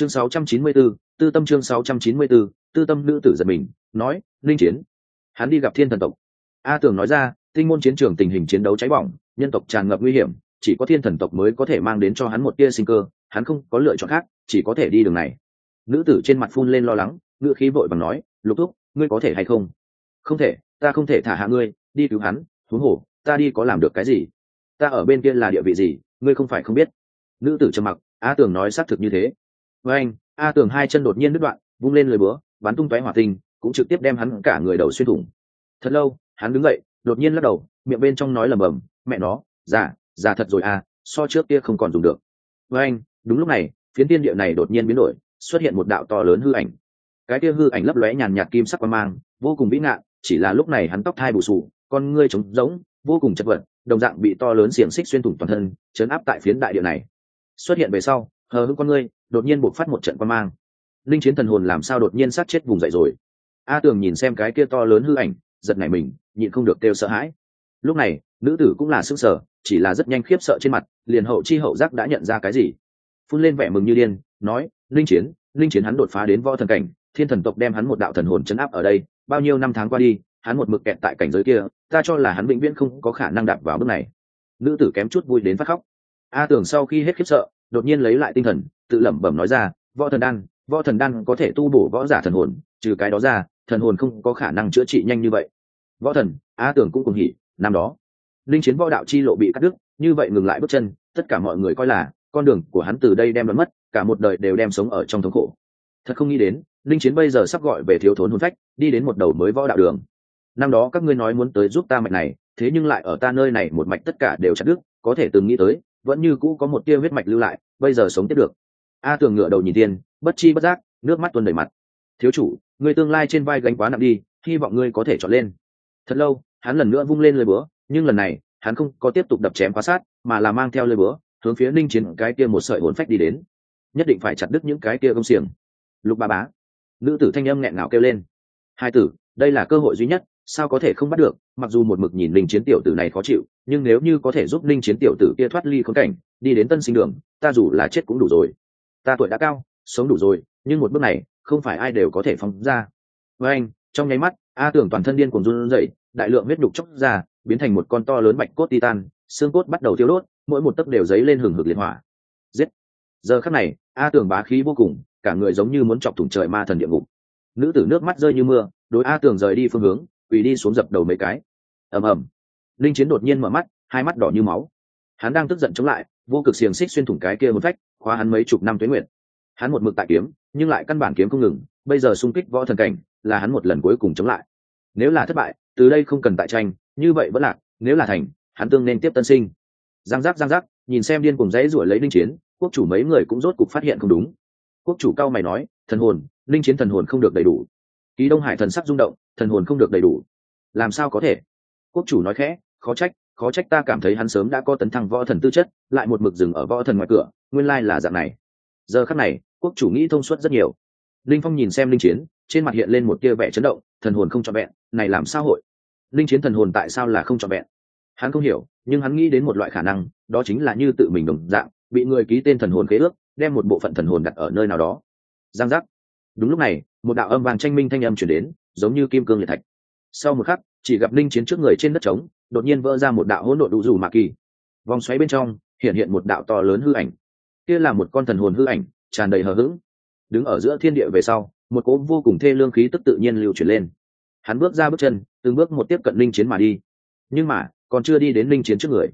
chương 694, tư tâm chương 694, tư tâm nữ tử giật mình nói linh chiến. Hắn đi gặp thiên thần tộc. A tường nói ra tinh môn chiến trường tình hình chiến đấu cháy bỏng nhân tộc tràn ngập nguy hiểm chỉ có thiên thần tộc mới có thể mang đến cho hắn một tia sinh cơ hắn không có lựa chọn khác chỉ có thể đi đường này. Nữ tử trên mặt phun lên lo lắng ngựa khí vội bằng nói lục thúc ngươi có thể hay không? Không thể ta không thể thả hạ ngươi đi cứu hắn huống hồ ta đi có làm được cái gì? Ta ở bên kia là địa vị gì ngươi không phải không biết. Nữ tử trầm mặc a tường nói xác thực như thế với anh, a tường hai chân đột nhiên đứt đoạn, vung lên lời búa, bắn tung tóe hỏa tinh, cũng trực tiếp đem hắn cả người đầu xuyên thủng. Thật lâu, hắn đứng dậy, đột nhiên lắc đầu, miệng bên trong nói lầm bầm mẹ nó, già già thật rồi à so trước kia không còn dùng được. Với anh, đúng lúc này, phiến tiên địa này đột nhiên biến đổi, xuất hiện một đạo to lớn hư ảnh. Cái kia hư ảnh lấp lóe nhàn nhạt kim sắc qua mang, vô cùng vĩ ngạn, chỉ là lúc này hắn tóc thai bù sù, con ngươi trống rỗng, vô cùng chật vật, đồng dạng bị to lớn xiềng xích xuyên thủng toàn thân, chấn áp tại phiến đại địa này. Xuất hiện về sau, hờ hững con ngươi đột nhiên buộc phát một trận quan mang. Linh chiến thần hồn làm sao đột nhiên sát chết vùng dậy rồi? A tường nhìn xem cái kia to lớn hư ảnh, giật nảy mình, nhịn không được kêu sợ hãi. Lúc này, nữ tử cũng là sức sở chỉ là rất nhanh khiếp sợ trên mặt, liền hậu chi hậu giác đã nhận ra cái gì. Phun lên vẻ mừng như điên, nói, linh chiến linh chiến hắn đột phá đến võ thần cảnh, thiên thần tộc đem hắn một đạo thần hồn chấn áp ở đây, bao nhiêu năm tháng qua đi, hắn một mực kẹt tại cảnh giới kia, ta cho là hắn vĩnh viễn không có khả năng đạp vào bước này. Nữ tử kém chút vui đến phát khóc. A tưởng sau khi hết khiếp sợ, đột nhiên lấy lại tinh thần tự lẩm bẩm nói ra, võ thần đan, võ thần đan có thể tu bổ võ giả thần hồn, trừ cái đó ra, thần hồn không có khả năng chữa trị nhanh như vậy. Võ thần, a tưởng cũng cùng hỉ, năm đó, linh chiến võ đạo chi lộ bị cắt đứt, như vậy ngừng lại bước chân, tất cả mọi người coi là, con đường của hắn từ đây đem đoán mất, cả một đời đều đem sống ở trong thống khổ. Thật không nghĩ đến, linh chiến bây giờ sắp gọi về thiếu thốn hồn phách, đi đến một đầu mới võ đạo đường. Năm đó các ngươi nói muốn tới giúp ta mạch này, thế nhưng lại ở ta nơi này một mạch tất cả đều chặt đứt, có thể từng nghĩ tới, vẫn như cũ có một tia huyết mạch lưu lại, bây giờ sống tiếp được a tường ngựa đầu nhìn tiên bất chi bất giác, nước mắt tuôn đầy mặt. Thiếu chủ, người tương lai trên vai gánh quá nặng đi, hy vọng ngươi có thể chọn lên. Thật lâu, hắn lần nữa vung lên lời búa, nhưng lần này, hắn không có tiếp tục đập chém quá sát, mà là mang theo lời búa, hướng phía ninh chiến cái kia một sợi hồn phách đi đến. Nhất định phải chặt đứt những cái kia công xiềng. Lục ba bá. Nữ tử thanh âm nghẹn ngào kêu lên. Hai tử, đây là cơ hội duy nhất, sao có thể không bắt được? Mặc dù một mực nhìn linh chiến tiểu tử này khó chịu, nhưng nếu như có thể giúp linh chiến tiểu tử kia thoát ly khốn cảnh, đi đến tân sinh đường, ta dù là chết cũng đủ rồi ta tuổi đã cao, sống đủ rồi, nhưng một bước này, không phải ai đều có thể phóng ra. Với anh, trong nháy mắt, a tưởng toàn thân điên cuồng run rẩy, đại lượng huyết đục chóc ra, biến thành một con to lớn bạch cốt titan, xương cốt bắt đầu tiêu đốt, mỗi một tấc đều dấy lên hừng hực liệt hỏa. Giết! Giờ khắc này, a tưởng bá khí vô cùng, cả người giống như muốn chọc thủng trời ma thần địa ngục. Nữ tử nước mắt rơi như mưa, đối a tưởng rời đi phương hướng, quỳ đi xuống dập đầu mấy cái. Ầm ầm. Linh chiến đột nhiên mở mắt, hai mắt đỏ như máu. Hắn đang tức giận chống lại, vô cực xiềng xích xuyên thủng cái kia một phách khóa hắn mấy chục năm tuế nguyện hắn một mực tại kiếm, nhưng lại căn bản kiếm không ngừng, bây giờ xung kích võ thần cảnh, là hắn một lần cuối cùng chống lại. Nếu là thất bại, từ đây không cần tại tranh, như vậy vẫn lạc nếu là thành, hắn tương nên tiếp tân sinh. Giang giác giang giác, nhìn xem điên cùng dãy ruổi lấy linh chiến, quốc chủ mấy người cũng rốt cục phát hiện không đúng. Quốc chủ cao mày nói, thần hồn, linh chiến thần hồn không được đầy đủ. Ký đông hải thần sắc rung động, thần hồn không được đầy đủ. Làm sao có thể? Quốc chủ nói khẽ, khó trách khó trách ta cảm thấy hắn sớm đã có tấn thăng võ thần tư chất, lại một mực dừng ở võ thần ngoài cửa, nguyên lai là dạng này. Giờ khắc này, quốc chủ nghĩ thông suốt rất nhiều. Linh phong nhìn xem linh chiến, trên mặt hiện lên một tia vẻ chấn động, thần hồn không trọn vẹn, này làm sao hội? Linh chiến thần hồn tại sao là không trọn vẹn? Hắn không hiểu, nhưng hắn nghĩ đến một loại khả năng, đó chính là như tự mình đồng dạng, bị người ký tên thần hồn khế ước, đem một bộ phận thần hồn đặt ở nơi nào đó. Giang giác. Đúng lúc này, một đạo âm vàng tranh minh thanh âm chuyển đến, giống như kim cương liệt thạch. Sau một khắc, chỉ gặp linh chiến trước người trên đất trống đột nhiên vỡ ra một đạo hỗn độn đủ dù mạ kỳ. Vòng xoáy bên trong, hiện hiện một đạo to lớn hư ảnh. Kia là một con thần hồn hư ảnh, tràn đầy hờ hững. Đứng ở giữa thiên địa về sau, một cỗ vô cùng thê lương khí tức tự nhiên lưu chuyển lên. Hắn bước ra bước chân, từng bước một tiếp cận linh chiến mà đi. Nhưng mà, còn chưa đi đến linh chiến trước người.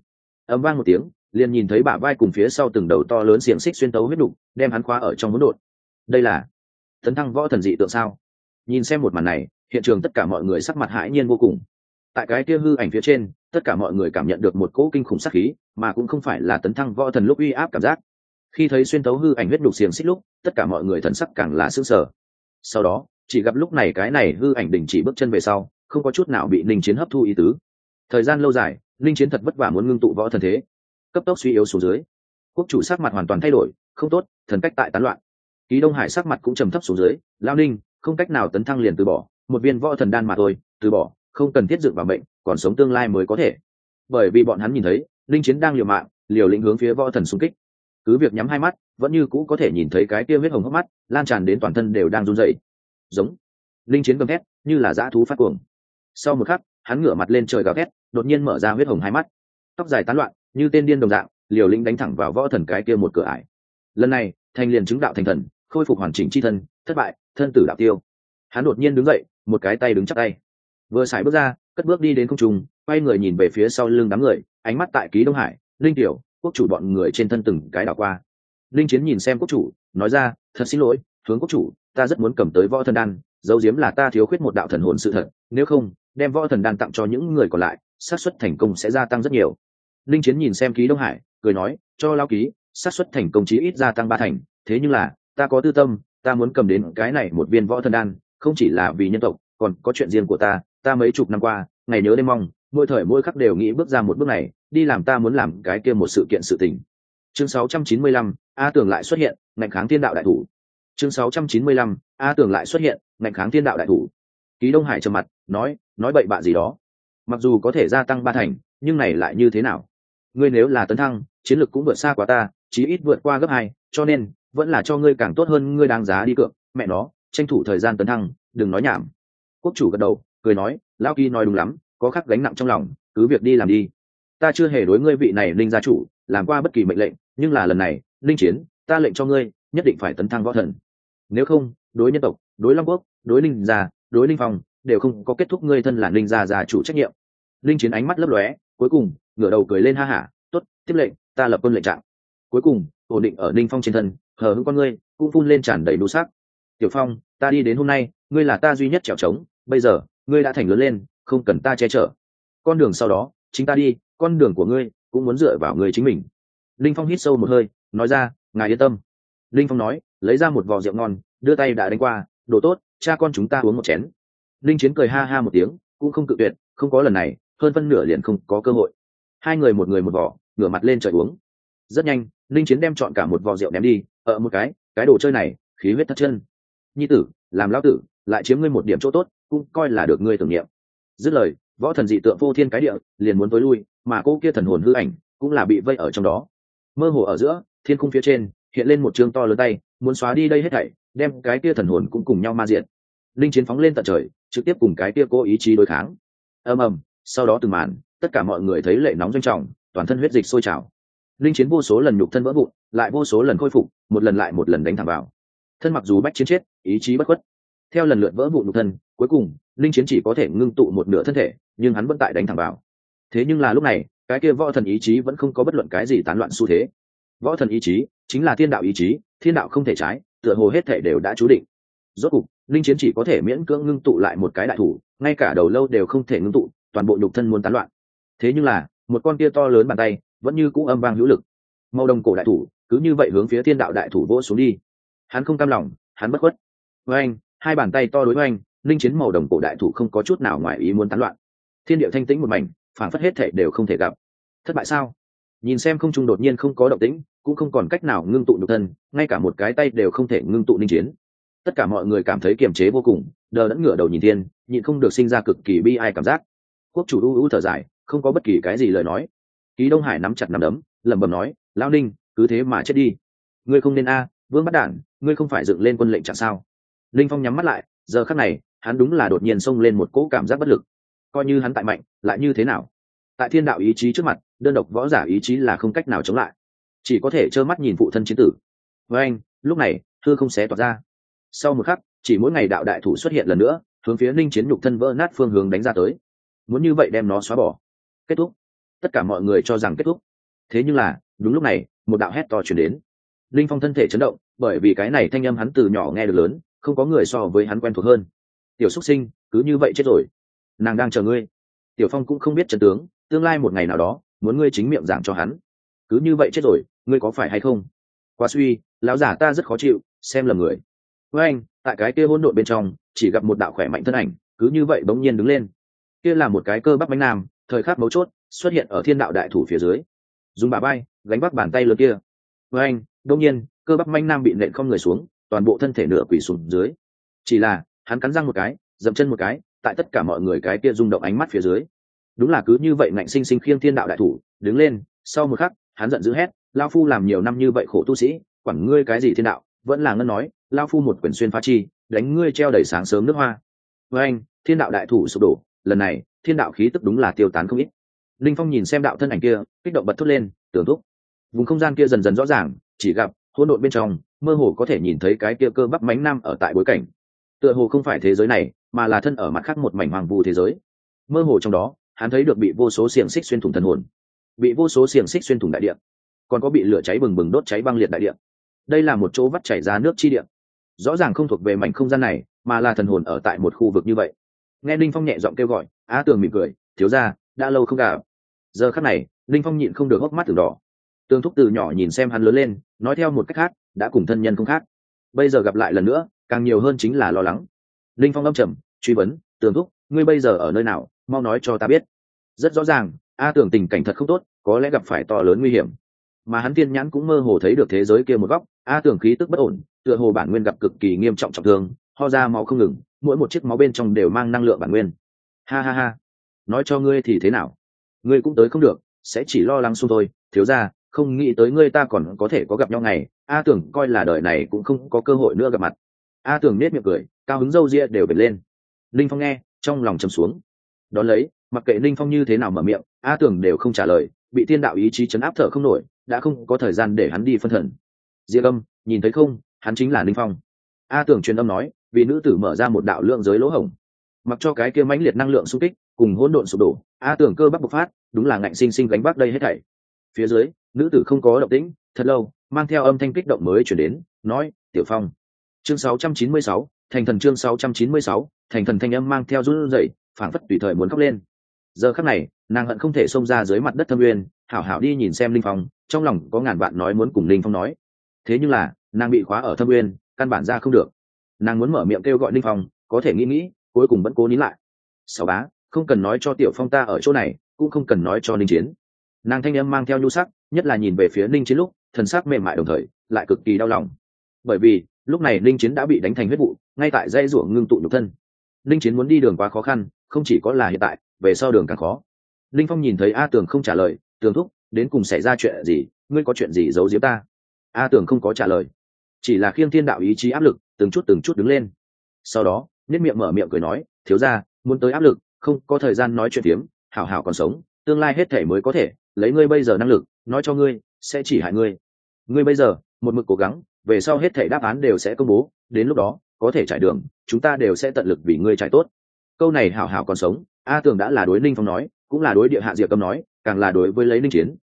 Ấm vang một tiếng, liền nhìn thấy bả vai cùng phía sau từng đầu to lớn xiềng xích xuyên tấu huyết đục, đem hắn khóa ở trong hỗn độn. Đây là tấn thăng võ thần dị tượng sao? Nhìn xem một màn này, hiện trường tất cả mọi người sắc mặt hãi nhiên vô cùng tại cái kia hư ảnh phía trên, tất cả mọi người cảm nhận được một cỗ kinh khủng sắc khí, mà cũng không phải là tấn thăng võ thần lúc uy áp cảm giác. Khi thấy xuyên tấu hư ảnh huyết đục xiềng xích lúc, tất cả mọi người thần sắc càng là sững sờ. Sau đó, chỉ gặp lúc này cái này hư ảnh đình chỉ bước chân về sau, không có chút nào bị ninh chiến hấp thu ý tứ. Thời gian lâu dài, ninh chiến thật vất vả muốn ngưng tụ võ thần thế. Cấp tốc suy yếu xuống dưới, quốc chủ sắc mặt hoàn toàn thay đổi, không tốt, thần cách tại tán loạn. Ký đông hải sắc mặt cũng trầm thấp xuống dưới lao ninh, không cách nào tấn thăng liền từ bỏ, một viên võ thần đan mà thôi, từ bỏ không cần thiết dựng vào bệnh còn sống tương lai mới có thể. Bởi vì bọn hắn nhìn thấy, linh chiến đang liều mạng, liều lĩnh hướng phía võ thần xung kích. Cứ việc nhắm hai mắt, vẫn như cũ có thể nhìn thấy cái kia huyết hồng hốc mắt, lan tràn đến toàn thân đều đang run rẩy. Giống. Linh chiến gầm thét, như là dã thú phát cuồng. Sau một khắc, hắn ngửa mặt lên trời gào thét, đột nhiên mở ra huyết hồng hai mắt. Tóc dài tán loạn, như tên điên đồng dạng, liều lĩnh đánh thẳng vào võ thần cái kia một cửa ải. Lần này, thành liền chứng đạo thành thần, khôi phục hoàn chỉnh c h i thân, thất bại, thân tử đạo tiêu. Hắn đột nhiên đứng dậy, một cái tay đứng chắc tay vừa xài bước ra, cất bước đi đến không trung, quay người nhìn về phía sau lưng đám người, ánh mắt tại ký đông hải, linh tiểu, quốc chủ bọn người trên thân từng cái đảo qua. Linh chiến nhìn xem quốc chủ, nói ra, thật xin lỗi hướng quốc chủ, ta rất muốn cầm tới võ thần đan, dấu diếm là ta thiếu khuyết một đạo thần hồn sự thật, nếu không, đem võ thần đan tặng cho những người còn lại, xác suất thành công sẽ gia tăng rất nhiều. Linh chiến nhìn xem ký đông hải, cười nói, cho lao ký, xác suất thành công chí ít gia tăng ba thành, thế nhưng là, ta có tư tâm, ta muốn cầm đến cái này một viên võ thần đan, không chỉ là vì nhân tộc, còn có chuyện riêng của ta ta mấy chục năm qua ngày nhớ đêm mong mỗi thời mỗi khắc đều nghĩ bước ra một bước này đi làm ta muốn làm cái kia một sự kiện sự tình. Chương 695, a tường lại xuất hiện ngạnh kháng thiên đạo đại thủ. Chương 695, a tường lại xuất hiện ngạnh kháng thiên đạo đại thủ. Ký đông hải trầm mặt nói nói bậy bạ gì đó. Mặc dù có thể gia tăng ba thành nhưng này lại như thế nào? Ngươi nếu là tấn thăng chiến lược cũng vượt xa quá ta chí ít vượt qua gấp hai cho nên vẫn là cho ngươi càng tốt hơn ngươi đáng giá đi cược. Mẹ nó tranh thủ thời gian tấn thăng đừng nói nhảm. Quốc chủ gật đầu cười nói, lão kỳ nói đúng lắm, có khắc gánh nặng trong lòng, cứ việc đi làm đi. Ta chưa hề đối ngươi vị này linh gia chủ, làm qua bất kỳ mệnh lệnh, nhưng là lần này linh chiến, ta lệnh cho ngươi, nhất định phải tấn thăng võ thần. Nếu không, đối nhân tộc, đối long quốc, đối linh gia, đối linh phong, đều không có kết thúc ngươi thân là linh gia gia chủ trách nhiệm. Linh chiến ánh mắt lấp lóe, cuối cùng, ngửa đầu cười lên ha hả t ố t tiếp lệnh, ta lập quân lệnh trạng. Cuối cùng, ổn định ở linh phong trên thân, hờ hững con ngươi cũng phun lên tràn đầy đủ sắc. Tiểu phong, ta đi đến hôm nay, ngươi là ta duy nhất trèo trống bây giờ ngươi đã thành lớn lên, không cần ta che chở. Con đường sau đó, chính ta đi, con đường của ngươi cũng muốn dựa vào ngươi chính mình. Linh phong hít sâu một hơi, nói ra, ngài yên tâm. Linh phong nói, lấy ra một vò rượu ngon, đưa tay đã đánh qua, đồ tốt, cha con chúng ta uống một chén. Linh chiến cười ha ha một tiếng, cũng không cự tuyệt, không có lần này, hơn phân nửa liền không có cơ hội. Hai người một người một vỏ ngửa mặt lên trời uống. Rất nhanh, linh chiến đem chọn cả một vò rượu ném đi ở một cái cái đồ chơi này, khí huyết thất chân. Nhi tử, làm lão tử lại chiếm ngươi một điểm chỗ tốt, cũng coi là được ngươi tưởng niệm. Dứt lời, võ thần dị tượng vô thiên cái địa, liền muốn tối lui, mà cô kia thần hồn hư ảnh cũng là bị vây ở trong đó. Mơ hồ ở giữa, thiên khung phía trên, hiện lên một chương to lớn tay, muốn xóa đi đây hết thảy, đem cái kia thần hồn cũng cùng nhau ma diện linh chiến phóng lên tận trời, trực tiếp cùng cái kia cố ý chí đối kháng. Ầm ầm, sau đó từng màn, tất cả mọi người thấy lệ nóng doanh trọng, toàn thân huyết dịch sôi trào. Linh chiến vô số lần nhục thân vỡ vụn, lại vô số lần khôi phục, một lần lại một lần đánh thẳng vào. Thân mặc dù bách chiến chết, ý chí bất khuất theo lần lượt vỡ vụn nhục thân, cuối cùng, linh chiến chỉ có thể ngưng tụ một nửa thân thể, nhưng hắn vẫn tại đánh thẳng vào. Thế nhưng là lúc này, cái kia võ thần ý chí vẫn không có bất luận cái gì tán loạn xu thế. Võ thần ý chí chính là thiên đạo ý chí, thiên đạo không thể trái, tựa hồ hết thể đều đã chú định. Rốt cục, linh chiến chỉ có thể miễn cưỡng ngưng tụ lại một cái đại thủ, ngay cả đầu lâu đều không thể ngưng tụ, toàn bộ nhục thân muốn tán loạn. Thế nhưng là, một con kia to lớn bàn tay, vẫn như cũ âm vang hữu lực. Màu đồng cổ đại thủ, cứ như vậy hướng phía thiên đạo đại thủ vỗ xuống đi. Hắn không cam lòng, hắn bất khuất. Với anh hai bàn tay to đối với anh, linh chiến màu đồng cổ đại thủ không có chút nào ngoài ý muốn tán loạn. Thiên điệu thanh tĩnh một mảnh phản phất hết thể đều không thể gặp. Thất bại sao? Nhìn xem không trung đột nhiên không có động tĩnh, cũng không còn cách nào ngưng tụ nhục thân, ngay cả một cái tay đều không thể ngưng tụ linh chiến. Tất cả mọi người cảm thấy kiềm chế vô cùng, đờ đẫn ngửa đầu nhìn thiên, nhịn không được sinh ra cực kỳ bi ai cảm giác. Quốc chủ u u thở dài, không có bất kỳ cái gì lời nói. Ký đông hải nắm chặt nắm đấm, lẩm bẩm nói lao ninh, cứ thế mà chết đi. Ngươi không nên a, vương bắt đản ngươi không phải dựng lên quân lệnh chẳng sao linh phong nhắm mắt lại, giờ khắc này, hắn đúng là đột nhiên xông lên một cỗ cảm giác bất lực. Coi như hắn tại mạnh, lại như thế nào? Tại thiên đạo ý chí trước mặt, đơn độc võ giả ý chí là không cách nào chống lại. Chỉ có thể trơ mắt nhìn phụ thân chiến tử. Với anh, lúc này thư không xé toạc ra. Sau một khắc, chỉ mỗi ngày đạo đại thủ xuất hiện lần nữa, hướng phía ninh chiến nhục thân vỡ nát phương hướng đánh ra tới. Muốn như vậy đem nó xóa bỏ. Kết thúc. Tất cả mọi người cho rằng kết thúc. Thế nhưng là, đúng lúc này, một đạo hét to chuyển đến. Linh phong thân thể chấn động, bởi vì cái này thanh âm hắn từ nhỏ nghe được lớn không có người so với hắn quen thuộc hơn. Tiểu xúc sinh, cứ như vậy chết rồi. Nàng đang chờ ngươi. Tiểu phong cũng không biết trần tướng, tương lai một ngày nào đó, muốn ngươi chính miệng giảng cho hắn. Cứ như vậy chết rồi, ngươi có phải hay không? Quá suy, lão giả ta rất khó chịu, xem lầm người. Với anh, tại cái kia hỗn độn bên trong, chỉ gặp một đạo khỏe mạnh thân ảnh, cứ như vậy bỗng nhiên đứng lên. Kia là một cái cơ bắp bánh nam, thời khắc mấu chốt, xuất hiện ở thiên đạo đại thủ phía dưới. Dùng bà bay gánh bắt bàn tay lớn kia. Với anh đông nhiên, cơ bắp manh nam bị nện không người xuống toàn bộ thân thể nửa quỳ xuống dưới. Chỉ là, hắn cắn răng một cái, dậm chân một cái, tại tất cả mọi người cái kia rung động ánh mắt phía dưới. Đúng là cứ như vậy ngạnh sinh sinh khiêng thiên đạo đại thủ, đứng lên, sau một khắc, hắn giận dữ hét, lao phu làm nhiều năm như vậy khổ tu sĩ, quản ngươi cái gì thiên đạo? Vẫn là ngân nói, lao phu một quyển xuyên phá chi, đánh ngươi treo đầy sáng sớm nước hoa. Với anh, thiên đạo đại thủ sụp đổ, lần này, thiên đạo khí tức đúng là tiêu tán không ít. Linh phong nhìn xem đạo thân ảnh kia, kích động bật thốt lên, tưởng thúc. Vùng không gian kia dần dần rõ ràng, chỉ gặp hỗn độn bên trong, mơ hồ có thể nhìn thấy cái kia cơ bắp mánh nam ở tại bối cảnh. Tựa hồ không phải thế giới này, mà là thân ở mặt khác một mảnh hoàng vu thế giới. Mơ hồ trong đó, hắn thấy được bị vô số xiềng xích xuyên thủng thần hồn, bị vô số xiềng xích xuyên thủng đại điện còn có bị lửa cháy bừng bừng đốt cháy băng liệt đại điện đây là một chỗ vắt chảy ra nước chi điện rõ ràng không thuộc về mảnh không gian này, mà là thần hồn ở tại một khu vực như vậy. Nghe linh phong nhẹ giọng kêu gọi, á tường mỉm cười, thiếu ra đã lâu không gặp. Giờ khắc này linh phong nhịn không được hốc mắt từng đỏ tương thúc từ nhỏ nhìn xem hắn lớn lên, nói theo một cách khác, đã cùng thân nhân không khác. Bây giờ gặp lại lần nữa, càng nhiều hơn chính là lo lắng. Linh phong âm trầm, truy vấn, tường thúc, ngươi bây giờ ở nơi nào? Mau nói cho ta biết. Rất rõ ràng, a tưởng tình cảnh thật không tốt, có lẽ gặp phải to lớn nguy hiểm. Mà hắn tiên nhãn cũng mơ hồ thấy được thế giới kia một góc, a tưởng khí tức bất ổn, tựa hồ bản nguyên gặp cực kỳ nghiêm trọng trọng thương, ho ra máu không ngừng, mỗi một chiếc máu bên trong đều mang năng lượng bản nguyên. Ha ha ha. Nói cho ngươi thì thế nào? Ngươi cũng tới không được, sẽ chỉ lo lắng xung thôi, thiếu ra không nghĩ tới ngươi ta còn có thể có gặp nhau ngày, a tưởng coi là đời này cũng không có cơ hội nữa gặp mặt. A tưởng nết miệng cười, cao hứng râu ria đều bật lên. Linh phong nghe, trong lòng chầm xuống. Đón lấy, mặc kệ linh phong như thế nào mở miệng, a tưởng đều không trả lời, bị thiên đạo ý chí chấn áp thở không nổi, đã không có thời gian để hắn đi phân thần. Diệp âm, nhìn thấy không, hắn chính là linh phong. A tưởng truyền âm nói, vì nữ tử mở ra một đạo lượng giới lỗ hổng. Mặc cho cái kia mãnh liệt năng lượng xung kích, cùng hỗn độn sụp đổ, a tưởng cơ bắp bộc phát, đúng là ngạnh sinh sinh gánh vác đây hết thảy phía dưới nữ tử không có động tĩnh thật lâu mang theo âm thanh kích động mới chuyển đến nói tiểu phong. Chương 696, thành thần chương 696, thành thần thanh âm mang theo run rẩy phảng phất tùy thời muốn khóc lên. Giờ khắc này nàng hận không thể xông ra dưới mặt đất thâm uyên hảo hảo đi nhìn xem linh phong trong lòng có ngàn vạn nói muốn cùng linh phong nói. Thế nhưng là nàng bị khóa ở thâm uyên căn bản ra không được. Nàng muốn mở miệng kêu gọi linh phong có thể nghĩ nghĩ cuối cùng vẫn cố nín lại. Sau bá không cần nói cho tiểu phong ta ở chỗ này cũng không cần nói cho linh chiến nàng thanh âm mang theo nhu sắc, nhất là nhìn về phía linh chiến lúc, thần sắc mềm mại đồng thời, lại cực kỳ đau lòng. Bởi vì, lúc này linh chiến đã bị đánh thành huyết vụ, ngay tại dây ruộng ngưng tụ nhục thân. Linh chiến muốn đi đường quá khó khăn, không chỉ có là hiện tại, về sau đường càng khó. Linh phong nhìn thấy a tường không trả lời, tường thúc, đến cùng xảy ra chuyện gì? Ngươi có chuyện gì giấu giếm ta? A tường không có trả lời. Chỉ là khiêng thiên đạo ý chí áp lực, từng chút từng chút đứng lên. Sau đó nhất miệng mở miệng cười nói, thiếu ra muốn tới áp lực, không có thời gian nói chuyện tiếm hảo hảo còn sống, tương lai hết thể mới có thể lấy ngươi bây giờ năng lực, nói cho ngươi, sẽ chỉ hại ngươi. Ngươi bây giờ, một mực cố gắng, về sau hết thể đáp án đều sẽ công bố, đến lúc đó, có thể trải đường, chúng ta đều sẽ tận lực vì ngươi trải tốt. Câu này hảo hảo còn sống, a tường đã là đối ninh phong nói, cũng là đối địa hạ diệp cầm nói, càng là đối với lấy ninh chiến.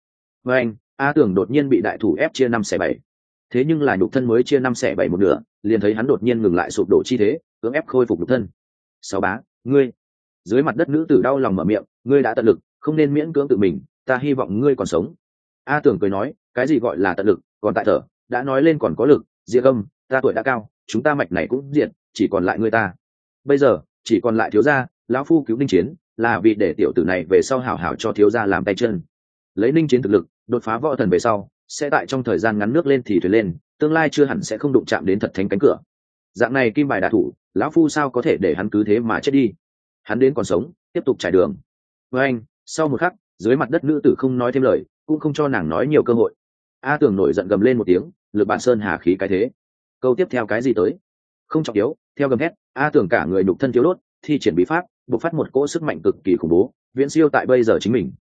Với anh, a tường đột nhiên bị đại thủ ép chia năm xẻ bảy. Thế nhưng là nhục thân mới chia năm xẻ bảy một nửa, liền thấy hắn đột nhiên ngừng lại sụp đổ chi thế, cưỡng ép khôi phục nhục thân. Sáu bá, ngươi. Dưới mặt đất nữ tử đau lòng mở miệng, ngươi đã tận lực, không nên miễn cưỡng tự mình ta hy vọng ngươi còn sống. A tưởng cười nói, cái gì gọi là tận lực, còn tại thở, đã nói lên còn có lực, diệt âm, ta tuổi đã cao, chúng ta mạch này cũng diệt, chỉ còn lại ngươi ta. Bây giờ, chỉ còn lại thiếu gia, lão phu cứu ninh chiến, là vì để tiểu tử này về sau hảo hảo cho thiếu gia làm tay chân. Lấy ninh chiến thực lực, đột phá võ thần về sau, sẽ tại trong thời gian ngắn nước lên thì thuyền lên, tương lai chưa hẳn sẽ không đụng chạm đến thật thánh cánh cửa. Dạng này kim bài đạ thủ, lão phu sao có thể để hắn cứ thế mà chết đi? Hắn đến còn sống, tiếp tục trải đường. Với anh, sau một khắc dưới mặt đất nữ tử không nói thêm lời, cũng không cho nàng nói nhiều cơ hội. A tường nổi giận gầm lên một tiếng, lực bản sơn hà khí cái thế. Câu tiếp theo cái gì tới? Không trọng yếu, theo gầm hét, a tường cả người nhục thân thiếu đốt, thi triển bí pháp, bộc phát một cỗ sức mạnh cực kỳ khủng bố, viễn siêu tại bây giờ chính mình.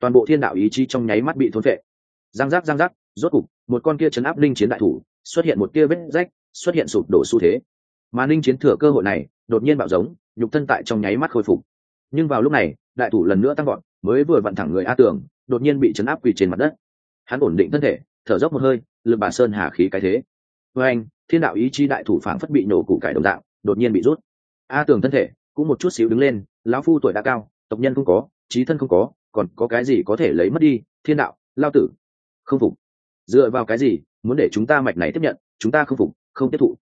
Toàn bộ thiên đạo ý chí trong nháy mắt bị thốn vệ giang giác giang giác rốt cục, một con kia chấn áp linh chiến đại thủ, xuất hiện một kia vết rách, xuất hiện sụp đổ xu thế. Mà linh chiến thừa cơ hội này, đột nhiên bạo giống, nhục thân tại trong nháy mắt khôi phục. Nhưng vào lúc này, đại thủ lần nữa tăng gọn mới vừa vặn thẳng người a tường, đột nhiên bị chấn áp quỳ trên mặt đất. Hắn ổn định thân thể, thở dốc một hơi, lực bà sơn hà khí cái thế. Với anh, thiên đạo ý chí đại thủ phản phất bị nổ củ cải đồng đạo đột nhiên bị rút. A tường thân thể, cũng một chút xíu đứng lên, lão phu tuổi đã cao, tộc nhân không có, trí thân không có, còn có cái gì có thể lấy mất đi, thiên đạo, lao tử. Không phục. Dựa vào cái gì, muốn để chúng ta mạch này tiếp nhận, chúng ta không phục, không tiếp thụ.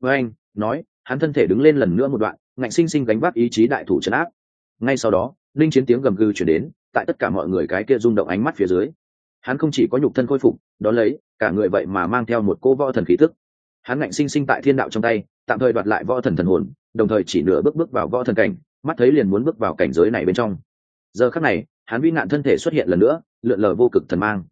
Với anh, nói, hắn thân thể đứng lên lần nữa một đoạn, ngạnh sinh sinh gánh vác ý chí đại thủ trấn áp. Ngay sau đó linh chiến tiếng gầm gừ chuyển đến, tại tất cả mọi người cái kia rung động ánh mắt phía dưới. Hắn không chỉ có nhục thân khôi phục đó lấy, cả người vậy mà mang theo một cô võ thần khí thức hắn ngạnh sinh sinh tại thiên đạo trong tay, tạm thời đoạt lại võ thần thần hồn, đồng thời chỉ nửa bước bước vào võ thần cảnh, mắt thấy liền muốn bước vào cảnh giới này bên trong. Giờ khắc này, hắn vi nạn thân thể xuất hiện lần nữa, lượn lờ vô cực thần mang.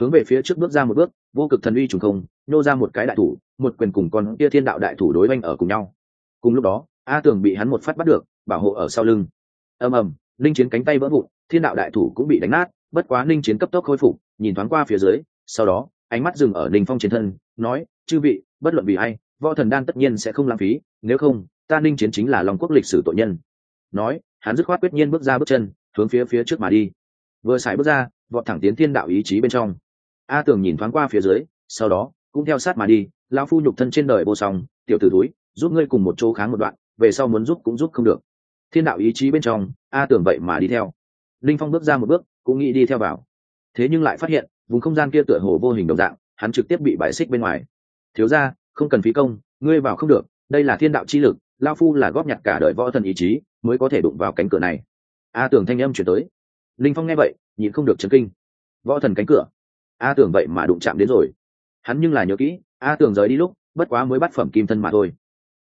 Hướng về phía trước bước ra một bước, vô cực thần uy trùng không, nô ra một cái đại thủ, một quyền cùng con kia thiên đạo đại thủ đối oanh ở cùng nhau. Cùng lúc đó, a tường bị hắn một phát bắt được, bảo hộ ở sau lưng. Ầm ầm linh chiến cánh tay vỡ vụn, thiên đạo đại thủ cũng bị đánh nát, bất quá linh chiến cấp tốc khôi phục, nhìn thoáng qua phía dưới, sau đó, ánh mắt dừng ở linh phong trên thân, nói, chư vị, bất luận vì ai, võ thần đan tất nhiên sẽ không lãng phí, nếu không, ta linh chiến chính là lòng quốc lịch sử tội nhân. Nói, hắn dứt khoát quyết nhiên bước ra bước chân, hướng phía phía trước mà đi. Vừa xài bước ra, vọt thẳng tiến thiên đạo ý chí bên trong. A tường nhìn thoáng qua phía dưới, sau đó, cũng theo sát mà đi, lão phu nhục thân trên đời vô song, tiểu tử túi giúp ngươi cùng một chỗ kháng một đoạn, về sau muốn giúp cũng giúp không được. Thiên đạo ý chí bên trong a tưởng vậy mà đi theo. Linh phong bước ra một bước, cũng nghĩ đi theo vào. Thế nhưng lại phát hiện, vùng không gian kia tựa hồ vô hình đồng dạng, hắn trực tiếp bị bãi xích bên ngoài. Thiếu ra không cần phí công, ngươi vào không được, đây là thiên đạo chi lực lao phu là góp nhặt cả đời võ thần ý chí, mới có thể đụng vào cánh cửa này. A tưởng thanh âm chuyển tới. Linh phong nghe vậy nhìn không được chấn kinh. Võ thần cánh cửa? A tưởng vậy mà đụng chạm đến rồi. Hắn nhưng là nhớ kỹ, a tưởng rời đi lúc, bất quá mới bắt phẩm kim thân mà thôi.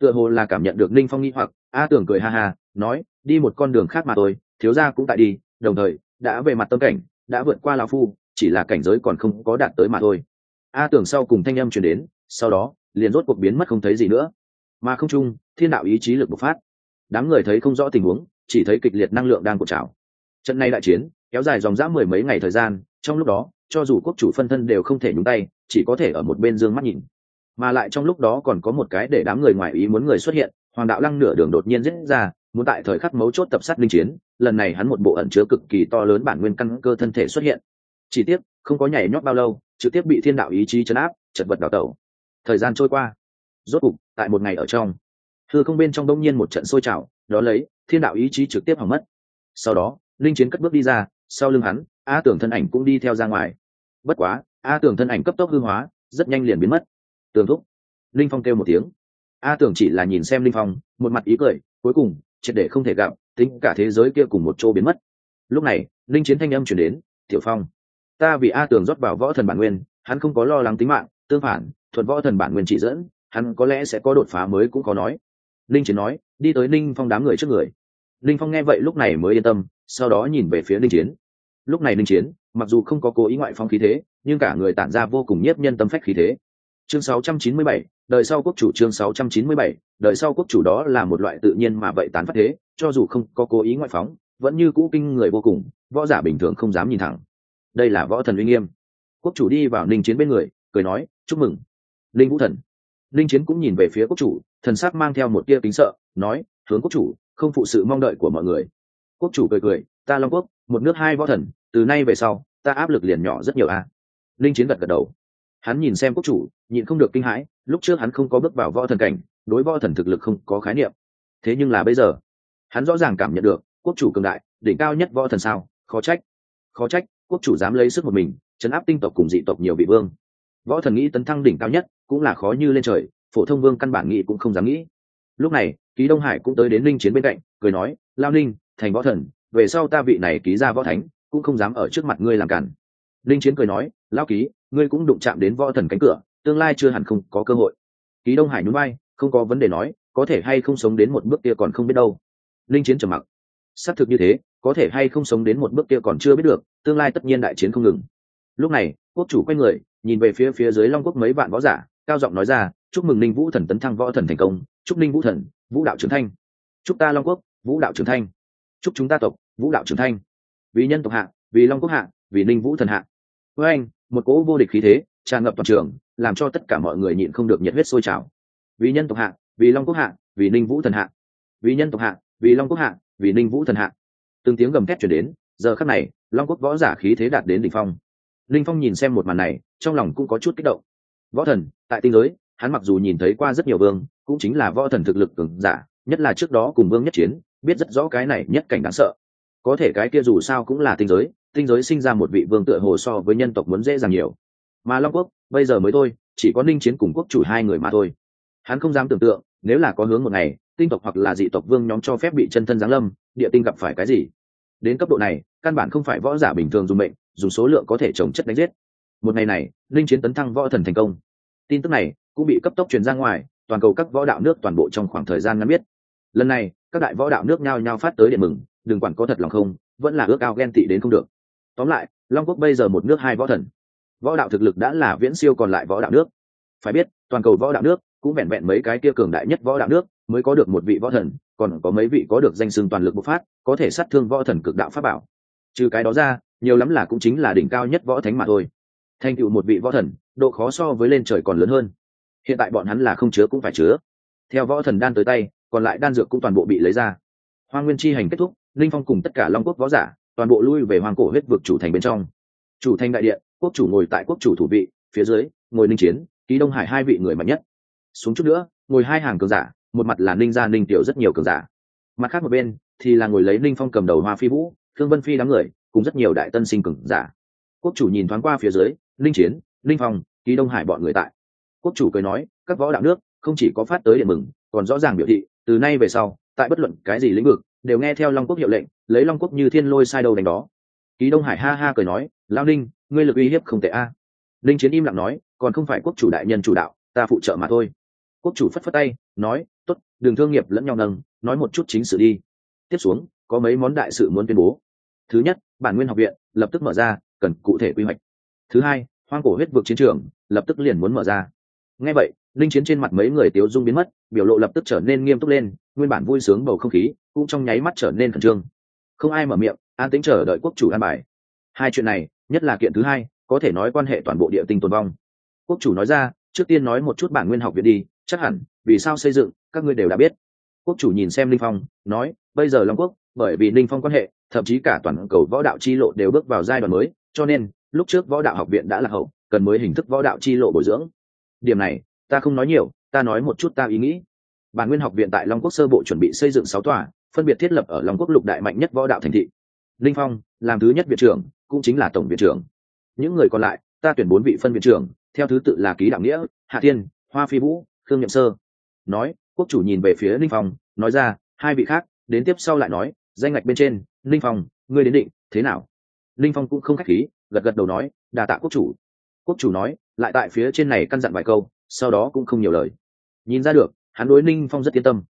Tựa hồ là cảm nhận được Linh phong nghi hoặc, a tưởng cười ha ha, nói đi một con đường khác mà thôi, thiếu gia cũng tại đi, đồng thời, đã về mặt tâm cảnh, đã vượt qua lão phu, chỉ là cảnh giới còn không có đạt tới mà thôi. A tưởng sau cùng thanh âm truyền đến, sau đó, liền rốt cuộc biến mất không thấy gì nữa. Mà không chung thiên đạo ý chí lực bộc phát. Đám người thấy không rõ tình huống, chỉ thấy kịch liệt năng lượng đang cột trào. Trận này đại chiến, kéo dài dòng dã mười mấy ngày thời gian, trong lúc đó, cho dù quốc chủ phân thân đều không thể nhúng tay, chỉ có thể ở một bên dương mắt nhìn. Mà lại trong lúc đó còn có một cái để đám người ngoài ý muốn người xuất hiện, hoàng đạo lăng nửa đường đột nhiên giết ra muốn tại thời khắc mấu chốt tập sát linh chiến, lần này hắn một bộ ẩn chứa cực kỳ to lớn bản nguyên căn cơ thân thể xuất hiện. Chỉ tiếc, không có nhảy nhót bao lâu, trực tiếp bị thiên đạo ý chí chấn áp, chật vật đào tẩu. Thời gian trôi qua. Rốt cục, tại một ngày ở trong thư không bên trong đông nhiên một trận sôi trào, đó lấy, thiên đạo ý chí trực tiếp hỏng mất. Sau đó, linh chiến cất bước đi ra, sau lưng hắn, a tưởng thân ảnh cũng đi theo ra ngoài. Bất quá, a tưởng thân ảnh cấp tốc hư hóa, rất nhanh liền biến mất. Tường thúc. Linh phong kêu một tiếng. A tưởng chỉ là nhìn xem linh phong, một mặt ý cười, cuối cùng triệt để không thể gặp tính cả thế giới kia cùng một chỗ biến mất. Lúc này linh chiến thanh âm chuyển đến tiểu phong ta vì a tường rót vào võ thần bản nguyên hắn không có lo lắng tính mạng tương phản thuật võ thần bản nguyên chỉ dẫn hắn có lẽ sẽ có đột phá mới cũng có nói. Linh chiến nói đi tới ninh phong đám người trước người. Linh phong nghe vậy lúc này mới yên tâm sau đó nhìn về phía linh chiến. Lúc này linh chiến mặc dù không có cố ý ngoại phong khí thế nhưng cả người tản ra vô cùng nhiếp nhân tâm phách khí thế. Chương 697, đời sau quốc chủ chương 697, đời sau quốc chủ đó là một loại tự nhiên mà vậy tán phát thế cho dù không có cố ý ngoại phóng vẫn như cũ kinh người vô cùng võ giả bình thường không dám nhìn thẳng. Đây là võ thần uy nghiêm. Quốc chủ đi vào ninh chiến bên người cười nói chúc mừng linh vũ thần. Linh chiến cũng nhìn về phía quốc chủ thần sắc mang theo một tia kính sợ nói hướng quốc chủ không phụ sự mong đợi của mọi người. Quốc chủ cười cười ta long quốc một nước hai võ thần từ nay về sau ta áp lực liền nhỏ rất nhiều a à. linh chiến gật gật đầu hắn nhìn xem quốc chủ, nhịn không được kinh hãi, lúc trước hắn không có bước vào võ thần cảnh, đối võ thần thực lực không có khái niệm. Thế nhưng là bây giờ, hắn rõ ràng cảm nhận được, quốc chủ cường đại, đỉnh cao nhất võ thần sao, khó trách. Khó trách, quốc chủ dám lấy sức một mình, chấn áp tinh tộc cùng dị tộc nhiều vị vương. Võ thần nghĩ tấn thăng đỉnh cao nhất, cũng là khó như lên trời, phổ thông vương căn bản nghĩ cũng không dám nghĩ. Lúc này, ký đông hải cũng tới đến linh chiến bên cạnh, cười nói, lao ninh, thành võ thần, về sau ta vị này ký ra võ thánh, cũng không dám ở trước mặt ngươi làm cản. Linh chiến cười nói lao ký ngươi cũng đụng chạm đến võ thần cánh cửa, tương lai chưa hẳn không có cơ hội. Ký đông hải nhún vai, không có vấn đề nói, có thể hay không sống đến một bước kia còn không biết đâu. Linh chiến trầm mặc. Xác thực như thế, có thể hay không sống đến một bước kia còn chưa biết được, tương lai tất nhiên đại chiến không ngừng. Lúc này, quốc chủ quay người, nhìn về phía phía dưới long quốc mấy vạn võ giả, cao giọng nói ra, chúc mừng ninh vũ thần tấn thăng võ thần thành công, chúc ninh vũ thần, vũ đạo trưởng thanh. Chúc ta long quốc, vũ đạo trưởng thanh. Chúc chúng ta tộc, vũ đạo trưởng thanh. Vì nhân tộc hạ, vì long quốc hạ, vì ninh vũ thần hạ. Với anh một cỗ vô địch khí thế, tràn ngập toàn trường, làm cho tất cả mọi người nhịn không được nhiệt huyết sôi trào. Vì nhân tộc hạ, vì long quốc hạ, vì ninh vũ thần hạ. Vì nhân tộc hạ, vì long quốc hạ, vì ninh vũ thần hạ. Từng tiếng gầm thét chuyển đến, giờ khắc này, long quốc võ giả khí thế đạt đến đỉnh phong. Linh phong nhìn xem một màn này, trong lòng cũng có chút kích động. Võ thần, tại tinh giới, hắn mặc dù nhìn thấy qua rất nhiều vương, cũng chính là võ thần thực lực cường giả, nhất là trước đó cùng vương nhất chiến, biết rất rõ cái này nhất cảnh đáng sợ. Có thể cái kia dù sao cũng là tinh giới tinh giới sinh ra một vị vương tựa hồ so với nhân tộc muốn dễ dàng nhiều. Mà long quốc, bây giờ mới thôi, chỉ có ninh chiến cùng quốc chủ hai người mà thôi. Hắn không dám tưởng tượng, nếu là có hướng một ngày, tinh tộc hoặc là dị tộc vương nhóm cho phép bị chân thân giáng lâm, địa tinh gặp phải cái gì? Đến cấp độ này, căn bản không phải võ giả bình thường dùng mệnh, dùng số lượng có thể trồng chất đánh giết. Một ngày này, Ninh chiến tấn thăng võ thần thành công. Tin tức này cũng bị cấp tốc truyền ra ngoài, toàn cầu các võ đạo nước toàn bộ trong khoảng thời gian ngắn biết. Lần này, các đại võ đạo nước nhao nhao phát tới điện mừng, đừng quản có thật lòng không, vẫn là ước ao ghen tị đến không được tóm lại, long quốc bây giờ một nước hai võ thần. Võ đạo thực lực đã là viễn siêu còn lại võ đạo nước. Phải biết, toàn cầu võ đạo nước cũng vẹn vẹn mấy cái kia cường đại nhất võ đạo nước mới có được một vị võ thần, còn có mấy vị có được danh xưng toàn lực bộc phát, có thể sát thương võ thần cực đạo pháp bảo. Trừ cái đó ra, nhiều lắm là cũng chính là đỉnh cao nhất võ thánh mà thôi. Thành tựu một vị võ thần, độ khó so với lên trời còn lớn hơn. Hiện tại bọn hắn là không chứa cũng phải chứa. Theo võ thần đan tới tay, còn lại đan dược cũng toàn bộ bị lấy ra. Hoa nguyên chi hành kết thúc, linh phong cùng tất cả long quốc võ giả toàn bộ lui về hoàng cổ huyết vực chủ thành bên trong. Chủ thành đại điện quốc chủ ngồi tại quốc chủ thủ vị, phía dưới, ngồi ninh chiến, ký đông hải hai vị người mạnh nhất. Xuống chút nữa, ngồi hai hàng cường giả, một mặt là ninh gia ninh tiểu rất nhiều cường giả. Mặt khác một bên, thì là ngồi lấy ninh phong cầm đầu hoa phi vũ thương vân phi đám người, cùng rất nhiều đại tân sinh cường giả. Quốc chủ nhìn thoáng qua phía dưới, ninh chiến, ninh phong, ký đông hải bọn người tại. Quốc chủ cười nói, các võ đạo nước, không chỉ có phát tới điện mừng, còn rõ ràng biểu thị, từ nay về sau, tại bất luận cái gì lĩnh vực đều nghe theo long quốc hiệu lệnh, lấy long quốc như thiên lôi sai đầu đánh đó. Ký đông hải ha ha cười nói lao ninh, ngươi lực uy hiếp không tệ a. À. linh chiến im lặng nói, còn không phải quốc chủ đại nhân chủ đạo, ta phụ trợ mà thôi. Quốc chủ phất phất tay, nói t ố t đừng thương nghiệp lẫn nhau nâng, nói một chút chính sự đi. Tiếp xuống, có mấy món đại sự muốn tuyên bố. Thứ nhất, bản nguyên học viện lập tức mở ra, cần cụ thể quy hoạch. Thứ hai, hoang cổ huyết vực chiến trường lập tức liền muốn mở ra ngay vậy, linh chiến trên mặt mấy người tiếu dung biến mất, biểu lộ lập tức trở nên nghiêm túc lên, nguyên bản vui sướng bầu không khí cũng trong nháy mắt trở nên khẩn trương. Không ai mở miệng, an tính chờ đợi quốc chủ an bài. Hai chuyện này, nhất là kiện thứ hai, có thể nói quan hệ toàn bộ địa tinh tồn vong. Quốc chủ nói ra, trước tiên nói một chút bản nguyên học viện đi, chắc hẳn, vì sao xây dựng, các ngươi đều đã biết. Quốc chủ nhìn xem linh phong, nói, bây giờ long quốc, bởi vì linh phong quan hệ, thậm chí cả toàn cầu võ đạo chi lộ đều bước vào giai đoạn mới, cho nên, lúc trước võ đạo học viện đã là hậu, cần mới hình thức võ đạo chi lộ bồi dưỡng điểm này, ta không nói nhiều, ta nói một chút ta ý nghĩ. Bản nguyên học viện tại long quốc sơ bộ chuẩn bị xây dựng sáu tòa, phân biệt thiết lập ở long quốc lục đại mạnh nhất võ đạo thành thị. Linh phong, làm thứ nhất viện trưởng, cũng chính là tổng viện trưởng. Những người còn lại, ta tuyển bốn vị phân viện trưởng, theo thứ tự là ký đạo nghĩa, hạ thiên, hoa phi vũ, khương nhậm sơ. Nói, quốc chủ nhìn về phía linh phong, nói ra, hai vị khác, đến tiếp sau lại nói, danh ngạch bên trên, linh phong, ngươi đến định, thế nào? Linh phong cũng không khách khí, gật gật đầu nói đà tạ quốc chủ quốc chủ nói, lại tại phía trên này căn dặn vài câu, sau đó cũng không nhiều lời. Nhìn ra được, hắn đối linh phong rất yên tâm.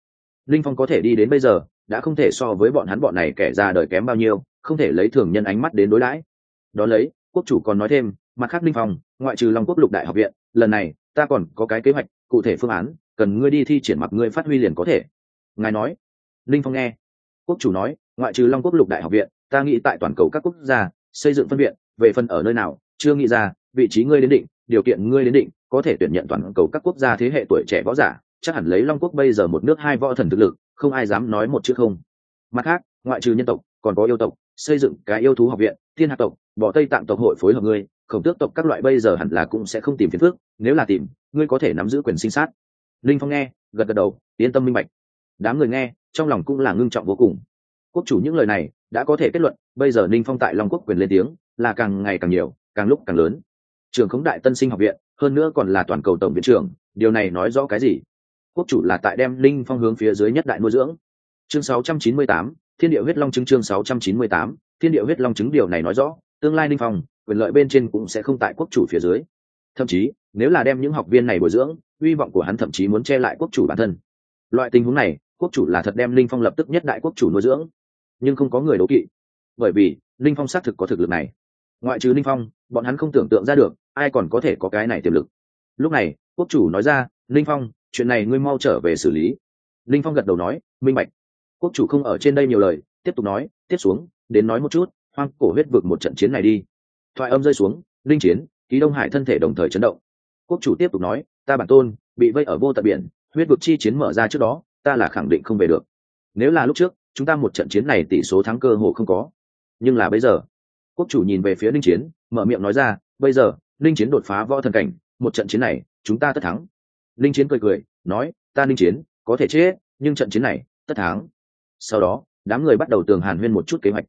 Linh phong có thể đi đến bây giờ, đã không thể so với bọn hắn bọn này kẻ ra đời kém bao nhiêu, không thể lấy thường nhân ánh mắt đến đối đãi. Đón lấy, quốc chủ còn nói thêm, mặt khác linh phong, ngoại trừ long quốc lục đại học viện, lần này, ta còn có cái kế hoạch, cụ thể phương án, cần ngươi đi thi triển mặt ngươi phát huy liền có thể. Ngài nói. Linh phong nghe. Quốc chủ nói, ngoại trừ long quốc lục đại học viện, ta nghĩ tại toàn cầu các quốc gia, xây dựng phân viện, về phần ở nơi nào, chưa nghĩ ra vị trí ngươi đến định, điều kiện ngươi đến định, có thể tuyển nhận toàn cầu các quốc gia thế hệ tuổi trẻ võ giả, chắc hẳn lấy long quốc bây giờ một nước hai võ thần thực lực, không ai dám nói một chữ không. Mặt khác, ngoại trừ nhân tộc, còn có yêu tộc, xây dựng cái yêu thú học viện, thiên hạ tộc, bỏ tây tạng tộc hội phối hợp ngươi, khổng tước tộc các loại bây giờ hẳn là cũng sẽ không tìm phiền phước nếu là tìm, ngươi có thể nắm giữ quyền sinh sát. Linh phong nghe, gật gật đầu, yên tâm minh bạch. Đám người nghe, trong lòng cũng là ngưng trọng vô cùng. Quốc chủ những lời này, đã có thể kết luận, bây giờ ninh phong tại long quốc quyền lên tiếng, là càng ngày càng nhiều, càng lúc càng lớn trường khống đại tân sinh học viện hơn nữa còn là toàn cầu tổng viện trưởng điều này nói rõ cái gì? Quốc chủ là tại đem linh phong hướng phía dưới nhất đại nuôi dưỡng. Chương 698, thiên địa huyết long chứng chương 698, thiên địa huyết long chứng điều này nói rõ tương lai linh phong quyền lợi bên trên cũng sẽ không tại quốc chủ phía dưới. Thậm chí nếu là đem những học viên này bồi dưỡng hy vọng của hắn thậm chí muốn che lại quốc chủ bản thân. Loại tình huống này quốc chủ là thật đem linh phong lập tức nhất đại quốc chủ nuôi dưỡng. Nhưng không có người đố kỵ. Bởi vì linh phong xác thực có thực lực này. Ngoại trừ linh phong bọn hắn không tưởng tượng ra được ai còn có thể có cái này tiềm lực? Lúc này, quốc chủ nói ra, linh phong, chuyện này ngươi mau trở về xử lý. Linh phong gật đầu nói, minh bạch. Quốc chủ không ở trên đây nhiều lời, tiếp tục nói, tiếp xuống, đến nói một chút, hoang cổ huyết vực một trận chiến này đi. Thoại âm rơi xuống, linh chiến, ký đông hải thân thể đồng thời chấn động. Quốc chủ tiếp tục nói, ta bản tôn bị vây ở vô tận biển, huyết vực chi chiến mở ra trước đó, ta là khẳng định không về được. Nếu là lúc trước, chúng ta một trận chiến này tỷ số thắng cơ hồ không có. Nhưng là bây giờ. Quốc chủ nhìn về phía linh chiến, mở miệng nói ra, bây giờ linh chiến đột phá võ thần cảnh, một trận chiến này, chúng ta tất thắng. Linh chiến cười cười, nói, ta linh chiến, có thể chết, nhưng trận chiến này, tất thắng. Sau đó, đám người bắt đầu tường hàn huyên một chút kế hoạch.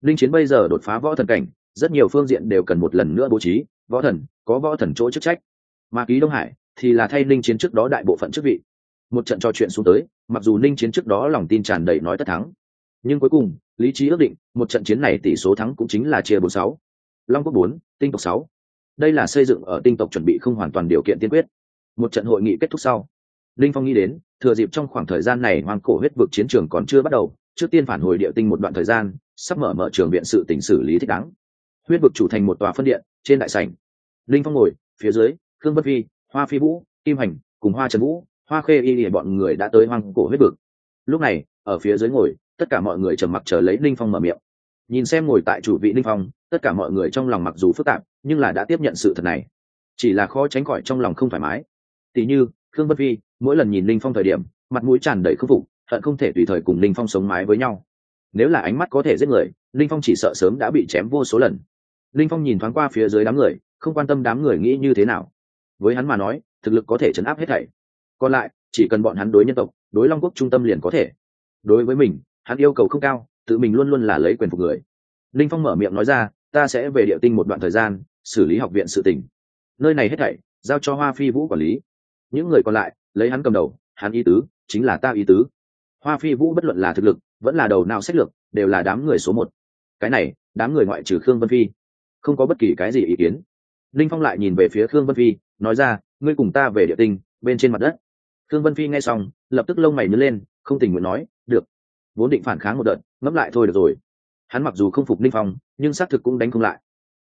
Linh chiến bây giờ đột phá võ thần cảnh, rất nhiều phương diện đều cần một lần nữa bố trí, võ thần, có võ thần chỗ chức trách. Mà ký đông hải, thì là thay linh chiến trước đó đại bộ phận chức vị. Một trận trò chuyện xuống tới, mặc dù ninh chiến trước đó lòng tin tràn đầy nói tất thắng, nhưng cuối cùng, lý trí ước định, một trận chiến này tỷ số thắng cũng chính là chia bốn sáu. Long quốc bốn, tinh tộc sáu đây là xây dựng ở tinh tộc chuẩn bị không hoàn toàn điều kiện tiên quyết. Một trận hội nghị kết thúc sau linh phong nghĩ đến thừa dịp trong khoảng thời gian này hoang cổ huyết vực chiến trường còn chưa bắt đầu trước tiên phản hồi địa tinh một đoạn thời gian sắp mở mở trường viện sự tỉnh xử lý thích đáng. Huyết vực chủ thành một tòa phân điện trên đại sảnh. Linh phong ngồi phía dưới khương bất vi, hoa phi vũ kim hành cùng hoa trần vũ hoa khê y để bọn người đã tới hoang cổ huyết vực. Lúc này ở phía dưới ngồi tất cả mọi người trầm mặc chờ lấy linh phong mở miệng. Nhìn xem ngồi tại chủ vị linh phong tất cả mọi người trong lòng mặc dù phức tạp nhưng là đã tiếp nhận sự thật này. Chỉ là khó tránh khỏi trong lòng không thoải mái. Tỉ như, khương bất Vi, mỗi lần nhìn linh phong thời điểm, mặt mũi tràn đầy khâm phục, hận không thể tùy thời cùng linh phong sống mái với nhau. Nếu là ánh mắt có thể giết người, linh phong chỉ sợ sớm đã bị chém vô số lần. Linh phong nhìn thoáng qua phía dưới đám người, không quan tâm đám người nghĩ như thế nào. Với hắn mà nói, thực lực có thể chấn áp hết thảy. Còn lại, chỉ cần bọn hắn đối nhân tộc, đối long quốc trung tâm liền có thể. Đối với mình, hắn yêu cầu không cao, tự mình luôn luôn là lấy quyền phục người. Linh phong mở miệng nói ra, ta sẽ về địa tinh một đoạn thời gian xử lý học viện sự tình, nơi này hết thảy giao cho hoa phi vũ quản lý. Những người còn lại lấy hắn cầm đầu hắn ý tứ chính là ta ý tứ. Hoa phi vũ bất luận là thực lực vẫn là đầu nào sách lược đều là đám người số một. Cái này đám người ngoại trừ khương vân phi. Không có bất kỳ cái gì ý kiến. Linh phong lại nhìn về phía khương vân phi nói ra ngươi cùng ta về địa tinh bên trên mặt đất. Khương vân phi nghe xong lập tức lông mày nhớ lên không tình nguyện nói được. Vốn định phản kháng một đợt ngẫm lại thôi được rồi. Hắn mặc dù không phục linh phong nhưng xác thực cũng đánh không lại.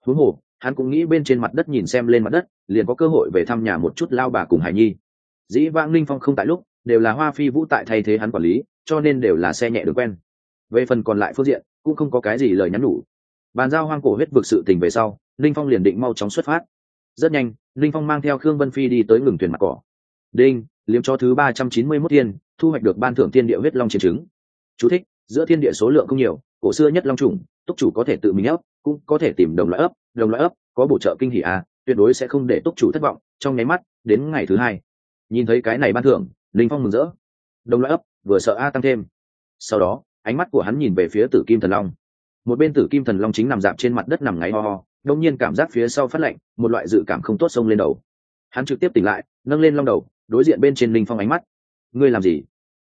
Huống hồ hắn cũng nghĩ bên trên mặt đất nhìn xem lên mặt đất liền có cơ hội về thăm nhà một chút lao bà cùng hải nhi. Dĩ vãng linh phong không tại lúc đều là hoa phi vũ tại thay thế hắn quản lý cho nên đều là xe nhẹ được quen. Về phần còn lại phương diện cũng không có cái gì lời nhắn nhủ. Bàn giao hoang cổ huyết vực sự tình về sau linh phong liền định mau chóng xuất phát. Rất nhanh linh phong mang theo khương vân phi đi tới ngừng thuyền mặt cỏ. Đinh liếm cho thứ ba trăm chín mươi mốt thiên thu hoạch được ban thưởng thiên địa huyết long chiến trứng Chú thích, giữa thiên địa số lượng không nhiều cổ xưa nhất long trùng túc chủ có thể tự mình ấp, cũng có thể tìm đồng loại ấp, đồng loại ấp, có bổ trợ kinh hỷ à tuyệt đối sẽ không để túc chủ thất vọng, trong nháy mắt, đến ngày thứ hai. Nhìn thấy cái này ban thưởng, linh phong mừng rỡ. Đồng loại ấp, vừa sợ a tăng thêm. Sau đó, ánh mắt của hắn nhìn về phía tử kim thần long. Một bên tử kim thần long chính nằm dạp trên mặt đất nằm ngáy ho ho, đông nhiên cảm giác phía sau phát lạnh, một loại dự cảm không tốt xông lên đầu. Hắn trực tiếp tỉnh lại, nâng lên long đầu, đối diện bên trên linh phong ánh mắt. Ngươi làm gì?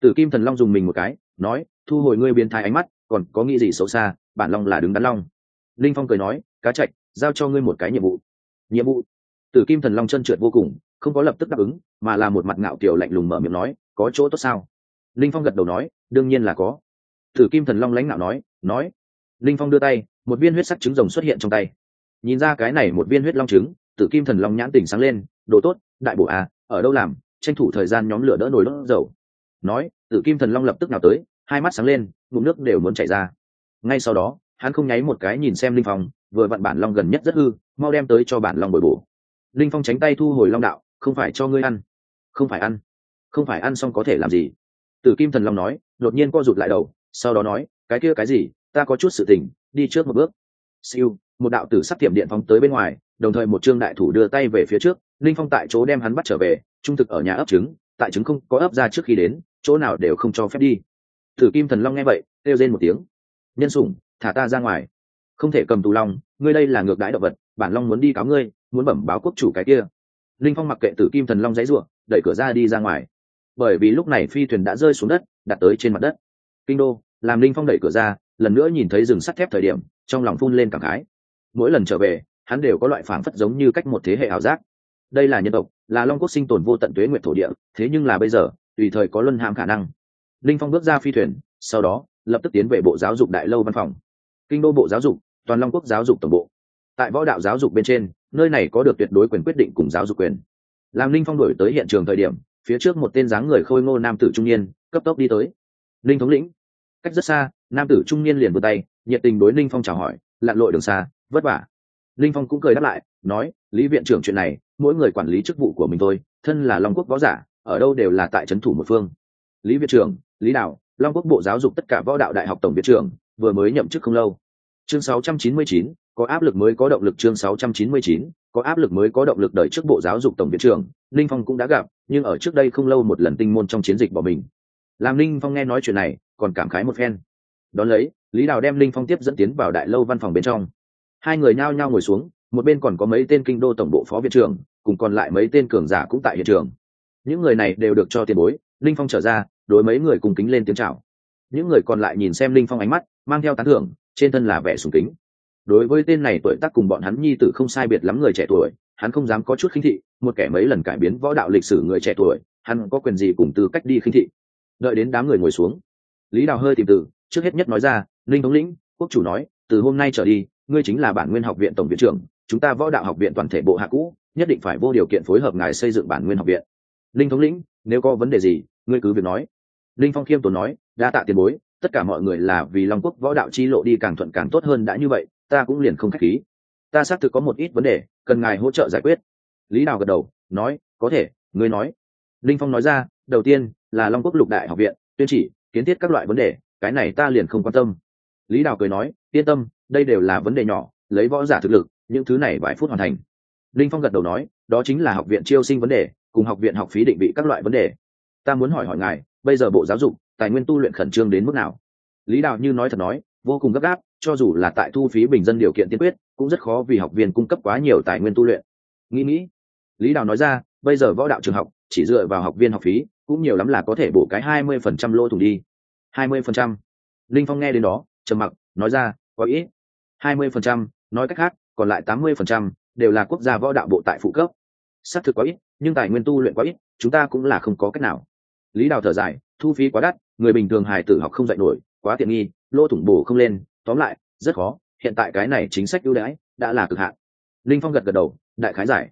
Tử kim thần long dùng mình một cái, nói, thu hồi ngươi biến thái ánh mắt, còn có nghĩ gì xấu xa? Bản long là đứng đắn long. Linh phong cười nói, cá chạch giao cho ngươi một cái nhiệm vụ. Nhiệm vụ? Tử kim thần long chân trượt vô cùng, không có lập tức đáp ứng, mà là một mặt ngạo kiểu lạnh lùng mở miệng nói, có chỗ tốt sao? Linh phong gật đầu nói, đương nhiên là có. Tử kim thần long lãnh ngạo nói nói. Linh phong đưa tay, một viên huyết sắc trứng rồng xuất hiện trong tay. Nhìn ra cái này một viên huyết long trứng, tử kim thần long nhãn tỉnh sáng lên, đồ tốt, đại bổ à ở đâu làm, tranh thủ thời gian nhóm lửa đỡ nồi đốt dầu. Nói, tử kim thần long lập tức nào tới, hai mắt sáng lên, ngụm nước đều muốn chảy ra ngay sau đó, hắn không nháy một cái nhìn xem linh phong, vừa vặn bản long gần nhất rất hư, mau đem tới cho bản long bồi bổ. Linh phong tránh tay thu hồi long đạo, không phải cho ngươi ăn. Không phải ăn. Không phải ăn xong có thể làm gì? Tử kim thần long nói, đột nhiên co rụt lại đầu, sau đó nói, cái kia cái gì, ta có chút sự tình, đi trước một bước. Siêu, một đạo tử sắc tiệm điện phóng tới bên ngoài, đồng thời một trương đại thủ đưa tay về phía trước, linh phong tại chỗ đem hắn bắt trở về, trung thực ở nhà ấp trứng, tại trứng không có ấp ra trước khi đến, chỗ nào đều không cho phép đi. Tử kim thần long nghe vậy, kêu rên một tiếng nhân sủng, thả ta ra ngoài. Không thể cầm tù long, ngươi đây là ngược đãi động vật, bản long muốn đi cáo ngươi, muốn bẩm báo quốc chủ cái kia. Linh phong mặc kệ tử kim thần long dãy ruộng đẩy cửa ra đi ra ngoài. Bởi vì lúc này phi thuyền đã rơi xuống đất, đặt tới trên mặt đất. Kinh đô, làm linh phong đẩy cửa ra, lần nữa nhìn thấy rừng sắt thép thời điểm, trong lòng phun lên cảm khái. Mỗi lần trở về, hắn đều có loại phảng phất giống như cách một thế hệ ảo giác. Đây là nhân tộc, là long quốc sinh tồn vô tận tuế nguyện thổ địa, thế nhưng là bây giờ, tùy thời có luân hãm khả năng. Linh phong bước ra phi thuyền, sau đó lập tức tiến về bộ giáo dục đại lâu văn phòng. Kinh đô bộ giáo dục, toàn long quốc giáo dục tổng bộ. Tại võ đạo giáo dục bên trên, nơi này có được tuyệt đối quyền quyết định cùng giáo dục quyền. Làm linh phong đổi tới hiện trường thời điểm, phía trước một tên dáng người khôi ngô nam tử trung niên, cấp tốc đi tới. Linh thống lĩnh. Cách rất xa, nam tử trung niên liền vươn tay, nhiệt tình đối linh phong chào hỏi, lặn lội đường xa, vất vả. Linh phong cũng cười đáp lại, nói, lý viện trưởng chuyện này, mỗi người quản lý chức vụ của mình thôi, thân là long quốc võ giả, ở đâu đều là tại trấn thủ một phương. Lý viện trưởng, lý đạo long quốc bộ giáo dục tất cả võ đạo đại học tổng viện trưởng vừa mới nhậm chức không lâu. Chương 699, có áp lực mới có động lực chương 699, có áp lực mới có động lực đợi trước bộ giáo dục tổng viện trưởng linh phong cũng đã gặp nhưng ở trước đây không lâu một lần tinh môn trong chiến dịch bỏ mình. Làm linh phong nghe nói chuyện này còn cảm khái một phen. Đón lấy lý đào đem linh phong tiếp dẫn tiến vào đại lâu văn phòng bên trong. Hai người nhao nhao ngồi xuống một bên còn có mấy tên kinh đô tổng bộ phó viện trưởng cùng còn lại mấy tên cường giả cũng tại hiện trường. Những người này đều được cho tiền bối linh phong trở ra đối mấy người cùng kính lên tiếng chào. Những người còn lại nhìn xem linh phong ánh mắt, mang theo tán thưởng, trên thân là vẻ sùng kính. Đối với tên này tuổi tác cùng bọn hắn nhi tử không sai biệt lắm người trẻ tuổi, hắn không dám có chút khinh thị, một kẻ mấy lần cải biến võ đạo lịch sử người trẻ tuổi, hắn có quyền gì cùng tư cách đi khinh thị. Đợi đến đám người ngồi xuống, lý đào hơi tìm từ, trước hết nhất nói ra, linh thống lĩnh, quốc chủ nói, từ hôm nay trở đi, ngươi chính là bản nguyên học viện tổng viện trưởng, chúng ta võ đạo học viện toàn thể bộ hạ cũ, nhất định phải vô điều kiện phối hợp ngài xây dựng bản nguyên học viện. Linh thống lĩnh, nếu có vấn đề gì, ngươi cứ việc nói linh phong khiêm tốn nói, đa tạ tiền bối, tất cả mọi người là vì long quốc võ đạo chi lộ đi càng thuận càng tốt hơn đã như vậy, ta cũng liền không k h á c h khí. Ta xác thực có một ít vấn đề, cần ngài hỗ trợ giải quyết. Lý đào gật đầu, nói, có thể, ngươi nói. Linh phong nói ra, đầu tiên là long quốc lục đại học viện, tuyên chỉ, kiến thiết các loại vấn đề, cái này ta liền không quan tâm. Lý đào cười nói, yên tâm, đây đều là vấn đề nhỏ, lấy võ giả thực lực, những thứ này vài phút hoàn thành. Linh phong gật đầu nói, đó chính là học viện chiêu sinh vấn đề, cùng học viện học phí định vị các loại vấn đề ta muốn hỏi hỏi ngài, bây giờ bộ giáo dục, tài nguyên tu luyện khẩn trương đến mức nào? Lý đào như nói thật nói, vô cùng gấp gáp, cho dù là tại thu phí bình dân điều kiện tiên quyết, cũng rất khó vì học viên cung cấp quá nhiều tài nguyên tu luyện. Nghĩ nghĩ, lý đào nói ra, bây giờ võ đạo trường học, chỉ dựa vào học viên học phí, cũng nhiều lắm là có thể bổ cái hai mươi phần trăm lỗ thủng đi. hai mươi phần trăm. Linh phong nghe đến đó, trầm mặc, nói ra, có ít hai mươi phần trăm, nói cách khác, còn lại tám mươi phần trăm đều là quốc gia võ đạo bộ tại phụ cấp. Xác thực quá ít, nhưng tài nguyên tu luyện quá ít, chúng ta cũng là không có cách nào lý đào thở dài, thu phí quá đắt, người bình thường hài tử học không dạy nổi, quá tiện nghi, lỗ thủng bổ không lên, tóm lại, rất khó, hiện tại cái này chính sách ưu đãi đã là cực hạn. Linh phong gật gật đầu, đại khái giải.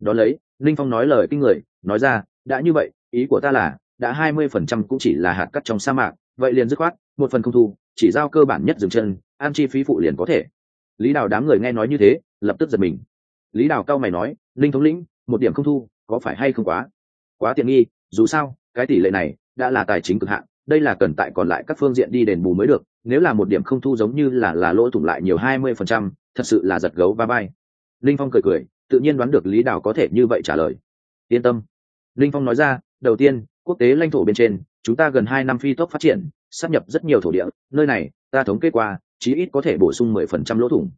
Đón lấy, linh phong nói lời kinh người, nói ra, đã như vậy, ý của ta là, đã hai mươi phần trăm cũng chỉ là hạt cắt trong sa mạc, vậy liền dứt khoát, một phần không thu, chỉ giao cơ bản nhất dừng chân an chi phí phụ liền có thể. Lý đào đám người nghe nói như thế, lập tức giật mình. Lý đào cao mày nói, linh thống lĩnh, một điểm không thu, có phải hay không quá? Quá tiện nghi, dù sao cái tỷ lệ này đã là tài chính cực hạn, đây là cần tại còn lại các phương diện đi đền bù mới được, nếu là một điểm không thu giống như là là lỗ thủng lại nhiều hai mươi phần trăm, thật sự là giật gấu va bay linh phong cười cười, tự nhiên đoán được lý đào có thể như vậy trả lời. Yên tâm. Linh phong nói ra, đầu tiên, quốc tế lãnh thổ bên trên, chúng ta gần hai năm phi tốc phát triển sắp nhập rất nhiều thổ địa, nơi này, ta thống kê qua, chí ít có thể bổ sung mười phần trăm lỗ thủng.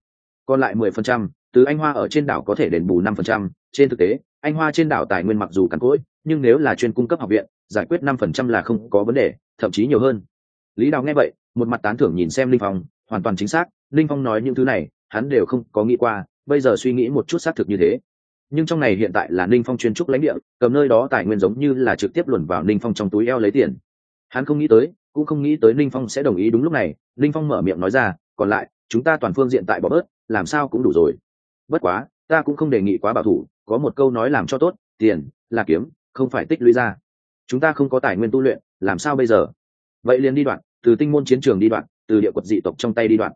Còn lại mười phần trăm, từ anh hoa ở trên đảo có thể đền bù năm phần trăm, trên thực tế, anh hoa trên đảo tài nguyên mặc dù cằn cỗi, nhưng nếu là chuyên cung cấp học viện giải quyết năm phần trăm là không có vấn đề, thậm chí nhiều hơn. Lý đào nghe vậy, một mặt tán thưởng nhìn xem linh phong, hoàn toàn chính xác, linh phong nói những thứ này, hắn đều không có nghĩ qua, bây giờ suy nghĩ một chút xác thực như thế. Nhưng trong này hiện tại là ninh phong chuyên trúc lãnh địa, cầm nơi đó tài nguyên giống như là trực tiếp luồn vào ninh phong trong túi eo lấy tiền. Hắn không nghĩ tới, cũng không nghĩ tới ninh phong sẽ đồng ý đúng lúc này ninh phong mở miệng nói ra, còn lại, chúng ta toàn phương diện tại bỏ bớt, làm sao cũng đủ rồi. Bất quá, ta cũng không đề nghị quá bảo thủ, có một câu nói làm cho tốt, tiền là kiếm, không phải tích lũy ra chúng ta không có tài nguyên tu luyện, làm sao bây giờ? Vậy liền đi đoạn, từ tinh môn chiến trường đi đoạn, từ địa quật dị tộc trong tay đi đoạn.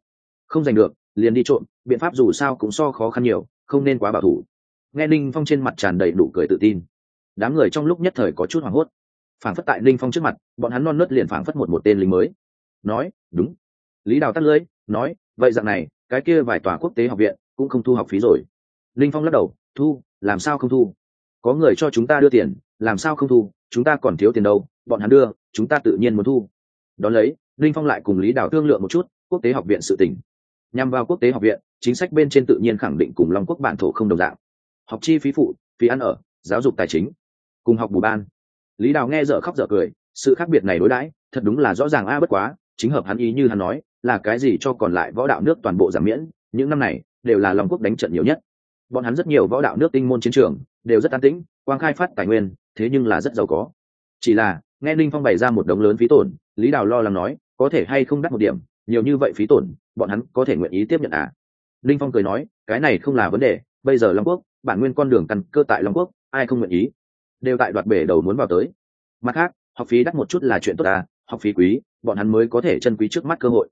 Không giành được, liền đi trộm, biện pháp dù sao cũng so khó khăn nhiều, không nên quá bảo thủ. Nghe ninh phong trên mặt tràn đầy đủ cười tự tin. Đám người trong lúc nhất thời có chút hoảng hốt. Phảng phất tại ninh phong trước mặt, bọn hắn non nớt liền phảng phất một một tên lính mới. Nói, đúng. Lý đào tắt lưới nói, vậy dạng này, cái kia vài tòa quốc tế học viện cũng không thu học phí rồi. Ninh phong lắc đầu, thu, làm sao không thu? Có người cho chúng ta đưa tiền làm sao không thu, chúng ta còn thiếu tiền đâu, bọn hắn đưa, chúng ta tự nhiên muốn thu. Đón lấy, linh phong lại cùng lý đào thương lượng một chút, quốc tế học viện sự tỉnh nhằm vào quốc tế học viện, chính sách bên trên tự nhiên khẳng định cùng long quốc bản thổ không đồng dạng. Học chi phí phụ, phí ăn ở, giáo dục tài chính. Cùng học bù ban. Lý đào nghe dở khóc dở cười, sự khác biệt này đối đãi, thật đúng là rõ ràng a à bất quá, chính hợp hắn ý như hắn nói, là cái gì cho còn lại võ đạo nước toàn bộ giảm miễn, những năm này, đều là long quốc đánh trận nhiều nhất. Bọn hắn rất nhiều võ đạo nước tinh môn chiến trường, đều rất an tĩnh, quang khai phát tài nguyên thế nhưng là rất giàu có. Chỉ là, nghe linh phong bày ra một đống lớn phí tổn, lý đào lo lắng nói, có thể hay không đắt một điểm, nhiều như vậy phí tổn, bọn hắn có thể nguyện ý tiếp nhận à? Linh phong cười nói, cái này không là vấn đề, bây giờ long quốc, bản nguyên con đường căn cơ tại long quốc, ai không nguyện ý? Đều tại đoạt bể đầu muốn vào tới. Mặt khác, học phí đắt một chút là chuyện tốt à học phí quý, bọn hắn mới có thể chân quý trước mắt cơ hội.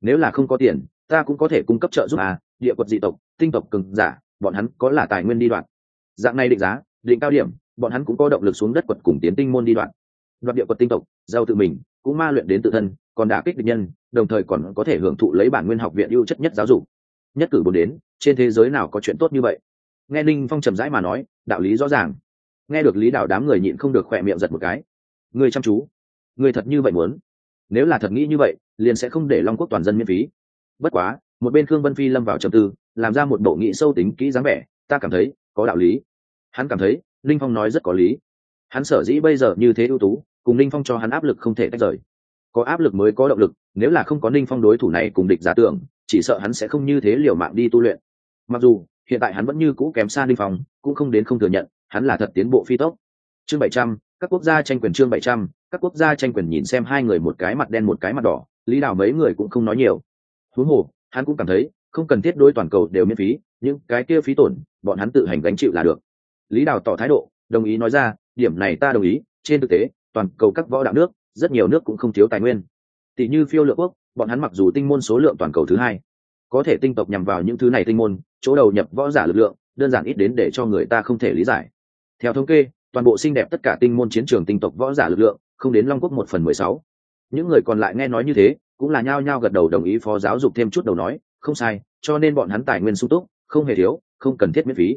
Nếu là không có tiền, ta cũng có thể cung cấp trợ giúp à địa quật dị tộc, tinh tộc cường giả, bọn hắn có là tài nguyên đi đoạn dạng này định giá, định cao điểm bọn hắn cũng có động lực xuống đất quật cùng tiến tinh môn đi đoạn. Đoạt địa quật tinh tộc giao tự mình, cũng ma luyện đến tự thân, còn đả kích địch nhân, đồng thời còn có thể hưởng thụ lấy bản nguyên học viện ưu chất nhất giáo dục. Nhất cử bốn đến, trên thế giới nào có chuyện tốt như vậy? Nghe ninh phong trầm rãi mà nói, đạo lý rõ ràng. Nghe được lý đạo đám người nhịn không được khỏe miệng giật một cái. Người chăm chú. Người thật như vậy muốn. Nếu là thật nghĩ như vậy, liền sẽ không để long quốc toàn dân miễn phí. Bất quá, một bên khương vân phi lâm vào trầm tư, làm ra một bộ nghị sâu tính kỹ dáng vẻ, ta cảm thấy có đạo lý. Hắn cảm thấy linh phong nói rất có lý. Hắn sở dĩ bây giờ như thế ưu tú, cùng linh phong cho hắn áp lực không thể tách rời. Có áp lực mới có động lực, nếu là không có ninh phong đối thủ này cùng địch giả tưởng, chỉ sợ hắn sẽ không như thế liều mạng đi tu luyện. Mặc dù, hiện tại hắn vẫn như cũ kém xa ninh phong, cũng không đến không thừa nhận, hắn là thật tiến bộ phi tốc. Chương bảy trăm, các quốc gia tranh quyền chương bảy trăm, các quốc gia tranh quyền nhìn xem hai người một cái mặt đen một cái mặt đỏ, lý đào mấy người cũng không nói nhiều. Huống hồ, hắn cũng cảm thấy, không cần thiết đối toàn cầu đều miễn phí, những cái kia phí tổn, bọn hắn tự hành gánh chịu là được lý đào tỏ thái độ, đồng ý nói ra, điểm này ta đồng ý, trên thực tế, toàn cầu các võ đạo nước, rất nhiều nước cũng không thiếu tài nguyên. Tỷ như phiêu lựa quốc, bọn hắn mặc dù tinh môn số lượng toàn cầu thứ hai, có thể tinh tộc nhằm vào những thứ này tinh môn, chỗ đầu nhập võ giả lực lượng, đơn giản ít đến để cho người ta không thể lý giải. Theo thống kê, toàn bộ xinh đẹp tất cả tinh môn chiến trường tinh tộc võ giả lực lượng, không đến long quốc một phần mười sáu. Những người còn lại nghe nói như thế, cũng là nhao nhao gật đầu đồng ý phó giáo dục thêm chút đầu nói, không sai, cho nên bọn hắn tài nguyên sung túc, không hề thiếu, không cần thiết miễn phí.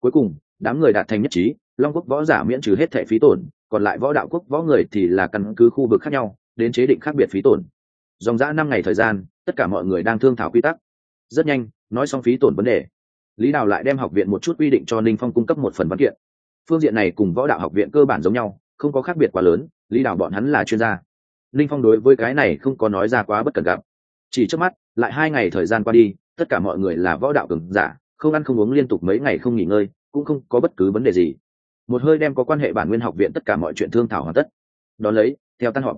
Cuối cùng đám người đạt thành nhất trí, long quốc võ giả miễn trừ hết thẻ phí tổn, còn lại võ đạo quốc võ người thì là căn cứ khu vực khác nhau, đến chế định khác biệt phí tổn. Dòng dã năm ngày thời gian, tất cả mọi người đang thương thảo quy tắc. Rất nhanh, nói xong phí tổn vấn đề. Lý đào lại đem học viện một chút quy định cho ninh phong cung cấp một phần văn kiện. Phương diện này cùng võ đạo học viện cơ bản giống nhau, không có khác biệt quá lớn, lý đào bọn hắn là chuyên gia. Ninh phong đối với cái này không có nói ra quá bất cần gặp. Chỉ trước mắt, lại hai ngày thời gian qua đi, tất cả mọi người là võ đạo cường giả, không ăn không uống liên tục mấy ngày không nghỉ ngơi cũng không có bất cứ vấn đề gì. Một hơi đem có quan hệ bản nguyên học viện tất cả mọi chuyện thương thảo hoàn tất. Đón lấy, theo tan họp,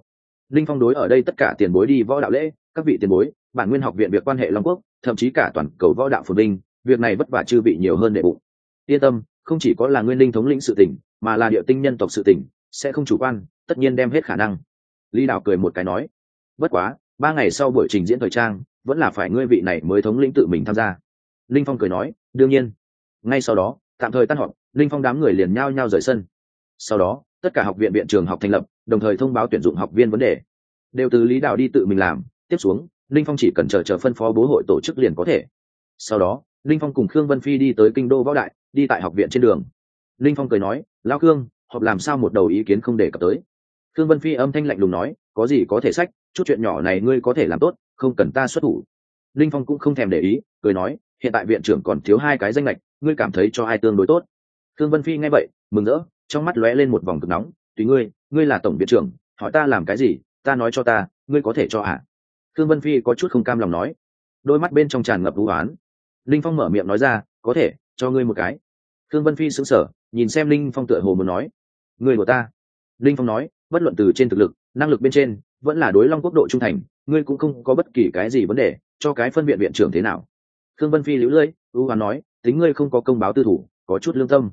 linh phong đối ở đây tất cả tiền bối đi võ đạo lễ, các vị tiền bối, bản nguyên học viện việc quan hệ long quốc, thậm chí cả toàn cầu võ đạo phồn linh việc này vất vả chư bị nhiều hơn đệ bụng. Yên tâm, không chỉ có là nguyên linh thống lĩnh sự tỉnh, mà là địa tinh nhân tộc sự tỉnh, sẽ không chủ quan, tất nhiên đem hết khả năng. Lý đạo cười một cái nói, bất quá, ba ngày sau buổi trình diễn thời trang, vẫn là phải ngươi vị này mới thống lĩnh tự mình tham gia. Linh phong cười nói, đương nhiên. Ngay sau đó tạm thời tan họp, linh phong đám người liền nhao nhao rời sân. Sau đó, tất cả học viện viện trường học thành lập, đồng thời thông báo tuyển dụng học viên vấn đề. Đều từ lý đạo đi tự mình làm, tiếp xuống, linh phong chỉ cần chờ chờ phân phó bố hội tổ chức liền có thể. Sau đó, linh phong cùng khương vân phi đi tới kinh đô võ đại, đi tại học viện trên đường. Linh phong cười nói lao khương, họp làm sao một đầu ý kiến không để cập tới? Khương vân phi âm thanh lạnh lùng nói, có gì có thể sách, chút chuyện nhỏ này ngươi có thể làm tốt, không cần ta xuất thủ. Linh phong cũng không thèm để ý, cười nói, hiện tại viện trưởng còn thiếu hai cái danh lệch ngươi cảm thấy cho ai tương đối tốt? Khương vân phi nghe vậy, mừng rỡ, trong mắt lóe lên một vòng cực nóng. Tùy ngươi ngươi là tổng viện trưởng, hỏi ta làm cái gì, ta nói cho ta, ngươi có thể cho ạ à? khương vân phi có chút không cam lòng nói. Đôi mắt bên trong tràn ngập vũ oán. Linh phong mở miệng nói ra, có thể, cho ngươi một cái. Khương vân phi sững sờ, nhìn xem linh phong tựa hồ muốn nói. Người của ta. Linh phong nói, bất luận từ trên thực lực, năng lực bên trên, vẫn là đối long quốc độ trung thành, ngươi cũng không có bất kỳ cái gì vấn đề, cho cái phân viện viện trưởng thế nào. Khương vân phi lũ lưỡi ưu hoán nói tính ngươi không có công báo tư thủ, có chút lương tâm.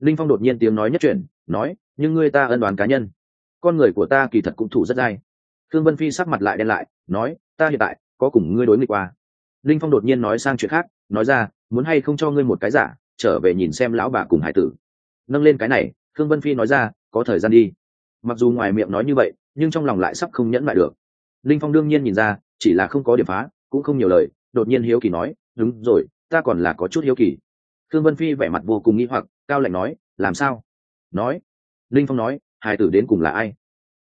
Linh phong đột nhiên tiếng nói nhất chuyển, nói, nhưng ngươi ta ân đoán cá nhân. Con người của ta kỳ thật cũng thủ rất dai. Thương vân phi sắc mặt lại đen lại, nói, ta hiện tại có cùng ngươi đối nghịch qua. Linh phong đột nhiên nói sang chuyện khác, nói ra, muốn hay không cho ngươi một cái giả, trở về nhìn xem lão bà cùng hải tử. Nâng lên cái này Thương vân phi nói ra, có thời gian đi. Mặc dù ngoài miệng nói như vậy, nhưng trong lòng lại sắp không nhẫn lại được. Linh phong đương nhiên nhìn ra, chỉ là không có điểm phá, cũng không nhiều lời, đột nhiên hiếu kỳ nói, đúng rồi ta còn là có chút hiếu kỳ. Khương vân phi vẻ mặt vô cùng nghĩ hoặc, cao lạnh nói, làm sao? Nói. Linh phong nói hài tử đến cùng là ai?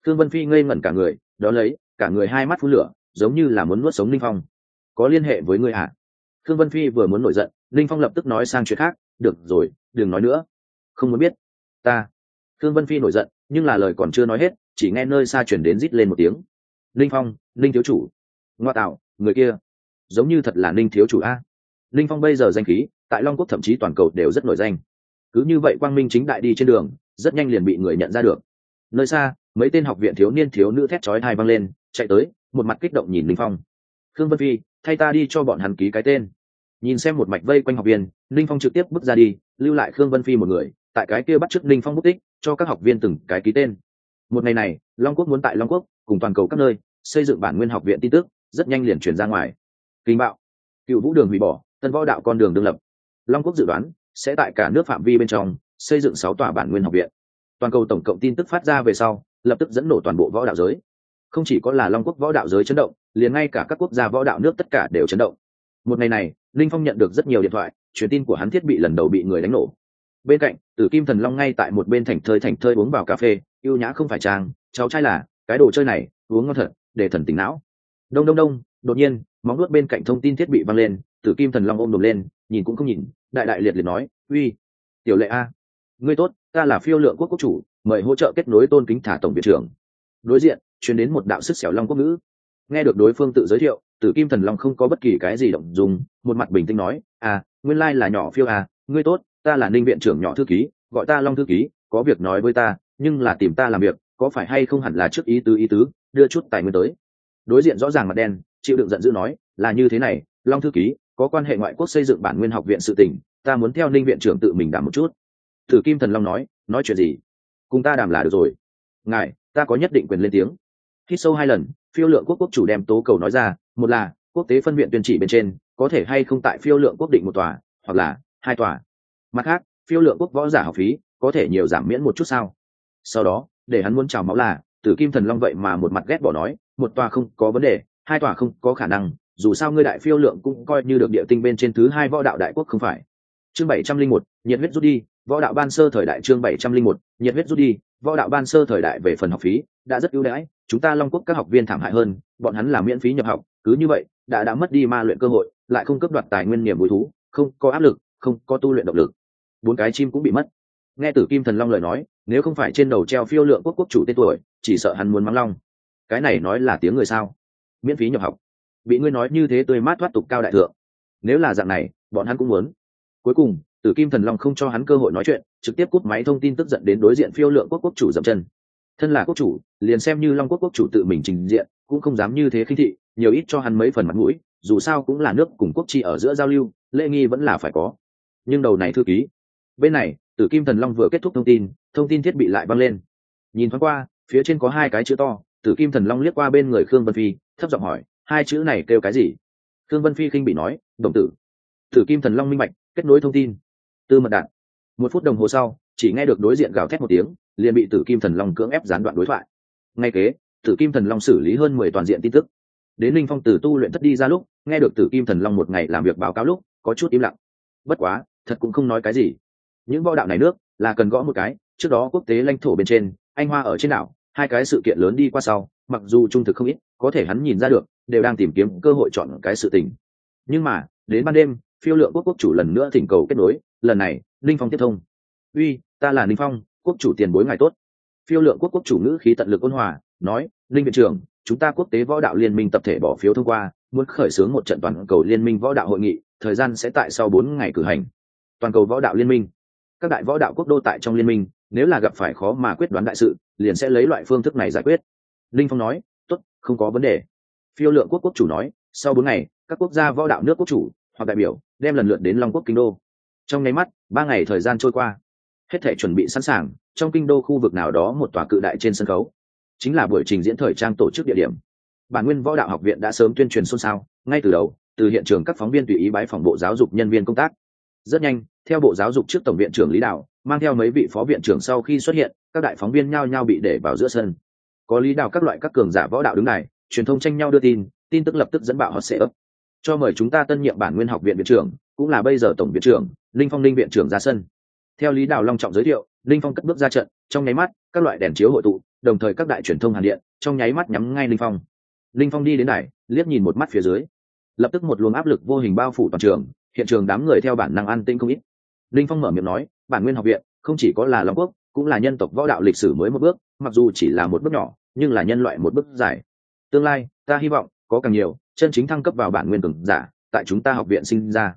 Khương vân phi ngây ngẩn cả người, đó lấy, cả người hai mắt phun lửa, giống như là muốn nuốt sống linh phong. Có liên hệ với ngươi hả? Khương vân phi vừa muốn nổi giận, linh phong lập tức nói sang chuyện khác, được rồi, đừng nói nữa. Không muốn biết. Ta. Khương vân phi nổi giận, nhưng là lời còn chưa nói hết, chỉ nghe nơi xa chuyển đến rít lên một tiếng. Linh phong, linh thiếu chủ. Ngoa tạo, người kia. Giống như thật là linh thiếu chủ a linh phong bây giờ danh khí, tại long quốc thậm chí toàn cầu đều rất nổi danh. Cứ như vậy quang minh chính đại đi trên đường, rất nhanh liền bị người nhận ra được. Nơi xa, mấy tên học viện thiếu niên thiếu nữ thét chói thai văng lên, chạy tới, một mặt kích động nhìn linh phong. Khương vân phi, thay ta đi cho bọn hắn ký cái tên. Nhìn xem một mạch vây quanh học viên, linh phong trực tiếp bước ra đi, lưu lại khương vân phi một người, tại cái kia bắt chước linh phong bút tích cho các học viên từng cái ký tên. Một ngày này, long quốc muốn tại long quốc, cùng toàn cầu các nơi, xây dựng bản nguyên học viện tin tức, rất nhanh liền truyền ra ngoài. Kinh bạo. Cựu vũ đường hủy bỏ tân võ đạo con đường đương lập. Long quốc dự đoán sẽ tại cả nước phạm vi bên trong xây dựng sáu tòa bản nguyên học viện. Toàn cầu tổng cộng tin tức phát ra về sau, lập tức dẫn nổ toàn bộ võ đạo giới. Không chỉ có là long quốc võ đạo giới chấn động, liền ngay cả các quốc gia võ đạo nước tất cả đều chấn động. Một ngày này, linh phong nhận được rất nhiều điện thoại, truyền tin của hắn thiết bị lần đầu bị người đánh nổ. Bên cạnh, tử kim thần long ngay tại một bên thành thơi thành thơi uống vào cà phê, yêu nhã không phải trang cháu trai là, cái đồ chơi này, uống ngon thật, để thần tỉnh não. Đông đông đông, đột nhiên, móng nuốt bên cạnh thông tin thiết bị văng lên tử kim thần long ôm đồm lên, nhìn cũng không nhìn, đại đại liệt liệt nói, uy, tiểu lệ a, ngươi tốt, ta là phiêu lượng quốc quốc chủ, mời hỗ trợ kết nối tôn kính thả tổng viện trưởng. Đối diện chuyển đến một đạo sức xẻo long quốc ngữ. Nghe được đối phương tự giới thiệu, tử kim thần long không có bất kỳ cái gì động dùng một mặt bình tĩnh nói à nguyên lai là nhỏ phiêu à ngươi tốt, ta là ninh viện trưởng nhỏ thư ký, gọi ta long thư ký, có việc nói với ta, nhưng là tìm ta làm việc, có phải hay không hẳn là trước ý tứ ý tứ, đưa chút tài nguyên tới. Đối diện rõ ràng mặt đen, chịu đựng giận dữ nói, là như thế này, long thư ký có quan hệ ngoại quốc xây dựng bản nguyên học viện sự tỉnh ta muốn theo ninh viện trưởng tự mình đảm một chút. Thử kim thần long nói nói chuyện gì? Cùng ta đàm là được rồi. Ngài, ta có nhất định quyền lên tiếng. Khi sâu hai lần, phiêu lượng quốc quốc chủ đem tố cầu nói ra, một là, quốc tế phân viện tuyên chỉ bên trên, có thể hay không tại phiêu lượng quốc định một tòa, hoặc là, hai tòa. Mặt khác, phiêu lượng quốc võ giả học phí, có thể nhiều giảm miễn một chút sao? Sau đó, để hắn muốn chào máu là, tử kim thần long vậy mà một mặt ghét bỏ nói, một tòa không có vấn đề, hai tòa không có khả năng dù sao ngươi đại phiêu lượng cũng coi như được địa tinh bên trên thứ hai võ đạo đại quốc không phải. Chương bảy trăm linh một, nhiệt huyết rút đi, võ đạo ban sơ thời đại chương bảy trăm linh một, nhiệt huyết rút đi, võ đạo ban sơ thời đại về phần học phí đã rất ưu đãi, chúng ta long quốc các học viên thảm hại hơn, bọn hắn là miễn phí nhập học, cứ như vậy, đã đã mất đi ma luyện cơ hội, lại không cấp đoạt tài nguyên niềm vui thú, không có áp lực, không có tu luyện động lực. Bốn cái chim cũng bị mất. Nghe tử kim thần long lời nói, nếu không phải trên đầu treo phiêu lượng quốc quốc chủ tên tuổi, chỉ sợ hắn muốn mắng long. Cái này nói là tiếng người sao? Miễn phí nhập học bị ngươi nói như thế tươi mát thoát tục cao đại thượng. Nếu là dạng này, bọn hắn cũng muốn. Cuối cùng, tử kim thần long không cho hắn cơ hội nói chuyện, trực tiếp cúp máy thông tin tức giận đến đối diện phiêu lượng quốc quốc chủ dậm chân. Thân là quốc chủ, liền xem như long quốc quốc chủ tự mình trình diện, cũng không dám như thế khinh thị, nhiều ít cho hắn mấy phần mặt mũi, dù sao cũng là nước cùng quốc trị ở giữa giao lưu, lễ nghi vẫn là phải có. Nhưng đầu này thư ký. Bên này, tử kim thần long vừa kết thúc thông tin thông tin thiết bị lại văng lên. Nhìn thoáng qua, phía trên có hai cái chữ to, tử kim thần long liếc qua bên người khương vân phi, thấp giọng hỏi hai chữ này kêu cái gì? Khương vân phi khinh bị nói, đồng tử. Tử kim thần long minh bạch, kết nối thông tin. Tư mật đạn một phút đồng hồ sau, chỉ nghe được đối diện gào thét một tiếng, liền bị tử kim thần long cưỡng ép gián đoạn đối thoại. Ngay kế, tử kim thần long xử lý hơn mười toàn diện tin tức. Đến linh phong Tử tu luyện thất đi ra lúc, nghe được tử kim thần long một ngày làm việc báo cáo lúc, có chút im lặng. Bất quá, thật cũng không nói cái gì. Những võ đạo này nước, là cần gõ một cái, trước đó quốc tế lãnh thổ bên trên, anh hoa ở trên đảo, hai cái sự kiện lớn đi qua sau, mặc dù trung thực không ít có thể hắn nhìn ra được, đều đang tìm kiếm cơ hội chọn cái sự tình. Nhưng mà, đến ban đêm, phiêu lượng quốc quốc chủ lần nữa thỉnh cầu kết nối, lần này linh phong tiếp thông. Uy, ta là linh phong, quốc chủ tiền bối ngài tốt. Phiêu lượng quốc quốc chủ ngữ khí tận lực ôn hòa, nói linh viện trưởng, chúng ta quốc tế võ đạo liên minh tập thể bỏ phiếu thông qua, muốn khởi xướng một trận toàn cầu liên minh võ đạo hội nghị, thời gian sẽ tại sau bốn ngày cử hành. Toàn cầu võ đạo liên minh. Các đại võ đạo quốc đô tại trong liên minh, nếu là gặp phải khó mà quyết đoán đại sự, liền sẽ lấy loại phương thức này giải quyết. Linh phong nói không có vấn đề. Phiêu lượng quốc quốc chủ nói, sau bốn ngày, các quốc gia võ đạo nước quốc chủ, hoặc đại biểu, đem lần lượt đến long quốc kinh đô. Trong nháy mắt, ba ngày thời gian trôi qua. Hết thể chuẩn bị sẵn sàng, trong kinh đô khu vực nào đó một tòa cự đại trên sân khấu. Chính là buổi trình diễn thời trang tổ chức địa điểm. Bản nguyên võ đạo học viện đã sớm tuyên truyền xôn xao, ngay từ đầu, từ hiện trường các phóng viên tùy ý bái phòng bộ giáo dục nhân viên công tác. Rất nhanh, theo bộ giáo dục trước tổng viện trưởng lý đạo mang theo mấy vị phó viện trưởng sau khi xuất hiện, các đại phóng viên nhao nhao bị để vào giữa sân có lý đạo các loại các cường giả võ đạo đứng này truyền thông tranh nhau đưa tin tin tức lập tức dẫn bạo họ sẽ ấp cho mời chúng ta tân nhiệm bản nguyên học viện viện trưởng, cũng là bây giờ tổng viện trưởng, linh phong linh viện trưởng ra sân. Theo lý đạo long trọng giới thiệu, linh phong cất bước ra trận, trong nháy mắt, các loại đèn chiếu hội tụ, đồng thời các đại truyền thông hàn điện, trong nháy mắt nhắm ngay linh phong. Linh phong đi đến này liếc nhìn một mắt phía dưới. Lập tức một luồng áp lực vô hình bao phủ toàn trường, hiện trường đám người theo bản năng an tĩnh không ít. Linh phong mở miệng nói, bản nguyên học viện không chỉ có là long quốc cũng là nhân tộc võ đạo lịch sử mới một bước, mặc dù chỉ là một bước nhỏ, nhưng là nhân loại một bước dài. Tương lai, ta hy vọng có càng nhiều, chân chính thăng cấp vào bản nguyên cường giả, tại chúng ta học viện sinh ra.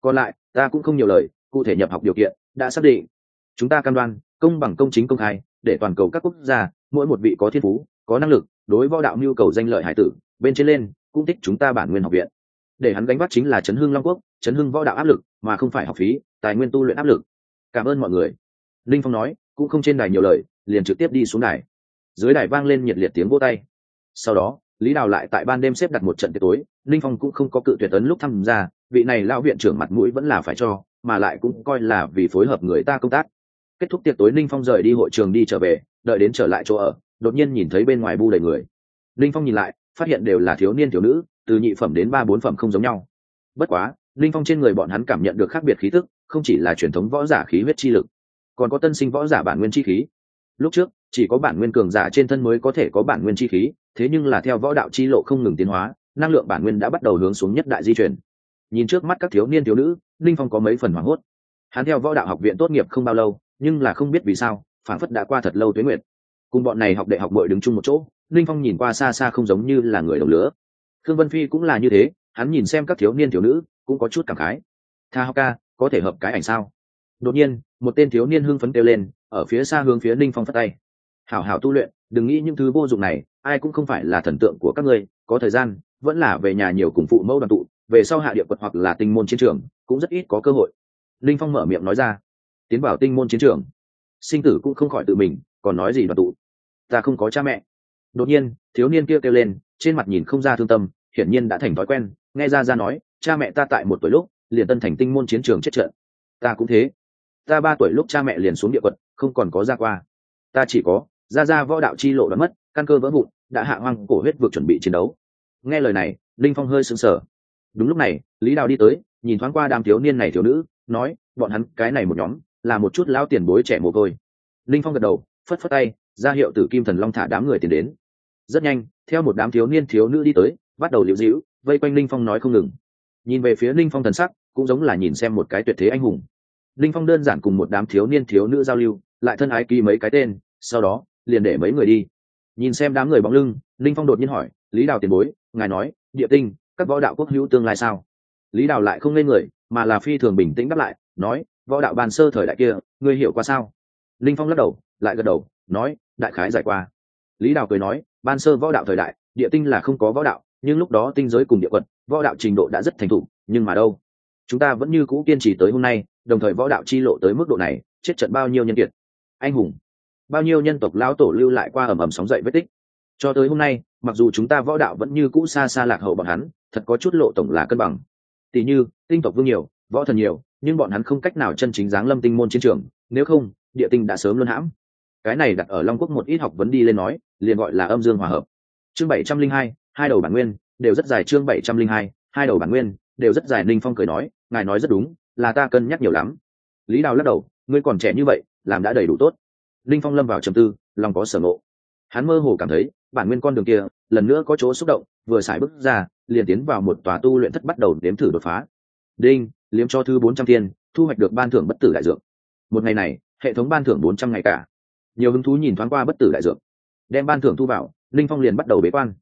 Còn lại, ta cũng không nhiều lời, cụ thể nhập học điều kiện, đã xác định. Chúng ta cam đoan, công bằng công chính công khai, để toàn cầu các quốc gia, mỗi một vị có thiên phú, có năng lực, đối võ đạo nhu cầu danh lợi hải tử, bên trên lên, cũng thích chúng ta bản nguyên học viện. Để hắn gánh vác chính là chấn hưng long quốc, chấn hưng võ đạo áp lực, mà không phải học phí, tài nguyên tu luyện áp lực. Cảm ơn mọi người. Linh phong nói cũng không trên đài nhiều lời, liền trực tiếp đi xuống đài. Dưới đài vang lên nhiệt liệt tiếng vô tay. Sau đó, lý đào lại tại ban đêm xếp đặt một trận tiệc tối linh phong cũng không có cự tuyệt ấn lúc tham gia, vị này lão viện trưởng mặt mũi vẫn là phải cho, mà lại cũng coi là vì phối hợp người ta công tác. Kết thúc tiệc tối linh phong rời đi hội trường đi trở về, đợi đến trở lại chỗ ở, đột nhiên nhìn thấy bên ngoài bu đầy người. Linh phong nhìn lại, phát hiện đều là thiếu niên thiếu nữ, từ nhị phẩm đến ba bốn phẩm không giống nhau. Bất quá linh phong trên người bọn hắn cảm nhận được khác biệt khí tức, không chỉ là truyền thống võ giả khí huyết chi lực còn có tân sinh võ giả bản nguyên chi khí. Lúc trước, chỉ có bản nguyên cường giả trên thân mới có thể có bản nguyên chi khí, thế nhưng là theo võ đạo chi lộ không ngừng tiến hóa, năng lượng bản nguyên đã bắt đầu hướng xuống nhất đại di chuyển. Nhìn trước mắt các thiếu niên thiếu nữ, linh phong có mấy phần hoảng hốt. Hắn theo võ đạo học viện tốt nghiệp không bao lâu, nhưng là không biết vì sao phản phất đã qua thật lâu tuế nguyệt. Cùng bọn này học đại học bội đứng chung một chỗ, linh phong nhìn qua xa xa không giống như là người đồng lứa. Thương vân phi cũng là như thế, hắn nhìn xem các thiếu niên thiếu nữ, cũng có chút cảm khái. Tha học ca, có thể hợp cái ảnh sao? Đột nhiên, một tên thiếu niên hưng phấn kêu lên, ở phía xa hướng phía ninh phong phát tay. Hảo hảo tu luyện, đừng nghĩ những thứ vô dụng này, ai cũng không phải là thần tượng của các ngươi, có thời gian, vẫn là về nhà nhiều cùng phụ mẫu đoàn tụ, về sau hạ địa quật hoặc là tinh môn chiến trường, cũng rất ít có cơ hội. Linh phong mở miệng nói ra. Tiến vào tinh môn chiến trường, sinh tử cũng không khỏi tự mình, còn nói gì đoàn tụ? Ta không có cha mẹ. Đột nhiên, thiếu niên kia kêu lên, trên mặt nhìn không ra thương tâm, hiển nhiên đã thành thói quen, nghe ra ra nói, cha mẹ ta tại một tuổi lúc, liền tân thành tinh môn chiến trường chết trận. Ta cũng thế ta ba tuổi lúc cha mẹ liền xuống địa quật, không còn có ra qua. Ta chỉ có, ra ra võ đạo chi lộ đã mất, căn cơ vỡ vụn, đã hạ hoang cổ huyết vượt chuẩn bị chiến đấu. Nghe lời này, linh phong hơi sững sờ. Đúng lúc này, lý đào đi tới, nhìn thoáng qua đám thiếu niên này thiếu nữ, nói, bọn hắn, cái này một nhóm, là một chút lão tiền bối trẻ mồ côi. Linh phong gật đầu, phất phất tay, ra hiệu tử kim thần long thả đám người tiền đến. Rất nhanh, theo một đám thiếu niên thiếu nữ đi tới, bắt đầu liễu dĩu vây quanh linh phong nói không ngừng. Nhìn về phía linh phong thần sắc, cũng giống là nhìn xem một cái tuyệt thế anh hùng linh phong đơn giản cùng một đám thiếu niên thiếu nữ giao lưu, lại thân ái ký mấy cái tên, sau đó, liền để mấy người đi. Nhìn xem đám người bóng lưng, linh phong đột nhiên hỏi, lý đào tiền bối, ngài nói, địa tinh, các võ đạo quốc hữu tương lai sao? Lý đào lại không lên người, mà là phi thường bình tĩnh đáp lại, nói, võ đạo bàn sơ thời đại kia, ngươi hiểu qua sao? Linh phong lắc đầu, lại gật đầu, nói, đại khái giải qua. Lý đào cười nói, ban sơ võ đạo thời đại, địa tinh là không có võ đạo, nhưng lúc đó tinh giới cùng địa quật võ đạo trình độ đã rất thành thục, nhưng mà đâu? Chúng ta vẫn như cũ kiên trì tới hôm nay đồng thời võ đạo chi lộ tới mức độ này, chết trận bao nhiêu nhân kiệt? Anh hùng, bao nhiêu nhân tộc lão tổ lưu lại qua ầm ầm sóng dậy vết tích. Cho tới hôm nay, mặc dù chúng ta võ đạo vẫn như cũ xa xa lạc hậu bọn hắn, thật có chút lộ tổng là cân bằng. Tỷ như, tinh tộc vương nhiều, võ thần nhiều, nhưng bọn hắn không cách nào chân chính giáng lâm tinh môn chiến trường, nếu không, địa tinh đã sớm luân hãm. Cái này đặt ở long quốc một ít học vấn đi lên nói, liền gọi là âm dương hòa hợp. Chương bảy trăm linh hai hai đầu bản nguyên, đều rất dài, chương bảy trăm linh hai hai đầu bản nguyên, đều rất dài, ninh phong cười nói, ngài nói rất đúng là ta cân nhắc nhiều lắm. Lý đào lắc đầu, ngươi còn trẻ như vậy, làm đã đầy đủ tốt. Linh phong lâm vào trầm tư, lòng có sở ngộ. Hắn mơ hồ cảm thấy, bản nguyên con đường kia, lần nữa có chỗ xúc động, vừa xài bước ra, liền tiến vào một tòa tu luyện thất bắt đầu đếm thử đột phá. Đinh, liếm cho thư bốn trăm thiên thu hoạch được ban thưởng bất tử đại dược. Một ngày này, hệ thống ban thưởng bốn trăm ngày cả. Nhiều hứng thú nhìn thoáng qua bất tử đại dược. Đem ban thưởng thu vào, linh phong liền bắt đầu bế quan.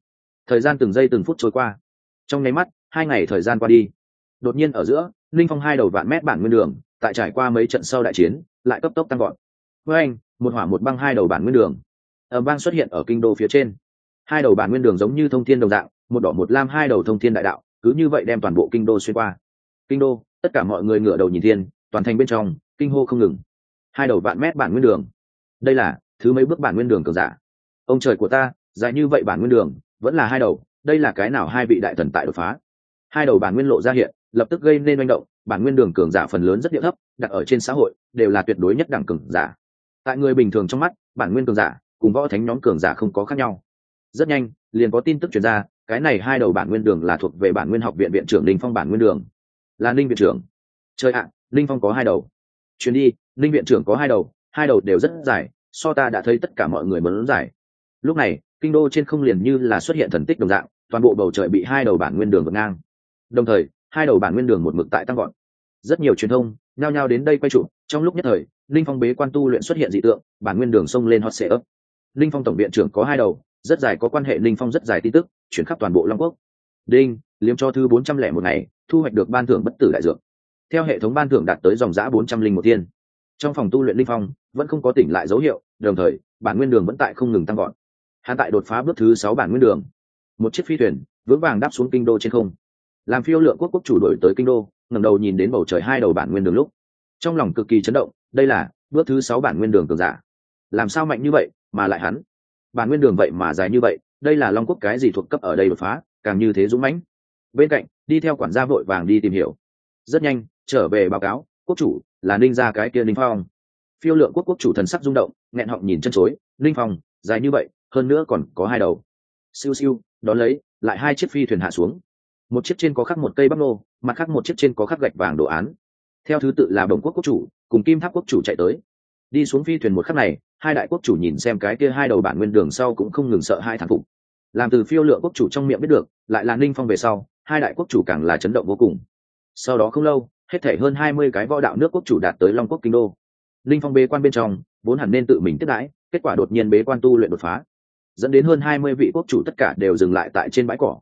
Thời gian từng giây từng phút trôi qua. Trong nháy mắt, hai ngày thời gian qua đi. Đột nhiên ở giữa linh phong hai đầu vạn mét bản nguyên đường, tại trải qua mấy trận sau đại chiến, lại cấp tốc tăng gọn với anh, một hỏa một băng hai đầu bản nguyên đường. Ở bang xuất hiện ở kinh đô phía trên. Hai đầu bản nguyên đường giống như thông thiên đồng dạng, một đỏ một lam hai đầu thông thiên đại đạo, cứ như vậy đem toàn bộ kinh đô xuyên qua. Kinh đô, tất cả mọi người ngửa đầu nhìn thiên, toàn thành bên trong, kinh hô không ngừng. Hai đầu vạn mét bản nguyên đường. Đây là thứ mấy bước bản nguyên đường cường giả? Ông trời của ta, dài như vậy bản nguyên đường, vẫn là hai đầu, đây là cái nào hai vị đại thần tại đột phá? Hai đầu bản nguyên lộ ra hiện lập tức gây nên manh động, bản nguyên đường cường giả phần lớn rất địa thấp, đặt ở trên xã hội, đều là tuyệt đối nhất đẳng cường giả. Tại người bình thường trong mắt, bản nguyên cường giả cùng võ thánh nhóm cường giả không có khác nhau. Rất nhanh, liền có tin tức chuyển ra, cái này hai đầu bản nguyên đường là thuộc về bản nguyên học viện viện trưởng linh phong bản nguyên đường. Là ninh viện trưởng. Trời ạ linh phong có hai đầu. Chuyến đi, ninh viện trưởng có hai đầu hai đầu đều rất dài, so ta đã thấy tất cả mọi người muốn giải lúc này, kinh đô trên không liền như là xuất hiện thần tích đồng dạng, toàn bộ bầu trời bị hai đầu bản nguyên đường vượt ngang. Đồng thời hai đầu bản nguyên đường một mực tại tăng gọn rất nhiều truyền thông nhao nhao đến đây quay trụ, trong lúc nhất thời, linh phong bế quan tu luyện xuất hiện dị tượng, bản nguyên đường sông lên hot sệ ấp. Linh phong tổng viện trưởng có hai đầu, rất dài có quan hệ linh phong rất dài tin tức, chuyển khắp toàn bộ long quốc. Đinh, liếm cho thư bốn trăm lẻ một ngày, thu hoạch được ban thưởng bất tử đại dược. Theo hệ thống ban thưởng đạt tới dòng giã bốn trăm linh một thiên. trong phòng tu luyện linh phong, vẫn không có tỉnh lại dấu hiệu, đồng thời, bản nguyên đường vẫn tại không ngừng tăng gọn hắn tại đột phá bước thứ sáu bản nguyên đường. Một chiếc phi thuyền, vững vàng đáp xuống kinh đô trên không làm phiêu lượng quốc quốc chủ đổi tới kinh đô, ngẩng đầu nhìn đến bầu trời hai đầu bản nguyên đường lúc. Trong lòng cực kỳ chấn động, đây là bước thứ sáu bản nguyên đường cường giả. Làm sao mạnh như vậy mà lại hắn? Bản nguyên đường vậy mà dài như vậy, đây là long quốc cái gì thuộc cấp ở đây đột phá, càng như thế dũng mãnh. Bên cạnh, đi theo quản gia vội vàng đi tìm hiểu. Rất nhanh, trở về báo cáo, quốc chủ, là ninh ra cái kia ninh phong. Phiêu lượng quốc quốc chủ thần sắc rung động, nghẹn họng nhìn chân chối, ninh phong, dài như vậy, hơn nữa còn có hai đầu. Siêu siêu, đón lấy, lại hai chiếc phi thuyền hạ xuống một chiếc trên có khắc một cây bắp nô, mặt khác một chiếc trên có khắc gạch vàng đồ án. Theo thứ tự là đồng quốc quốc chủ, cùng kim tháp quốc chủ chạy tới. Đi xuống phi thuyền một khắc này, hai đại quốc chủ nhìn xem cái kia hai đầu bản nguyên đường sau cũng không ngừng sợ hai thằng phục. Làm từ phiêu lượng quốc chủ trong miệng biết được, lại là ninh phong về sau, hai đại quốc chủ càng là chấn động vô cùng. Sau đó không lâu, hết thể hơn hai mươi cái võ đạo nước quốc chủ đạt tới long quốc kinh đô. Ninh phong bế quan bên trong, vốn hẳn nên tự mình tiếp đãi, kết quả đột nhiên bế quan tu luyện đột phá. Dẫn đến hơn hai mươi vị quốc chủ tất cả đều dừng lại tại trên bãi cỏ.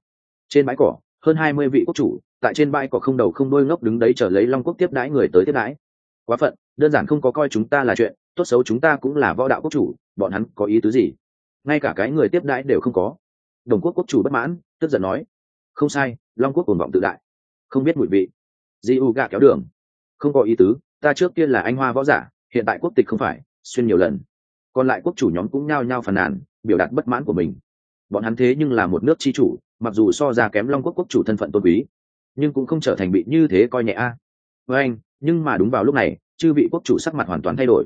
Trên bãi cỏ hơn hai mươi vị quốc chủ, tại trên bãi cỏ không đầu không đôi ngốc đứng đấy chờ lấy long quốc tiếp đãi người tới tiếp đãi. Quá phận, đơn giản không có coi chúng ta là chuyện, tốt xấu chúng ta cũng là võ đạo quốc chủ, bọn hắn có ý tứ gì? Ngay cả cái người tiếp đãi đều không có. Đồng quốc quốc chủ bất mãn, tức giận nói. Không sai, long quốc cuồng vọng tự đại. Không biết mùi vị. Di u gạ kéo đường. Không có ý tứ, ta trước kia là anh hoa võ giả, hiện tại quốc tịch không phải, xuyên nhiều lần. Còn lại quốc chủ nhóm cũng nhao nhao phàn nàn, biểu đạt bất mãn của mình. Bọn hắn thế nhưng là một nước chi chủ mặc dù so ra kém long quốc quốc chủ thân phận tôn quý, nhưng cũng không trở thành bị như thế coi nhẹ a. Với anh, nhưng mà đúng vào lúc này, chư vị quốc chủ sắc mặt hoàn toàn thay đổi.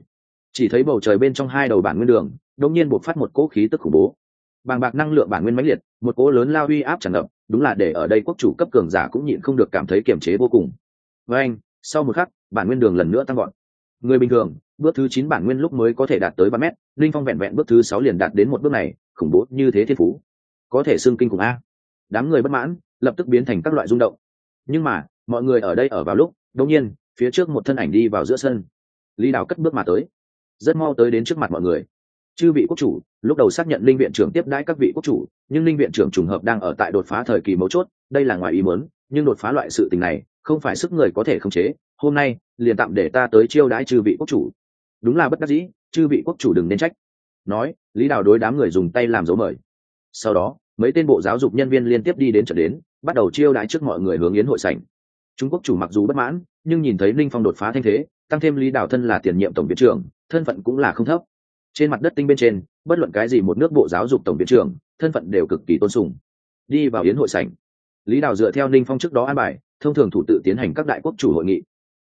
Chỉ thấy bầu trời bên trong hai đầu bản nguyên đường, đột nhiên buộc phát một cỗ khí tức khủng bố. Bàng bạc năng lượng bản nguyên mãnh liệt, một cỗ lớn lao uy áp tràn ngập, đúng là để ở đây quốc chủ cấp cường giả cũng nhịn không được cảm thấy kiềm chế vô cùng. Với anh, sau một khắc, bản nguyên đường lần nữa tăng gọn người bình thường, bước thứ chín bản nguyên lúc mới có thể đạt tới ba mét, linh phong vẹn vẹn bước thứ sáu liền đạt đến một bước này, khủng bố như thế thiên phú. Có thể xưng kinh khủng a đám người bất mãn, lập tức biến thành các loại rung động. Nhưng mà, mọi người ở đây ở vào lúc, đột nhiên, phía trước một thân ảnh đi vào giữa sân. Lý đào cất bước mà tới. Rất mau tới đến trước mặt mọi người. Chư vị quốc chủ, lúc đầu xác nhận linh viện trưởng tiếp đãi các vị quốc chủ, nhưng linh viện trưởng trùng hợp đang ở tại đột phá thời kỳ mấu chốt, đây là ngoài ý muốn, nhưng đột phá loại sự tình này, không phải sức người có thể khống chế, hôm nay, liền tạm để ta tới chiêu đãi chư vị quốc chủ. Đúng là bất đắc dĩ, chư vị quốc chủ đừng nên trách. Nói, lý đào đối đám người dùng tay làm dấu mời. Sau đó mấy tên bộ giáo dục nhân viên liên tiếp đi đến trận đến, bắt đầu chiêu đãi trước mọi người hướng yến hội sảnh. Trung quốc chủ mặc dù bất mãn, nhưng nhìn thấy linh phong đột phá thanh thế, tăng thêm lý đào thân là tiền nhiệm tổng viện trưởng, thân phận cũng là không thấp. Trên mặt đất tinh bên trên, bất luận cái gì một nước bộ giáo dục tổng viện trưởng, thân phận đều cực kỳ tôn sùng. Đi vào yến hội sảnh, lý đào dựa theo ninh phong trước đó an bài, thông thường thủ tự tiến hành các đại quốc chủ hội nghị.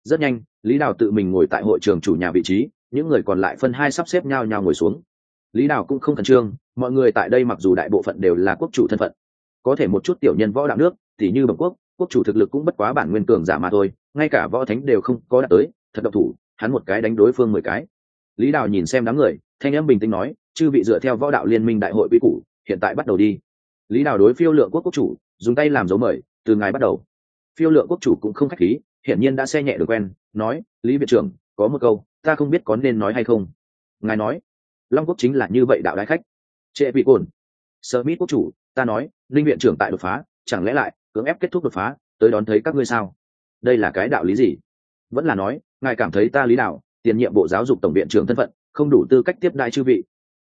Rất nhanh, lý đào tự mình ngồi tại hội trường chủ nhà vị trí, những người còn lại phân hai sắp xếp nhau nhau ngồi xuống. Lý đào cũng không khẩn trương mọi người tại đây mặc dù đại bộ phận đều là quốc chủ thân phận, có thể một chút tiểu nhân võ đạo nước thì như bậc quốc quốc chủ thực lực cũng bất quá bản nguyên cường giả mà thôi, ngay cả võ thánh đều không có đạt tới, thật độc thủ, hắn một cái đánh đối phương mười cái. Lý đào nhìn xem đám người, thanh em bình tĩnh nói, chư vị dựa theo võ đạo liên minh đại hội quy củ, hiện tại bắt đầu đi. Lý đào đối phiêu lượng quốc quốc chủ, dùng tay làm dấu mời, từ ngày bắt đầu. Phiêu lượng quốc chủ cũng không khách khí, hiển nhiên đã xe nhẹ được quen, nói, lý viện trưởng, có một câu, ta không biết có nên nói hay không. Ngài nói, long quốc chính là như vậy đạo đại khách trệ bị cồn. Sơ mít quốc chủ, ta nói, linh viện trưởng tại đột phá, chẳng lẽ lại cưỡng ép kết thúc đột phá, tới đón thấy các ngươi sao? Đây là cái đạo lý gì? Vẫn là nói, ngài cảm thấy ta lý đạo, tiền nhiệm bộ giáo dục tổng viện trưởng thân phận, không đủ tư cách tiếp đại chư vị.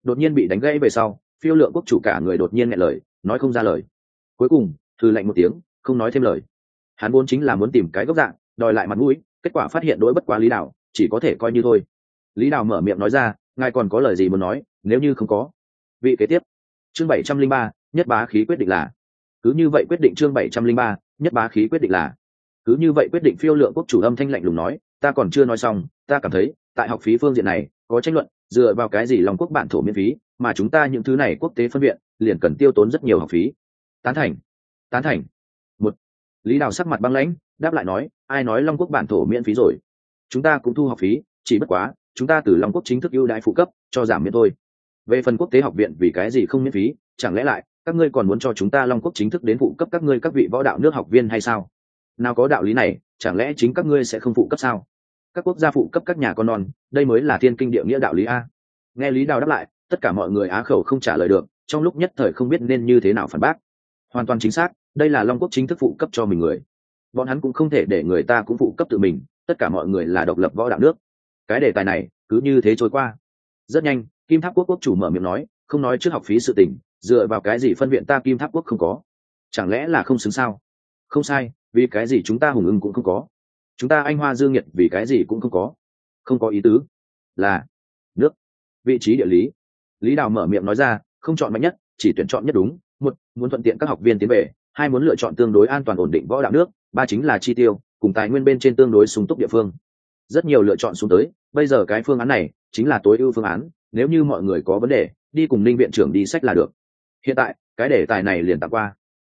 Đột nhiên bị đánh gãy về sau, phiêu lượng quốc chủ cả người đột nhiên nghe lời, nói không ra lời. Cuối cùng, thư lạnh một tiếng, không nói thêm lời. Hắn vốn chính là muốn tìm cái gốc dạng, đòi lại mặt mũi, kết quả phát hiện đối bất quá lý đạo, chỉ có thể coi như thôi. Lý đạo mở miệng nói ra, ngài còn có lời gì muốn nói, nếu như không có vị kế tiếp. Chương bảy trăm linh ba, nhất bá khí quyết định là. Cứ như vậy quyết định chương bảy trăm linh ba, nhất bá khí quyết định là. Cứ như vậy quyết định phiêu lượng quốc chủ âm thanh lạnh lùng nói, ta còn chưa nói xong, ta cảm thấy, tại học phí phương diện này, có tranh luận, dựa vào cái gì lòng quốc bản thổ miễn phí, mà chúng ta những thứ này quốc tế phân viện, liền cần tiêu tốn rất nhiều học phí. Tán thành. Tán thành. Một. Lý đào sắc mặt băng lãnh, đáp lại nói, ai nói long quốc bản thổ miễn phí rồi? Chúng ta cũng thu học phí, chỉ bất quá, chúng ta từ long quốc chính thức ưu đãi phụ cấp, cho giảm miễn thôi về phần quốc tế học viện vì cái gì không miễn phí, chẳng lẽ lại, các ngươi còn muốn cho chúng ta long quốc chính thức đến phụ cấp các ngươi các vị võ đạo nước học viên hay sao? Nào có đạo lý này, chẳng lẽ chính các ngươi sẽ không phụ cấp sao? Các quốc gia phụ cấp các nhà con non, đây mới là thiên kinh địa nghĩa đạo lý a. Nghe lý đào đáp lại, tất cả mọi người á khẩu không trả lời được, trong lúc nhất thời không biết nên như thế nào phản bác. Hoàn toàn chính xác, đây là long quốc chính thức phụ cấp cho mình người. Bọn hắn cũng không thể để người ta cũng phụ cấp tự mình, tất cả mọi người là độc lập võ đạo nước. Cái đề tài này, cứ như thế trôi qua. Rất nhanh kim tháp quốc quốc chủ mở miệng nói, không nói trước học phí sự tình, dựa vào cái gì phân viện ta kim tháp quốc không có? Chẳng lẽ là không xứng sao? Không sai, vì cái gì chúng ta hùng ưng cũng không có? Chúng ta anh hoa dương nhiệt vì cái gì cũng không có? Không có ý tứ. Là, nước, vị trí địa lý. Lý đào mở miệng nói ra, không chọn mạnh nhất, chỉ tuyển chọn nhất đúng. Một, muốn thuận tiện các học viên tiến về. Hai, muốn lựa chọn tương đối an toàn ổn định võ đạo nước. Ba, chính là chi tiêu, cùng tài nguyên bên trên tương đối sung túc địa phương. Rất nhiều lựa chọn xuống tới. Bây giờ cái phương án này, chính là tối ưu phương án nếu như mọi người có vấn đề, đi cùng ninh viện trưởng đi sách là được. Hiện tại, cái đề tài này liền tạm qua.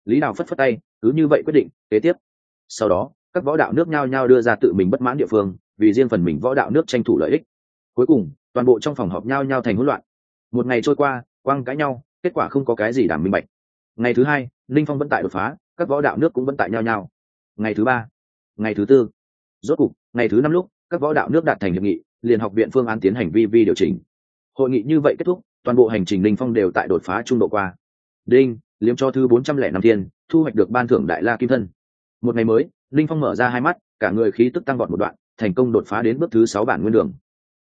Lý đào phất phất tay, cứ như vậy quyết định, kế tiếp. Sau đó, các võ đạo nước nhao nhao đưa ra tự mình bất mãn địa phương, vì riêng phần mình võ đạo nước tranh thủ lợi ích. Cuối cùng, toàn bộ trong phòng họp nhao nhao thành hỗn loạn. Một ngày trôi qua, quăng cãi nhau, kết quả không có cái gì đảm minh bạch. Ngày thứ hai linh phong vẫn tại đột phá, các võ đạo nước cũng vẫn tại nhao nhao. Ngày thứ ba, ngày thứ tư. Rốt cục, ngày thứ năm lúc, các võ đạo nước đạt thành hiệp nghị, liền học viện phương án tiến hành vi vi điều chỉnh hội nghị như vậy kết thúc, toàn bộ hành trình linh phong đều tại đột phá trung độ qua. Đinh, liếm cho thư bốn trăm lẻ năm thiên thu hoạch được ban thưởng đại la kim thân. Một ngày mới linh phong mở ra hai mắt, cả người khí tức tăng vọt một đoạn, thành công đột phá đến bước thứ sáu bản nguyên đường.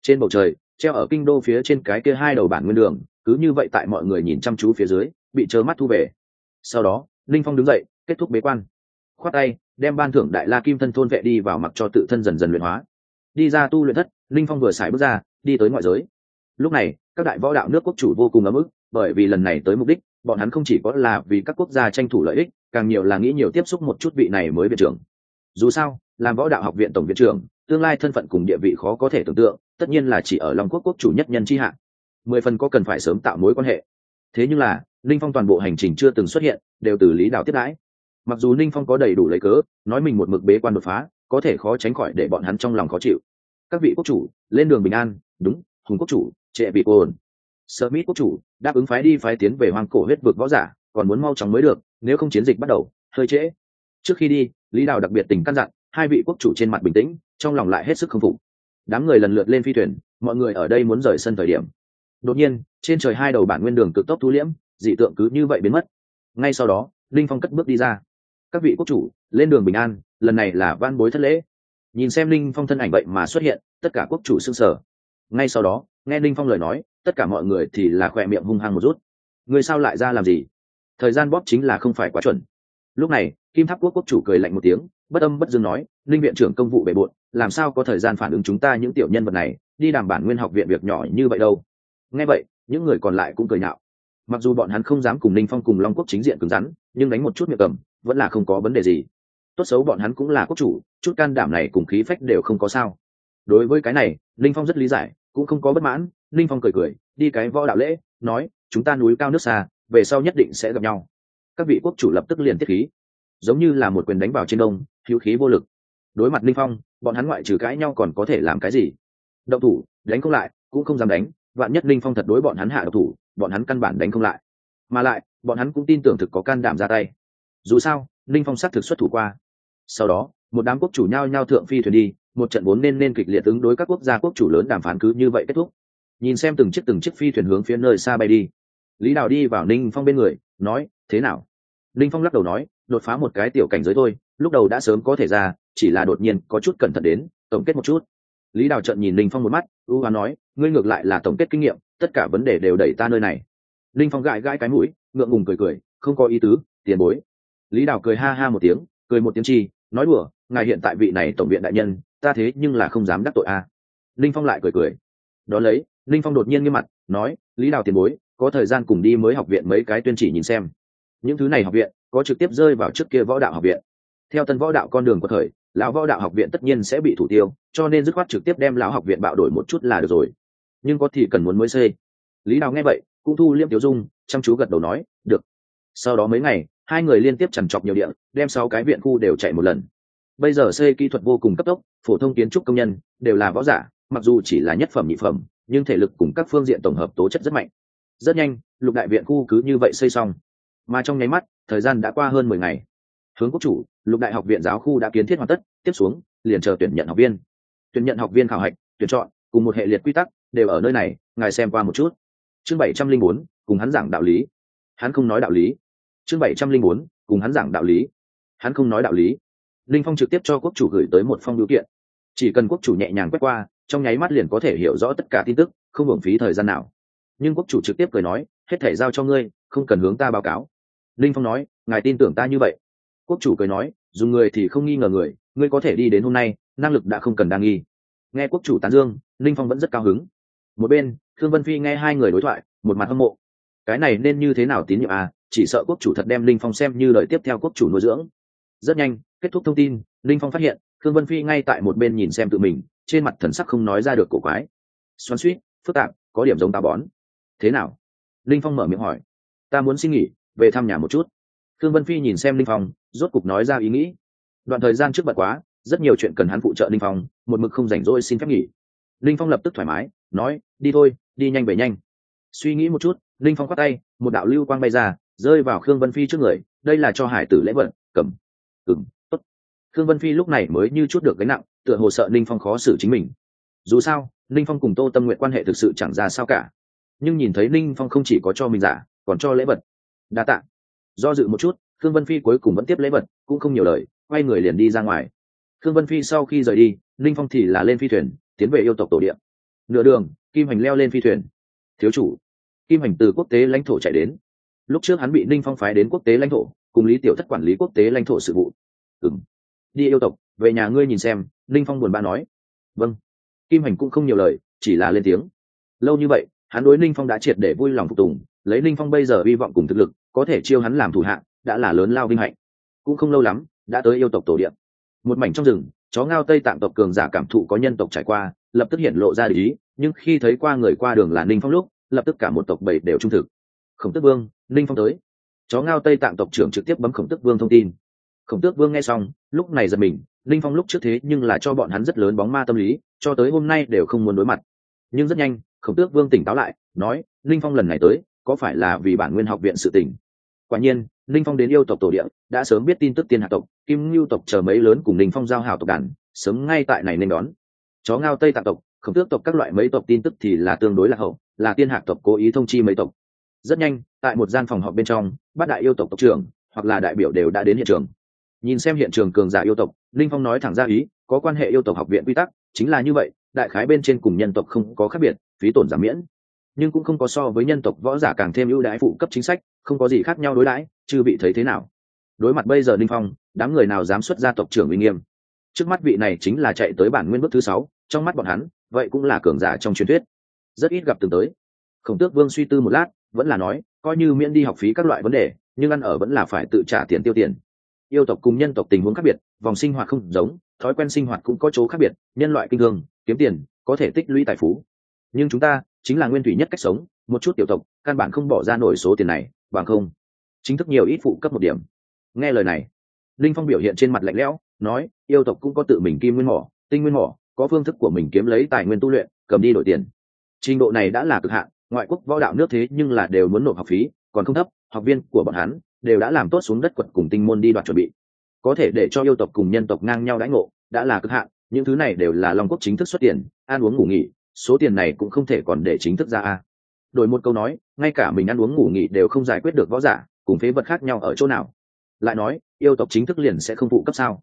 Trên bầu trời, treo ở kinh đô phía trên cái kia hai đầu bản nguyên đường, cứ như vậy tại mọi người nhìn chăm chú phía dưới, bị trơ mắt thu về. Sau đó linh phong đứng dậy, kết thúc bế quan. Khoát tay, đem ban thưởng đại la kim thân thôn vệ đi vào mặc cho tự thân dần dần luyện hóa. Đi ra tu luyện thất linh phong vừa xài bước ra, đi tới ngoại giới lúc này, các đại võ đạo nước quốc chủ vô cùng ấm ức, bởi vì lần này tới mục đích, bọn hắn không chỉ có là vì các quốc gia tranh thủ lợi ích, càng nhiều là nghĩ nhiều tiếp xúc một chút vị này mới viện trưởng. Dù sao, làm võ đạo học viện tổng viện trưởng, tương lai thân phận cùng địa vị khó có thể tưởng tượng, tất nhiên là chỉ ở long quốc quốc chủ nhất nhân chi hạ. Mười phần có cần phải sớm tạo mối quan hệ. Thế nhưng là, ninh phong toàn bộ hành trình chưa từng xuất hiện, đều từ lý đạo tiếp đãi. Mặc dù ninh phong có đầy đủ lấy cớ, nói mình một mực bế quan đột phá, có thể khó tránh khỏi để bọn hắn trong lòng khó chịu. Các vị quốc chủ, lên đường bình an, đúng, hùng quốc chủ trệ bị ồn. Sợ mít quốc chủ, đáp ứng phái đi phái tiến về hoang cổ huyết vực võ giả, còn muốn mau chóng mới được, nếu không chiến dịch bắt đầu, hơi trễ. Trước khi đi, lý đào đặc biệt tình căn dặn, hai vị quốc chủ trên mặt bình tĩnh, trong lòng lại hết sức k phục. Đám người lần lượt lên phi thuyền, mọi người ở đây muốn rời sân thời điểm. Đột nhiên, trên trời hai đầu bản nguyên đường cực tốc thu liễm, dị tượng cứ như vậy biến mất. Ngay sau đó, linh phong cất bước đi ra. Các vị quốc chủ, lên đường bình an, lần này là van bối thất lễ. Nhìn xem linh phong thân ảnh vậy mà xuất hiện, tất cả quốc chủ s ư n g sở ngay sau đó, nghe Ninh phong lời nói, tất cả mọi người thì là khỏe miệng hung hăng một rút. Người sao lại ra làm gì? Thời gian bóp chính là không phải quá chuẩn. Lúc này, kim tháp quốc quốc chủ cười lạnh một tiếng, bất âm bất dương nói linh viện trưởng công vụ bề bộn, làm sao có thời gian phản ứng chúng ta những tiểu nhân vật này, đi đảm bản nguyên học viện việc nhỏ như vậy đâu? Nghe vậy, những người còn lại cũng cười nhạo. Mặc dù bọn hắn không dám cùng ninh phong cùng long quốc chính diện cứng rắn, nhưng đánh một chút miệng cầm, vẫn là không có vấn đề gì. Tốt xấu bọn hắn cũng là quốc chủ, chút can đảm này cùng khí phách đều không có sao. Đối với cái này, ninh phong rất lý giải cũng không có bất mãn, ninh phong cười cười, đi cái võ đạo lễ, nói, chúng ta núi cao nước xa, về sau nhất định sẽ gặp nhau. Các vị quốc chủ lập tức liền tiết khí. Giống như là một quyền đánh vào trên đông thiếu khí vô lực. Đối mặt ninh phong, bọn hắn ngoại trừ cãi nhau còn có thể làm cái gì? Động thủ, đánh không lại, cũng không dám đánh, vạn nhất ninh phong thật đối bọn hắn hạ độc thủ, bọn hắn căn bản đánh không lại. Mà lại, bọn hắn cũng tin tưởng thực có can đảm ra tay. Dù sao, ninh phong xác thực xuất thủ qua. Sau đó một đám quốc chủ nhao nhau thượng phi thuyền đi, một trận vốn nên nên kịch liệt ứng đối các quốc gia quốc chủ lớn đàm phán cứ như vậy kết thúc. Nhìn xem từng chiếc từng chiếc phi thuyền hướng phía nơi xa bay đi. Lý đào đi vào ninh phong bên người, nói, thế nào? Ninh phong lắc đầu nói, đột phá một cái tiểu cảnh giới thôi, lúc đầu đã sớm có thể ra, chỉ là đột nhiên có chút cẩn thận đến, tổng kết một chút. Lý đào trận nhìn ninh phong một mắt, ưu hoán nói, ngươi ngược lại là tổng kết kinh nghiệm, tất cả vấn đề đều đẩy ta nơi này. Ninh phong gãi gãi cái mũi, ngượng ngùng cười cười, không có ý tứ, tiền bối. Lý đào cười ha ha một tiếng, cười một tiếng chi, nói đùa ngài hiện tại vị này tổng viện đại nhân, ta thế nhưng là không dám đắc tội a. À. phong lại cười cười. Đ ó lấy, Linh phong đột nhiên nghiêm mặt, nói, lý đào tiền bối, có thời gian cùng đi mới học viện mấy cái tuyên chỉ nhìn xem. Những thứ này học viện, có trực tiếp rơi vào trước kia võ đạo học viện. Theo tân võ đạo con đường của thời, lão võ đạo học viện tất nhiên sẽ bị thủ tiêu, cho nên dứt khoát trực tiếp đem lão học viện bạo đổi một chút là được rồi. Nhưng có thì cần muốn mới xây. Lý đào nghe vậy, cũng thu liêm tiểu dung, chăm chú gật đầu nói, được. Sau đó mấy ngày, hai người liên tiếp trằn trọc nhiều điện đem sáu cái viện khu đều chạy một lần bây giờ xây kỹ thuật vô cùng cấp tốc, phổ thông kiến trúc công nhân đều là võ giả, mặc dù chỉ là nhất phẩm nhị phẩm, nhưng thể lực cùng các phương diện tổng hợp tố chất rất mạnh. Rất nhanh, lục đại viện khu cứ như vậy xây xong. Mà trong nháy mắt, thời gian đã qua hơn mười ngày. Hướng quốc chủ, lục đại học viện giáo khu đã kiến thiết hoàn tất, tiếp xuống, liền chờ tuyển nhận học viên. Tuyển nhận học viên khảo hạch, tuyển chọn, cùng một hệ liệt quy tắc, đều ở nơi này, ngài xem qua một chút. Chương bảy trăm linh bốn, cùng hắn giảng đạo lý. Hắn không nói đạo lý. Chương bảy trăm linh bốn, cùng hắn giảng đạo lý. Hắn không nói đạo lý linh phong trực tiếp cho quốc chủ gửi tới một phong biểu kiện. Chỉ cần quốc chủ nhẹ nhàng quét qua, trong nháy mắt liền có thể hiểu rõ tất cả tin tức, không hưởng phí thời gian nào. Nhưng quốc chủ trực tiếp cười nói, hết thể giao cho ngươi, không cần hướng ta báo cáo. Linh phong nói, ngài tin tưởng ta như vậy. Quốc chủ cười nói dùng người thì không nghi ngờ người, ngươi có thể đi đến hôm nay, năng lực đã không cần đa nghi. Nghe quốc chủ tán dương, linh phong vẫn rất cao hứng. Một bên thương vân phi nghe hai người đối thoại, một mặt hâm mộ. Cái này nên như thế nào tín nhiệm à? Chỉ sợ quốc chủ thật đem linh phong xem như lời tiếp theo quốc chủ nuôi dưỡng. Rất nhanh kết thúc thông tin, linh phong phát hiện, khương vân phi ngay tại một bên nhìn xem tự mình, trên mặt thần sắc không nói ra được cổ quái. Xoắn suýt phức tạp, có điểm giống táo bón. Thế nào? Linh phong mở miệng hỏi. Ta muốn xin nghỉ, về thăm nhà một chút. Khương vân phi nhìn xem linh phong, rốt cục nói ra ý nghĩ. Đoạn thời gian trước bật quá, rất nhiều chuyện cần hắn phụ trợ linh phong, một mực không rảnh rỗi xin phép nghỉ. Linh phong lập tức thoải mái, nói, đi thôi, đi nhanh về nhanh. Suy nghĩ một chút, linh phong khoác tay, một đạo lưu quang bay ra, rơi vào khương vân phi trước người, đây là cho hải tử lễ vật, cầm. Ừng khương vân phi lúc này mới như chút được gánh nặng, tựa hồ sợ linh phong khó xử chính mình. Dù sao linh phong cùng tô tâm nguyện quan hệ thực sự chẳng ra sao cả. Nhưng nhìn thấy linh phong không chỉ có cho mình giả, còn cho lễ vật. Đa t ạ do dự một chút, khương vân phi cuối cùng vẫn tiếp lễ vật, cũng không nhiều lời, quay người liền đi ra ngoài. Khương vân phi sau khi rời đi linh phong thì là lên phi thuyền, tiến về yêu tộc tổ địa. nửa đường, kim hành leo lên phi thuyền. Thiếu chủ. Kim hành từ quốc tế lãnh thổ chạy đến. Lúc trước hắn bị ninh phong phái đến quốc tế lãnh thổ, cùng lý tiểu thất quản lý quốc tế lãnh thổ sự vụ. Ừng đi yêu tộc, về nhà ngươi nhìn xem, linh phong buồn bã nói. Vâng. Kim hành cũng không nhiều lời, chỉ là lên tiếng. Lâu như vậy, hắn đối linh phong đã triệt để vui lòng phục tùng, lấy linh phong bây giờ hy vọng cùng thực lực, có thể chiêu hắn làm thủ hạng đã là lớn lao vinh hạnh. Cũng không lâu lắm, đã tới yêu tộc tổ điện một mảnh trong rừng, chó ngao tây tạm tộc cường giả cảm thụ có nhân tộc trải qua, lập tức hiện lộ ra ý, nhưng khi thấy qua người qua đường là ninh phong lúc, lập tức cả một tộc bảy đều trung thực. Khổng tước vương ninh phong tới. Chó ngao tây tạm tộc trưởng trực tiếp bấm khổng tước vương thông tin khổng tước vương nghe xong, lúc này giật mình, Linh phong lúc trước thế nhưng là cho bọn hắn rất lớn bóng ma tâm lý, cho tới hôm nay đều không muốn đối mặt. Nhưng rất nhanh, khổng tước vương tỉnh táo lại, nói, Linh phong lần này tới, có phải là vì bản nguyên học viện sự tỉnh? Quả nhiên, Linh phong đến yêu tộc tổ địa, đã sớm biết tin tức tiên hạ tộc, kim ngưu tộc chờ mấy lớn cùng Linh phong giao hảo tộc đàn, sớm ngay tại này nên đón. Chó ngao tây tạ tộc, khổng tước tộc các loại mấy tộc tin tức thì là tương đối là hậu, là tiên hạc tộc cố ý thông chi mấy tộc. Rất nhanh, tại một gian phòng họp bên trong, bát đại yêu tộc tộc trưởng, hoặc là đại biểu đều đã đến hiện trường nhìn xem hiện trường cường giả yêu tộc, linh phong nói thẳng ra ý, có quan hệ yêu tộc học viện quy tắc, chính là như vậy, đại khái bên trên cùng nhân tộc không có khác biệt, phí tổn giảm miễn. Nhưng cũng không có so với nhân tộc võ giả càng thêm ưu đãi phụ cấp chính sách, không có gì khác nhau đối đãi chưa bị thấy thế nào? Đối mặt bây giờ linh phong, đám người nào dám xuất ra tộc trưởng uy nghiêm? Trước mắt vị này chính là chạy tới bản nguyên bước thứ sáu, trong mắt bọn hắn, vậy cũng là cường giả trong truyền thuyết. Rất ít gặp từng tới. Khổng tước vương suy tư một lát, vẫn là nói, coi như miễn đi học phí các loại vấn đề, nhưng ăn ở vẫn là phải tự trả tiền tiêu tiền yêu tộc cùng nhân tộc tình huống khác biệt, vòng sinh hoạt không giống, thói quen sinh hoạt cũng có chỗ khác biệt, nhân loại kinh thường kiếm tiền, có thể tích lũy tài phú. Nhưng chúng ta chính là nguyên thủy nhất cách sống, một chút tiểu tộc, căn bản không bỏ ra nổi số tiền này, bằng không, chính thức nhiều ít phụ cấp một điểm. Nghe lời này, linh phong biểu hiện trên mặt lạnh lẽo, nói, yêu tộc cũng có tự mình kim nguyên mỏ, tinh nguyên mỏ, có phương thức của mình kiếm lấy tài nguyên tu luyện, cầm đi đổi tiền. Trình độ này đã là cực hạn, ngoại quốc võ đạo nước thế nhưng là đều muốn nộp học phí, còn không thấp, học viên của bọn hắn đều đã làm tốt xuống đất quật cùng tinh môn đi đoạt chuẩn bị. Có thể để cho yêu tộc cùng nhân tộc ngang nhau đãi ngộ, đã là cực hạn, những thứ này đều là long quốc chính thức xuất tiền, ăn uống ngủ nghỉ, số tiền này cũng không thể còn để chính thức ra a. Đổi một câu nói, ngay cả mình ăn uống ngủ nghỉ đều không giải quyết được võ giả, cùng phế vật khác nhau ở chỗ nào? Lại nói, yêu tộc chính thức liền sẽ không phụ cấp sao?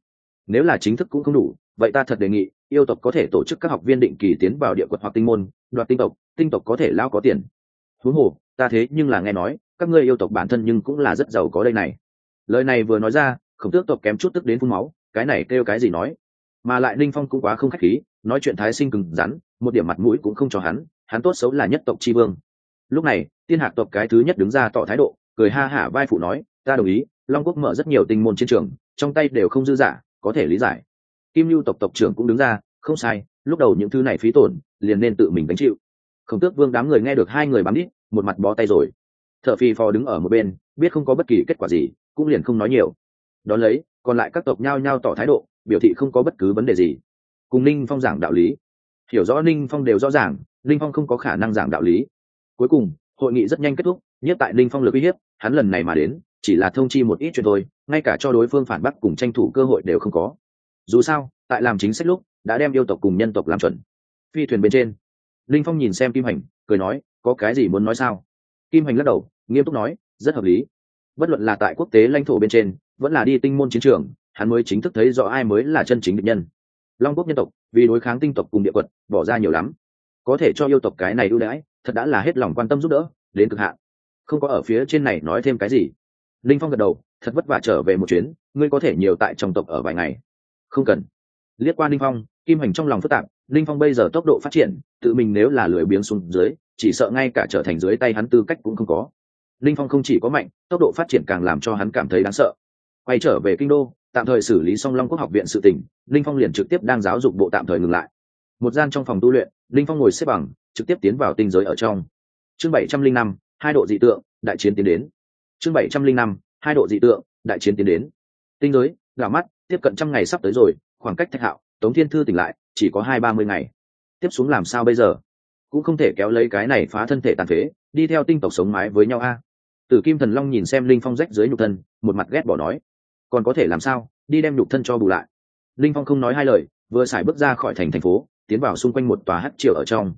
Nếu là chính thức cũng không đủ, vậy ta thật đề nghị, yêu tộc có thể tổ chức các học viên định kỳ tiến vào địa quật hoặc tinh môn, đoạt tinh tộc tinh tộc có thể lao có tiền. Huống hồ, ta thế nhưng là nghe nói các ngươi yêu tộc bản thân nhưng cũng là rất giàu có đây này. Lời này vừa nói ra, khổng tước tộc kém chút tức đến phun máu, cái này kêu cái gì nói? Mà lại ninh phong cũng quá không khách khí, nói chuyện thái sinh cứng rắn, một điểm mặt mũi cũng không cho hắn hắn tốt xấu là nhất tộc tri vương. Lúc này, tiên hạc tộc cái thứ nhất đứng ra tỏ thái độ, cười ha hả vai phụ nói, ta đồng ý, long quốc mở rất nhiều tinh môn chiến trường, trong tay đều không dư giả, có thể lý giải. Kim lưu tộc tộc trưởng cũng đứng ra, không sai, lúc đầu những thứ này phí tổn, liền nên tự mình gánh chịu. Khổng tước vương đám người nghe được hai người bám đít một mặt bó tay rồi t h ở phi phò đứng ở một bên, biết không có bất kỳ kết quả gì, cũng liền không nói nhiều. Đón lấy, còn lại các tộc nhao nhao tỏ thái độ, biểu thị không có bất cứ vấn đề gì. Cùng ninh phong giảng đạo lý. Hiểu rõ ninh phong đều rõ ràng, ninh phong không có khả năng giảng đạo lý. Cuối cùng, hội nghị rất nhanh kết thúc, nhất tại ninh phong lực uy hiếp, hắn lần này mà đến, chỉ là thông chi một ít chuyện thôi, ngay cả cho đối phương phản bác cùng tranh thủ cơ hội đều không có. Dù sao, tại làm chính sách lúc, đã đem yêu tộc cùng nhân tộc làm chuẩn. Phi thuyền bên trên linh phong nhìn xem kim hành, cười nói, có cái gì muốn nói sao? Kim hành lắc đầu, nghiêm túc nói, rất hợp lý. Bất luận là tại quốc tế lãnh thổ bên trên, vẫn là đi tinh môn chiến trường, hắn mới chính thức thấy rõ ai mới là chân chính địch nhân. Long quốc nhân tộc, vì đối kháng tinh tộc cùng địa quật, bỏ ra nhiều lắm. Có thể cho yêu tộc cái này ưu đãi, thật đã là hết lòng quan tâm giúp đỡ, đến cực hạn. Không có ở phía trên này nói thêm cái gì. Linh phong gật đầu, thật vất vả trở về một chuyến, ngươi có thể nhiều tại trong tộc ở vài ngày. Không cần. Liếc qua linh phong, kim hành trong lòng phức tạp, linh phong bây giờ tốc độ phát triển, tự mình nếu là lười biếng xuống dưới chỉ sợ ngay cả trở thành dưới tay hắn tư cách cũng không có. Linh phong không chỉ có mạnh, tốc độ phát triển càng làm cho hắn cảm thấy đáng sợ. Quay trở về kinh đô, tạm thời xử lý xong long quốc học viện sự tỉnh linh phong liền trực tiếp đang giáo dục bộ tạm thời ngừng lại. Một gian trong phòng tu luyện, linh phong ngồi xếp bằng, trực tiếp tiến vào tinh giới ở trong. Chương bảy trăm linh năm, hai độ dị tượng, đại chiến tiến đến. Chương bảy trăm linh năm, hai độ dị tượng, đại chiến tiến đến. Tinh giới gà mắt, tiếp cận trăm ngày sắp tới rồi, khoảng cách thạch hạo, tống thiên thư tỉnh lại, chỉ có hai ba mươi ngày. Tiếp xuống làm sao bây giờ? Cũng không thể kéo lấy cái này phá thân thể tàn phế, đi theo tinh tộc sống mái với nhau a. Tử kim thần long nhìn xem linh phong rách dưới nhục thân, một mặt ghét bỏ nói, còn có thể làm sao? Đi đem nhục thân cho bù lại. Linh phong không nói hai lời, vừa xài bước ra khỏi thành thành phố, tiến vào xung quanh một tòa hát triều ở trong.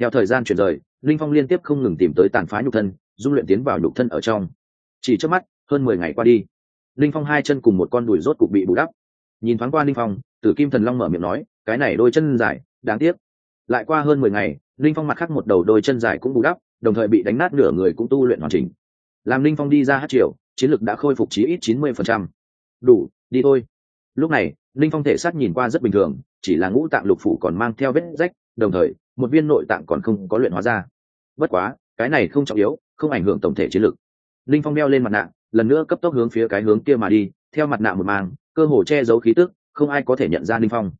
Theo thời gian chuyển rời, linh phong liên tiếp không ngừng tìm tới tàn phá nhục thân, dung luyện tiến vào nhục thân ở trong. Chỉ trước mắt, hơn mười ngày qua đi. Linh phong hai chân cùng một con đùi rốt cục bị bù đắp. Nhìn thoáng qua linh phong, tử kim thần long mở miệng nói, cái này đôi chân dài, đáng tiếc. Lại qua hơn mười ngày linh phong mặt khác một đầu đôi chân dài cũng bù đắp, đồng thời bị đánh nát nửa người cũng tu luyện hoàn chỉnh. Làm linh phong đi ra hát triều, chiến lực đã khôi phục chí ít chín mươi phần trăm. Đủ, đi thôi. Lúc này, linh phong thể xác nhìn qua rất bình thường, chỉ là ngũ tạng lục phủ còn mang theo vết rách, đồng thời, một viên nội tạng còn không có luyện hóa ra. Bất quá, cái này không trọng yếu, không ảnh hưởng tổng thể chiến lược linh phong đeo lên mặt nạ, lần nữa cấp tốc hướng phía cái hướng kia mà đi, theo mặt nạ một màng, cơ hồ che giấu khí tức, không ai có thể nhận ra linh phong.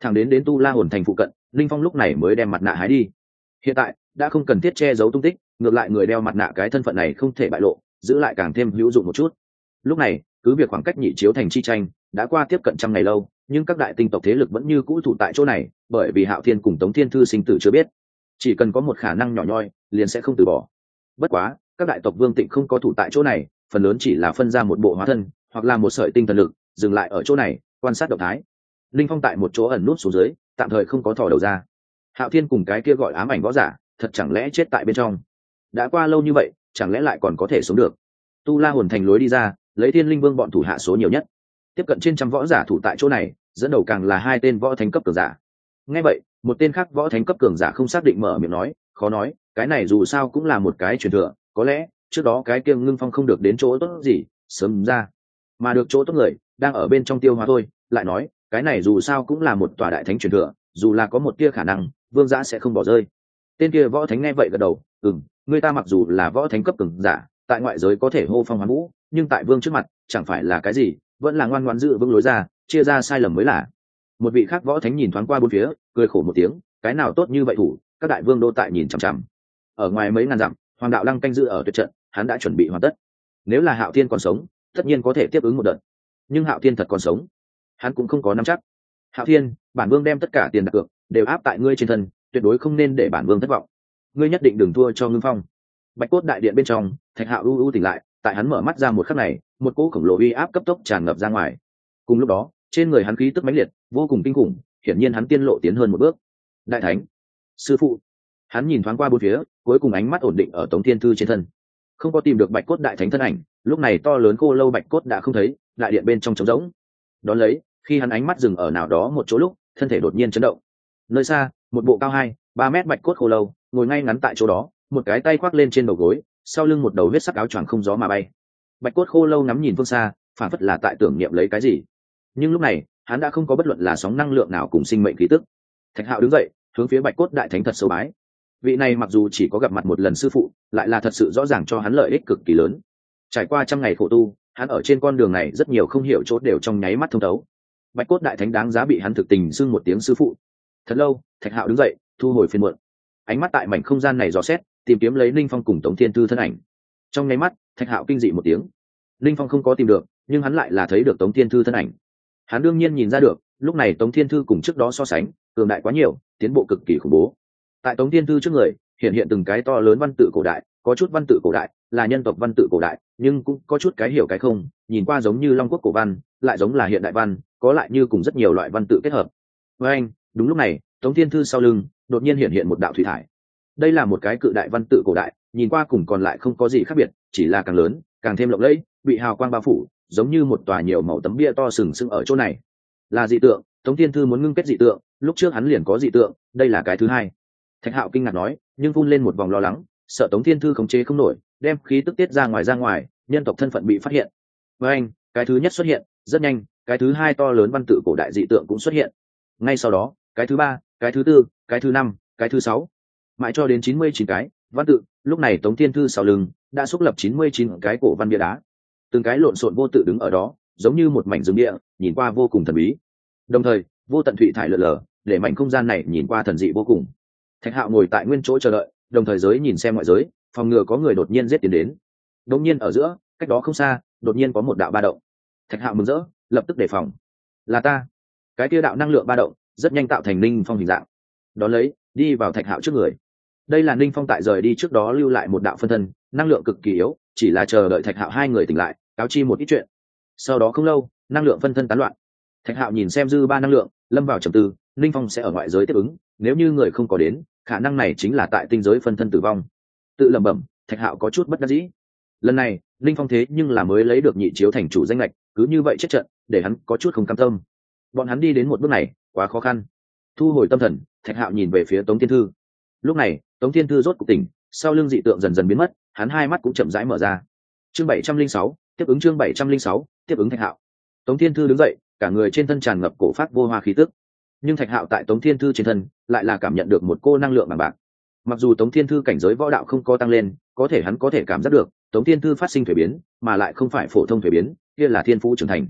Thẳng đến đến tu la hồn thành phụ cận, linh phong lúc này mới đem mặt nạ hái đi hiện tại, đã không cần thiết che giấu tung tích, ngược lại người đeo mặt nạ cái thân phận này không thể bại lộ, giữ lại càng thêm hữu dụng một chút. Lúc này, cứ việc khoảng cách nhị chiếu thành chi tranh đã qua tiếp cận trăm ngày lâu, nhưng các đại tinh tộc thế lực vẫn như cũ thủ tại chỗ này, bởi vì hạo thiên cùng tống thiên thư sinh tử chưa biết. Chỉ cần có một khả năng nhỏ nhoi, liền sẽ không từ bỏ. Bất quá, các đại tộc vương tịnh không có thủ tại chỗ này, phần lớn chỉ là phân ra một bộ hóa thân, hoặc là một sợi tinh thần lực, dừng lại ở chỗ này, quan sát động thái. Linh phong tại một chỗ ẩn nút xuống dưới, tạm thời không có thò đầu ra hạo thiên cùng cái kia gọi ám ảnh võ giả, thật chẳng lẽ chết tại bên trong? Đã qua lâu như vậy, chẳng lẽ lại còn có thể sống được? Tu la hồn thành lối đi ra, lấy thiên linh vương bọn thủ hạ số nhiều nhất. Tiếp cận trên trăm võ giả thủ tại chỗ này, dẫn đầu càng là hai tên võ thánh cấp cường giả. Ngay vậy, một tên khác võ thánh cấp cường giả không xác định mở miệng nói, khó nói, cái này dù sao cũng là một cái truyền thừa, có lẽ, trước đó cái kiêng ngưng phong không được đến chỗ tốt gì, sớm ra. Mà được chỗ tốt người, đang ở bên trong tiêu hóa thôi, lại nói, cái này dù sao cũng là một tòa đại thánh truyền thừa, dù là có một tia khả năng vương giã sẽ không bỏ rơi. Tên kia võ thánh nghe vậy gật đầu ừ m người ta mặc dù là võ thánh cấp cường giả, tại ngoại giới có thể hô phong hoán vũ, nhưng tại vương trước mặt, chẳng phải là cái gì, vẫn là ngoan ngoan dự vương lối ra, chia ra sai lầm mới là. Một vị khác võ thánh nhìn thoáng qua bốn phía, cười khổ một tiếng, cái nào tốt như vậy thủ, các đại vương đô tại nhìn chằm chằm. Ở ngoài mấy ngàn dặm, hoàng đạo lăng canh dự ở tuyệt trận, hắn đã chuẩn bị hoàn tất. Nếu là hạo thiên còn sống, tất nhiên có thể tiếp ứng một đợt. Nhưng hạo thiên thật còn sống, hắn cũng không có nắm chắc. Hạo thiên, bản vương đem tất cả tiền đặt cược đều áp tại ngươi trên thân, tuyệt đối không nên để bản vương thất vọng. Ngươi nhất định đừng thua cho ngưng phong. Bạch cốt đại điện bên trong, thạch hạo u u tỉnh lại, tại hắn mở mắt ra một khắc này, một cỗ khổng lồ uy áp cấp tốc tràn ngập ra ngoài. Cùng lúc đó, trên người hắn khí tức mãnh liệt, vô cùng kinh khủng, hiển nhiên hắn tiên lộ tiến hơn một bước. Đại thánh, sư phụ. Hắn nhìn thoáng qua bốn phía, cuối cùng ánh mắt ổn định ở tống thiên thư trên thân. Không có tìm được bạch cốt đại thánh thân ảnh, lúc này to lớn cô lâu bạch cốt đã không thấy, đại điện bên trong trống rỗng. Đón lấy, khi hắn ánh mắt dừng ở nào đó một chỗ lúc, thân thể đột nhiên chấn động nơi xa, một bộ cao hai, ba mét bạch cốt khô lâu, ngồi ngay ngắn tại chỗ đó, một cái tay khoác lên trên đầu gối, sau lưng một đầu huyết sắc áo choàng không gió mà bay. Bạch cốt khô lâu ngắm nhìn phương xa phản phất là tại tưởng niệm lấy cái gì. Nhưng lúc này, hắn đã không có bất luận là sóng năng lượng nào cùng sinh mệnh khí tức. Thạch hạo đứng dậy, hướng phía bạch cốt đại thánh thật sâu bái. Vị này mặc dù chỉ có gặp mặt một lần sư phụ, lại là thật sự rõ ràng cho hắn lợi ích cực kỳ lớn. Trải qua trăm ngày khổ tu, hắn ở trên con đường này rất nhiều không hiểu chỗ đều trong nháy mắt thông thấu. Bạch cốt đại thánh đáng giá bị hắn thực tình xưng một tiếng sư phụ thật lâu, thạch hạo đứng dậy, thu hồi phiên muộn. Ánh mắt tại mảnh không gian này dò xét, tìm kiếm lấy linh phong cùng tống thiên thư thân ảnh. Trong nháy mắt, thạch hạo kinh dị một tiếng. Linh phong không có tìm được, nhưng hắn lại là thấy được tống thiên thư thân ảnh. Hắn đương nhiên nhìn ra được, lúc này tống thiên thư cùng trước đó so sánh, cường đại quá nhiều, tiến bộ cực kỳ khủng bố. Tại tống thiên thư trước người, hiện hiện từng cái to lớn văn tự cổ đại, có chút văn tự cổ đại, là nhân tộc văn tự cổ đại, nhưng cũng có chút cái hiểu cái không, nhìn qua giống như long quốc cổ văn, lại giống là hiện đại văn, có lại như cùng rất nhiều loại văn tự kết hợp. Với anh đúng lúc này, tống thiên thư sau lưng, đột nhiên hiện hiện một đạo thủy thải. Đây là một cái cự đại văn tự cổ đại, nhìn qua cùng còn lại không có gì khác biệt, chỉ là càng lớn, càng thêm lộng lẫy, bị hào quang bao phủ, giống như một tòa nhiều màu tấm bia to sừng sững ở chỗ này. Là dị tượng, tống thiên thư muốn ngưng kết dị tượng, lúc trước hắn liền có dị tượng, đây là cái thứ hai. Thạch hạo kinh ngạc nói, nhưng vun lên một vòng lo lắng, sợ tống thiên thư khống chế không nổi, đem khí tức tiết ra ngoài ra ngoài, nhân tộc thân phận bị phát hiện. Với anh, cái thứ nhất xuất hiện, rất nhanh, cái thứ hai to lớn văn tự cổ đại dị tượng cũng xuất hiện. Ngay sau đó cái thứ ba, cái thứ tư, cái thứ năm, cái thứ sáu, mãi cho đến chín mươi chín cái. Văn tự, lúc này tống thiên thư sau lưng đã xúc lập chín mươi chín cái cổ văn bia đá. Từng cái lộn xộn vô tự đứng ở đó, giống như một mảnh rừng địa, nhìn qua vô cùng thần bí. Đồng thời, vô tận thụy thải lượn lờ, để mảnh không gian này nhìn qua thần dị vô cùng. Thạch hạo ngồi tại nguyên chỗ chờ đợi, đồng thời giới nhìn xem ngoại giới, phòng ngừa có người đột nhiên giết tiến đến. Đột nhiên ở giữa, cách đó không xa, đột nhiên có một đạo ba động. Thạch hạo mừng rỡ, lập tức đề phòng. Là ta. Cái kia đạo năng lượng ba động rất nhanh tạo thành ninh phong hình dạng. Đón lấy, đi vào thạch hạo trước người. Đây là ninh phong tại rời đi trước đó lưu lại một đạo phân thân, năng lượng cực kỳ yếu, chỉ là chờ đợi thạch hạo hai người tỉnh lại, cáo chi một ít chuyện. Sau đó không lâu, năng lượng phân thân tán loạn. Thạch hạo nhìn xem dư ba năng lượng, lâm vào trầm tư, ninh phong sẽ ở ngoại giới tiếp ứng, nếu như người không có đến, khả năng này chính là tại tinh giới phân thân tử vong. Tự lẩm bẩm, thạch hạo có chút bất đắc dĩ. Lần này, ninh phong thế nhưng là mới lấy được nhị chiếu thành chủ danh lệch cứ như vậy chết trận, để hắn có chút không cam tâm. Bọn hắn đi đến một bước này quá khó khăn. Thu hồi tâm thần, thạch hạo nhìn về phía tống thiên thư. Lúc này, tống thiên thư rốt cuộc tỉnh, sau lưng dị tượng dần dần biến mất, hắn hai mắt cũng chậm rãi mở ra. Chương bảy trăm linh sáu, tiếp ứng chương bảy trăm linh sáu, tiếp ứng thạch hạo. Tống thiên thư đứng dậy, cả người trên thân tràn ngập cổ phát vô hoa khí tức. Nhưng thạch hạo tại tống thiên thư trên thân, lại là cảm nhận được một cô năng lượng bằng bạc. Mặc dù tống thiên thư cảnh giới võ đạo không có tăng lên, có thể hắn có thể cảm giác được, tống thiên thư phát sinh thuế biến, mà lại không phải phổ thông thuế biến, kia là thiên phú trưởng thành.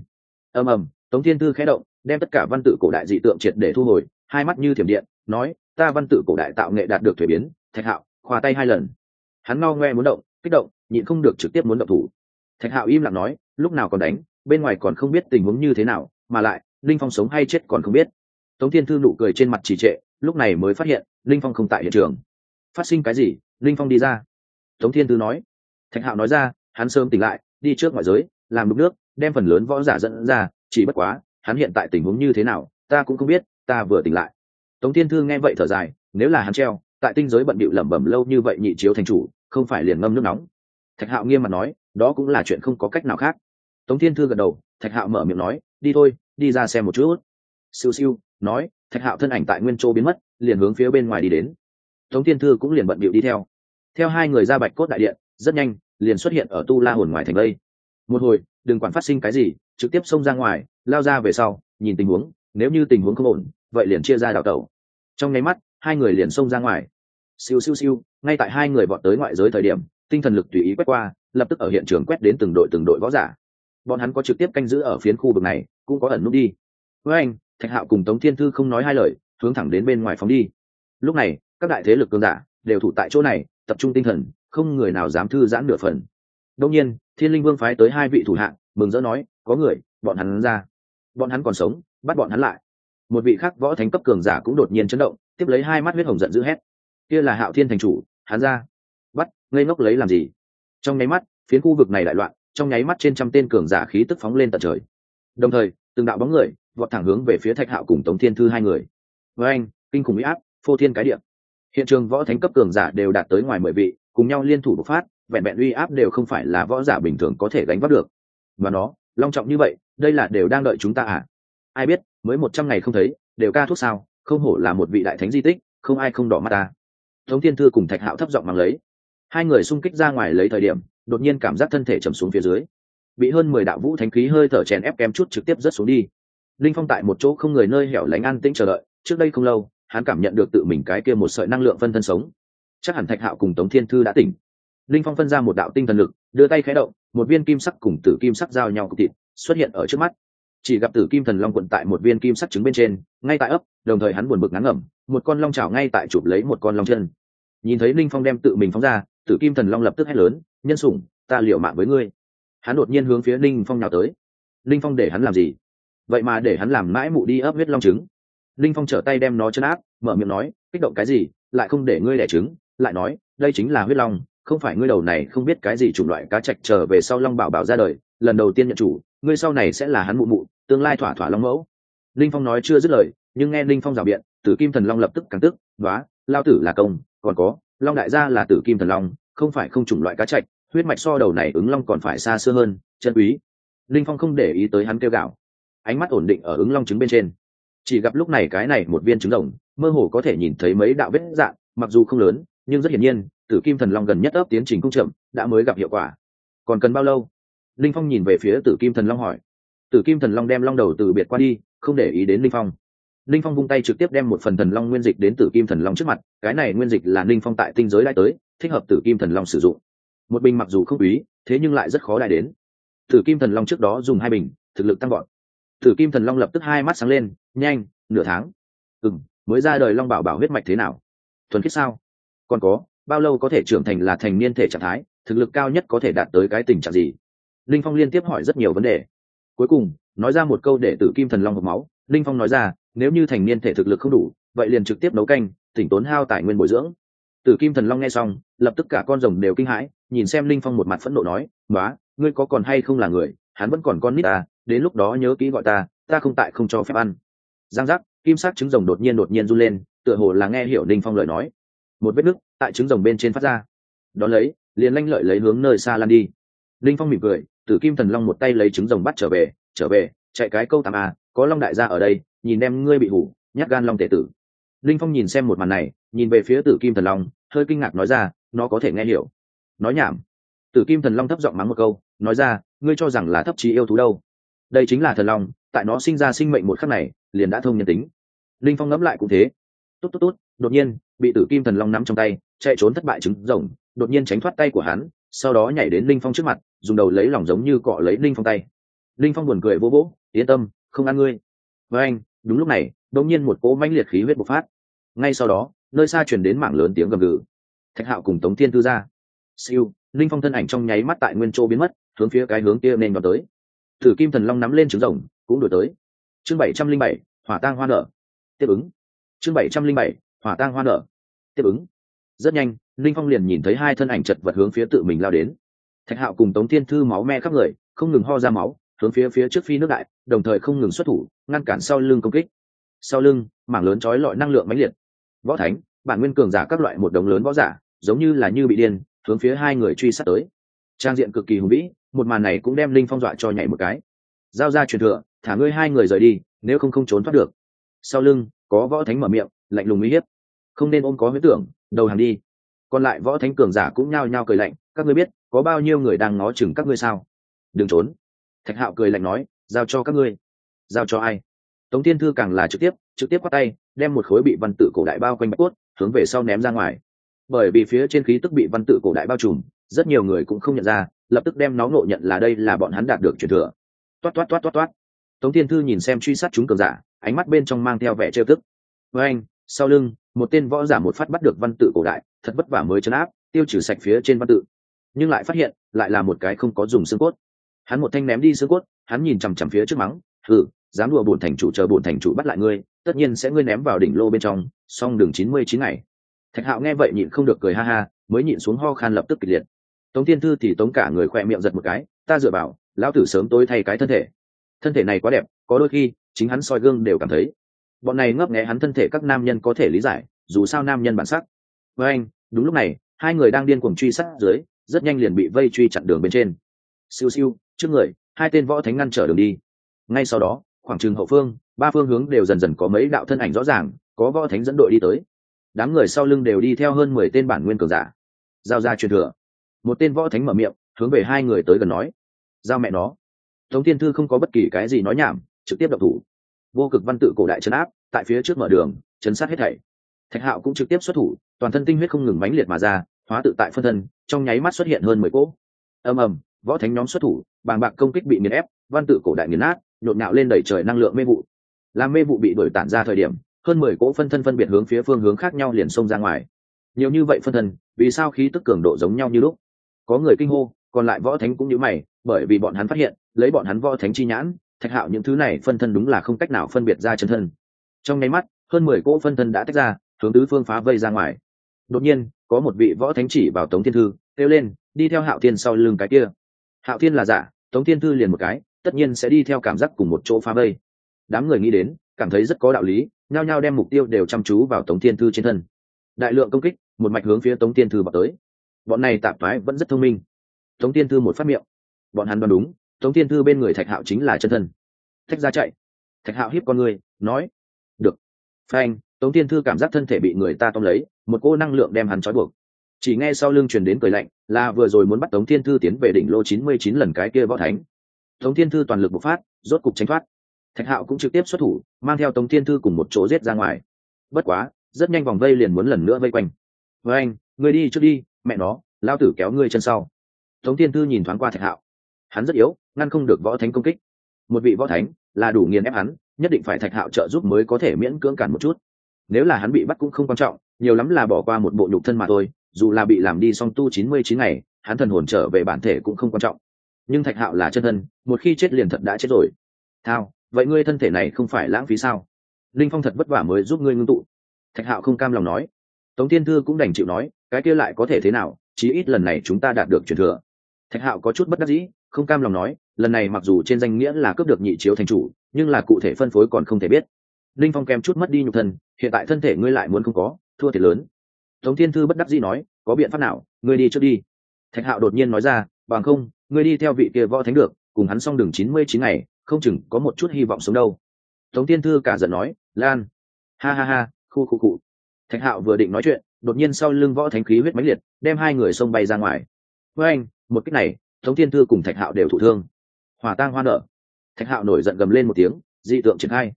Ầm ầm, tống thiên thư khẽ động đem tất cả văn tự cổ đại dị tượng triệt để thu hồi, hai mắt như thiểm điện, nói, ta văn tự cổ đại tạo nghệ đạt được thuế biến, thạch hạo, khoa tay hai lần. Hắn ngao ngoe muốn động, kích động, nhịn không được trực tiếp muốn động thủ. Thạch hạo im lặng nói, lúc nào còn đánh, bên ngoài còn không biết tình huống như thế nào, mà lại, linh phong sống hay chết còn không biết. Tống thiên thư nụ cười trên mặt trì trệ, lúc này mới phát hiện, linh phong không tại hiện trường. Phát sinh cái gì? Linh phong đi ra. Tống thiên thư nói. Thạch hạo nói ra, hắn sớm tỉnh lại, đi trước ngoại giới, làm đục nước, đem phần lớn võ giả dẫn ra, chỉ bất quá hắn hiện tại tình huống như thế nào, ta cũng không biết, ta vừa tỉnh lại. Tống thiên thư nghe vậy thở dài, nếu là hắn treo, tại tinh giới bận bịu lẩm bẩm lâu như vậy nhị chiếu thành chủ, không phải liền ngâm nước nóng. Thạch hạo nghiêm mặt nói, đó cũng là chuyện không có cách nào khác. Tống thiên thư gật đầu, thạch hạo mở miệng nói, đi thôi, đi ra xem một chút. Siêu siêu, nói, thạch hạo thân ảnh tại nguyên châu biến mất, liền hướng phía bên ngoài đi đến. Tống thiên thư cũng liền bận bịu đi theo. Theo hai người ra bạch cốt đại điện, rất nhanh, liền xuất hiện ở tu la hồn ngoài thành đây. Một hồi đừng quản phát sinh cái gì, trực tiếp xông ra ngoài, lao ra về sau, nhìn tình huống, nếu như tình huống không ổn, vậy liền chia ra đào tẩu. Trong nháy mắt, hai người liền xông ra ngoài. Siêu siêu siêu, ngay tại hai người bọn tới ngoại giới thời điểm, tinh thần lực tùy ý quét qua, lập tức ở hiện trường quét đến từng đội từng đội võ giả. Bọn hắn có trực tiếp canh giữ ở phiến khu vực này, cũng có ẩn nút đi. Với anh, thạch hạo cùng tống thiên thư không nói hai lời, hướng thẳng đến bên ngoài phóng đi. Lúc này, các đại thế lực cường giả đều thủ tại chỗ này, tập trung tinh thần, không người nào dám thư giãn nửa phần đông nhiên, thiên linh vương phái tới hai vị thủ hạng mừng rỡ nói, có người, bọn hắn ra. Bọn hắn còn sống, bắt bọn hắn lại. Một vị khác võ thánh cấp cường giả cũng đột nhiên chấn động, tiếp lấy hai mắt huyết hồng giận dữ hét, kia là hạo thiên thành chủ, hắn ra. Bắt, ngây ngốc lấy làm gì? Trong nháy mắt, phiến khu vực này đại loạn, trong nháy mắt trên trăm tên cường giả khí tức phóng lên tận trời. Đồng thời, từng đạo bóng người, vọt thẳng hướng về phía thạch hạo cùng tống thiên thư hai người. Với anh, kinh khủng mỹ áp, phô thiên cái điệm hiện trường võ thánh cấp cường giả đều đạt tới ngoài mười vị, cùng nhau liên thủ bộc phát vẹn vẹn uy áp đều không phải là võ giả bình thường có thể gánh vác được. Và nó, long trọng như vậy, đây là đều đang đợi chúng ta à? Ai biết, mới một trăm ngày không thấy, đều ca thuốc sao, không hổ là một vị đại thánh di tích, không ai không đỏ mắt ta. Tống thiên thư cùng thạch hạo thấp giọng mang lấy. Hai người xung kích ra ngoài lấy thời điểm, đột nhiên cảm giác thân thể chầm xuống phía dưới. Bị hơn mười đạo vũ thánh khí hơi thở chèn ép kém chút trực tiếp rớt xuống đi. Linh phong tại một chỗ không người nơi hẻo lánh an tĩnh chờ đợi, trước đây không lâu, hắn cảm nhận được tự mình cái kia một sợi năng lượng phân thân sống. Chắc hẳn thạch hạo cùng tống thiên thư đã tỉnh linh phong phân ra một đạo tinh thần lực, đưa tay khé động, một viên kim sắc cùng tử kim sắc giao nhau cục thịt xuất hiện ở trước mắt. Chỉ gặp tử kim thần long quận tại một viên kim sắc trứng bên trên, ngay tại ấp, đồng thời hắn buồn bực ngắn ngẩm, một con long chảo ngay tại chụp lấy một con long chân. Nhìn thấy linh phong đem tự mình phóng ra, tử kim thần long lập tức hét lớn, nhân sủng, ta liệu mạng với ngươi. Hắn đột nhiên hướng phía linh phong nào tới. Linh phong để hắn làm gì? Vậy mà để hắn làm mãi mụ đi ấp huyết long trứng. Linh phong trở tay đem nó chân áp, mở miệng nói, kích động cái gì? Lại không để ngươi đẻ trứng. Lại nói, đây chính là huyết long không phải ngươi đầu này không biết cái gì chủng loại cá trạch trở về sau long bảo bảo ra đời, lần đầu tiên nhận chủ, ngươi sau này sẽ là hắn mụ mụ, tương lai thỏa thỏa long mẫu. Linh phong nói chưa dứt lời, nhưng nghe linh phong rào biện, tử kim thần long lập tức càng tức đoá lao tử là công, còn có, long đại gia là tử kim thần long, không phải không chủng loại cá trạch huyết mạch so đầu này ứng long còn phải xa xưa hơn, chân quý. Linh phong không để ý tới hắn kêu gạo ánh mắt ổn định ở ứng long trứng bên trên. Chỉ gặp lúc này cái này một viên trứng rồng, mơ hồ có thể nhìn thấy mấy đạo vết dạng, mặc dù không lớn, nhưng rất hiển nhiên tử kim thần long gần nhất ấp tiến trình cũng chậm, đã mới gặp hiệu quả. Còn cần bao lâu? Linh phong nhìn về phía tử kim thần long hỏi. Tử kim thần long đem long đầu từ biệt qua đi, không để ý đến linh phong. Linh phong vung tay trực tiếp đem một phần thần long nguyên dịch đến tử kim thần long trước mặt, cái này nguyên dịch là linh phong tại tinh giới lại tới, thích hợp tử kim thần long sử dụng. Một bình mặc dù không quý, thế nhưng lại rất khó lại đến. Tử kim thần long trước đó dùng hai bình, thực lực tăng gọn tử kim thần long lập tức hai mắt sáng lên, nhanh, nửa tháng. Ừ mới ra đời long bảo bảo huyết mạch thế nào? Thuần khiết sao? Còn có bao lâu có thể trưởng thành là thành niên thể trạng thái, thực lực cao nhất có thể đạt tới cái tình trạng gì? Linh phong liên tiếp hỏi rất nhiều vấn đề. Cuối cùng, nói ra một câu để tử kim thần long hộp máu. Linh phong nói ra, nếu như thành niên thể thực lực không đủ, vậy liền trực tiếp nấu canh tỉnh tốn hao tài nguyên bồi dưỡng. Tử kim thần long nghe xong, lập tức cả con rồng đều kinh hãi, nhìn xem linh phong một mặt phẫn nộ nói nói ngươi có còn hay không là người? Hắn vẫn còn con nít à đến lúc đó nhớ kỹ gọi ta ta không tại không cho phép ăn. Giang giác, kim sắc trứng rồng đột nhiên đột nhiên run lên, tựa hồ là nghe hiểu linh phong lời nói một vết nứt tại trứng rồng bên trên phát ra. Đón lấy, liền lanh lợi lấy hướng nơi xa lan đi. Linh phong mỉm cười, tử kim thần long một tay lấy trứng rồng bắt trở về trở về, chạy cái câu tạm à có long đại gia ở đây, nhìn đem ngươi bị hủ, nhát gan long tể tử. Linh phong nhìn xem một màn này, nhìn về phía tử kim thần long, hơi kinh ngạc nói ra, nó có thể nghe hiểu. Nói nhảm. Tử kim thần long thấp giọng mắng một câu, nói ra, ngươi cho rằng là thấp trí yêu thú đâu. Đây chính là thần long, tại nó sinh ra sinh mệnh một khắc này, liền đã thông nhân tính. Linh phong ngẫm lại cũng thế. Tốt tốt tốt, đột nhiên bị tử kim thần long nắm trong tay, chạy trốn thất bại trứng rồng, đột nhiên tránh thoát tay của hắn, sau đó nhảy đến linh phong trước mặt, dùng đầu lấy lỏng giống như cọ lấy linh phong tay. Linh phong buồn cười vô vỗ, yên tâm, không ăn ngươi. Với anh. Đúng lúc này, đột nhiên một cỗ mãnh liệt khí huyết bộc phát. Ngay sau đó, nơi xa truyền đến mảng lớn tiếng gầm gừ. Thạch hạo cùng tống thiên tư ra. Siêu, linh phong thân ảnh trong nháy mắt tại nguyên châu biến mất, hướng phía cái hướng kia nên vào tới. Thử kim thần long nắm lên trứng rồng, cũng đổi tới. Chương bảy trăm linh bảy, hỏa tang hoa nở. Tiếp ứng. Chương bảy trăm linh bảy, hỏa tang hoa nở tiếp ứng. Rất nhanh linh phong liền nhìn thấy hai thân ảnh chật vật hướng phía tự mình lao đến. Thạch hạo cùng tống thiên thư máu me khắp người, không ngừng ho ra máu, hướng phía phía trước phi nước đại, đồng thời không ngừng xuất thủ, ngăn cản sau lưng công kích. Sau lưng, mảng lớn trói lọi năng lượng mãnh liệt. Võ thánh, bản nguyên cường giả các loại một đống lớn võ giả, giống như là như bị điên, hướng phía hai người truy sát tới. Trang diện cực kỳ hùng vĩ, một màn này cũng đem linh phong dọa cho nhảy một cái. Giao ra truyền thừa, thả ngươi hai người rời đi, nếu không không trốn thoát được. Sau lưng, có võ thánh mở miệng, lạnh lùng uy hiếp không nên ôm có huyết tưởng, đầu hàng đi. Còn lại võ thánh cường giả cũng nhao nhao cười lạnh, các ngươi biết, có bao nhiêu người đang ngó chừng các ngươi sao? Đừng trốn. Thạch hạo cười lạnh nói, giao cho các ngươi. Giao cho ai? Tống tiên thư càng là trực tiếp trực tiếp bắt tay, đem một khối bị văn tự cổ đại bao quanh bạch cốt, hướng về sau ném ra ngoài. Bởi vì phía trên khí tức bị văn tự cổ đại bao trùm, rất nhiều người cũng không nhận ra, lập tức đem nó ngộ nhận là đây là bọn hắn đạt được truyền thừa. Toát toát toát toát toát. Tống tiên thư nhìn xem truy sát chúng cường giả, ánh mắt bên trong mang theo vẻ trêu tức. Với anh sau lưng, một tên võ giả một phát bắt được văn tự cổ đại, thật vất vả mới chấn áp, tiêu trừ sạch phía trên văn tự. Nhưng lại phát hiện, lại là một cái không có dùng xương cốt. Hắn một thanh ném đi xương cốt, hắn nhìn chằm chằm phía trước mắng ừ dám đùa bổn thành chủ chờ bổn thành chủ bắt lại ngươi, tất nhiên sẽ ngươi ném vào đỉnh lô bên trong, xong đường chín mươi chín ngày. Thạch hạo nghe vậy nhịn không được cười ha ha, mới nhịn xuống ho khan lập tức kịch liệt. Tống tiên thư thì tống cả người khoe miệng giật một cái, ta dựa vào, lão tử sớm tối thay cái thân thể. Thân thể này quá đẹp, có đôi khi, chính hắn soi gương đều cảm thấy bọn này ngấp nghé hắn thân thể các nam nhân có thể lý giải, dù sao nam nhân bản sắc. Với anh, đúng lúc này, hai người đang điên cuồng truy sát dưới, rất nhanh liền bị vây truy chặn đường bên trên. Siêu siêu, trước người, hai tên võ thánh ngăn trở đường đi. Ngay sau đó, khoảng trừng hậu phương, ba phương hướng đều dần dần có mấy đạo thân ảnh rõ ràng, có võ thánh dẫn đội đi tới. Đám người sau lưng đều đi theo hơn mười tên bản nguyên cường giả. Giao ra truyền thừa. Một tên võ thánh mở miệng, hướng về hai người tới gần nói. Giao mẹ nó. Tống tiên thư không có bất kỳ cái gì nói nhảm, trực tiếp đập thủ vô cực văn tự cổ đại chấn áp, tại phía trước mở đường, chấn sát hết thảy. Thạch hạo cũng trực tiếp xuất thủ, toàn thân tinh huyết không ngừng mãnh liệt mà ra, hóa tự tại phân thân, trong nháy mắt xuất hiện hơn mười cỗ. Ầm ầm, võ thánh nhóm xuất thủ, bàng bạc công kích bị nghiền ép, văn tự cổ đại nghiền nát, nhộn nhạo lên đẩy trời năng lượng mê vụ. Làm mê vụ bị đổi tản ra thời điểm, hơn mười cỗ phân thân phân biệt hướng phía phương hướng khác nhau liền xông ra ngoài. Nhiều như vậy phân thân, vì sao khí tức cường độ giống nhau như lúc? Có người kinh hô, còn lại võ thánh cũng như mày, bởi vì bọn hắn phát hiện, lấy bọn hắn võ thánh chi nhãn thạch hạo những thứ này phân thân đúng là không cách nào phân biệt ra chân thân. Trong nháy mắt, hơn mười cỗ phân thân đã tách ra, hướng tứ phương phá vây ra ngoài. Đột nhiên, có một vị võ thánh chỉ vào tống thiên thư, kêu lên, đi theo hạo thiên sau lưng cái kia. Hạo thiên là giả, tống thiên thư liền một cái, tất nhiên sẽ đi theo cảm giác cùng một chỗ phá vây. Đám người nghĩ đến, cảm thấy rất có đạo lý, nhao nhao đem mục tiêu đều chăm chú vào tống thiên thư trên thân. Đại lượng công kích, một mạch hướng phía tống thiên thư vào tới. Bọn này tạp thoái vẫn rất thông minh. Tống thiên thư một phát miệng. Bọn hắn đoán đúng tống thiên thư bên người thạch hạo chính là chân thân. Thách ra chạy. Thạch hạo hiếp con người, nói, được. Phanh, tống thiên thư cảm giác thân thể bị người ta tóm lấy, một cô năng lượng đem hắn trói buộc. Chỉ nghe sau lưng truyền đến cười lạnh, là vừa rồi muốn bắt tống thiên thư tiến về đỉnh lô chín mươi chín lần cái kia võ thánh. Tống thiên thư toàn lực bộc phát, rốt cục tránh thoát. Thạch hạo cũng trực tiếp xuất thủ, mang theo tống thiên thư cùng một chỗ giết ra ngoài. Bất quá, rất nhanh vòng vây liền muốn lần nữa vây quanh. Với anh người đi trước đi, mẹ nó lao tử kéo ngươi chân sau. Tống thiên thư nhìn thoáng qua thạch hạo. Hắn rất yếu ngăn không được võ thánh công kích. Một vị võ thánh là đủ nghiền ép hắn, nhất định phải thạch hạo trợ giúp mới có thể miễn cưỡng cản một chút. Nếu là hắn bị bắt cũng không quan trọng, nhiều lắm là bỏ qua một bộ nhục thân mà thôi, dù là bị làm đi song tu chín mươi chín ngày, hắn thần hồn trở về bản thể cũng không quan trọng. Nhưng thạch hạo là chân thân, một khi chết liền thật đã chết rồi. Thao, vậy ngươi thân thể này không phải lãng phí sao? Linh phong thật vất vả mới giúp ngươi ngưng tụ. Thạch hạo không cam lòng nói. Tống thiên thư cũng đành chịu nói, cái kia lại có thể thế nào, chí ít lần này chúng ta đạt được truyền thừa. Thạch hạo có chút bất đắc dĩ không cam lòng nói, lần này mặc dù trên danh nghĩa là cướp được nhị chiếu thành chủ, nhưng là cụ thể phân phối còn không thể biết. Linh phong kèm chút mất đi nhục thân, hiện tại thân thể ngươi lại muốn không có, thua thiệt lớn. Tống thiên thư bất đắc dĩ nói, có biện pháp nào, ngươi đi trước đi. Thạch hạo đột nhiên nói ra, bằng không, ngươi đi theo vị kia võ thánh được, cùng hắn xong đường chín mươi chín ngày, không chừng có một chút hy vọng sống đâu. Tống thiên thư cả giận nói, lan, ha ha ha, khu khu cụ thạch hạo vừa định nói chuyện, đột nhiên sau lưng võ thánh khí huyết mãnh liệt, đem hai người xông bay ra ngoài. Với anh một cách này tống thiên thư cùng thạch hạo đều thụ thương. Hỏa tang hoa nở. Thạch hạo nổi giận gầm lên một tiếng, dị tượng triển khai.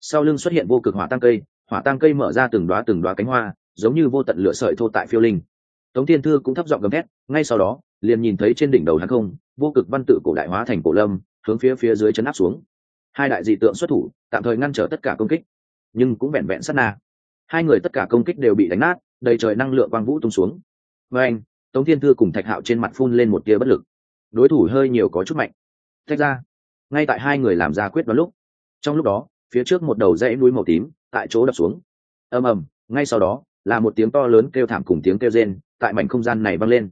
Sau lưng xuất hiện vô cực hỏa tăng cây, hỏa tăng cây mở ra từng đoá từng đoá cánh hoa, giống như vô tận lửa sợi thô tại phiêu linh. Tống thiên thư cũng thấp giọng gầm thét, ngay sau đó, liền nhìn thấy trên đỉnh đầu hắn không, vô cực văn tự cổ đại hóa thành cổ lâm, hướng phía phía dưới chấn áp xuống. Hai đại dị tượng xuất thủ, tạm thời ngăn trở tất cả công kích, nhưng cũng vẹn vẹn sát na. Hai người tất cả công kích đều bị đánh nát, đầy trời năng lượng quang vũ tung xuống. Và anh, tống thiên thư cùng thạch hạo trên mặt phun lên một tia bất lực đối thủ hơi nhiều có chút mạnh. Thách ra. Ngay tại hai người làm ra quyết đoán lúc, trong lúc đó, phía trước một đầu dãy núi màu tím tại chỗ đập xuống. Ầm ầm, ngay sau đó, là một tiếng to lớn kêu thảm cùng tiếng kêu rên tại mảnh không gian này vang lên.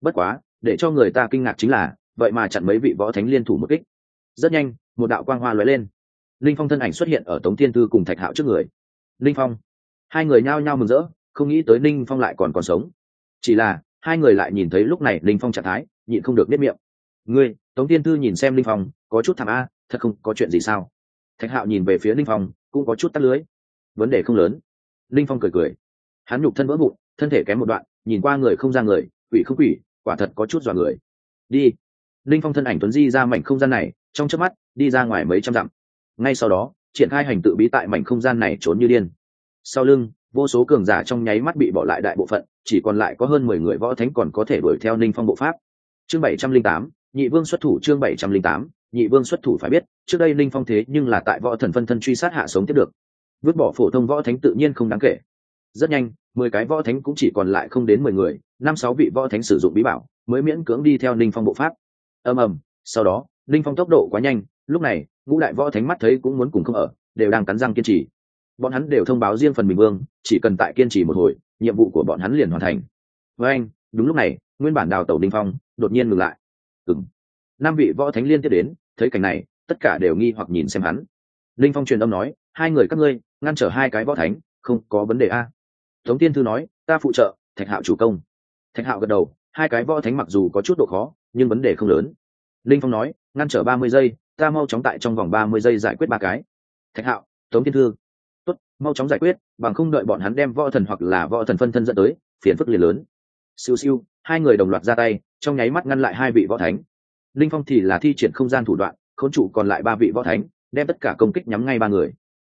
Bất quá, để cho người ta kinh ngạc chính là, vậy mà chặn mấy vị võ thánh liên thủ một kích. Rất nhanh, một đạo quang hoa lóe lên. Linh phong thân ảnh xuất hiện ở tống thiên thư cùng thạch hạo trước người. Linh phong. Hai người nhao nhao mừng rỡ, không nghĩ tới linh phong lại còn còn sống. Chỉ là, hai người lại nhìn thấy lúc này linh phong trạng thái nhịn không được biết miệng. Ngươi, tống tiên thư nhìn xem linh phong, có chút thảm a thật không có chuyện gì sao? Thạch hạo nhìn về phía linh phong, cũng có chút tắt lưới. Vấn đề không lớn. Linh phong cười cười. Hắn nhục thân vỡ vụn, thân thể kém một đoạn, nhìn qua người không ra người, quỷ không quỷ, quả thật có chút dọa người. Đi. Linh phong thân ảnh tuấn di ra mảnh không gian này, trong chớp mắt, đi ra ngoài mấy trăm dặm. Ngay sau đó, triển khai hành tự bí tại mảnh không gian này trốn như điên. Sau lưng, vô số cường giả trong nháy mắt bị bỏ lại đại bộ phận, chỉ còn lại có hơn mười người võ thánh còn có thể đuổi theo ninh phong bộ pháp chương bảy trăm linh tám, nhị vương xuất thủ chương bảy trăm linh tám, nhị vương xuất thủ phải biết, trước đây ninh phong thế nhưng là tại võ thần phân thân truy sát hạ sống tiếp được. Vứt bỏ phổ thông võ thánh tự nhiên không đáng kể. Rất nhanh, mười cái võ thánh cũng chỉ còn lại không đến mười người, năm sáu vị võ thánh sử dụng bí bảo, mới miễn cưỡng đi theo ninh phong bộ pháp. Ầm ầm, sau đó ninh phong tốc độ quá nhanh, lúc này, ngũ đại võ thánh mắt thấy cũng muốn cùng không ở, đều đang cắn răng kiên trì. Bọn hắn đều thông báo riêng phần mình vương, chỉ cần tại kiên trì một hồi, nhiệm vụ của bọn hắn liền hoàn thành. Với anh đúng lúc này, nguyên bản đào tẩu đinh phong đột nhiên ngừng lại. Ừng năm vị võ thánh liên tiếp đến, thấy cảnh này, tất cả đều nghi hoặc nhìn xem hắn. Linh phong truyền âm nói, hai người các ngươi, ngăn trở hai cái võ thánh, không có vấn đề a. Tống tiên thư nói, ta phụ trợ, thạch hạo chủ công. Thạch hạo gật đầu, hai cái võ thánh mặc dù có chút độ khó, nhưng vấn đề không lớn. Linh phong nói, ngăn trở ba mươi giây, ta mau chóng tại trong vòng ba mươi giây giải quyết ba cái. Thạch hạo, tống tiên thư, tốt, mau chóng giải quyết, bằng không đợi bọn hắn đem võ thần hoặc là võ thần phân thân dẫn tới, phiền phức liền lớn siêu siêu, hai người đồng loạt ra tay, trong nháy mắt ngăn lại hai vị võ thánh. Linh phong thì là thi triển không gian thủ đoạn, khốn trụ còn lại ba vị võ thánh, đem tất cả công kích nhắm ngay ba người.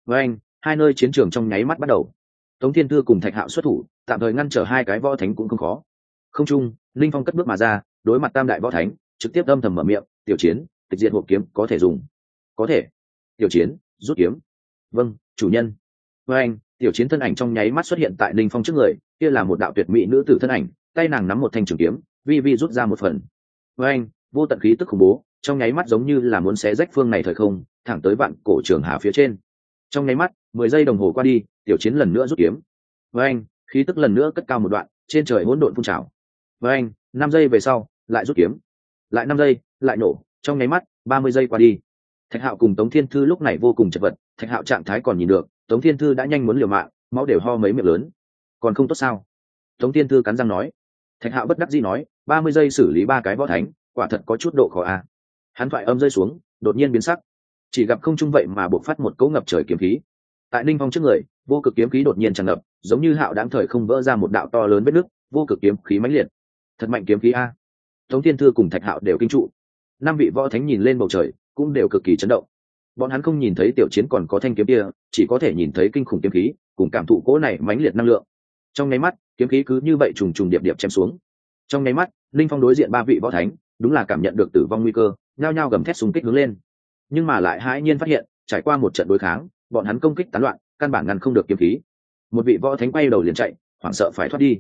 Với anh, hai nơi chiến trường trong nháy mắt bắt đầu. Tống thiên thư cùng thạch hạo xuất thủ, tạm thời ngăn trở hai cái võ thánh cũng không khó. Không chung, linh phong cất bước mà ra, đối mặt tam đại võ thánh, trực tiếp âm thầm mở miệng, tiểu chiến, tịch diện hộp kiếm, có thể dùng. Có thể. Tiểu chiến, rút kiếm. Vâng chủ nhân. Với anh, tiểu chiến thân ảnh trong nháy mắt xuất hiện tại linh phong trước người, kia là một đạo tuyệt mỹ nữ tử thân ảnh tay nàng nắm một thanh trường kiếm, vi vi rút ra một phần. Với anh vô tận khí tức khủng bố, trong nháy mắt giống như là muốn xé rách phương này thời không, thẳng tới vạn cổ trường hà phía trên. Trong nháy mắt, mười giây đồng hồ qua đi, tiểu chiến lần nữa rút kiếm. Với anh khí tức lần nữa cất cao một đoạn, trên trời hỗn độn phun trào. Với anh năm giây về sau, lại rút kiếm. Lại năm giây, lại nổ, trong nháy mắt, ba mươi giây qua đi. Thạch hạo cùng tống thiên thư lúc này vô cùng chật vật, thạch hạo trạng thái còn nhìn được, tống thiên thư đã nhanh muốn liều mạng, máu đều ho mấy miệng lớn. Còn không tốt sao? Tống thiên thư cắn răng nói thạch hạo bất đắc dĩ nói, ba mươi giây xử lý ba cái võ thánh, quả thật có chút độ khó a. À. hắn thoại âm rơi xuống, đột nhiên biến sắc. Chỉ gặp không trung vậy mà buộc phát một cỗ ngập trời kiếm khí. Tại ninh phong trước người, vô cực kiếm khí đột nhiên tràn ngập, giống như hạo đáng thời không vỡ ra một đạo to lớn vết nứt, vô cực kiếm khí mãnh liệt. Thật mạnh kiếm khí a. Tống thiên thư cùng thạch hạo đều kinh trụ. Năm vị võ thánh nhìn lên bầu trời, cũng đều cực kỳ chấn động. Bọn hắn không nhìn thấy tiểu chiến còn có thanh kiếm kia, chỉ có thể nhìn thấy kinh khủng kiếm khí, cùng cảm thụ cỗ này mãnh liệt năng lượng. Trong nháy mắt kiếm khí cứ như vậy trùng trùng điệp điệp chém xuống. Trong nháy mắt, linh phong đối diện ba vị võ thánh, đúng là cảm nhận được tử vong nguy cơ, nhao nhao gầm thét xung kích hướng lên. Nhưng mà lại hãi nhiên phát hiện, trải qua một trận đối kháng, bọn hắn công kích tán loạn, căn bản ngăn không được kiếm khí. Một vị võ thánh quay đầu liền chạy, hoảng sợ phải thoát đi.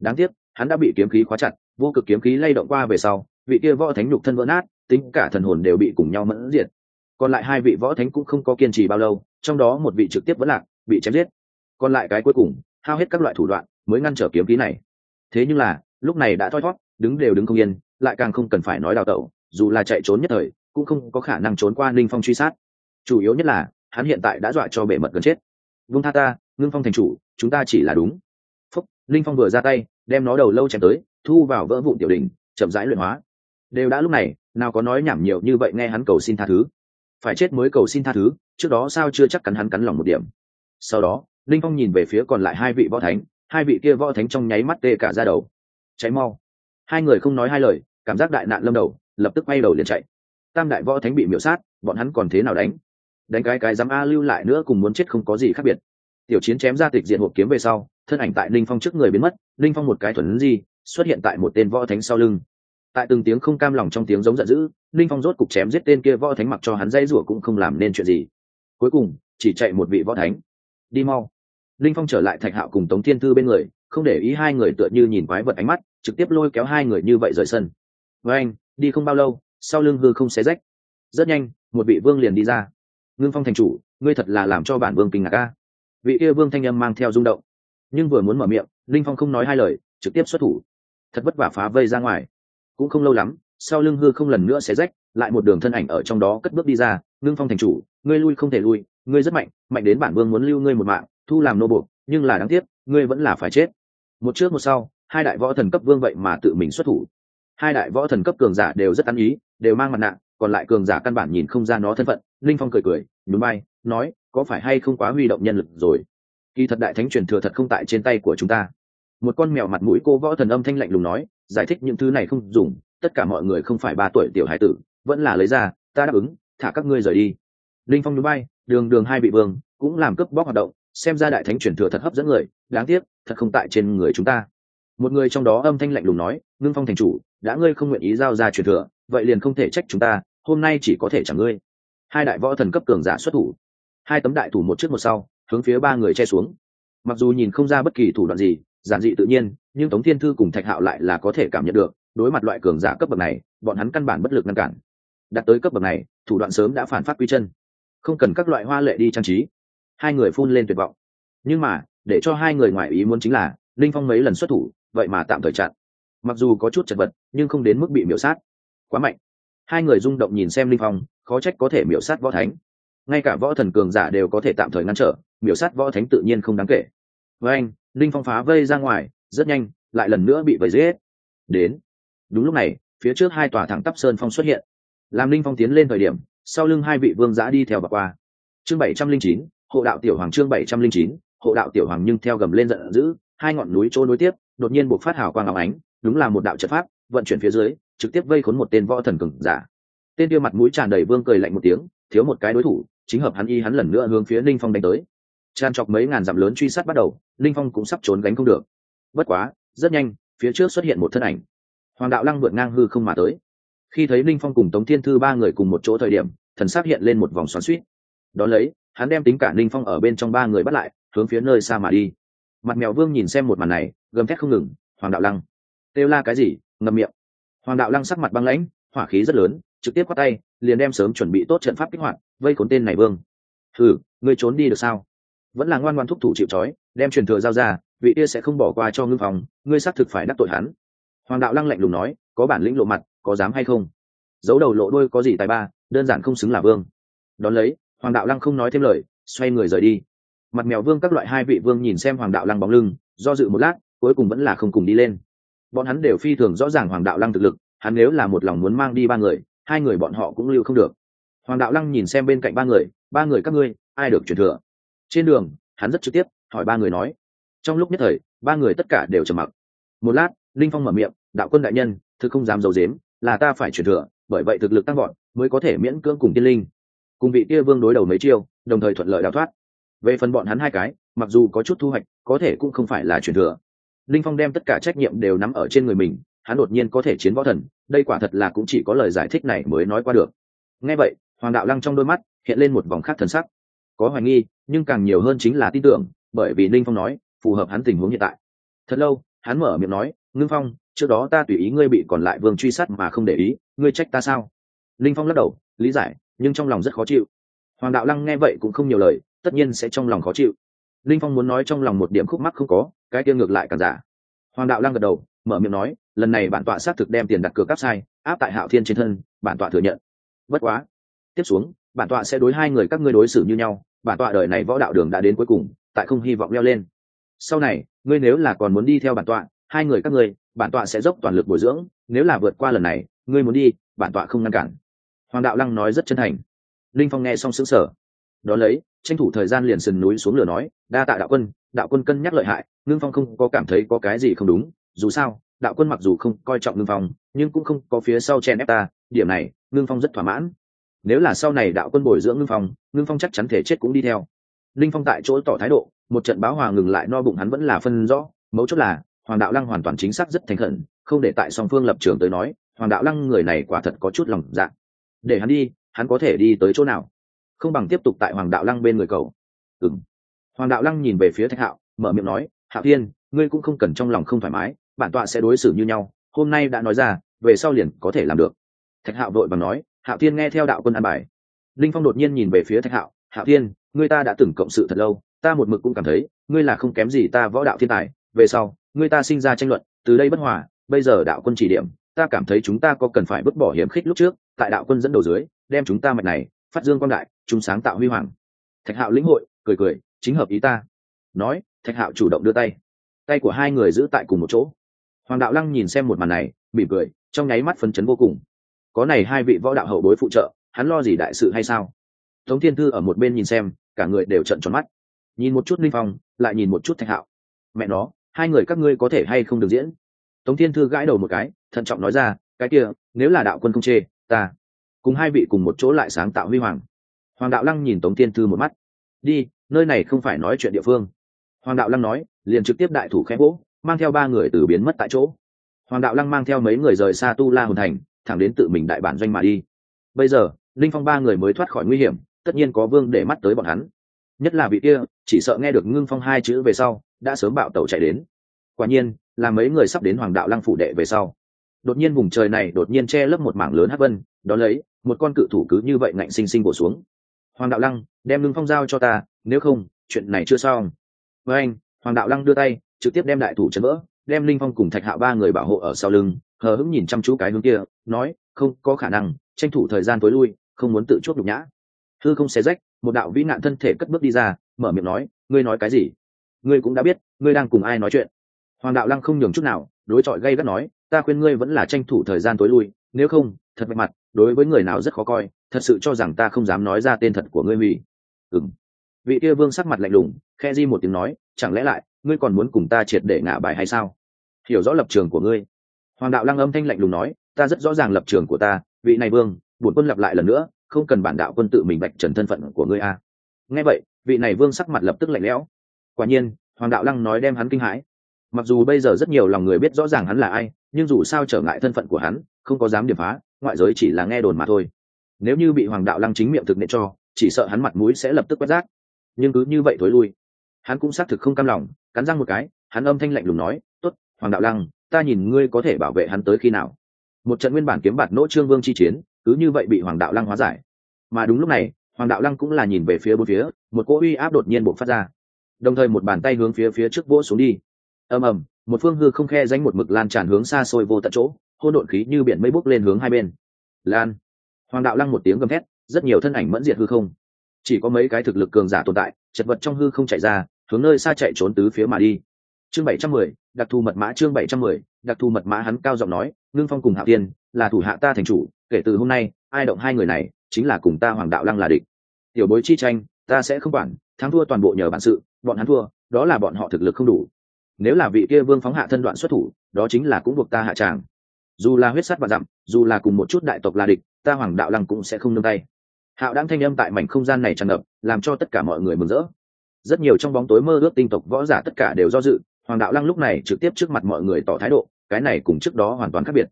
Đáng tiếc, hắn đã bị kiếm khí khóa chặt, vô cực kiếm khí lay động qua về sau, vị kia võ thánh nhục thân vỡ nát, tính cả thần hồn đều bị cùng nhau mẫn diệt. Còn lại hai vị võ thánh cũng không có kiên trì bao lâu, trong đó một vị trực tiếp vẫn lạc, bị chém giết. Còn lại cái cuối cùng, hao hết các loại thủ đoạn mới ngăn trở kiếm khí này. Thế nhưng là, lúc này đã thoi thót đứng đều đứng không yên, lại càng không cần phải nói đào tẩu, dù là chạy trốn nhất thời, cũng không có khả năng trốn qua ninh phong truy sát. Chủ yếu nhất là, hắn hiện tại đã dọa cho bể mật gần chết. Vung tha ta, ngưng phong thành chủ, chúng ta chỉ là đúng. Phúc, ninh phong vừa ra tay, đem nó đầu lâu chém tới, thu vào vỡ vụn tiểu đình chậm rãi luyện hóa. Đều đã lúc này, nào có nói nhảm nhiều như vậy nghe hắn cầu xin tha thứ. Phải chết mới cầu xin tha thứ, trước đó sao chưa chắc cắn hắn cắn lòng một điểm. Sau đó linh phong nhìn về phía còn lại hai vị võ thánh hai vị kia võ thánh trong nháy mắt tê cả ra đầu. Cháy mau. Hai người không nói hai lời, cảm giác đại nạn lâm đầu, lập tức quay đầu liền chạy. Tam đại võ thánh bị miễu sát, bọn hắn còn thế nào đánh? Đánh cái cái dám a lưu lại nữa cùng muốn chết không có gì khác biệt. Tiểu chiến chém ra tịch diện hộp kiếm về sau, thân ảnh tại linh phong trước người biến mất, linh phong một cái thuần di, xuất hiện tại một tên võ thánh sau lưng. Tại từng tiếng không cam lòng trong tiếng giống giận dữ, linh phong rốt cục chém giết tên kia võ thánh mặc cho hắn dây rủa cũng không làm nên chuyện gì. Cuối cùng, chỉ chạy một vị võ thánh. Đi mau linh phong trở lại thạch hạo cùng tống thiên thư bên người, không để ý hai người tựa như nhìn quái vật ánh mắt, trực tiếp lôi kéo hai người như vậy rời sân. Với anh, đi không bao lâu, sau lưng hư không xé rách. Rất nhanh, một vị vương liền đi ra. Ngưng phong thành chủ, ngươi thật là làm cho bản vương kinh ngạc ca vị kia vương thanh âm mang theo rung động. Nhưng vừa muốn mở miệng, linh phong không nói hai lời, trực tiếp xuất thủ. Thật vất vả phá vây ra ngoài. Cũng không lâu lắm, sau lưng hư không lần nữa xé rách, lại một đường thân ảnh ở trong đó cất bước đi ra. Ngưng phong thành chủ, ngươi lui không thể lui, ngươi rất mạnh mạnh đến bản vương muốn lưu ngươi một mạng thu làm nô buộc nhưng là đáng tiếc, ngươi vẫn là phải chết. Một trước một sau, hai đại võ thần cấp vương vậy mà tự mình xuất thủ. Hai đại võ thần cấp cường giả đều rất ăn ý, đều mang mặt nạ, còn lại cường giả căn bản nhìn không ra nó thân phận. Linh phong cười cười núi bay nói, có phải hay không quá huy động nhân lực rồi? Kỳ thật đại thánh truyền thừa thật không tại trên tay của chúng ta. Một con mèo mặt mũi cô võ thần âm thanh lạnh lùng nói, giải thích những thứ này không dùng, tất cả mọi người không phải ba tuổi tiểu hải tử, vẫn là lấy ra, ta đáp ứng, thả các ngươi rời đi. Linh phong núi bay đường đường hai vị vương, cũng làm cướp bóc hoạt động xem ra đại thánh truyền thừa thật hấp dẫn người, đáng tiếc, thật không tại trên người chúng ta. Một người trong đó âm thanh lạnh lùng nói, ngưng phong thành chủ, đã ngươi không nguyện ý giao ra truyền thừa, vậy liền không thể trách chúng ta, hôm nay chỉ có thể chẳng ngươi. Hai đại võ thần cấp cường giả xuất thủ. Hai tấm đại thủ một trước một sau, hướng phía ba người che xuống. Mặc dù nhìn không ra bất kỳ thủ đoạn gì, giản dị tự nhiên, nhưng tống thiên thư cùng thạch hạo lại là có thể cảm nhận được, đối mặt loại cường giả cấp bậc này, bọn hắn căn bản bất lực ngăn cản. Đạt tới cấp bậc này, thủ đoạn sớm đã phản phát quy chân. Không cần các loại hoa lệ đi trang trí hai người phun lên tuyệt vọng. Nhưng mà, để cho hai người ngoài ý muốn chính là, linh phong mấy lần xuất thủ, vậy mà tạm thời chặn. Mặc dù có chút chật vật, nhưng không đến mức bị miểu sát. Quá mạnh. Hai người rung động nhìn xem linh phong, khó trách có thể miểu sát võ thánh. Ngay cả võ thần cường giả đều có thể tạm thời ngăn trở, miểu sát võ thánh tự nhiên không đáng kể. Với anh, linh phong phá vây ra ngoài, rất nhanh, lại lần nữa bị vây giết. đến. Đúng lúc này, phía trước hai tòa thẳng tắp sơn phong xuất hiện. Làm linh phong tiến lên thời điểm, sau lưng hai vị vương giã đi theo và qua. Chương bảy trăm linh chín hộ đạo tiểu hoàng chương bảy trăm linh chín, hộ đạo tiểu hoàng nhưng theo gầm lên giận dữ, hai ngọn núi trôi nối tiếp, đột nhiên buộc phát hào quang áo ánh, đúng là một đạo trận pháp, vận chuyển phía dưới, trực tiếp vây khốn một tên võ thần cường giả. Tên tiêu mặt mũi tràn đầy vương cười lạnh một tiếng, thiếu một cái đối thủ, chính hợp hắn y hắn lần nữa hướng phía ninh phong đánh tới. Tràn chọc mấy ngàn dặm lớn truy sát bắt đầu ninh phong cũng sắp trốn gánh không được. Bất quá, rất nhanh, phía trước xuất hiện một thân ảnh. Hoàng đạo lăng vượt ngang hư không mà tới. Khi thấy ninh phong cùng tống thiên thư ba người cùng một chỗ thời điểm, thần xác hiện lên một vòng xoắn suýt đón lấy hắn đem tính cả ninh phong ở bên trong ba người bắt lại, hướng phía nơi xa mà đi. Mặt mèo vương nhìn xem một màn này, gầm thét không ngừng, hoàng đạo lăng. Kêu la cái gì? ngậm miệng. Hoàng đạo lăng sắc mặt băng lãnh, hỏa khí rất lớn, trực tiếp quát tay, liền đem sớm chuẩn bị tốt trận pháp kích hoạt, vây khốn tên này vương. Thử ngươi trốn đi được sao? Vẫn là ngoan ngoan thúc thủ chịu trói, đem truyền thừa giao ra, vị kia sẽ không bỏ qua cho ngưng phòng, ngươi xác thực phải đắc tội hắn. Hoàng đạo lăng lạnh lùng nói, có bản lĩnh lộ mặt, có dám hay không? Giấu đầu lộ đôi có gì tài ba, đơn giản không xứng là vương. Đón lấy hoàng đạo lăng không nói thêm lời, xoay người rời đi. Mặt mèo vương các loại hai vị vương nhìn xem hoàng đạo lăng bóng lưng, do dự một lát, cuối cùng vẫn là không cùng đi lên. Bọn hắn đều phi thường rõ ràng hoàng đạo lăng thực lực, hắn nếu là một lòng muốn mang đi ba người, hai người bọn họ cũng lưu không được. Hoàng đạo lăng nhìn xem bên cạnh ba người ba người các ngươi, ai được truyền thừa? Trên đường, hắn rất trực tiếp hỏi ba người nói. Trong lúc nhất thời, ba người tất cả đều trầm mặc. Một lát, linh phong mở miệng, đạo quân đại nhân, thực không dám d i ấ u dếm là ta phải truyền thừa, bởi vậy thực lực tăng gọn mới có thể miễn cưỡng cùng tiên linh cùng vị kia vương đối đầu mấy chiêu, đồng thời thuận lợi đào thoát. Về phần bọn hắn hai cái, mặc dù có chút thu hoạch, có thể cũng không phải là truyền thừa. Linh phong đem tất cả trách nhiệm đều nắm ở trên người mình, hắn đột nhiên có thể chiến võ thần, đây quả thật là cũng chỉ có lời giải thích này mới nói qua được. Nghe vậy, hoàng đạo lăng trong đôi mắt hiện lên một vòng khác thần sắc. Có hoài nghi, nhưng càng nhiều hơn chính là tin tưởng, bởi vì linh phong nói, phù hợp hắn tình huống hiện tại. Thật lâu, hắn mở miệng nói, ngưng phong, trước đó ta tùy ý ngươi bị còn lại vương truy sát mà không để ý, ngươi trách ta sao? Linh phong lắc đầu, lý giải nhưng trong lòng rất khó chịu. Hoàng đạo lăng nghe vậy cũng không nhiều lời, tất nhiên sẽ trong lòng khó chịu. Linh phong muốn nói trong lòng một điểm khúc mắc không có, cái kia ngược lại càng giả. Hoàng đạo lăng gật đầu, mở miệng nói, lần này bản tọa xác thực đem tiền đặt cược cắp sai, áp tại hạo thiên trên thân, bản tọa thừa nhận. Bất quá, tiếp xuống, bản tọa sẽ đối hai người các ngươi đối xử như nhau, bản tọa đời này võ đạo đường đã đến cuối cùng, tại không hy vọng leo lên. Sau này, ngươi nếu là còn muốn đi theo bản tọa, hai người các ngươi, bản tọa sẽ dốc toàn lực bồi dưỡng, nếu là vượt qua lần này, ngươi muốn đi, bản tọa không ngăn cản hoàng đạo lăng nói rất chân thành. Linh phong nghe xong xứng sở đó lấy, tranh thủ thời gian liền sườn núi xuống lửa nói, đa tạ đạo quân đạo quân cân nhắc lợi hại, ngưng phong không có cảm thấy có cái gì không đúng. Dù sao, đạo quân mặc dù không coi trọng ngưng phong, nhưng cũng không có phía sau chen ép ta, điểm này, ngưng phong rất thỏa mãn. Nếu là sau này đạo quân bồi dưỡng ngưng phong ngưng phong chắc chắn thể chết cũng đi theo. Linh phong tại chỗ tỏ thái độ, một trận báo hòa ngừng lại no bụng hắn vẫn là phân rõ, mấu chốt là, hoàng đạo lăng hoàn toàn chính xác rất thành khẩn, không để tại song phương lập trường tới nói, hoàng đạo lăng người này quả thật có chút lòng dạ để hắn đi, hắn có thể đi tới chỗ nào? Không bằng tiếp tục tại hoàng đạo lăng bên người cầu. Ừ m hoàng đạo lăng nhìn về phía thạch hạo, mở miệng nói, hạo thiên, ngươi cũng không cần trong lòng không thoải mái, bản tọa sẽ đối xử như nhau, hôm nay đã nói ra, về sau liền có thể làm được. Thạch hạo đội và nói, hạo thiên nghe theo đạo quân an bài. Linh phong đột nhiên nhìn về phía thạch hạo hạo thiên, ngươi ta đã từng cộng sự thật lâu, ta một mực cũng cảm thấy, ngươi là không kém gì ta võ đạo thiên tài, về sau, ngươi ta sinh ra tranh luận, từ đây bất hòa, bây giờ đạo quân chỉ điểm ta cảm thấy chúng ta có cần phải bứt bỏ hiểm khích lúc trước, tại đạo quân dẫn đầu dưới, đem chúng ta mạch này, phát dương quang đại chúng sáng tạo huy hoàng. Thạch hạo lĩnh hội, cười cười, chính hợp ý ta. Nói, thạch hạo chủ động đưa tay. Tay của hai người giữ tại cùng một chỗ. Hoàng đạo lăng nhìn xem một màn này, mỉm cười, trong nháy mắt phấn chấn vô cùng. Có này hai vị võ đạo hậu bối phụ trợ, hắn lo gì đại sự hay sao? Tống thiên thư ở một bên nhìn xem, cả người đều trận tròn mắt. Nhìn một chút linh phong, lại nhìn một chút thạch hạo. Mẹ nó, hai người các ngươi có thể hay không được diễn? Tống thiên thư gãi đầu một cái thận trọng nói ra, cái kia, nếu là đạo quân không chê, ta cùng hai vị cùng một chỗ lại sáng tạo huy hoàng. Hoàng đạo lăng nhìn tống thiên thư một mắt. Đi, nơi này không phải nói chuyện địa phương. Hoàng đạo lăng nói, liền trực tiếp đại thủ khẽ vỗ, mang theo ba người từ biến mất tại chỗ. Hoàng đạo lăng mang theo mấy người rời xa tu la hồn thành, thẳng đến tự mình đại bản doanh mà đi. Bây giờ, linh phong ba người mới thoát khỏi nguy hiểm, tất nhiên có vương để mắt tới bọn hắn. Nhất là vị kia, chỉ sợ nghe được ngưng phong hai chữ về sau, đã sớm bạo tàu chạy đến. Quả nhiên, là mấy người sắp đến hoàng đạo lăng phủ đệ về sau đột nhiên vùng trời này đột nhiên che lấp một mảng lớn hắc vân đón lấy, một con cự thủ cứ như vậy ngạnh xinh xinh bổ xuống. Hoàng đạo lăng, đem ngưng phong giao cho ta, nếu không, chuyện này chưa xong. Với anh, hoàng đạo lăng đưa tay, trực tiếp đem đại thủ chấn vỡ, đem linh phong cùng thạch hạo ba người bảo hộ ở sau lưng, hờ hững nhìn chăm chú cái hướng kia, nói, không, có khả năng, tranh thủ thời gian tối lui, không muốn tự chuốc nhục nhã. Thư không xé rách, một đạo vĩ nạn thân thể cất bước đi ra, mở miệng nói, ngươi nói cái gì? Ngươi cũng đã biết, ngươi đang cùng ai nói chuyện. Hoàng đạo lăng không nhường chút nào, đối chọi gây gắt nói ta khuyên ngươi vẫn là tranh thủ thời gian tối lui, nếu không, thật mạnh mặt, đối với người nào rất khó coi, thật sự cho rằng ta không dám nói ra tên thật của ngươi vì. ừng vị kia vương sắc mặt lạnh lùng khe di một tiếng nói, chẳng lẽ lại, ngươi còn muốn cùng ta triệt để ngả bài hay sao? Hiểu rõ lập trường của ngươi. Hoàng đạo lăng âm thanh lạnh lùng nói, ta rất rõ ràng lập trường của ta, vị này vương, bổn quân lặp lại lần nữa, không cần bản đạo quân tự mình bạch trần thân phận của ngươi a. Nghe vậy, vị này vương sắc mặt lập tức lạnh lẽo. Quả nhiên, hoàng đạo lăng nói đem hắn kinh hãi mặc dù bây giờ rất nhiều lòng người biết rõ ràng hắn là ai, nhưng dù sao trở ngại thân phận của hắn, không có dám điểm phá, ngoại giới chỉ là nghe đồn mà thôi. Nếu như bị hoàng đạo lăng chính miệng thực nệ cho, chỉ sợ hắn mặt mũi sẽ lập tức quét rác. Nhưng cứ như vậy thối lui. Hắn cũng xác thực không cam lòng, cắn răng một cái, hắn âm thanh lạnh lùng nói, tốt, hoàng đạo lăng, ta nhìn ngươi có thể bảo vệ hắn tới khi nào. Một trận nguyên bản kiếm bạt nỗ trương vương chi chiến, cứ như vậy bị hoàng đạo lăng hóa giải. Mà đúng lúc này, hoàng đạo lăng cũng là nhìn về phía bốn phía, một cỗ uy áp đột nhiên bộc phát ra. Đồng thời một bàn tay hướng phía phía trước vỗ xuống đi ầm ầm, một phương hư không khe danh một mực lan tràn hướng xa xôi vô tận chỗ hôn độn khí như biển mây bốc lên hướng hai bên. Lan. Hoàng đạo lăng một tiếng gầm thét, rất nhiều thân ảnh mẫn diệt hư không. Chỉ có mấy cái thực lực cường giả tồn tại, chật vật trong hư không chạy ra, hướng nơi xa chạy trốn tứ phía mà đi. Chương bảy trăm mười, đặc thù mật mã chương bảy trăm mười, đặc thù mật mã hắn cao giọng nói, ngưng phong cùng hạ tiên là thủ hạ ta thành chủ, kể từ hôm nay, ai động hai người này, chính là cùng ta hoàng đạo lăng là địch. Tiểu bối chi tranh, ta sẽ không quản, thắng thua toàn bộ nhờ bản sự, bọn hắn thua, đó là bọn họ thực lực không đủ nếu là vị kia vương phóng hạ thân đoạn xuất thủ, đó chính là cũng buộc ta hạ tràng. Dù là huyết sắt và dặm, dù là cùng một chút đại tộc là địch, ta hoàng đạo lăng cũng sẽ không nương tay. Hạo đang thanh âm tại mảnh không gian này tràn ngập, làm cho tất cả mọi người mừng rỡ. Rất nhiều trong bóng tối mơ ước tinh tộc võ giả tất cả đều do dự, hoàng đạo lăng lúc này trực tiếp trước mặt mọi người tỏ thái độ, cái này cùng trước đó hoàn toàn khác biệt.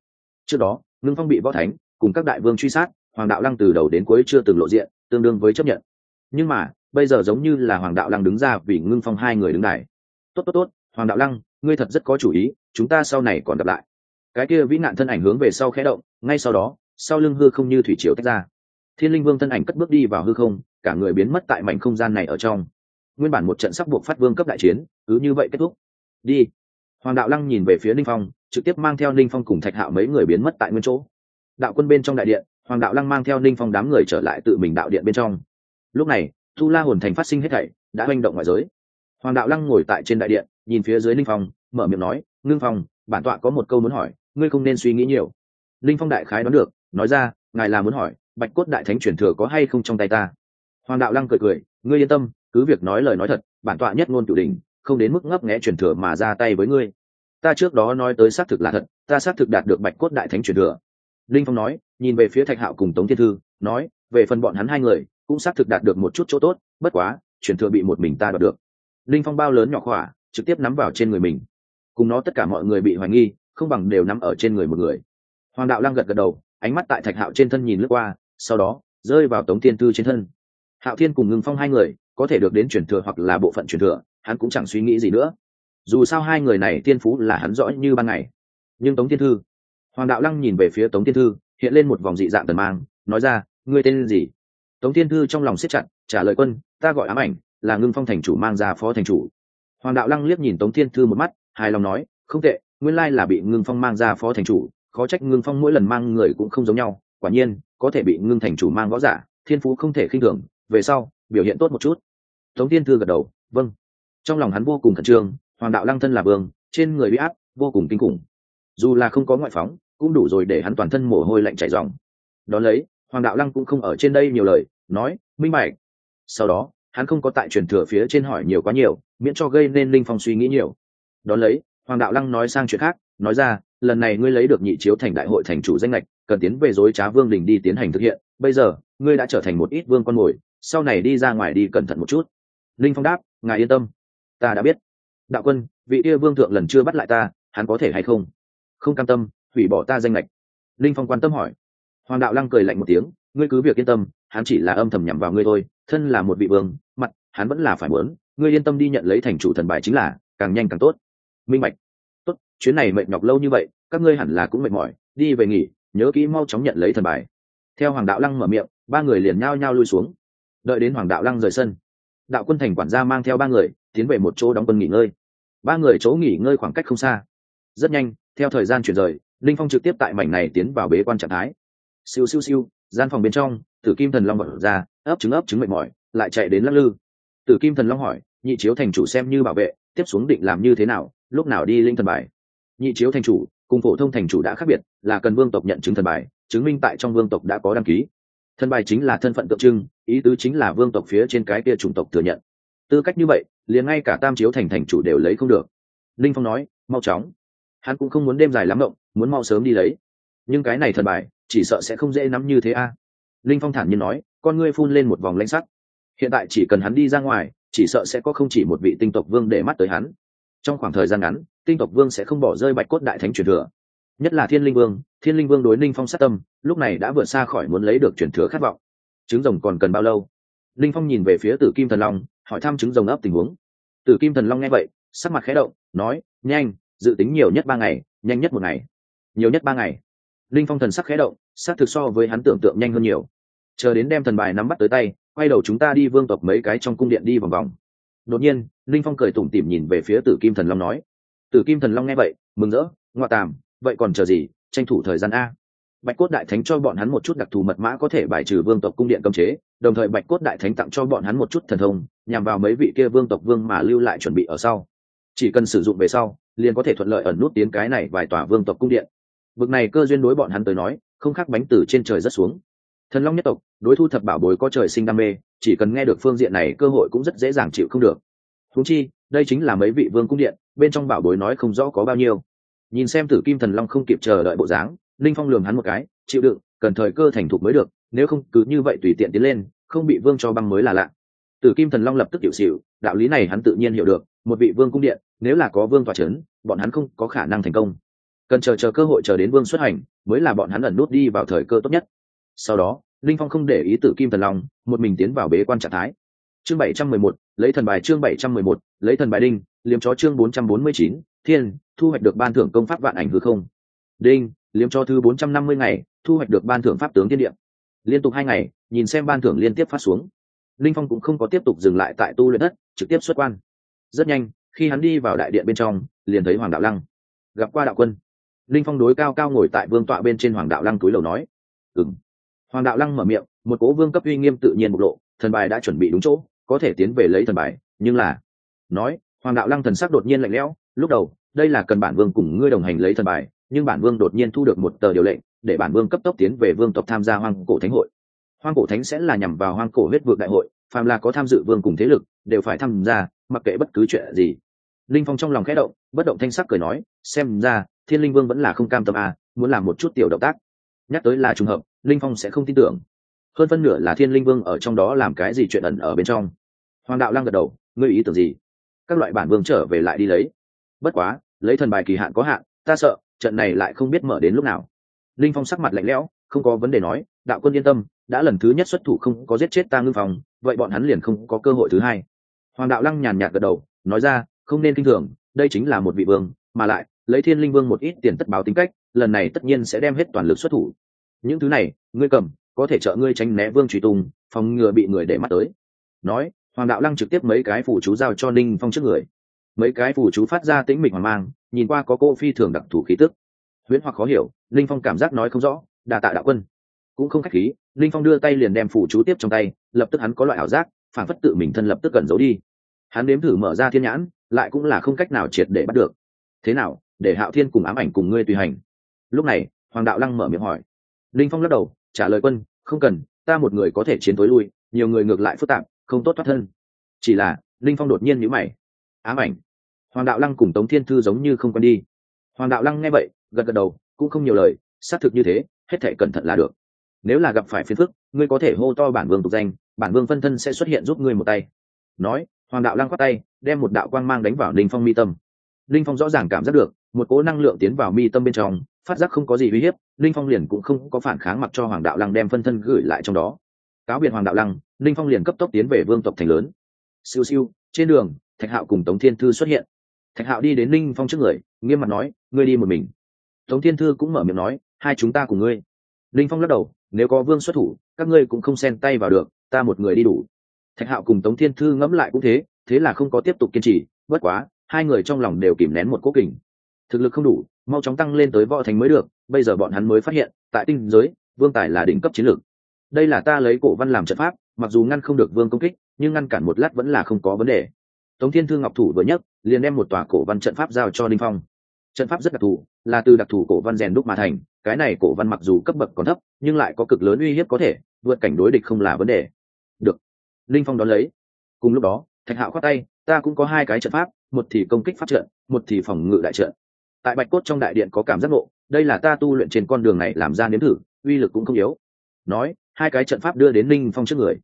Trước đó, ngưng phong bị võ thánh, cùng các đại vương truy sát, hoàng đạo lăng từ đầu đến cuối chưa từng lộ diện, tương đương với chấp nhận. Nhưng mà, bây giờ giống như là hoàng đạo lăng đứng ra vì ngưng phong hai người đứng này tốt tốt tốt hoàng đạo lăng, ngươi thật rất có chủ ý, chúng ta sau này còn gặp lại. Cái kia vĩ nạn thân ảnh hướng về sau khẽ động, ngay sau đó, sau lưng hư không như thủy triều tách ra. Thiên linh vương thân ảnh cất bước đi vào hư không, cả người biến mất tại mảnh không gian này ở trong. Nguyên bản một trận sắp buộc phát vương cấp đại chiến, cứ như vậy kết thúc. Đi. Hoàng đạo lăng nhìn về phía ninh phong, trực tiếp mang theo ninh phong cùng thạch hạo mấy người biến mất tại nguyên chỗ. Đạo quân bên trong đại điện, hoàng đạo lăng mang theo ninh phong đám người trở lại tự mình đạo điện bên trong. Lúc này, thu la hồn thành phát sinh hết thảy, đã manh động ngoại giới. Hoàng đạo lăng ngồi tại trên đại điện nhìn phía dưới linh phong, mở miệng nói, ngưng phong, bản tọa có một câu muốn hỏi, ngươi không nên suy nghĩ nhiều. Linh phong đại khái đoán được, nói ra, ngài là muốn hỏi, bạch cốt đại thánh truyền thừa có hay không trong tay ta? Hoàng đạo lăng cười cười, ngươi yên tâm, cứ việc nói lời nói thật, bản tọa nhất ngôn cửu đình không đến mức ngấp nghẽ truyền thừa mà ra tay với ngươi. Ta trước đó nói tới xác thực là thật, ta xác thực đạt được bạch cốt đại thánh truyền thừa. Linh phong nói, nhìn về phía thạch hạo cùng tống thiên thư, nói, về phần bọn hắn hai người, cũng xác thực đạt được một chút chỗ tốt, bất quá chuyển thừa bị một mình ta đoạt được. Linh phong bao lớn nhỏ khỏa trực tiếp nắm vào trên người mình. Cùng nó tất cả mọi người bị hoài nghi, không bằng đều nắm ở trên người một người. Hoàng đạo lăng gật gật đầu, ánh mắt tại thạch hạo trên thân nhìn lướt qua, sau đó, rơi vào tống thiên Tư trên thân. Hạo thiên cùng ngưng phong hai người, có thể được đến chuyển thừa hoặc là bộ phận chuyển thừa, hắn cũng chẳng suy nghĩ gì nữa. Dù sao hai người này tiên phú là hắn rõ như ban ngày. Nhưng tống thiên thư hoàng đạo lăng nhìn về phía tống thiên thư hiện lên một vòng dị dạng tần mang, nói ra, ngươi tên gì? Tống thiên thư trong lòng siết chặt, trả lời quân, ta gọi ám ảnh, là ngưng phong thành chủ, mang ra phó thành chủ hoàng đạo lăng liếc nhìn tống thiên thư một mắt, hài lòng nói, không tệ, nguyên lai là bị ngưng phong mang ra phó thành chủ, khó trách ngưng phong mỗi lần mang người cũng không giống nhau, quả nhiên, có thể bị ngưng thành chủ mang võ giả, thiên phú không thể khinh thường, về sau, biểu hiện tốt một chút. Tống thiên thư gật đầu vâng. Trong lòng hắn vô cùng khẩn trương, hoàng đạo lăng thân là vương, trên người bị áp vô cùng kinh khủng. Dù là không có ngoại phóng, cũng đủ rồi để hắn toàn thân mồ hôi lạnh chảy dòng đón lấy, hoàng đạo lăng cũng không ở trên đây nhiều lời, nói, minh bạch. Sau đó hắn không có tại truyền thừa phía trên hỏi nhiều quá nhiều, miễn cho gây nên linh phong suy nghĩ nhiều. Đón lấy, hoàng đạo lăng nói sang chuyện khác, nói ra, lần này ngươi lấy được nhị chiếu thành đại hội thành chủ danh lệch cần tiến về dối trá vương đình đi tiến hành thực hiện, bây giờ, ngươi đã trở thành một ít vương con mồi, sau này đi ra ngoài đi cẩn thận một chút. Linh phong đáp, ngài yên tâm. Ta đã biết. Đạo quân, vị kia vương thượng lần chưa bắt lại ta, hắn có thể hay không? Không cam tâm, hủy bỏ ta danh lệch linh phong quan tâm hỏi. Hoàng đạo lăng cười lạnh một tiếng ngươi cứ việc yên tâm, hắn chỉ là âm thầm nhằm vào ngươi thôi, thân là một vị vương, mặt, hắn vẫn là phải muốn, ngươi yên tâm đi nhận lấy thành chủ thần bài chính là, càng nhanh càng tốt. Minh bạch. Tốt, chuyến này mệt nhọc lâu như vậy, các ngươi hẳn là cũng mệt mỏi, đi về nghỉ, nhớ kỹ mau chóng nhận lấy thần bài. Theo hoàng đạo lăng mở miệng, ba người liền nhao nhao lui xuống. Đợi đến hoàng đạo lăng rời sân, đạo quân thành quản gia mang theo ba người, tiến về một chỗ đóng quân nghỉ ngơi. Ba người chỗ nghỉ ngơi khoảng cách không xa. Rất nhanh, theo thời gian chuyển rời, linh phong trực tiếp tại mảnh này tiến vào bế quan trạng thái. Siêu siêu siêu gian phòng bên trong, tử kim thần long vật ra, ấp trứng ấp trứng mệt mỏi, lại chạy đến lắc lư. Tử kim thần long hỏi, nhị chiếu thành chủ xem như bảo vệ, tiếp xuống định làm như thế nào, lúc nào đi linh thần bài? Nhị chiếu thành chủ, cùng phổ thông thành chủ đã khác biệt, là cần vương tộc nhận chứng thần bài, chứng minh tại trong vương tộc đã có đăng ký. Thần bài chính là thân phận tượng trưng, ý tứ chính là vương tộc phía trên cái kia chủng tộc thừa nhận. Tư cách như vậy, liền ngay cả tam chiếu thành thành chủ đều lấy không được. Linh phong nói, mau chóng. Hắn cũng không muốn đêm dài lắm động, muốn mau sớm đi lấy. Nhưng cái này thần bài chỉ sợ sẽ không dễ nắm như thế a. Linh phong thản nhiên nói, con ngươi phun lên một vòng lanh sắt hiện tại chỉ cần hắn đi ra ngoài, chỉ sợ sẽ có không chỉ một vị tinh tộc vương để mắt tới hắn. Trong khoảng thời gian ngắn, tinh tộc vương sẽ không bỏ rơi bạch cốt đại thánh truyền thừa. Nhất là thiên linh vương, thiên linh vương đối linh phong sát tâm, lúc này đã vượt xa khỏi muốn lấy được truyền thừa khát vọng. Trứng rồng còn cần bao lâu? Linh phong nhìn về phía tử kim thần long, hỏi thăm trứng rồng ấp tình huống. Tử kim thần long nghe vậy, sắc mặt khẽ động, nói, nhanh, dự tính nhiều nhất ba ngày, nhanh nhất một ngày. Nhiều nhất ba ngày linh phong thần sắc khẽ động, xác thực so với hắn tưởng tượng nhanh hơn nhiều. Chờ đến đem thần bài nắm bắt tới tay, quay đầu chúng ta đi vương tộc mấy cái trong cung điện đi vòng vòng. Đột nhiên, linh phong cười tủm tỉm nhìn về phía tử kim thần long nói, tử kim thần long nghe vậy, mừng rỡ ngoại tàm, vậy còn chờ gì, tranh thủ thời gian a. Bạch cốt đại thánh cho bọn hắn một chút đặc thù mật mã có thể bài trừ vương tộc cung điện cấm chế, đồng thời bạch cốt đại thánh tặng cho bọn hắn một chút thần thông, nhằm vào mấy vị kia vương tộc vương mà lưu lại chuẩn bị ở sau. Chỉ cần sử dụng về sau, liền có thể thuận lợi ẩn nút tiến cái này vài tòa vương tộc cung điện bực này cơ duyên đối bọn hắn tới nói, không khác bánh từ trên trời rất xuống. Thần long nhất tộc, đối thu thập bảo bối có trời sinh đam mê, chỉ cần nghe được phương diện này cơ hội cũng rất dễ dàng chịu không được. Húng chi, đây chính là mấy vị vương cung điện, bên trong bảo bối nói không rõ có bao nhiêu. Nhìn xem tử kim thần long không kịp chờ đợi bộ dáng, linh phong lường hắn một cái, chịu đựng, cần thời cơ thành thục mới được, nếu không cứ như vậy tùy tiện tiến lên, không bị vương cho băng mới là lạ. Tử kim thần long lập tức hiểu xỉu, đạo lý này hắn tự nhiên hiểu được, một vị vương cung điện, nếu là có vương tòa c h ấ n bọn hắn không có khả năng thành công cần chờ chờ cơ hội chờ đến vương xuất hành, mới là bọn hắn ẩn nút đi vào thời cơ tốt nhất. Sau đó, linh phong không để ý tử kim thần long, một mình tiến vào bế quan trạng thái. Chương bảy trăm mười một, lấy thần bài chương bảy trăm mười một, lấy thần bài đinh, liếm chó chương bốn trăm bốn mươi chín, thiên, thu hoạch được ban thưởng công pháp vạn ảnh hư không. Đinh, liếm cho thứ bốn trăm năm mươi ngày, thu hoạch được ban thưởng pháp tướng thiên địa. Liên tục hai ngày, nhìn xem ban thưởng liên tiếp phát xuống. Linh phong cũng không có tiếp tục dừng lại tại tu luyện đất, trực tiếp xuất quan. Rất nhanh, khi hắn đi vào đại điện bên trong, liền thấy hoàng đạo lăng. Gặp qua đạo quân linh phong đối cao cao ngồi tại vương tọa bên trên hoàng đạo lăng túi lầu nói ừng hoàng đạo lăng mở miệng, một cố vương cấp uy nghiêm tự nhiên bộc lộ, thần bài đã chuẩn bị đúng chỗ, có thể tiến về lấy thần bài, nhưng là, nói, hoàng đạo lăng thần sắc đột nhiên lạnh lẽo, lúc đầu, đây là cần bản vương cùng ngươi đồng hành lấy thần bài, nhưng bản vương đột nhiên thu được một tờ điều lệnh, để bản vương cấp tốc tiến về vương tộc tham gia hoang cổ thánh hội. Hoang cổ thánh sẽ là nhằm vào hoang cổ huyết vượt đại hội, phàm là có tham dự vương cùng thế lực, đều phải tham gia, mặc kệ bất cứ chuyện gì. Linh phong trong lòng khẽ động, bất động thanh sắc cười nói, xem ra thiên linh vương vẫn là không cam tâm à muốn làm một chút tiểu động tác. Nhắc tới là trùng hợp, linh phong sẽ không tin tưởng. Hơn phân nửa là thiên linh vương ở trong đó làm cái gì chuyện ẩn ở bên trong. Hoàng đạo lăng gật đầu, ngươi ý tưởng gì? Các loại bản vương trở về lại đi lấy. Bất quá, lấy thần bài kỳ hạn có hạn, ta sợ, trận này lại không biết mở đến lúc nào. Linh phong sắc mặt lạnh lẽo, không có vấn đề nói, đạo quân yên tâm, đã lần thứ nhất xuất thủ không có giết chết ta ngưng phòng vậy bọn hắn liền không có cơ hội thứ hai. Hoàng đạo lăng nhàn nhạt gật đầu, nói ra, không nên kinh thường, đây chính là một vị vương, mà lại lấy thiên linh vương một ít tiền tất báo tính cách, lần này tất nhiên sẽ đem hết toàn lực xuất thủ. Những thứ này, ngươi cầm, có thể trợ ngươi tránh né vương truy tùng phòng ngừa bị người để mắt tới. Nói, hoàng đạo lăng trực tiếp mấy cái phủ chú giao cho ninh phong trước người. Mấy cái phủ chú phát ra tĩnh mịch hoàng mang, nhìn qua có cô phi thường đặc thù khí tức. Huyễn hoặc khó hiểu linh phong cảm giác nói không rõ đà tạ đạo quân. Cũng không khách khí linh phong đưa tay liền đem phủ chú tiếp trong tay, lập tức hắn có loại ảo giác, phản phất tự mình thân lập tức gần giấu đi. Hắn nếm thử mở ra thiên nhãn, lại cũng là không cách nào triệt để bắt được. Thế nào? Để hạo thiên cùng ám ảnh cùng ngươi tùy hành. Lúc này, hoàng đạo lăng mở miệng hỏi. Linh phong lắc đầu, trả lời quân, không cần, ta một người có thể chiến tối lui, nhiều người ngược lại phức tạp, không tốt thoát thân. Chỉ là, linh phong đột nhiên nhíu mày. Ám ảnh? Hoàng đạo lăng cùng tống thiên thư giống như không quen đi. Hoàng đạo lăng nghe vậy, gật gật đầu, cũng không nhiều lời, xác thực như thế, hết thể cẩn thận là được. Nếu là gặp phải phiền phức, ngươi có thể hô to bản vương tục danh, bản vương phân thân sẽ xuất hiện giúp ngươi một tay. Nói, hoàng đạo lăng khoát tay, đem một đạo quang mang đánh vào linh phong mi tâm. Linh phong rõ ràng cảm giác được một cỗ năng lượng tiến vào mi tâm bên trong, phát giác không có gì uy hiếp, linh phong liền cũng không có phản kháng mặc cho hoàng đạo lăng đem phân thân gửi lại trong đó. Cáo biệt hoàng đạo lăng, linh phong liền cấp tốc tiến về vương tộc thành lớn. Siêu siêu, trên đường, thạch hạo cùng tống thiên thư xuất hiện. Thạch hạo đi đến linh phong trước người, nghiêm mặt nói, ngươi đi một mình. Tống thiên thư cũng mở miệng nói, hai chúng ta cùng ngươi. Linh phong lắc đầu, nếu có vương xuất thủ, các ngươi cũng không xen tay vào được, ta một người đi đủ. Thạch hạo cùng tống thiên thư ngẫm lại cũng thế thế là không có tiếp tục kiên trì, bất quá, hai người trong lòng đều kìm nén một cố kình thực lực không đủ, mau chóng tăng lên tới võ thành mới được, bây giờ bọn hắn mới phát hiện, tại tinh giới, vương tài là đỉnh cấp chiến lược. Đây là ta lấy cổ văn làm trận pháp, mặc dù ngăn không được vương công kích, nhưng ngăn cản một lát vẫn là không có vấn đề. Tống thiên thư ngọc thủ vừa nhất liền đem một tòa cổ văn trận pháp giao cho ninh phong. Trận pháp rất đặc thù, là từ đặc thù cổ văn rèn đúc mà thành, cái này cổ văn mặc dù cấp bậc còn thấp, nhưng lại có cực lớn uy hiếp có thể, vượt cảnh đối địch không là vấn đề. Được. Linh phong đón lấy. Cùng lúc đó, thạch hạo khoát tay, ta cũng có hai cái trận pháp, một thì công kích phát trận, một thì phòng ngự đại trận tại bạch cốt trong đại điện có cảm giác ngộ, đây là ta tu luyện trên con đường này làm ra nếm thử, uy lực cũng không yếu. Nói, hai cái trận pháp đưa đến linh phong trước người.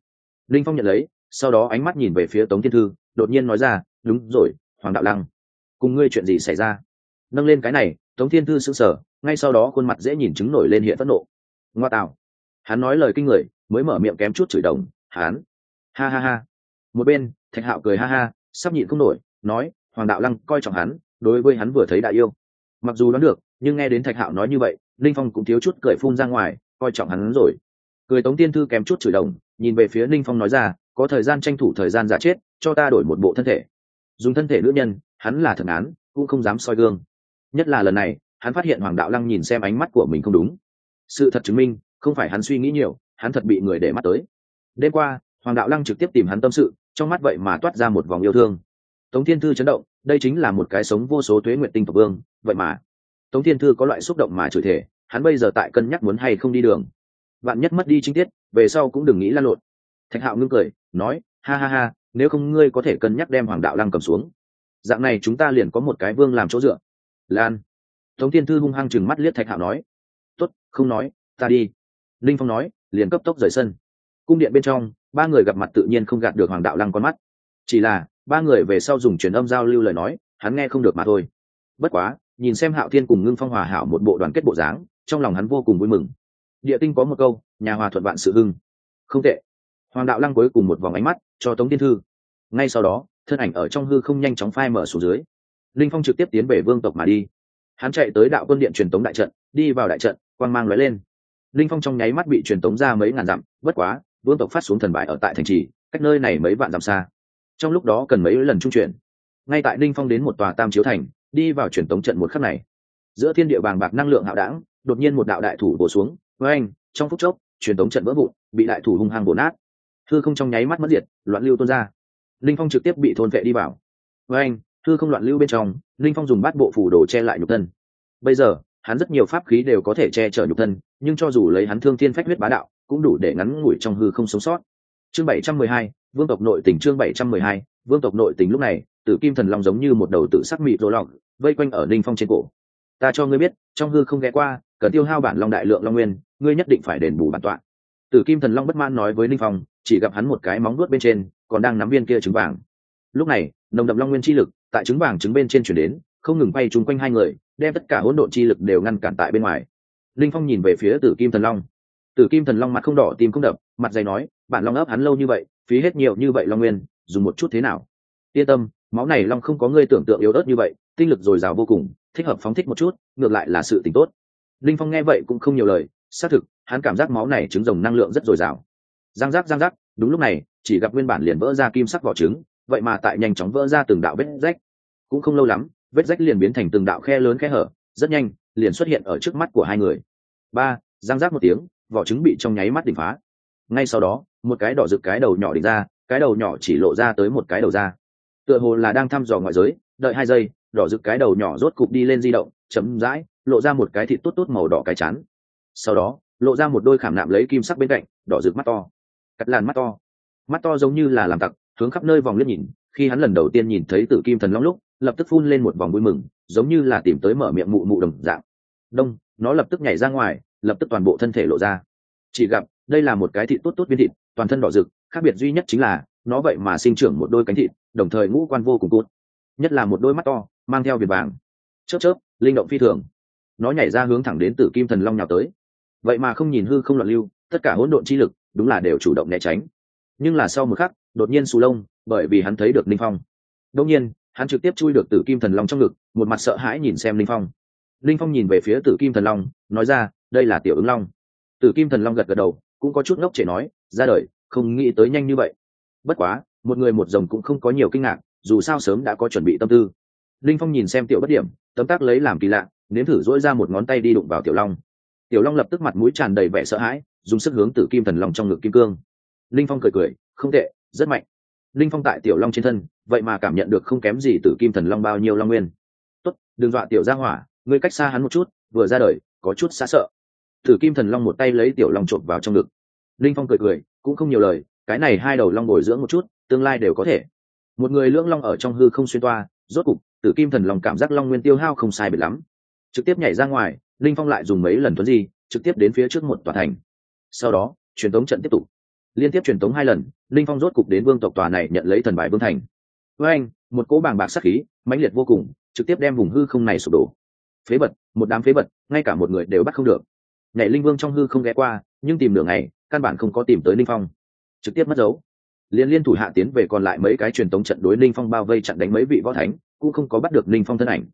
Linh phong nhận lấy, sau đó ánh mắt nhìn về phía tống thiên thư, đột nhiên nói ra, đúng rồi, hoàng đạo lăng, cùng ngươi chuyện gì xảy ra? Nâng lên cái này, tống thiên thư sững sờ, ngay sau đó khuôn mặt dễ nhìn chứng nổi lên hiện phẫn nộ. Ngoa tạo. Hắn nói lời kinh người, mới mở miệng kém chút chửi đồng, hắn. Ha ha ha. Một bên, thạch hạo cười ha ha, sắp nhịn không nổi, nói, hoàng đạo lăng coi trọng hắn, đối với hắn vừa thấy đại yêu mặc dù đoán được, nhưng nghe đến thạch hạo nói như vậy, linh phong cũng thiếu chút cười phun ra ngoài, coi trọng hắn rồi. Cười tống tiên thư kém chút chửi đồng, nhìn về phía linh phong nói ra, có thời gian tranh thủ thời gian giả chết, cho ta đổi một bộ thân thể. Dùng thân thể nữ nhân, hắn là thần án, cũng không dám soi gương. Nhất là lần này, hắn phát hiện hoàng đạo lăng nhìn xem ánh mắt của mình không đúng. Sự thật chứng minh, không phải hắn suy nghĩ nhiều, hắn thật bị người để mắt tới. Đêm qua, hoàng đạo lăng trực tiếp tìm hắn tâm sự, trong mắt vậy mà toát ra một vòng yêu thương. Tống thiên thư chấn động, đây chính là một cái sống vô số thuế nguyện tinh tộc vương vậy mà, tống thiên thư có loại xúc động mà chửi thể hắn bây giờ tại cân nhắc muốn hay không đi đường. Bạn nhất mất đi chính tiết, về sau cũng đừng nghĩ lan lộn. Thạch hạo ngưng cười, nói, ha ha ha, nếu không ngươi có thể cân nhắc đem hoàng đạo lăng cầm xuống. Dạng này chúng ta liền có một cái vương làm chỗ dựa. Lan. Tống thiên thư hung hăng chừng mắt liếc thạch hạo nói t ố t không nói, ta đi. Linh phong nói, liền cấp tốc rời sân. Cung điện bên trong, ba người gặp mặt tự nhiên không gạt được hoàng đạo lăng con mắt. Chỉ là, ba người về sau dùng truyền âm giao lưu lời nói, hắn nghe không được mà thôi. Bất quá nhìn xem hạo thiên cùng ngưng phong hòa hảo một bộ đoàn kết bộ dáng, trong lòng hắn vô cùng vui mừng. Địa tinh có một câu, nhà hòa thuận vạn sự hưng. Không tệ. Hoàng đạo lăng cuối cùng một vòng ánh mắt, cho tống tiên thư. Ngay sau đó, thân ảnh ở trong hư không nhanh chóng phai mở xuống dưới. Linh phong trực tiếp tiến về vương tộc mà đi. Hắn chạy tới đạo quân điện truyền tống đại trận, đi vào đại trận, quang mang lóe lên. Linh phong trong nháy mắt bị truyền tống ra mấy ngàn dặm, bất quá, vương tộc phát xuống thần bài ở tại thành trì, cách nơi này mấy vạn dặm xa. Trong lúc đó cần mấy lần trung chuyển. Ngay tại linh phong đến một tòa tam chiếu thành đi vào truyền tống trận một khắc này. Giữa thiên địa bàng bạc năng lượng hạo đảng, đột nhiên một đạo đại thủ bổ xuống, với anh, trong phút chốc, truyền tống trận vỡ vụn, bị đại thủ hung hăng bổ nát. Thư không trong nháy mắt mất diệt, loạn lưu tuôn ra. Linh phong trực tiếp bị thôn vệ đi vào. Với anh, thư không loạn lưu bên trong, linh phong dùng bát bộ phủ đồ che lại nhục thân. Bây giờ, hắn rất nhiều pháp khí đều có thể che chở nhục thân, nhưng cho dù lấy hắn thương thiên phách huyết bá đạo, cũng đủ để ngắn ngủi trong hư không sống sót. Chương bảy trăm mười hai, vương tộc nội tình chương bảy trăm mười hai, vương tộc nội tình lúc này tử kim thần long giống như một đầu tự sắc mị rô lọc, vây quanh ở ninh phong trên cổ. Ta cho ngươi biết, trong hư không ghé qua, cần tiêu hao bản long đại lượng long nguyên, ngươi nhất định phải đền bù bản tọa. Tử kim thần long bất mãn nói với linh phong, chỉ gặp hắn một cái móng nuốt bên trên còn đang nắm viên kia trứng vàng. Lúc này, nồng đậm long nguyên chi lực tại trứng vàng trứng bên trên chuyển đến, không ngừng bay chung quanh hai người, đem tất cả hỗn độn chi lực đều ngăn cản tại bên ngoài. Linh phong nhìn về phía tử kim thần long. Tử kim thần long mặt không đỏ, tim không đập, mặt dày nói, bản long ấp hắn lâu như vậy, phí hết nhiều như vậy long nguyên, dùng một chút thế nào? Yên tâm máu này long không có ngươi tưởng tượng yếu ớt như vậy, tinh lực dồi dào vô cùng, thích hợp phóng thích một chút, ngược lại là sự t tốt. Linh phong nghe vậy cũng không nhiều lời, xác thực, hắn cảm giác máu này trứng rồng năng lượng rất dồi dào. Giang giác giang giác, đúng lúc này, chỉ gặp nguyên bản liền vỡ ra kim sắc vỏ trứng, vậy mà tại nhanh chóng vỡ ra từng đạo vết rách. Cũng không lâu lắm, vết rách liền biến thành từng đạo khe lớn khe hở, rất nhanh, liền xuất hiện ở trước mắt của hai người. Ba, giang giác một tiếng, vỏ trứng bị trong nháy mắt đỉnh phá. Ngay sau đó, một cái đỏ rực cái đầu nhỏ đỉnh ra, cái đầu nhỏ chỉ lộ ra tới một cái đầu ra tựa hồ là đang thăm dò ngoại giới, đợi hai giây, đỏ rực cái đầu nhỏ rốt cục đi lên di động chấm dãi lộ ra một cái thịt tốt tốt màu đỏ cái chán. Sau đó, lộ ra một đôi khảm nạm lấy kim sắc bên cạnh, đỏ rực mắt to. Cắt làn mắt to. Mắt to giống như là làm tặc, hướng khắp nơi vòng liếc nhìn, khi hắn lần đầu tiên nhìn thấy tử kim thần long lúc, lập tức phun lên một vòng vui mừng, giống như là tìm tới mở miệng mụ mụ đồng dạng. Đông, nó lập tức nhảy ra ngoài, lập tức toàn bộ thân thể lộ ra. Chỉ gặp, đây là một cái thịt tốt tốt viên thịt, toàn thân đỏ rực, khác biệt duy nhất chính là nó vậy mà sinh trưởng một đôi cánh thịt, đồng thời ngũ quan vô cùng cút nhất là một đôi mắt to, mang theo viền vàng. Chớp chớp, linh động phi thường. Nó nhảy ra hướng thẳng đến tử kim thần long nhào tới. Vậy mà không nhìn hư không loạn lưu, tất cả hỗn độn chi lực, đúng là đều chủ động né tránh. Nhưng là sau một khắc, đột nhiên xù lông, bởi vì hắn thấy được linh phong. Đông nhiên, hắn trực tiếp chui được tử kim thần long trong ngực, một mặt sợ hãi nhìn xem linh phong. Linh phong nhìn về phía tử kim thần long, nói ra, đây là tiểu ứng long. Tử kim thần long gật gật đầu, cũng có chút ngốc trẻ nói, ra đời, không nghĩ tới nhanh như vậy bất quá, một người một rồng cũng không có nhiều kinh ngạc, dù sao sớm đã có chuẩn bị tâm tư. Linh phong nhìn xem tiểu bất điểm, tấm tác lấy làm kỳ lạ, nếm thử dỗi ra một ngón tay đi đụng vào tiểu long. Tiểu long lập tức mặt mũi tràn đầy vẻ sợ hãi, dùng sức hướng tử kim thần long trong ngực kim cương. Linh phong cười cười, không tệ, rất mạnh. Linh phong tại tiểu long trên thân, vậy mà cảm nhận được không kém gì tử kim thần long bao nhiêu long nguyên. Tốt, đừng dọa tiểu ra hỏa, ngươi cách xa hắn một chút, vừa ra đời, có chút xa sợ. Tử kim thần long một tay lấy tiểu long trộm vào trong ngực. Linh phong cười cười, cũng không nhiều lời cái này hai đầu long bồi dưỡng một chút, tương lai đều có thể. Một người lưỡng long ở trong hư không xuyên toa, rốt cục, tử kim thần long cảm giác long nguyên tiêu hao không sai biệt lắm. Trực tiếp nhảy ra ngoài, linh phong lại dùng mấy lần tuấn di, trực tiếp đến phía trước một tòa thành. Sau đó, truyền tống trận tiếp tục. Liên tiếp truyền tống hai lần, linh phong rốt cục đến vương tộc tòa này nhận lấy thần bài vương thành. Với anh, một cỗ bàng bạc sắc khí, mãnh liệt vô cùng, trực tiếp đem vùng hư không này sụp đổ. Phế vật, một đám phế vật, ngay cả một người đều bắt không được. Nhảy linh vương trong hư không ghé qua, nhưng tìm đường này căn bản không có tìm tới linh phong trực tiếp mất dấu. Liên liên thủ hạ tiến về còn lại mấy cái truyền tống trận đối linh phong bao vây chặn đánh mấy vị võ thánh, cũng không có bắt được linh phong thân ảnh.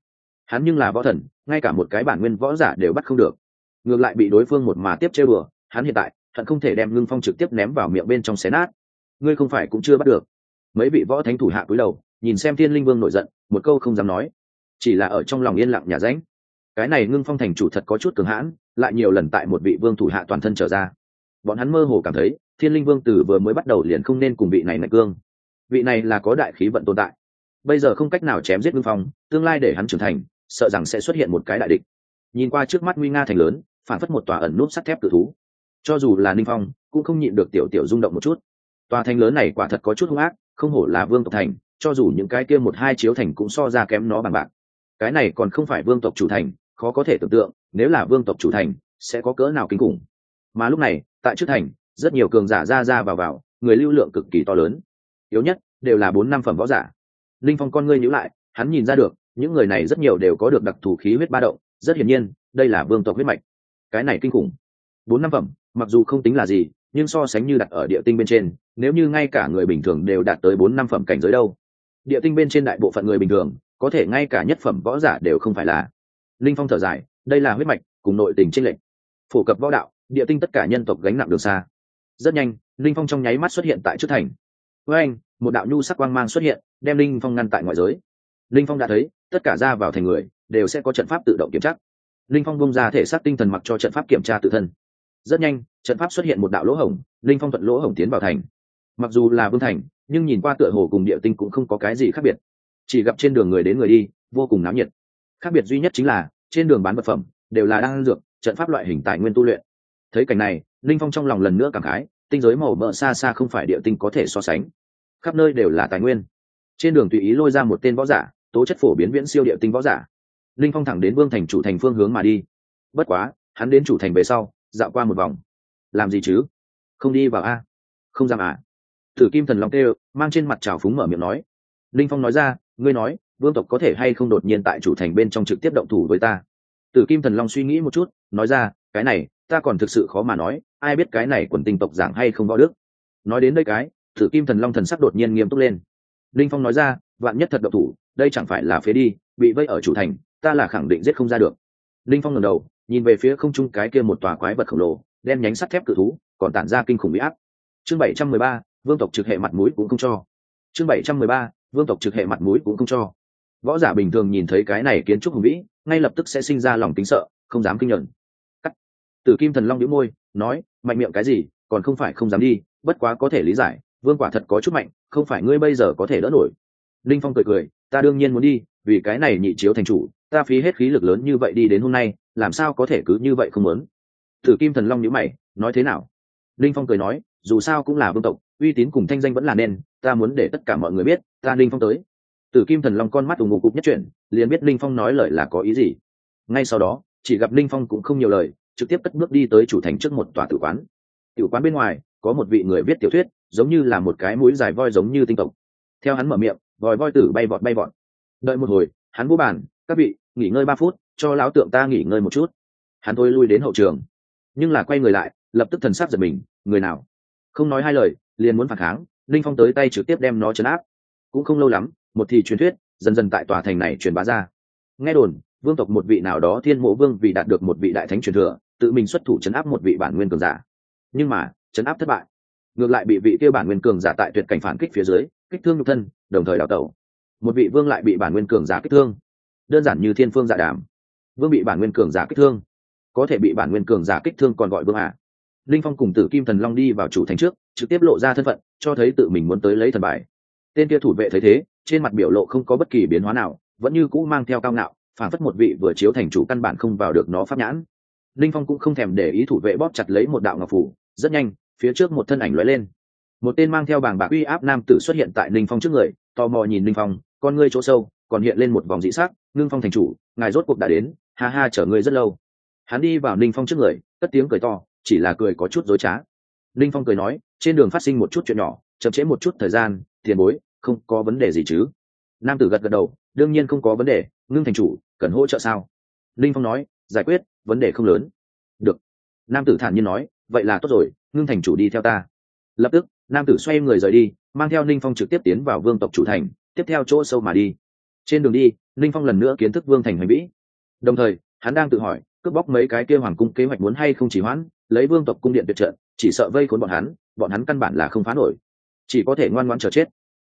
Hắn nhưng là võ thần, ngay cả một cái bản nguyên võ giả đều bắt không được. Ngược lại bị đối phương một mà tiếp chơi bừa hắn hiện tại, hận không thể đem ngưng phong trực tiếp ném vào miệng bên trong xé nát. Ngươi không phải cũng chưa bắt được. Mấy vị võ thánh thủ hạ cúi đầu, nhìn xem thiên linh vương nổi giận, một câu không dám nói. Chỉ là ở trong lòng yên lặng nhà ránh. Cái này ngưng phong thành chủ thật có chút cường hãn, lại nhiều lần tại một vị vương thủ hạ toàn thân trở ra bọn hắn mơ hồ cảm thấy, thiên linh vương tử vừa mới bắt đầu liền không nên cùng vị này nạch cương. Vị này là có đại khí vận tồn tại. Bây giờ không cách nào chém giết ngưng phong, tương lai để hắn trưởng thành, sợ rằng sẽ xuất hiện một cái đại địch. Nhìn qua trước mắt nguy nga thành lớn, phản phất một tòa ẩn nút sắt thép tự thú. Cho dù là ninh phong, cũng không nhịn được tiểu tiểu rung động một chút. Tòa thành lớn này quả thật có chút hung ác, không hổ là vương tộc thành, cho dù những cái kia một hai chiếu thành cũng so ra kém nó bằng bạc. Cái này còn không phải vương tộc chủ thành, khó có thể tưởng tượng, nếu là vương tộc chủ thành, sẽ có cỡ nào kinh khủng. Mà lúc này tại trước thành, rất nhiều cường giả ra ra vào vào, người lưu lượng cực kỳ to lớn. Yếu nhất, đều là bốn năm phẩm võ giả. Linh phong con ngươi nhữ lại, hắn nhìn ra được, những người này rất nhiều đều có được đặc thù khí huyết ba động, rất hiển nhiên, đây là vương tộc huyết mạch. Cái này kinh khủng. Bốn năm phẩm, mặc dù không tính là gì, nhưng so sánh như đặt ở địa tinh bên trên, nếu như ngay cả người bình thường đều đạt tới bốn năm phẩm cảnh giới đâu. Địa tinh bên trên đại bộ phận người bình thường, có thể ngay cả nhất phẩm võ giả đều không phải là. Linh phong thở dài, đây là huyết mạch, cùng nội tình tranh lệch. Phổ cập võ đạo địa tinh tất cả nhân tộc gánh nặng đường xa. Rất nhanh, linh phong trong nháy mắt xuất hiện tại trước thành. Với anh, một đạo nhu sắc quang mang xuất hiện, đem linh phong ngăn tại ngoại giới. Linh phong đã thấy, tất cả ra vào thành người, đều sẽ có trận pháp tự động kiểm tra. Linh phong bông ra thể xác tinh thần mặc cho trận pháp kiểm tra tự thân. Rất nhanh, trận pháp xuất hiện một đạo lỗ hổng, linh phong thuận lỗ hổng tiến vào thành. Mặc dù là vương thành, nhưng nhìn qua tựa hồ cùng địa tinh cũng không có cái gì khác biệt. Chỉ gặp trên đường người đến người đi, vô cùng náo nhiệt. Khác biệt duy nhất chính là, trên đường bán vật phẩm, đều là đang dược, trận pháp loại hình tài nguyên tu luyện thấy cảnh này linh phong trong lòng lần nữa cảm khái, tinh giới màu mỡ xa xa không phải địa tinh có thể so sánh. Khắp nơi đều là tài nguyên. Trên đường tùy ý lôi ra một tên võ giả, tố chất phổ biến viễn siêu địa tinh võ giả. Linh phong thẳng đến vương thành chủ thành phương hướng mà đi. Bất quá, hắn đến chủ thành về sau, dạo qua một vòng. Làm gì chứ? Không đi vào a? Không dám à? Thử kim thần long tê mang trên mặt trào phúng mở miệng nói. Linh phong nói ra, ngươi nói, vương tộc có thể hay không đột nhiên tại chủ thành bên trong trực tiếp động thủ với ta? Tử kim thần long suy nghĩ một chút, nói ra, cái này ta còn thực sự khó mà nói, ai biết cái này quần tinh tộc giảng hay không võ đức. Nói đến đây cái, thử kim thần long thần sắc đột nhiên nghiêm túc lên. Linh phong nói ra, vạn nhất thật độc thủ, đây chẳng phải là phế đi, bị vây ở chủ thành, ta là khẳng định giết không ra được. Linh phong ngẩng đầu, nhìn về phía không trung cái kia một tòa quái vật khổng lồ, đen nhánh sắt thép cự thú, còn tản ra kinh khủng bị áp. Chương bảy trăm mười ba, vương tộc trực hệ mặt mũi cũng không cho. Chương bảy trăm mười ba, vương tộc trực hệ mặt mũi cũng không cho. Võ giả bình thường nhìn thấy cái này kiến trúc hùng vĩ, ngay lập tức sẽ sinh ra lòng tính sợ, không dám kinh nhận tử kim thần long đĩu môi, nói, mạnh miệng cái gì, còn không phải không dám đi, bất quá có thể lý giải, vương quả thật có chút mạnh, không phải ngươi bây giờ có thể đỡ nổi. Linh phong cười cười, ta đương nhiên muốn đi, vì cái này nhị chiếu thành chủ, ta phí hết khí lực lớn như vậy đi đến hôm nay, làm sao có thể cứ như vậy không muốn? Tử kim thần long nhíu mày, nói thế nào? Linh phong cười nói, dù sao cũng là vương tộc, uy tín cùng thanh danh vẫn là nên, ta muốn để tất cả mọi người biết, ta linh phong tới. Tử kim thần long con mắt ủng ngục cục nhất chuyển, liền biết linh phong nói lời là có ý gì. Ngay sau đó, chỉ gặp linh phong cũng không nhiều lời trực tiếp cất bước đi tới chủ thành trước một tòa tử quán. Tử quán bên ngoài, có một vị người viết tiểu thuyết, giống như là một cái mũi dài voi giống như tinh tộc. Theo hắn mở miệng vòi voi tử bay vọt bay vọt. Đợi một hồi, hắn vô bàn, các vị, nghỉ ngơi ba phút, cho lão tượng ta nghỉ ngơi một chút. Hắn thôi lui đến hậu trường. Nhưng là quay người lại, lập tức thần sắc giật mình, người nào? Không nói hai lời, liền muốn phản kháng, linh phong tới tay trực tiếp đem nó chấn áp. Cũng không lâu lắm, một thì truyền thuyết, dần dần tại tòa thành này truyền bá ra. Nghe đồn, vương tộc một vị nào đó thiên mộ vương vì đạt được một vị đại thánh truyền thừa tự mình xuất thủ chấn áp một vị bản nguyên cường giả. Nhưng mà, chấn áp thất bại. Ngược lại bị vị tiêu bản nguyên cường giả tại tuyệt cảnh phản kích phía dưới, kích thương nhục thân, đồng thời đào tẩu. Một vị vương lại bị bản nguyên cường giả kích thương. Đơn giản như thiên phương giả đàm. Vương bị bản nguyên cường giả kích thương. Có thể bị bản nguyên cường giả kích thương còn gọi vương à. linh phong cùng tử kim thần long đi vào chủ thành trước, trực tiếp lộ ra thân phận, cho thấy tự mình muốn tới lấy thần bài. Tên kia thủ vệ thấy thế, trên mặt biểu lộ không có bất kỳ biến hóa nào, vẫn như cũ mang theo cao ngạo, phản phất một vị vừa chiếu thành chủ căn bản không vào được nó pháp nhãn linh phong cũng không thèm để ý thủ vệ bóp chặt lấy một đạo ngọc phủ, rất nhanh, phía trước một thân ảnh lóe lên. Một tên mang theo bảng bạc uy áp nam tử xuất hiện tại linh phong trước người, tò mò nhìn linh phong, con ngươi chỗ sâu, còn hiện lên một vòng dị sắc, ngưng phong thành chủ, ngài rốt cuộc đã đến, ha ha chở ngươi rất lâu. Hắn đi vào linh phong trước người, cất tiếng cười to, chỉ là cười có chút dối trá. Linh phong cười nói, trên đường phát sinh một chút chuyện nhỏ, chậm trễ một chút thời gian, tiền bối, không có vấn đề gì chứ? Nam tử gật gật đầu, đương nhiên không có vấn đề, ngưng thành chủ, cần hỗ trợ sao? Linh phong nói, giải quyết vấn đề không lớn. Được. Nam tử thản nhiên nói, vậy là tốt rồi, ngưng thành chủ đi theo ta. Lập tức, nam tử xoay người rời đi, mang theo ninh phong trực tiếp tiến vào vương tộc chủ thành, tiếp theo chỗ sâu mà đi. Trên đường đi, ninh phong lần nữa kiến thức vương thành hoành vĩ. Đồng thời, hắn đang tự hỏi, cướp bóc mấy cái kêu hoàng cung kế hoạch muốn hay không chỉ hoãn, lấy vương tộc cung điện tuyệt trận chỉ sợ vây khốn bọn hắn bọn hắn căn bản là không phá nổi. Chỉ có thể ngoan ngoãn chờ chết.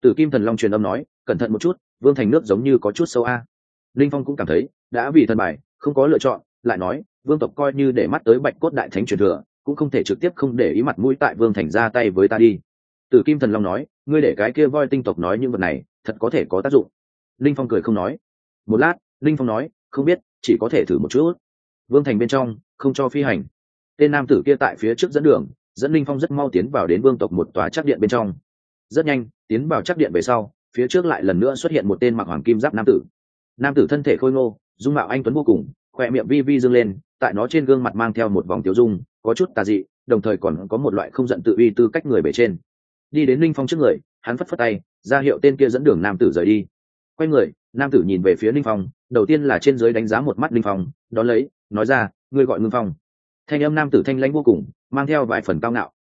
Từ kim thần long truyền âm nói, cẩn thận một chút, vương thành nước giống như có chút sâu a. Linh phong cũng cảm thấy, đã vì thần bài, không có lựa chọn lại nói, vương tộc coi như để mắt tới bạch cốt đại thánh truyền thừa, cũng không thể trực tiếp không để ý mặt mũi tại vương thành ra tay với ta đi. Từ kim thần long nói, ngươi để cái kia voi tinh tộc nói những vật này, thật có thể có tác dụng. Linh phong cười không nói. Một lát, linh phong nói, không biết, chỉ có thể thử một chút. Vương thành bên trong, không cho phi hành. Tên nam tử kia tại phía trước dẫn đường, dẫn linh phong rất mau tiến vào đến vương tộc một tòa chắc điện bên trong. Rất nhanh, tiến vào chắc điện về sau, phía trước lại lần nữa xuất hiện một tên mặc hoàng kim giáp nam tử. Nam tử thân thể khôi ngô, dung mạo anh tuấn vô cùng khoe miệng vi vi dâng lên, tại nó trên gương mặt mang theo một vòng tiêu dung, có chút tà dị, đồng thời còn có một loại không giận tự uy tư cách người bề trên. Đi đến linh phong trước người, hắn phất phất tay, ra hiệu tên kia dẫn đường nam tử rời đi. Quay người, nam tử nhìn về phía linh phong, đầu tiên là trên dưới đánh giá một mắt linh phong, đón lấy, nói ra, ngươi gọi ngưng phong. Thanh âm nam tử thanh lãnh vô cùng, mang theo vài phần cao ngạo.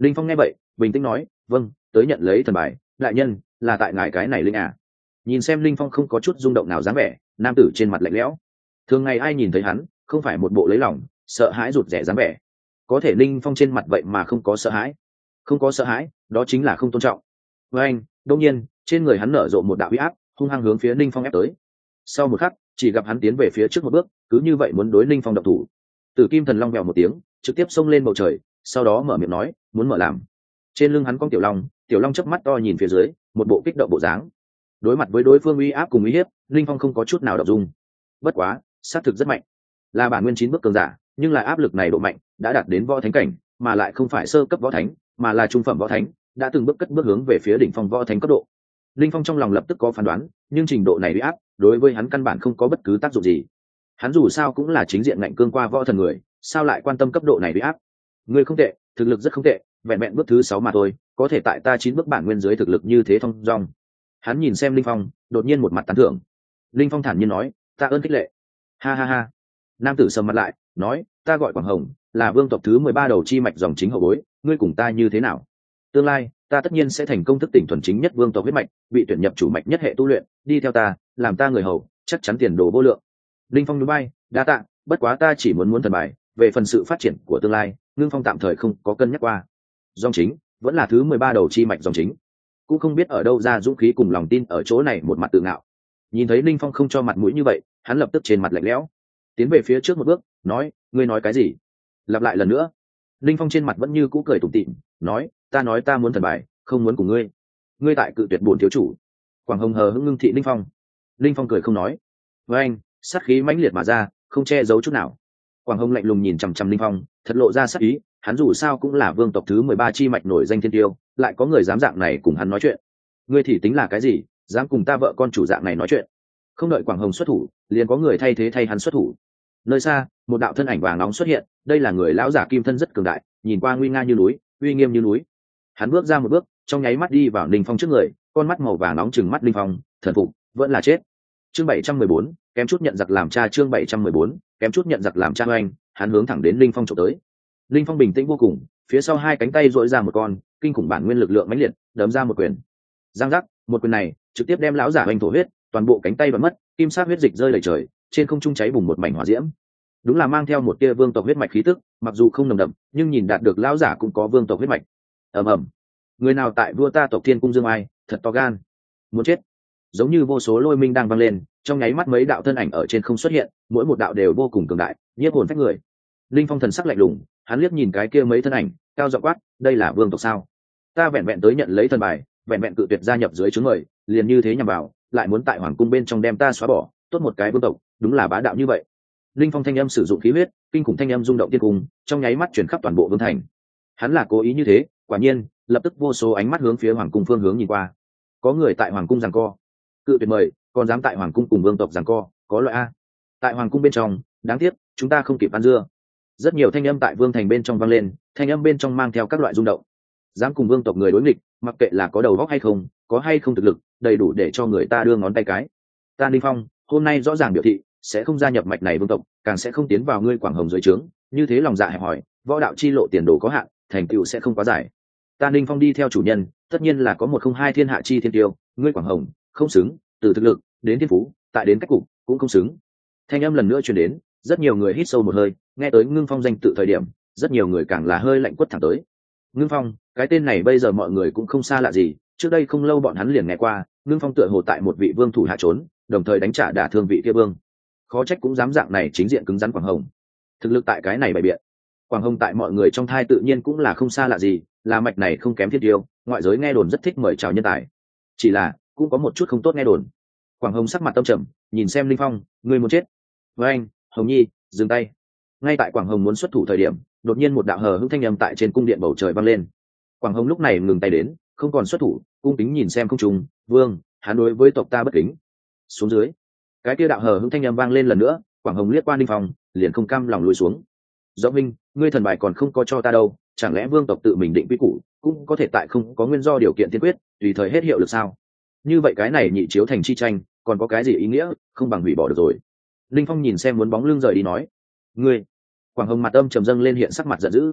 Linh phong nghe vậy, bình tĩnh nói vâng tới nhận lấy thần bài, đại nhân, là tại ngài cái này linh à. Nhìn xem linh phong không có chút rung động nào dáng vẻ, nam tử trên mặt lạnh lẽo thường ngày ai nhìn thấy hắn, không phải một bộ lấy lòng, sợ hãi rụt rẻ dáng vẻ. Có thể linh phong trên mặt vậy mà không có sợ hãi. Không có sợ hãi, đó chính là không tôn trọng. Với anh đông nhiên, trên người hắn nở rộ một đạo huy áp, hung hăng hướng phía linh phong ép tới. Sau một khắc, chỉ gặp hắn tiến về phía trước một bước, cứ như vậy muốn đối linh phong độc thủ. Tử kim thần long vèo một tiếng, trực tiếp xông lên bầu trời, sau đó mở miệng nói, muốn mở làm. Trên lưng hắn con tiểu long tiểu long chớp mắt to nhìn phía dưới, một bộ kích động bộ dáng. Đối mặt với đối phương uy áp cùng uy hiếp linh phong không có chút nào đọc dung. Bất quá xác thực rất mạnh. Là bản nguyên chín bước cường giả, nhưng lại áp lực này độ mạnh đã đạt đến võ thánh cảnh, mà lại không phải sơ cấp võ thánh, mà là trung phẩm võ thánh, đã từng bước cất bước hướng về phía đỉnh phong võ thánh cấp độ. Linh phong trong lòng lập tức có phán đoán, nhưng trình độ này uy áp, đối với hắn căn bản không có bất cứ tác dụng gì. Hắn dù sao cũng là chính diện ngạnh cương qua võ thần người, sao lại quan tâm cấp độ này bị áp? Ngươi không tệ, thực lực rất không tệ, vẹn vẹn bước thứ sáu mà thôi, có thể tại ta chín bước bản nguyên dưới thực lực như thế thông dong. Hắn nhìn xem linh phong, đột nhiên một mặt tán thưởng. Linh phong thản nhiên nói, ta ơn khích lệ ha ha ha. Nam tử sầm mặt lại, nói, ta gọi quảng hồng, là vương tộc thứ mười ba đầu chi mạch dòng chính hậu bối, ngươi cùng ta như thế nào? Tương lai, ta tất nhiên sẽ thành công thức tỉnh thuần chính nhất vương tộc huyết mạch, bị tuyển nhập chủ mạch nhất hệ tu luyện, đi theo ta, làm ta người hầu, chắc chắn tiền đồ vô lượng. Linh phong núi bay đa tạ, bất quá ta chỉ muốn muốn thần bài, về phần sự phát triển của tương lai, ngưng phong tạm thời không có cân nhắc qua. Dòng chính, vẫn là thứ mười ba đầu chi mạch dòng chính. Cũng không biết ở đâu ra dũng khí cùng lòng tin ở chỗ này một mặt tự ngạo nhìn thấy linh phong không cho mặt mũi như vậy, hắn lập tức trên mặt lạnh lẽo. Tiến về phía trước một bước, nói, ngươi nói cái gì? Lặp lại lần nữa. Linh phong trên mặt vẫn như cũ cười tủm tịm nói, ta nói ta muốn thần bài, không muốn cùng ngươi. Ngươi tại cự tuyệt bổn thiếu chủ. Quảng hồng hờ hững ngưng thị linh phong. Linh phong cười không nói. Với anh, sát khí mãnh liệt mà ra, không che giấu chút nào. Quảng hồng lạnh lùng nhìn chằm chằm linh phong, thật lộ ra sát ý, hắn dù sao cũng là vương tộc thứ mười ba chi mạch nổi danh thiên tiêu, lại có người dám dạng này cùng hắn nói chuyện. Ngươi thì tính là cái gì? Dám cùng ta vợ con chủ dạng này nói chuyện. Không đợi quảng hồng xuất thủ, liền có người thay thế thay hắn xuất thủ. Nơi xa, một đạo thân ảnh vàng nóng xuất hiện, đây là người lão giả kim thân rất cường đại, nhìn qua nguy nga như núi, uy nghiêm như núi. Hắn bước ra một bước, trong nháy mắt đi vào ninh phong trước người, con mắt màu vàng nóng chừng mắt ninh phong, thần phục, vẫn là chết. Chương bảy trăm mười bốn, kém chút nhận giặc làm cha chương bảy trăm mười bốn, kém chút nhận giặc làm cha oanh, hắn hướng thẳng đến ninh phong trộm tới. Ninh phong bình tĩnh vô cùng, phía sau hai cánh tay dội ra một con, kinh khủng bản nguyên lực lượng mãnh liệt, đấm ra một quyền. Giang giác, một quyền này trực tiếp đem lão giả hoành thổ huyết, toàn bộ cánh tay và mất, kim sát huyết dịch rơi đầy trời, trên không trung cháy bùng một mảnh hỏa diễm. Đúng là mang theo một tia vương tộc huyết mạch khí tức, mặc dù không nồng đậm, nhưng nhìn đạt được lão giả cũng có vương tộc huyết mạch. Ầm ầm. Người nào tại vua ta tộc thiên cung dương ai, thật to gan. Muốn chết. Giống như vô số lôi minh đang vang lên, trong nháy mắt mấy đạo thân ảnh ở trên không xuất hiện, mỗi một đạo đều vô cùng cường đại, nhiếp hồn phách người. Linh phong thần sắc lạnh lùng, hắn liếc nhìn cái kia mấy thân ảnh, cao dọ quát, đây là vương tộc sao? Ta vẹn vẹn tới nhận lấy thần bài, vẹn vẹn cự tuyệt gia nhập dưới chướng người liền như thế nhằm vào, lại muốn tại hoàng cung bên trong đem ta xóa bỏ, tốt một cái vương tộc, đúng là bá đạo như vậy. Linh phong thanh âm sử dụng khí huyết, kinh khủng thanh âm rung động tiên cung, trong nháy mắt chuyển khắp toàn bộ vương thành. Hắn là cố ý như thế, quả nhiên, lập tức vô số ánh mắt hướng phía hoàng cung phương hướng nhìn qua. Có người tại hoàng cung rằng co. Cự tuyệt mời, còn dám tại hoàng cung cùng vương tộc rằng co, có loại a. Tại hoàng cung bên trong, đáng tiếc, chúng ta không kịp ăn dưa. Rất nhiều thanh âm tại vương thành bên trong vang lên, thanh âm bên trong mang theo các loại rung động dám cùng vương tộc người đối nghịch, mặc kệ là có đầu góc hay không, có hay không thực lực, đầy đủ để cho người ta đưa ngón tay cái. Ta ninh phong, hôm nay rõ ràng biểu thị, sẽ không gia nhập mạch này vương tộc, càng sẽ không tiến vào ngươi quảng hồng dưới trướng. Như thế lòng dạ hẹp hòi, võ đạo chi lộ tiền đồ có hạn, thành tựu sẽ không quá dài. Ta ninh phong đi theo chủ nhân, tất nhiên là có một không hai thiên hạ chi thiên tiêu, ngươi quảng hồng, không xứng, từ thực lực, đến thiên phú, tại đến cách cục, cũng không xứng. Thanh âm lần nữa truyền đến, rất nhiều người hít sâu một hơi, nghe tới ngưng phong danh tự thời điểm, rất nhiều người càng là hơi lạnh quất thẳng tới. Ngưng phong cái tên này bây giờ mọi người cũng không xa lạ gì, trước đây không lâu bọn hắn liền nghe qua, ngưng phong tựa hồ tại một vị vương thủ hạ trốn, đồng thời đánh trả đả thương vị kia vương. Khó trách cũng dám dạng này chính diện cứng rắn quảng hồng. Thực lực tại cái này bày biện. Quảng hồng tại mọi người trong thai tự nhiên cũng là không xa lạ gì, là mạch này không kém thiết tiêu ngoại giới nghe đồn rất thích mời chào nhân tài. Chỉ là, cũng có một chút không tốt nghe đồn. Quảng hồng sắc mặt tâm trầm, nhìn xem linh phong người muốn chết? Với anh, hồng nhi, dừng tay. Ngay tại quảng hồng muốn xuất thủ thời điểm, đột nhiên một đạo hờ hững thanh â m tại trên cung điện bầu trời vang lên quảng hồng lúc này ngừng tay đến, không còn xuất thủ, cung kính nhìn xem không trùng vương, hắn đối với tộc ta bất kính. Xuống dưới, cái kia đạo hờ hững thanh â m vang lên lần nữa, quảng hồng liếc qua ninh phong, liền không cam lòng lùi xuống. Do minh, ngươi thần bài còn không có cho ta đâu, chẳng lẽ vương tộc tự mình định quy củ, cũng có thể tại không có nguyên do điều kiện tiên quyết, tùy thời hết hiệu được sao? Như vậy cái này nhị chiếu thành chi tranh, còn có cái gì ý nghĩa, không bằng hủy bỏ được rồi. Linh phong nhìn xem muốn bóng lưng rời đi nói, ngươi. Quảng hồng mặt âm trầm dâng lên hiện sắc mặt giận dữ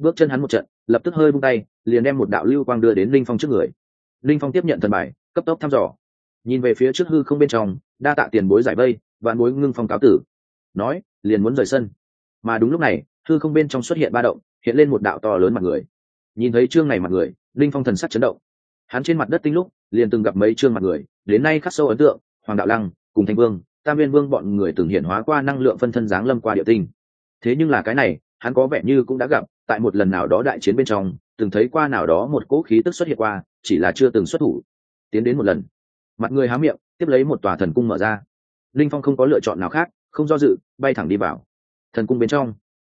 bước chân hắn một trận, lập tức hơi bung tay, liền đem một đạo lưu quang đưa đến linh phong trước người. Linh phong tiếp nhận thần bài, cấp tốc thăm dò. Nhìn về phía trước hư không bên trong, đa tạ tiền bối giải vây, vạn bối ngưng phong cáo tử. Nói, liền muốn rời sân. Mà đúng lúc này, hư không bên trong xuất hiện ba động, hiện lên một đạo to lớn mặt người. Nhìn thấy chương này mặt người, linh phong thần sắc chấn động. Hắn trên mặt đất tinh lúc, liền từng gặp mấy chương mặt người, đến nay khắc sâu ấn tượng, hoàng đạo lăng, cùng thanh vương, tam viên vương bọn người từng hiện hóa qua năng lượng phân thân giáng lâm qua địa tinh. Thế nhưng là cái này, hắn có vẻ như cũng đã gặp tại một lần nào đó đại chiến bên trong, từng thấy qua nào đó một cỗ khí tức xuất hiện qua, chỉ là chưa từng xuất thủ. Tiến đến một lần, mặt người há miệng, tiếp lấy một tòa thần cung mở ra. Linh phong không có lựa chọn nào khác, không do dự, bay thẳng đi vào. Thần cung bên trong.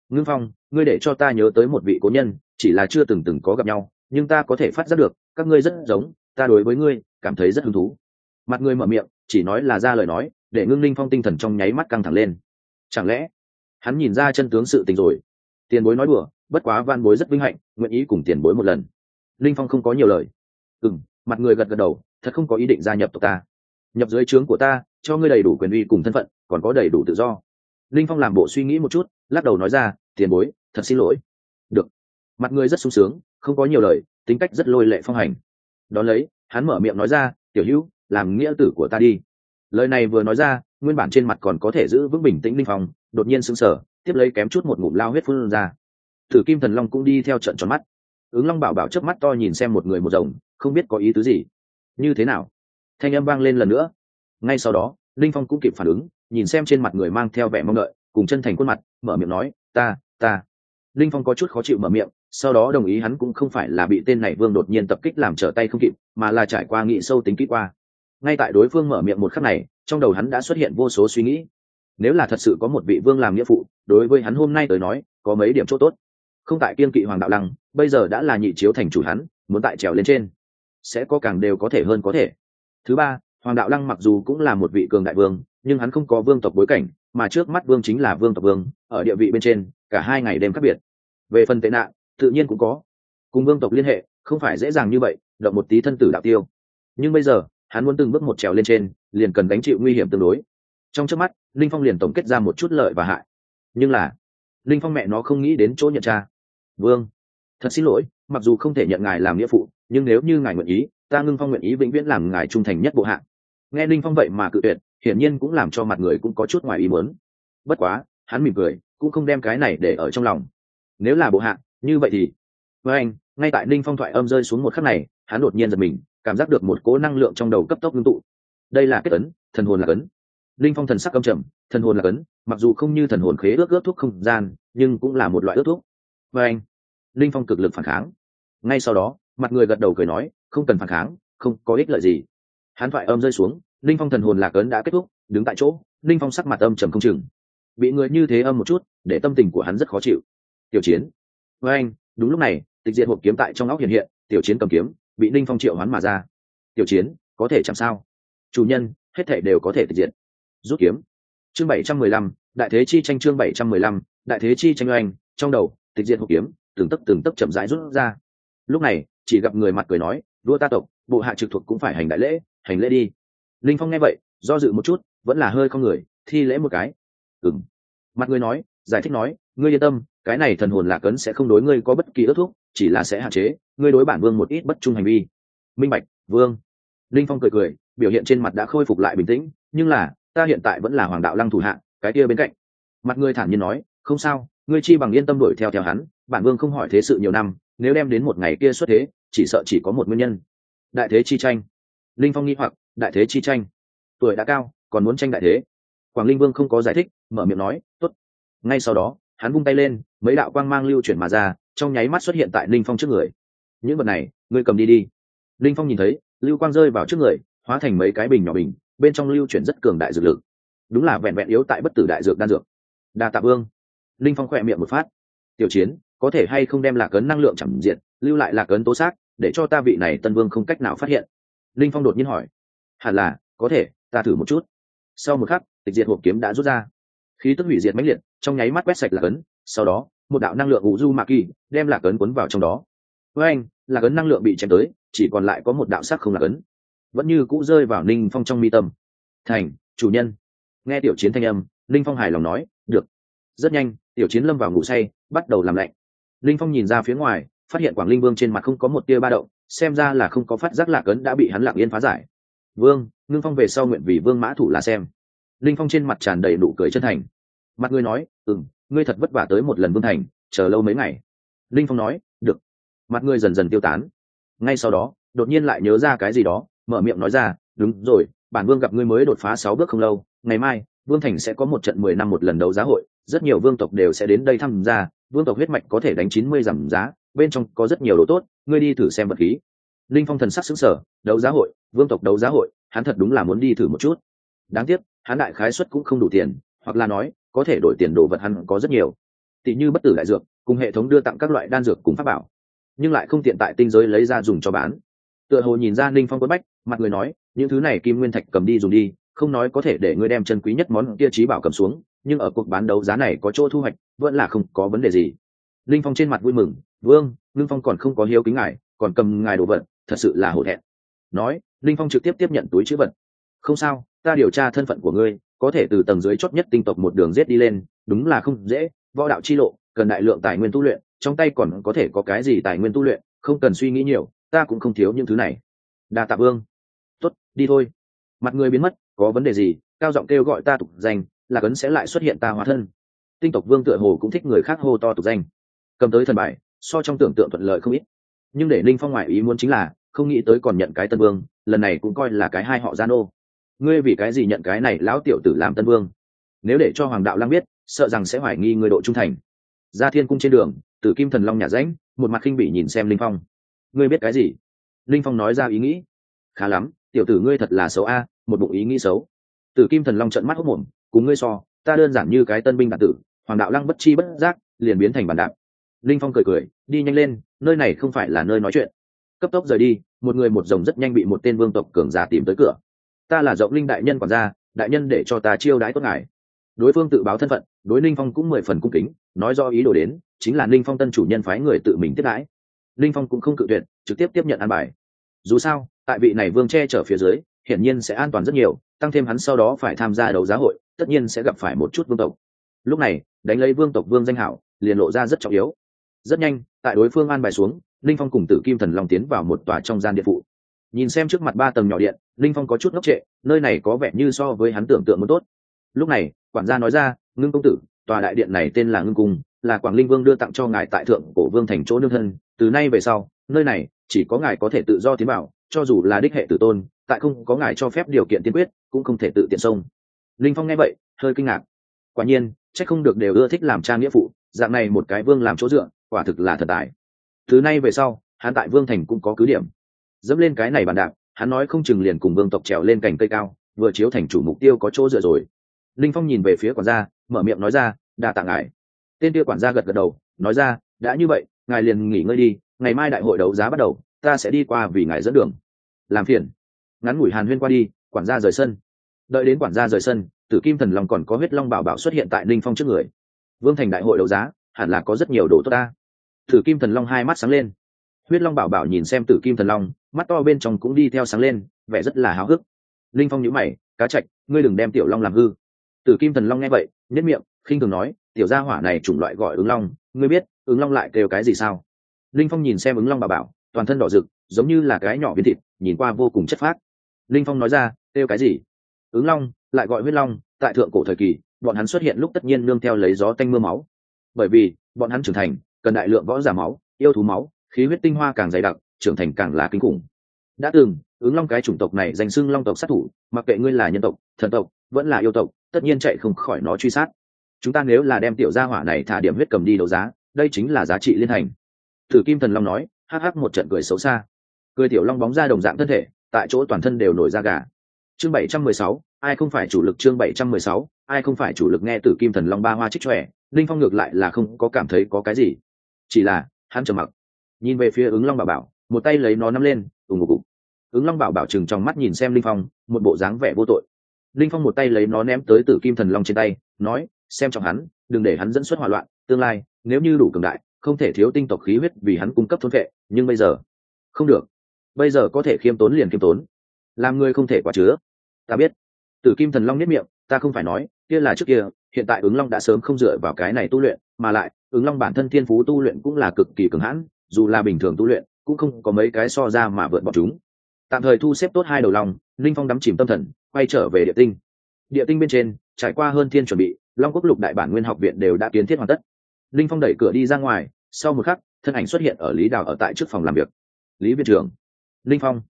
Ngưng phong, ngươi để cho ta nhớ tới một vị cố nhân, chỉ là chưa từng từng có gặp nhau, nhưng ta có thể phát giác được, các ngươi rất giống, ta đối với ngươi cảm thấy rất hứng thú. Mặt người mở miệng, chỉ nói là ra lời nói, để ngưng linh phong tinh thần trong nháy mắt căng thẳng lên. Chẳng lẽ, hắn nhìn ra chân tướng sự tình rồi? Tiền bối nói đùa bất quá van bối rất vinh hạnh, nguyện ý cùng tiền bối một lần. Linh phong không có nhiều lời. Ừ m mặt người gật gật đầu, thật không có ý định gia nhập tộc ta. Nhập dưới trướng của ta, cho ngươi đầy đủ quyền uy cùng thân phận, còn có đầy đủ tự do. Linh phong làm bộ suy nghĩ một chút, lắc đầu nói ra, tiền bối, thật xin lỗi. Được. Mặt người rất sung sướng, không có nhiều lời, tính cách rất lôi lệ phong hành. Đón lấy, hắn mở miệng nói ra, tiểu hữu, làm nghĩa tử của ta đi. Lời này vừa nói ra, nguyên bản trên mặt còn có thể giữ vững bình tĩnh linh phong, đột nhiên sững sờ, tiếp lấy kém chút một ngụm lao huyết phun ra thử kim thần long cũng đi theo trận tròn mắt. Ứng long bảo bảo chớp mắt to nhìn xem một người một rồng, không biết có ý tứ gì. Như thế nào? Thanh âm vang lên lần nữa. Ngay sau đó, linh phong cũng kịp phản ứng, nhìn xem trên mặt người mang theo vẻ mong đợi, cùng chân thành khuôn mặt, mở miệng nói, ta ta. Linh phong có chút khó chịu mở miệng, sau đó đồng ý hắn cũng không phải là bị tên này vương đột nhiên tập kích làm trở tay không kịp, mà là trải qua nghị sâu tính kỹ qua. Ngay tại đối phương mở miệng một khắc này, trong đầu hắn đã xuất hiện vô số suy nghĩ. Nếu là thật sự có một vị vương làm nghĩa phụ, đối với hắn hôm nay tới nói, có mấy điểm chỗ tốt? Không tại kiên kỵ hoàng đạo lăng, bây giờ đã là nhị chiếu thành chủ hắn, muốn tại trèo lên trên. Sẽ có càng đều có thể hơn có thể. Thứ ba, hoàng đạo lăng mặc dù cũng là một vị cường đại vương, nhưng hắn không có vương tộc bối cảnh, mà trước mắt vương chính là vương tộc vương, ở địa vị bên trên, cả hai ngày đêm khác biệt. Về phần tệ nạn, tự nhiên cũng có. Cùng vương tộc liên hệ, không phải dễ dàng như vậy, động một tí thân tử đạo tiêu. Nhưng bây giờ, hắn muốn từng bước một trèo lên trên, liền cần đánh chịu nguy hiểm tương đối. Trong trước mắt, linh phong liền tổng kết ra một chút lợi và hại. Nhưng là, linh phong mẹ nó không nghĩ đến chỗ nhận cha vương, thật xin lỗi, mặc dù không thể nhận ngài làm nghĩa phụ, nhưng nếu như ngài nguyện ý, ta ngưng phong nguyện ý vĩnh viễn làm ngài trung thành nhất bộ hạ. Nghe linh phong vậy mà cự tuyệt, hiển nhiên cũng làm cho mặt người cũng có chút ngoài ý muốn. Bất quá, hắn mỉm cười, cũng không đem cái này để ở trong lòng. Nếu là bộ hạ, như vậy thì, với anh, ngay tại ninh phong thoại âm rơi xuống một khắc này, hắn đột nhiên giật mình, cảm giác được một cỗ năng lượng trong đầu cấp tốc ngưng tụ. Đây là kết ấn, thần hồn là ấn. Linh phong thần sắc âm trầm, thần hồn là ấn, mặc dù không như thần hồn khế ước ước thuốc không gian, nhưng cũng là một loại ước thuốc và anh, linh phong cực lực phản kháng. Ngay sau đó, mặt người gật đầu cười nói, không cần phản kháng, không có ích lợi gì. Hắn thoại âm rơi xuống, linh phong thần hồn lạc ấn đã kết thúc, đứng tại chỗ, linh phong sắc mặt âm trầm không chừng. Bị người như thế âm một chút, để tâm tình của hắn rất khó chịu. Tiểu chiến với anh, đúng lúc này, tịch diện hộp kiếm tại trong óc hiện hiện, tiểu chiến cầm kiếm, bị linh phong triệu hắn mà ra. Tiểu chiến, có thể chạm sao? Chủ nhân, hết thể đều có thể tịch diện rút kiếm. Chương bảy trăm mười lăm, đại thế chi tranh chương bảy trăm mười lăm, đại thế chi tranh oanh, trong đầu tịch diện hộp kiếm, từng tấc từng tấc chậm rãi rút ra. Lúc này, chỉ gặp người mặt cười nói đua ta tộc, bộ hạ trực thuộc cũng phải hành đại lễ, hành lễ đi. Linh phong nghe vậy, do dự một chút, vẫn là hơi con người, thi lễ một cái. Ừng mặt người nói, giải thích nói, ngươi yên tâm, cái này thần hồn lạc cấn sẽ không đối ngươi có bất kỳ ước thúc, chỉ là sẽ hạn chế, ngươi đối bản vương một ít bất trung hành vi. Minh bạch, vương. Linh phong cười cười, biểu hiện trên mặt đã khôi phục lại bình tĩnh, nhưng là, ta hiện tại vẫn là hoàng đạo lăng thủ hạ, cái kia bên cạnh. Mặt người thản nhiên nói, không sao ngươi chi bằng yên tâm đuổi theo theo hắn, bản vương không hỏi thế sự nhiều năm, nếu đem đến một ngày kia xuất thế, chỉ sợ chỉ có một nguyên nhân. Đại thế chi tranh. Linh phong nghĩ hoặc, đại thế chi tranh. Tuổi đã cao, còn muốn tranh đại thế. Quảng linh vương không có giải thích, mở miệng nói t ố t ngay sau đó, hắn vung tay lên, mấy đạo quang mang lưu chuyển mà ra, trong nháy mắt xuất hiện tại linh phong trước người. Những vật này, ngươi cầm đi đi. Linh phong nhìn thấy, lưu quang rơi vào trước người, hóa thành mấy cái bình nhỏ bình, bên trong lưu chuyển rất cường đại dược lực. Đúng là vẹn vẹn yếu tại bất tử đại dược đan dược. Đa tạ vương linh phong khỏe miệng một phát. Tiểu chiến, có thể hay không đem lạc ấn năng lượng chẳng diện, lưu lại lạc ấn tố xác, để cho ta vị này tân vương không cách nào phát hiện? Linh phong đột nhiên hỏi. Hẳn là, có thể, ta thử một chút. Sau một khắc, tịch diệt hộp kiếm đã rút ra. Khí tức hủy diệt mãnh liệt, trong nháy mắt quét sạch lạc ấn, sau đó, một đạo năng lượng ủ du mạ kỳ đem lạc ấn cuốn vào trong đó. Với anh, lạc ấn năng lượng bị chém tới, chỉ còn lại có một đạo sắc không lạc ấn. Vẫn như cũ rơi vào ninh phong trong mi tâm. Thành, chủ nhân. Nghe tiểu chiến thanh âm ninh phong hài lòng nói, được. Rất nhanh tiểu chiến lâm vào ngủ say, bắt đầu làm lạnh. Linh phong nhìn ra phía ngoài, phát hiện quảng linh vương trên mặt không có một tia ba động, xem ra là không có phát giác lạc ấn đã bị hắn lặng yên phá giải. Vương, ngưng phong về sau nguyện vì vương mã thủ là xem. Linh phong trên mặt tràn đầy nụ cười chân thành. Mặt ngươi nói ừ ngươi thật vất vả tới một lần vương thành, chờ lâu mấy ngày. Linh phong nói, được. Mặt ngươi dần dần tiêu tán. Ngay sau đó, đột nhiên lại nhớ ra cái gì đó, mở miệng nói ra, đúng rồi, bản vương gặp ngươi mới đột phá sáu bước không lâu, ngày mai, vương thành sẽ có một trận mười năm một lần đấu giá hội rất nhiều vương tộc đều sẽ đến đây tham gia, vương tộc huyết mạch có thể đánh chín mươi giảm giá, bên trong có rất nhiều đồ tốt, ngươi đi thử xem vật khí. Linh phong thần sắc xứng sở đấu giá hội, vương tộc đấu giá hội, hắn thật đúng là muốn đi thử một chút. Đáng tiếc, hắn đại khái suất cũng không đủ tiền, hoặc là nói, có thể đổi tiền đồ vật hắn có rất nhiều. Tỷ như bất tử đại dược, cùng hệ thống đưa tặng các loại đan dược cùng pháp bảo. Nhưng lại không tiện tại tinh giới lấy ra dùng cho bán. Tựa hồ nhìn ra ninh phong quất bách, mặt người nói, những thứ này kim nguyên thạch cầm đi dùng đi, không nói có thể để ngươi đem chân quý nhất món kia trí bảo cầm xuống nhưng ở cuộc bán đấu giá này có chỗ thu hoạch, vẫn là không có vấn đề gì. Linh phong trên mặt vui mừng, vương, ngưng phong còn không có hiếu kính ngài, còn cầm ngài đồ vật, thật sự là hổ thẹn. Nói, linh phong trực tiếp tiếp nhận túi chữ vật. Không sao, ta điều tra thân phận của ngươi, có thể từ tầng dưới chót nhất tinh tộc một đường rết đi lên, đúng là không dễ, võ đạo chi lộ, cần đại lượng tài nguyên tu luyện, trong tay còn có thể có cái gì tài nguyên tu luyện, không cần suy nghĩ nhiều, ta cũng không thiếu những thứ này. Đa tạ vương. Tuất đi thôi. Mặt người biến mất, có vấn đề gì, cao giọng kêu gọi ta tục danh là cấn sẽ lại xuất hiện ta hóa thân. Tinh tộc vương tựa hồ cũng thích người khác hô to tục danh. Cầm tới thần bài, so trong tưởng tượng thuận lợi không ít. Nhưng để linh phong ngoại ý muốn chính là, không nghĩ tới còn nhận cái tân vương, lần này cũng coi là cái hai họ gian ô ngươi vì cái gì nhận cái này lão tiểu tử làm tân vương? Nếu để cho hoàng đạo lang biết, sợ rằng sẽ hoài nghi người độ trung thành. Ra thiên cung trên đường, tử kim thần long nhà ránh một mặt khinh bỉ nhìn xem linh phong. Ngươi biết cái gì? Linh phong nói ra ý nghĩ. Khá lắm, tiểu tử ngươi thật là xấu a, một bụng ý nghĩ xấu. Tử kim thần long trận mắt hốc mồm cùng ngươi so, ta đơn giản như cái tân binh đạn tử, hoàng đạo lăng bất chi bất giác liền biến thành bàn đạp. Linh phong cười cười, đi nhanh lên, nơi này không phải là nơi nói chuyện. Cấp tốc rời đi, một người một rồng rất nhanh bị một tên vương tộc cường giả tìm tới cửa. Ta là rộng linh đại nhân quản gia, đại nhân để cho ta chiêu đãi tốt ngài. Đối phương tự báo thân phận, đối ninh phong cũng mười phần cung kính, nói do ý đồ đến, chính là ninh phong tân chủ nhân phái người tự mình tiếp đãi. Ninh phong cũng không cự tuyệt, trực tiếp tiếp nhận an bài. Dù sao, tại vị này vương che chở phía dưới, hiển nhiên sẽ an toàn rất nhiều, tăng thêm hắn sau đó phải tham gia đấu giá hội tất nhiên sẽ gặp phải một chút vương tộc. Lúc này, đánh lấy vương tộc vương danh hảo, liền lộ ra rất trọng yếu. Rất nhanh, tại đối phương an bài xuống, linh phong cùng tử kim thần long tiến vào một tòa trong gian điện phụ. Nhìn xem trước mặt ba tầng nhỏ điện, linh phong có chút ngốc trệ, nơi này có vẻ như so với hắn tưởng tượng muốn tốt. Lúc này, quản gia nói ra, ngưng công tử, tòa đại điện này tên là ngưng cung, là quảng linh vương đưa tặng cho ngài tại thượng cổ vương thành chỗ nương thân. Từ nay về sau, nơi này chỉ có ngài có thể tự do tiến vào, cho dù là đích hệ tử tôn, tại không có ngài cho phép điều kiện tiên quyết, cũng không thể tự tiện sông linh phong nghe vậy, hơi kinh ngạc. Quả nhiên c h ắ c không được đều ưa thích làm cha nghĩa phụ, dạng này một cái vương làm chỗ dựa, quả thực là thật tài. Thứ nay về sau, hắn tại vương thành cũng có cứ điểm. Dẫm lên cái này bàn đạp, hắn nói không chừng liền cùng vương tộc trèo lên cành cây cao, vừa chiếu thành chủ mục tiêu có chỗ dựa rồi. Linh phong nhìn về phía quản gia, mở miệng nói ra, đa tạ ngài. Tên kia quản gia gật gật đầu, nói ra, đã như vậy, ngài liền nghỉ ngơi đi, ngày mai đại hội đấu giá bắt đầu, ta sẽ đi qua vì ngài dẫn đường. Làm phiền. Ngắn ngủi hàn huyên qua đi, quản gia rời sân đợi đến quản gia rời sân, tử kim thần long còn có huyết long bảo bảo xuất hiện tại ninh phong trước người. Vương thành đại hội đấu giá, hẳn là có rất nhiều đồ tốt ta. Tử kim thần long hai mắt sáng lên. Huyết long bảo bảo nhìn xem tử kim thần long, mắt to bên trong cũng đi theo sáng lên, vẻ rất là háo hức. Linh phong nhíu mày, cá chạch ngươi đừng đem tiểu long làm hư. Tử kim thần long nghe vậy nhất miệng, khinh thường nói, tiểu gia hỏa này chủng loại gọi ứng long, ngươi biết, ứng long lại kêu cái gì sao? Linh phong nhìn xem ứng long bảo bảo, toàn thân đỏ rực, giống như là cái nhỏ viên thịt, nhìn qua vô cùng chất phác. Linh phong nói ra, kêu cái gì? Ứng long, lại gọi huyết long, tại thượng cổ thời kỳ, bọn hắn xuất hiện lúc tất nhiên nương theo lấy gió tanh mưa máu. Bởi vì, bọn hắn trưởng thành, cần đại lượng võ giả máu, yêu thú máu, khí huyết tinh hoa càng dày đặc, trưởng thành càng là kinh khủng. Đã từng, ứng long cái chủng tộc này danh xưng long tộc sát thủ, mặc kệ ngươi là nhân tộc, thần tộc, vẫn là yêu tộc, tất nhiên chạy không khỏi nó truy sát. Chúng ta nếu là đem tiểu gia hỏa này thả điểm huyết cầm đi đấu giá, đây chính là giá trị liên hành thử kim thần long nói, hắc hắc một trận cười xấu xa. Cười tiểu long bóng ra đồng dạng thân thể, tại chỗ toàn thân đều nổi da gà chương bảy trăm mười sáu, ai không phải chủ lực chương bảy trăm mười sáu, ai không phải chủ lực nghe từ kim thần long ba hoa trích trẻ linh phong ngược lại là không có cảm thấy có cái gì. Chỉ là, hắn trầm mặc. Nhìn về phía ứng long bảo bảo, một tay lấy nó nắm lên ủng ngục ứng long bảo bảo chừng trong mắt nhìn xem linh phong, một bộ dáng vẻ vô tội. Linh phong một tay lấy nó ném tới tử kim thần long trên tay, nói, xem trọng hắn, đừng để hắn dẫn xuất hỏa loạn, tương lai, nếu như đủ cường đại, không thể thiếu tinh tộc khí huyết vì hắn cung cấp thôn vệ, nhưng bây giờ, không được. Bây giờ có thể khiêm tốn liền khiêm tốn. Làm người không thể quá chứa ta biết. Tử kim thần long nhất miệng, ta không phải nói, kia là trước kia, hiện tại ứng long đã sớm không dựa vào cái này tu luyện, mà lại, ứng long bản thân thiên phú tu luyện cũng là cực kỳ cường hãn, dù là bình thường tu luyện, cũng không có mấy cái so ra mà vượt bọn chúng. Tạm thời thu xếp tốt hai đầu lòng linh phong đắm chìm tâm thần, quay trở về địa tinh. Địa tinh bên trên, trải qua hơn thiên chuẩn bị, long quốc lục đại bản nguyên học viện đều đã kiến thiết hoàn tất. Linh phong đẩy cửa đi ra ngoài, sau một khắc, thân ảnh xuất hiện ở lý đào ở tại trước phòng làm việc. Lý viện trưởng. Linh phong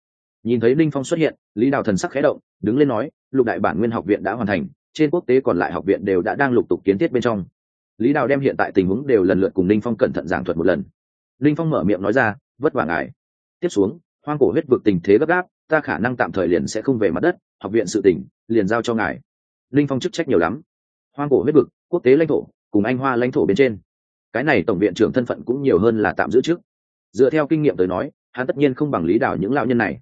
nhìn thấy linh phong xuất hiện, lý đào thần sắc khẽ động, đứng lên nói, lục đại bản nguyên học viện đã hoàn thành, trên quốc tế còn lại học viện đều đã đang lục tục kiến thiết bên trong. Lý đào đem hiện tại tình huống đều lần lượt cùng linh phong cẩn thận giảng thuật một lần. Linh phong mở miệng nói ra, vất vả ngài. Tiếp xuống, hoang cổ huyết vực tình thế gấp gáp, ta khả năng tạm thời liền sẽ không về mặt đất, học viện sự tỉnh, liền giao cho ngài. Linh phong chức trách nhiều lắm. Hoang cổ huyết vực, quốc tế lãnh thổ, cùng anh hoa lãnh thổ bên trên. Cái này tổng viện trưởng thân phận cũng nhiều hơn là tạm giữ trước. Dựa theo kinh nghiệm tới nói, hắn tất nhiên không bằng lý đảo những lão nhân này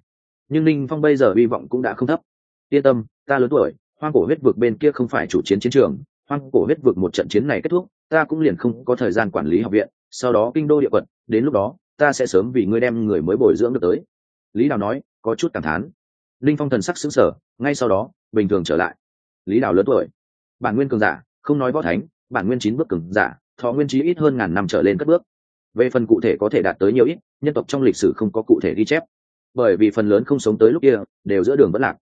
nhưng ninh phong bây giờ hy vọng cũng đã không thấp. Yên tâm, ta lớn tuổi, hoang cổ huyết vực bên kia không phải chủ chiến chiến trường. Hoang cổ huyết vực một trận chiến này kết thúc, ta cũng liền không có thời gian quản lý học viện. Sau đó kinh đô địa quận, đến lúc đó, ta sẽ sớm vì ngươi đem người mới bồi dưỡng được tới. Lý đào nói, có chút cảm thán. Linh phong thần sắc xứng sở ngay sau đó, bình thường trở lại. Lý đào lớn tuổi. Bản nguyên cường giả, không nói võ thánh, bản nguyên chín bước cường giả, thọ nguyên trí ít hơn ngàn năm trở lên cất bước. Về phần cụ thể có thể đạt tới nhiều ít, nhân tộc trong lịch sử không có cụ thể ghi chép bởi vì phần lớn không sống tới lúc kia, đều giữa đường vẫn lạc.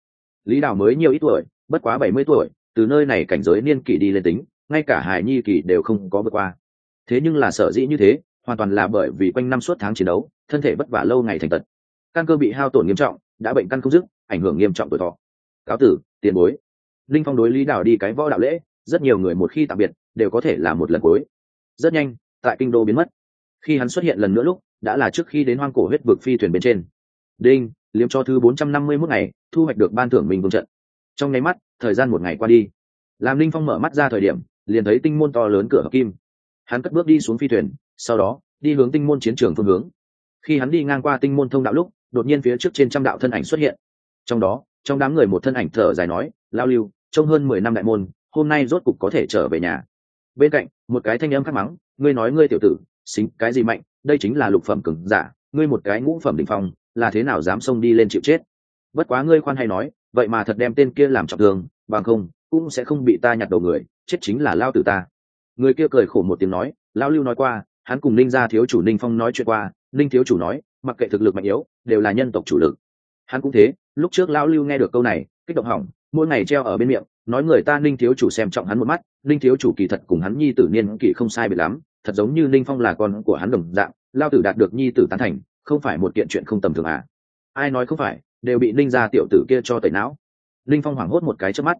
Lý đào mới nhiều ít tuổi, bất quá bảy mươi tuổi, từ nơi này cảnh giới niên kỷ đi lên tính, ngay cả Hải nhi kỷ đều không có vượt qua. Thế nhưng là sở dĩ như thế, hoàn toàn là bởi vì quanh năm suốt tháng chiến đấu, thân thể vất vả lâu ngày thành tật. Căn cơ bị hao tổn nghiêm trọng, đã bệnh căn không dứt, ảnh hưởng nghiêm trọng tuổi thọ. Cáo tử, tiền bối. Linh phong đối lý đào đi cái võ đạo lễ, rất nhiều người một khi tạm biệt, đều có thể là một lần cuối. Rất nhanh, tại kinh đô biến mất. Khi hắn xuất hiện lần nữa lúc, đã là trước khi đến hoang cổ huyết vực phi thuyền bên trên đinh, liếm cho thứ bốn trăm năm mươi 451 ngày, thu hoạch được ban thưởng mình vương trận. Trong nháy mắt, thời gian một ngày qua đi. Làm linh phong mở mắt ra thời điểm, liền thấy tinh môn to lớn cửa hợp kim. Hắn cất bước đi xuống phi thuyền, sau đó, đi hướng tinh môn chiến trường phương hướng. Khi hắn đi ngang qua tinh môn thông đạo lúc, đột nhiên phía trước trên trăm đạo thân ảnh xuất hiện. Trong đó, trong đám người một thân ảnh thở dài nói, lao lưu trong hơn mười năm đại môn, hôm nay rốt cục có thể trở về nhà. Bên cạnh, một cái thanh âm khắc mắng, ngươi nói ngươi tiểu tử, xính cái gì mạnh, đây chính là lục phẩm cứng giả, ngươi một cái ngũ phẩm đ ỉ n h phong là thế nào dám xông đi lên chịu chết? Bất quá ngươi khoan hay nói, vậy mà thật đem tên kia làm trọng thương, bằng không, cũng sẽ không bị ta nhặt đầu người, chết chính là lao tử ta. Người kia cười khổ một tiếng nói, lao lưu nói qua, hắn cùng ninh gia thiếu chủ ninh phong nói chuyện qua, ninh thiếu chủ nói, mặc kệ thực lực mạnh yếu, đều là nhân tộc chủ lực. Hắn cũng thế, lúc trước lão lưu nghe được câu này, kích động hỏng, mỗi ngày treo ở bên miệng, nói người ta ninh thiếu chủ xem trọng hắn một mắt, ninh thiếu chủ kỳ thật cùng hắn nhi tử niên kỷ không sai biệt lắm, thật giống như ninh phong là con của hắn đồng dạng, lao tử đạt được nhi tử tán thành không phải một kiện chuyện không tầm thường à? Ai nói không phải, đều bị ninh gia tiểu tử kia cho tẩy não. Ninh phong hoảng hốt một cái trước mắt.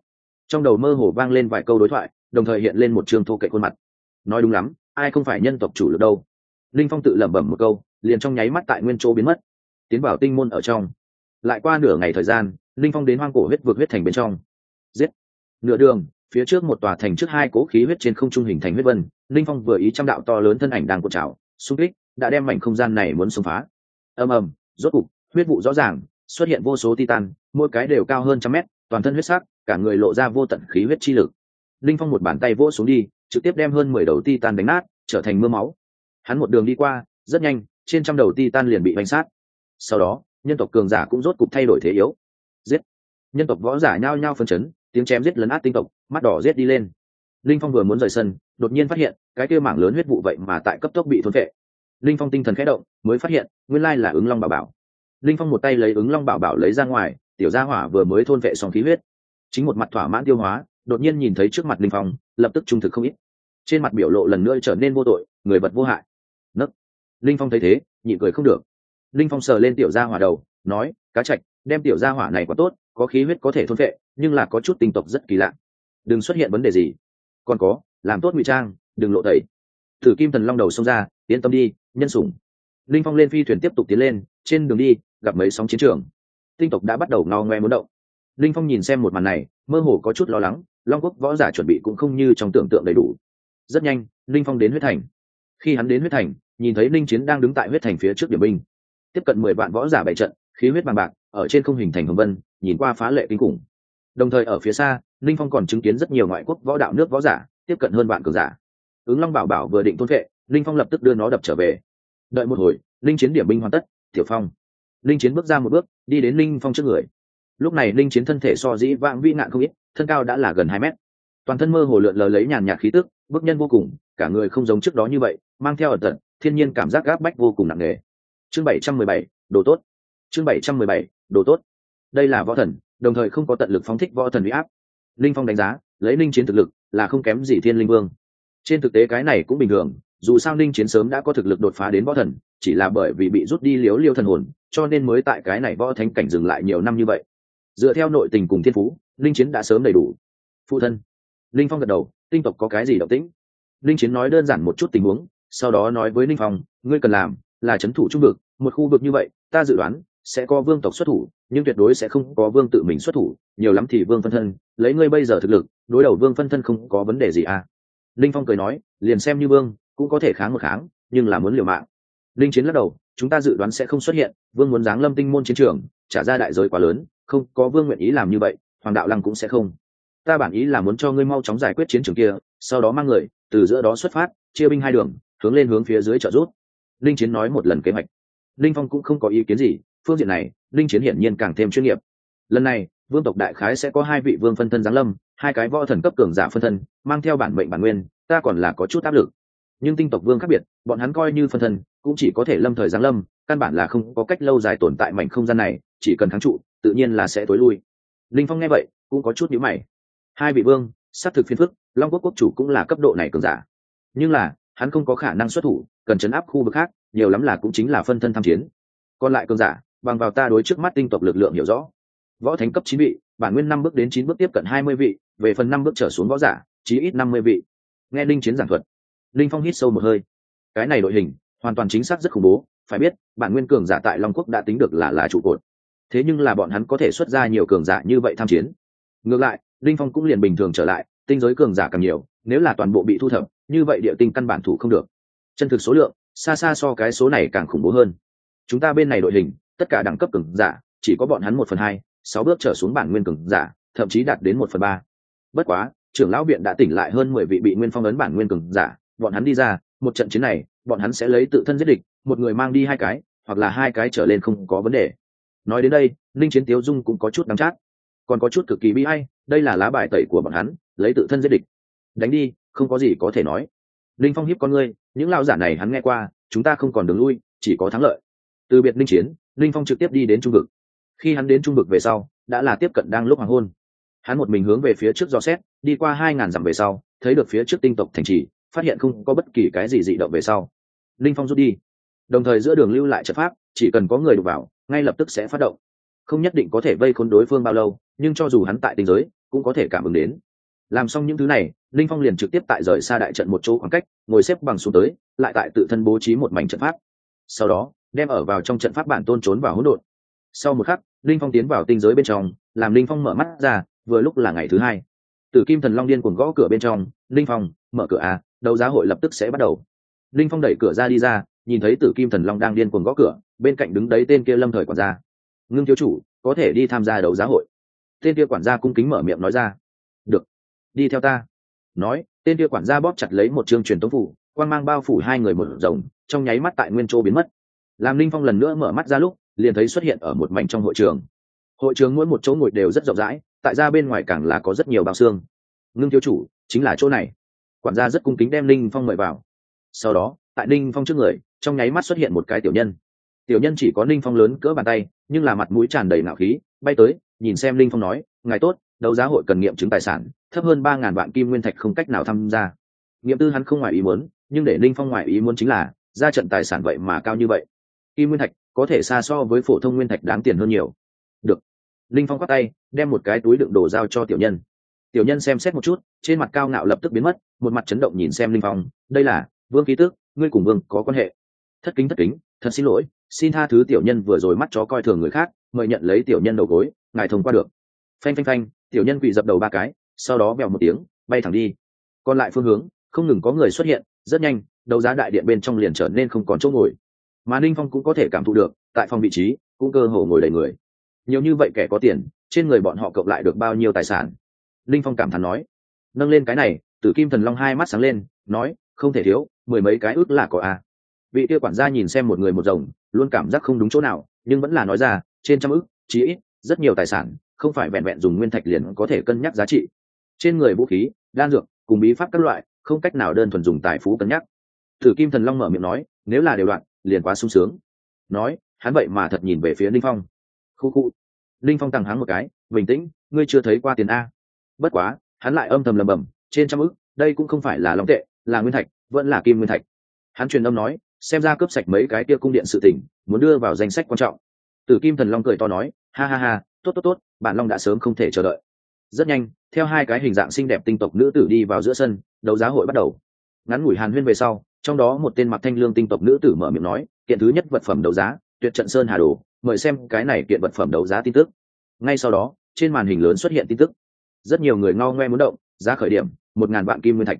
Trong đầu mơ hồ vang lên vài câu đối thoại, đồng thời hiện lên một chương thô kệ khuôn mặt. Nói đúng lắm, ai không phải nhân tộc chủ lực đâu. Ninh phong tự lẩm bẩm một câu, liền trong nháy mắt tại nguyên chỗ biến mất. Tiến vào tinh môn ở trong. Lại qua nửa ngày thời gian, ninh phong đến hoang cổ huyết vượt huyết thành bên trong. Giết! Nửa đường, phía trước một tòa thành trước hai cố khí huyết trên không trung hình thành huyết vân, ninh phong vừa ý trăm đạo to lớn thân ảnh đang cột trào, xung kích đã đem mảnh không gian này muốn xông phá. Ầm ầm, rốt cục, huyết vụ rõ ràng, xuất hiện vô số titan, mỗi cái đều cao hơn trăm mét, toàn thân huyết sắc, cả người lộ ra vô tận khí huyết chi lực. Linh phong một bàn tay vỗ xuống đi, trực tiếp đem hơn mười đầu titan đánh nát, trở thành mưa máu. Hắn một đường đi qua, rất nhanh, trên trăm đầu titan liền bị bánh sát. Sau đó, nhân tộc cường giả cũng rốt cục thay đổi thế yếu. Giết! Nhân tộc võ giả nhao nhao phân chấn, tiếng chém giết lấn át tinh tộc, mắt đỏ giết đi lên. Linh phong vừa muốn rời sân, đột nhiên phát hiện, cái kia mảng lớn huyết vụ vậy mà tại cấp tốc bị thôn vệ linh phong tinh thần khẽ động, mới phát hiện, nguyên lai là ứng long bảo bảo. Linh phong một tay lấy ứng long bảo bảo lấy ra ngoài, tiểu gia hỏa vừa mới thôn vệ xong khí huyết. Chính một mặt thỏa mãn tiêu hóa, đột nhiên nhìn thấy trước mặt linh phong, lập tức trung thực không ít. Trên mặt biểu lộ lần nữa trở nên vô tội, người vật vô hại. Nấc. Linh phong thấy thế, nhịn cười không được. Linh phong sờ lên tiểu gia hỏa đầu, nói, cá trạch đem tiểu gia hỏa này quá tốt, có khí huyết có thể thôn vệ, nhưng là có chút tinh tộc rất kỳ lạ. Đừng xuất hiện vấn đề gì. Còn có, làm tốt ngụy trang, đừng lộ tẩy thử kim thần long đầu xông ra, yên tâm đi, nhân sủng. Linh phong lên phi thuyền tiếp tục tiến lên, trên đường đi, gặp mấy sóng chiến trường. Tinh tộc đã bắt đầu ngao ngoe muốn động. Linh phong nhìn xem một màn này, mơ hồ có chút lo lắng, long quốc võ giả chuẩn bị cũng không như trong tưởng tượng đầy đủ. Rất nhanh, linh phong đến huyết thành. Khi hắn đến huyết thành, nhìn thấy linh chiến đang đứng tại huyết thành phía trước điểm binh. Tiếp cận mười vạn võ giả bảy trận, khí huyết bằng bạc, ở trên không hình thành hồng vân, nhìn qua phá lệ kinh khủng. Đồng thời ở phía xa, linh phong còn chứng kiến rất nhiều ngoại quốc võ đạo nước võ giả, tiếp cận hơn vạn cường giả ứng long bảo bảo vừa định thôn vệ, linh phong lập tức đưa nó đập trở về. Đợi một hồi, linh chiến điểm binh hoàn tất, tiểu phong. Linh chiến bước ra một bước, đi đến linh phong trước người. Lúc này linh chiến thân thể so dĩ vãng vi ngạn không ít, thân cao đã là gần hai mét. Toàn thân mơ hồ lượn lờ lấy nhàn nhạt khí tức, bước nhân vô cùng, cả người không giống trước đó như vậy, mang theo ở tận thiên nhiên cảm giác gáp bách vô cùng nặng nề. Chương bảy trăm mười bảy, đồ tốt. Chương bảy trăm mười bảy, đồ tốt. Đây là võ thần, đồng thời không có tận lực phóng thích võ thần huy áp. Linh phong đánh giá, lấy linh chiến thực lực, là không kém gì thiên linh vương trên thực tế cái này cũng bình thường, dù sao linh chiến sớm đã có thực lực đột phá đến võ thần, chỉ là bởi vì bị rút đi liếu liêu thần hồn, cho nên mới tại cái này võ thánh cảnh dừng lại nhiều năm như vậy. Dựa theo nội tình cùng thiên phú linh chiến đã sớm đầy đủ. Phụ thân. Linh phong gật đầu, tinh tộc có cái gì động tĩnh? Linh chiến nói đơn giản một chút tình huống, sau đó nói với linh phong, ngươi cần làm là c h ấ n thủ trung vực, một khu vực như vậy, ta dự đoán sẽ có vương tộc xuất thủ, nhưng tuyệt đối sẽ không có vương tự mình xuất thủ, nhiều lắm thì vương phân thân, lấy ngươi bây giờ thực lực, đối đầu vương phân thân không có vấn đề gì à? Linh phong cười nói, liền xem như vương, cũng có thể kháng một kháng, nhưng là muốn liều mạng. Linh chiến lắc đầu, chúng ta dự đoán sẽ không xuất hiện, vương muốn giáng lâm tinh môn chiến trường, trả ra đại giới quá lớn, không, có vương nguyện ý làm như vậy, hoàng đạo lăng cũng sẽ không. Ta bản ý là muốn cho ngươi mau chóng giải quyết chiến trường kia, sau đó mang người, từ giữa đó xuất phát, chia binh hai đường, hướng lên hướng phía dưới trợ rút linh chiến nói một lần kế hoạch. Linh phong cũng không có ý kiến gì, phương diện này, linh chiến hiển nhiên càng thêm chuyên nghiệp. Lần này vương tộc đại khái sẽ có hai vị vương phân thân giáng lâm, hai cái võ thần cấp cường giả phân thân, mang theo bản mệnh bản nguyên, ta còn là có chút áp lực. Nhưng tinh tộc vương khác biệt, bọn hắn coi như phân thân, cũng chỉ có thể lâm thời giáng lâm, căn bản là không có cách lâu dài tồn tại mảnh không gian này, chỉ cần thắng trụ, tự nhiên là sẽ tối lui. Linh phong nghe vậy, cũng có chút nhữ mày. Hai vị vương, xác thực phiên phức, long quốc quốc chủ cũng là cấp độ này cường giả. Nhưng là, hắn không có khả năng xuất thủ, cần chấn áp khu vực khác, nhiều lắm là cũng chính là phân thân tham chiến. Còn lại cường giả, bằng vào ta đối trước mắt tinh tộc lực lượng hiểu rõ võ thánh cấp chín vị, bản nguyên năm bước đến chín bước tiếp cận hai mươi vị, về phần năm bước trở xuống võ giả, chí ít năm mươi vị. Nghe linh chiến giảng thuật, linh phong hít sâu một hơi. Cái này đội hình, hoàn toàn chính xác rất khủng bố, phải biết, bản nguyên cường giả tại long quốc đã tính được là là trụ cột. Thế nhưng là bọn hắn có thể xuất ra nhiều cường giả như vậy tham chiến. Ngược lại, linh phong cũng liền bình thường trở lại, tinh giới cường giả càng nhiều, nếu là toàn bộ bị thu thập, như vậy địa tinh căn bản thủ không được. Chân thực số lượng, xa xa so cái số này càng khủng bố hơn. Chúng ta bên này đội hình, tất cả đẳng cấp cường giả, chỉ có bọn hắn một phần hai sáu bước trở xuống bản nguyên cường giả, thậm chí đạt đến một phần ba. Bất quá, trưởng lão viện đã tỉnh lại hơn mười vị bị nguyên phong ấn bản nguyên cường giả, bọn hắn đi ra, một trận chiến này, bọn hắn sẽ lấy tự thân giết địch, một người mang đi hai cái, hoặc là hai cái trở lên không có vấn đề. Nói đến đây linh chiến tiếu dung cũng có chút đắm chát. Còn có chút cực kỳ bi hay đây là lá bài tẩy của bọn hắn, lấy tự thân giết địch. Đánh đi, không có gì có thể nói. Linh phong hiếp con ngươi, những lao giả này hắn nghe qua, chúng ta không còn đường lui, chỉ có thắng lợi. Từ biệt linh chiến linh phong trực tiếp đi đến trung vực khi hắn đến trung vực về sau, đã là tiếp cận đang lúc hoàng hôn. Hắn một mình hướng về phía trước do xét, đi qua hai ngàn dặm về sau, thấy được phía trước tinh tộc thành trì, phát hiện không có bất kỳ cái gì dị động về sau. Linh phong rút đi. Đồng thời giữa đường lưu lại trận pháp, chỉ cần có người đụng vào, ngay lập tức sẽ phát động. Không nhất định có thể vây khốn đối phương bao lâu, nhưng cho dù hắn tại tinh giới, cũng có thể cảm ứng đến. Làm xong những thứ này, linh phong liền trực tiếp tại rời xa đại trận một chỗ khoảng cách, ngồi xếp bằng xuống tới, lại tại tự thân bố trí một mảnh trận pháp. Sau đó, đem ở vào trong trận pháp bản tôn trốn vào hỗn độn. Sau một khắc linh phong tiến vào tinh giới bên trong, làm linh phong mở mắt ra, vừa lúc là ngày thứ hai. Tử kim thần long điên cuồng gõ cửa bên trong, linh phong, mở cửa à đấu giá hội lập tức sẽ bắt đầu. Linh phong đẩy cửa ra đi ra, nhìn thấy tử kim thần long đang điên cuồng gõ cửa, bên cạnh đứng đấy tên kia lâm thời quản gia. Ngưng thiếu chủ, có thể đi tham gia đấu giá hội. Tên kia quản gia cung kính mở miệng nói ra. Được, đi theo ta. Nói, tên kia quản gia bóp chặt lấy một chương truyền tống phủ quan mang bao phủ hai người một rồng trong nháy mắt tại nguyên châu biến mất. Làm linh phong lần nữa mở mắt ra lúc liền thấy xuất hiện ở một mảnh trong hội trường. Hội trường mỗi một chỗ ngồi đều rất rộng rãi, tại ra bên ngoài càng là có rất nhiều bao xương. Ngưng thiếu chủ, chính là chỗ này. Quản gia rất cung kính đem linh phong mời vào. Sau đó, tại linh phong trước người, trong nháy mắt xuất hiện một cái tiểu nhân. Tiểu nhân chỉ có linh phong lớn cỡ bàn tay, nhưng là mặt mũi tràn đầy nạo khí, bay tới, nhìn xem linh phong nói, ngài tốt, đấu giá hội cần nghiệm chứng tài sản, thấp hơn ba ngàn vạn kim nguyên thạch không cách nào tham gia. Nghiệm tư hắn không ngoài ý muốn, nhưng để linh phong ngoài ý muốn chính là, ra trận tài sản vậy mà cao như vậy. Kim nguyên thạch có thể xa so với phổ thông nguyên thạch đáng tiền hơn nhiều. Được. Linh phong khoác tay, đem một cái túi đựng đồ giao cho tiểu nhân. Tiểu nhân xem xét một chút, trên mặt cao ngạo lập tức biến mất, một mặt chấn động nhìn xem linh phong. Đây là, vương ký tước, ngươi cùng vương có quan hệ. Thất kính thất kính, thật xin lỗi, xin tha thứ tiểu nhân vừa rồi mắt chó coi thường người khác, mời nhận lấy tiểu nhân đầu gối, ngài thông qua được. Phanh phanh phanh, tiểu nhân quỳ dập đầu ba cái, sau đó vèo một tiếng, bay thẳng đi. Còn lại phương hướng, không ngừng có người xuất hiện, rất nhanh, đấu giá đại điện bên trong liền trở nên không còn chỗ ngồi mà ninh phong cũng có thể cảm thụ được, tại phòng vị trí, cũng cơ hồ ngồi đầy người. Nhiều như vậy kẻ có tiền, trên người bọn họ cộng lại được bao nhiêu tài sản? Ninh phong cảm thán nói. Nâng lên cái này, tử kim thần long hai mắt sáng lên, nói, không thể thiếu, mười mấy cái ước là có a vị kia quản gia nhìn xem một người một rồng, luôn cảm giác không đúng chỗ nào, nhưng vẫn là nói ra, trên trăm ước, chí ít, rất nhiều tài sản, không phải vẹn vẹn dùng nguyên thạch liền có thể cân nhắc giá trị. Trên người vũ khí, đan dược, cùng bí pháp các loại, không cách nào đơn thuần dùng tài phú cân nhắc. Thử kim thần long mở miệng nói, nếu là đều đoạn liền quá sung sướng. Nói, hắn vậy mà thật nhìn về phía linh phong. Khu khu. Linh phong tằng hắn một cái, bình tĩnh, ngươi chưa thấy qua tiền a. Bất quá, hắn lại âm thầm lầm bầm trên trăm ức, đây cũng không phải là long tệ, là nguyên thạch, vẫn là kim nguyên thạch. Hắn truyền âm nói, xem ra cướp sạch mấy cái kia cung điện sự tỉnh muốn đưa vào danh sách quan trọng. Tử kim thần long cười to nói, ha ha ha, tốt tốt tốt, bản long đã sớm không thể chờ đợi. Rất nhanh, theo hai cái hình dạng xinh đẹp tinh tộc nữ tử đi vào giữa sân, đấu giá hội bắt đầu. Ngắn ngủi hàn huyên về sau trong đó một tên mặc thanh lương tinh tộc nữ tử mở miệng nói, kiện thứ nhất vật phẩm đấu giá, tuyệt trận sơn hà đồ, mời xem cái này kiện vật phẩm đấu giá tin tức. Ngay sau đó, trên màn hình lớn xuất hiện tin tức. Rất nhiều người ngao ngoe muốn động, giá khởi điểm, một ngàn vạn kim nguyên thạch.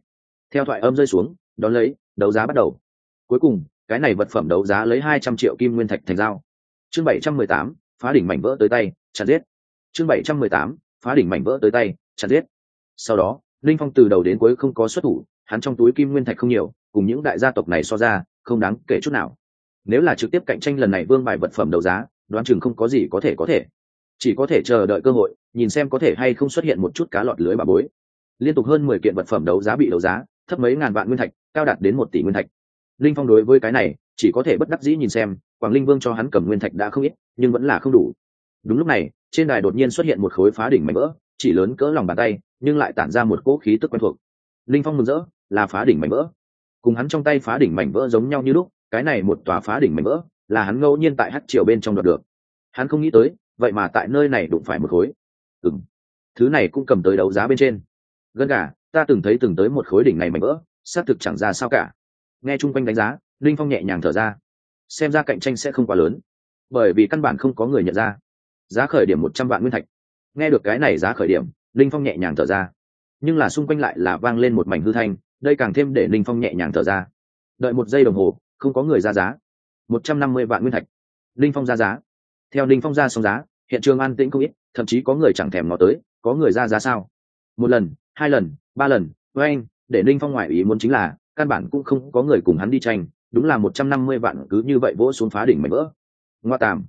Theo thoại âm rơi xuống, đón lấy, đấu giá bắt đầu. Cuối cùng, cái này vật phẩm đấu giá lấy hai trăm triệu kim nguyên thạch thành dao chương bảy trăm mười tám, phá đỉnh mảnh vỡ tới tay, chặt giết. Chương bảy trăm mười tám, phá đỉnh mảnh vỡ tới tay, chặt giết. Sau đó, linh phong từ đầu đến cuối không có xuất thủ, hắn trong túi kim nguyên thạch không nhiều cùng những đại gia tộc này so ra, không đáng kể chút nào. Nếu là trực tiếp cạnh tranh lần này vương bài vật phẩm đấu giá, đoán chừng không có gì có thể có thể. Chỉ có thể chờ đợi cơ hội, nhìn xem có thể hay không xuất hiện một chút cá lọt lưới bà bối. Liên tục hơn mười kiện vật phẩm đấu giá bị đấu giá, thấp mấy ngàn vạn nguyên thạch, cao đạt đến một tỷ nguyên thạch. Linh phong đối với cái này, chỉ có thể bất đắc dĩ nhìn xem, quảng linh vương cho hắn cầm nguyên thạch đã không ít, nhưng vẫn là không đủ. Đúng lúc này, trên đài đột nhiên xuất hiện một khối phá đỉnh mảnh vỡ, chỉ lớn cỡ lòng bàn tay, nhưng lại tản ra một cỗ khí tức quen thuộc. Linh phong mừng rỡ, là phá đỉnh mảnh vỡ cùng hắn trong tay phá đỉnh mảnh vỡ giống nhau như lúc, cái này một tòa phá đỉnh mảnh vỡ, là hắn ngẫu nhiên tại hát triều bên trong đoạt được. Hắn không nghĩ tới, vậy mà tại nơi này đụng phải một khối. Ừ thứ này cũng cầm tới đấu giá bên trên. Gân gà, ta từng thấy từng tới một khối đỉnh này mảnh vỡ, xác thực chẳng ra sao cả. Nghe chung quanh đánh giá, linh phong nhẹ nhàng thở ra. Xem ra cạnh tranh sẽ không quá lớn. Bởi vì căn bản không có người nhận ra. Giá khởi điểm một trăm vạn nguyên thạch. Nghe được cái này giá khởi điểm, linh phong nhẹ nhàng thở ra. Nhưng là xung quanh lại là vang lên một mảnh hư thanh đây càng thêm để linh phong nhẹ nhàng thở ra. Đợi một giây đồng hồ, không có người ra giá. Một trăm năm mươi vạn nguyên thạch. Linh phong ra giá. Theo linh phong ra xong giá, hiện trường an tĩnh không ít, thậm chí có người chẳng thèm ngó tới, có người ra giá sao? Một lần, hai lần, ba lần, với anh, để linh phong ngoại ý muốn chính là, căn bản cũng không có người cùng hắn đi tranh, đúng là một trăm năm mươi vạn cứ như vậy vỗ xuống phá đỉnh mảnh vỡ. Ngoa tàm.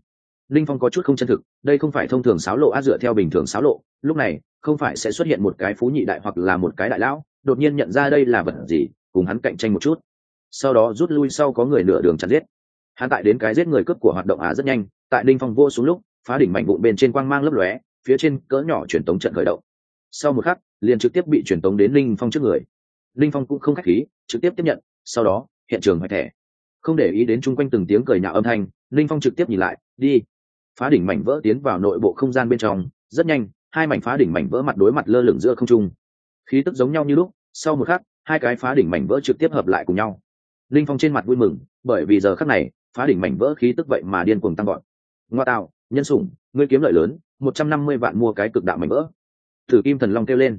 Linh phong có chút không chân thực, đây không phải thông thường sáo lộ át dựa theo bình thường sáo lộ, lúc này, không phải sẽ xuất hiện một cái phú nhị đại hoặc là một cái đại lão đột nhiên nhận ra đây là vật gì, cùng hắn cạnh tranh một chút. Sau đó rút lui sau có người nửa đường chặt giết. Hắn tại đến cái giết người cướp của hoạt động á rất nhanh, tại đinh phong vô xuống lúc, phá đỉnh mảnh vụn bên trên quang mang lấp lóe, phía trên cỡ nhỏ truyền tống trận khởi động. Sau một khắc, liền trực tiếp bị truyền tống đến linh phong trước người. Linh phong cũng không khách khí, trực tiếp tiếp nhận, sau đó, hiện trường hoạch thẻ. Không để ý đến chung quanh từng tiếng cười nhạo âm thanh linh phong trực tiếp nhìn lại, đi. Phá đỉnh mảnh vỡ tiến vào nội bộ không gian bên trong, rất nhanh, hai mảnh phá đỉnh mảnh vỡ mặt đối mặt lơ lửng giữa không trung khí tức giống nhau như lúc, sau một khắc, hai cái phá đỉnh mảnh vỡ trực tiếp hợp lại cùng nhau. Linh phong trên mặt vui mừng, bởi vì giờ khắc này, phá đỉnh mảnh vỡ khí tức vậy mà điên cuồng tăng gọn ngoa tạo, nhân sủng, ngươi kiếm lợi lớn, một trăm năm mươi vạn mua cái cực đạo mảnh vỡ. Thử kim thần long kêu lên.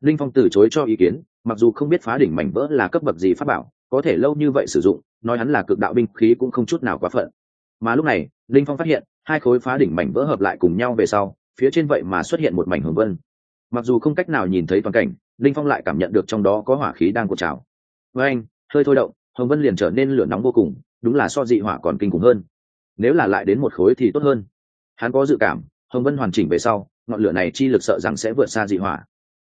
Linh phong từ chối cho ý kiến, mặc dù không biết phá đỉnh mảnh vỡ là cấp bậc gì pháp bảo, có thể lâu như vậy sử dụng, nói hắn là cực đạo binh khí cũng không chút nào quá phận. Mà lúc này, linh phong phát hiện, hai khối phá đỉnh mảnh vỡ hợp lại cùng nhau về sau, phía trên vậy mà xuất hiện một mảnh hồng vân mặc dù không cách nào nhìn thấy toàn cảnh, linh phong lại cảm nhận được trong đó có hỏa khí đang cột trào. Với anh, hơi thôi động, hồng vân liền trở nên lửa nóng vô cùng, đúng là so dị hỏa còn kinh khủng hơn. Nếu là lại đến một khối thì tốt hơn. Hắn có dự cảm, hồng vân hoàn chỉnh về sau, ngọn lửa này chi lực sợ rằng sẽ vượt xa dị hỏa.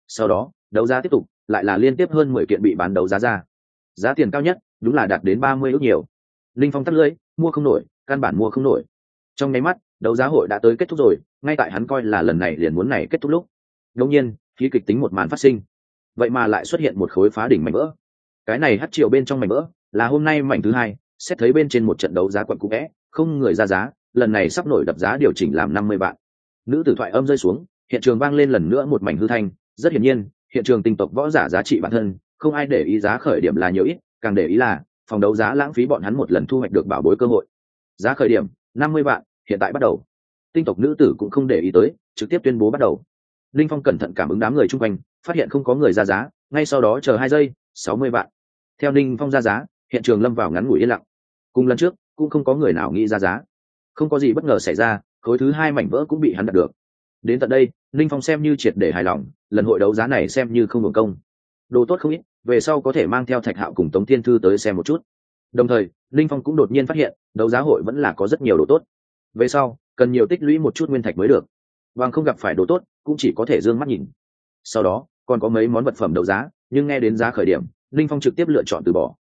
Sau đó, đấu giá tiếp tục, lại là liên tiếp hơn mười kiện bị bán đấu giá ra. Giá tiền cao nhất, đúng là đạt đến ba mươi ước nhiều. Linh phong tắt lưỡi mua không nổi, căn bản mua không nổi. Trong nháy mắt, đấu giá hội đã tới kết thúc rồi, ngay tại hắn coi là lần này liền muốn này kết thúc lúc đông nhiên, khí kịch tính một màn phát sinh. Vậy mà lại xuất hiện một khối phá đỉnh mảnh vỡ. Cái này hắt triệu bên trong mảnh vỡ là hôm nay mảnh thứ hai, xét thấy bên trên một trận đấu giá quận cũ vẽ, không người ra giá, lần này sắp nổi đập giá điều chỉnh làm năm mươi vạn. Nữ tử thoại âm rơi xuống, hiện trường vang lên lần nữa một mảnh hư thanh. Rất hiển nhiên, hiện trường tinh tộc võ giả giá trị bản thân, không ai để ý giá khởi điểm là nhiều ít, càng để ý là, phòng đấu giá lãng phí bọn hắn một lần thu hoạch được bảo bối cơ hội. Giá khởi điểm, năm mươi vạn, hiện tại bắt đầu. Tinh tộc nữ tử cũng không để ý tới, trực tiếp tuyên bố bắt đầu linh phong cẩn thận cảm ứng đám người chung quanh, phát hiện không có người ra giá, ngay sau đó chờ hai giây, sáu mươi vạn. Theo linh phong ra giá, hiện trường lâm vào ngắn ngủi yên lặng. Cùng lần trước, cũng không có người nào nghĩ ra giá. Không có gì bất ngờ xảy ra, khối thứ hai mảnh vỡ cũng bị hắn đặt được. Đến tận đây, linh phong xem như triệt để hài lòng, lần hội đấu giá này xem như không hưởng công. Đồ tốt không ít, về sau có thể mang theo thạch hạo cùng tống thiên thư tới xem một chút. Đồng thời, linh phong cũng đột nhiên phát hiện, đấu giá hội vẫn là có rất nhiều đồ tốt. Về sau, cần nhiều tích lũy một chút nguyên thạch mới được. Vàng không gặp phải đồ tốt cũng chỉ có thể d ư ơ n g mắt nhìn. Sau đó, còn có mấy món vật phẩm đấu giá, nhưng nghe đến giá khởi điểm, linh phong trực tiếp lựa chọn từ bỏ.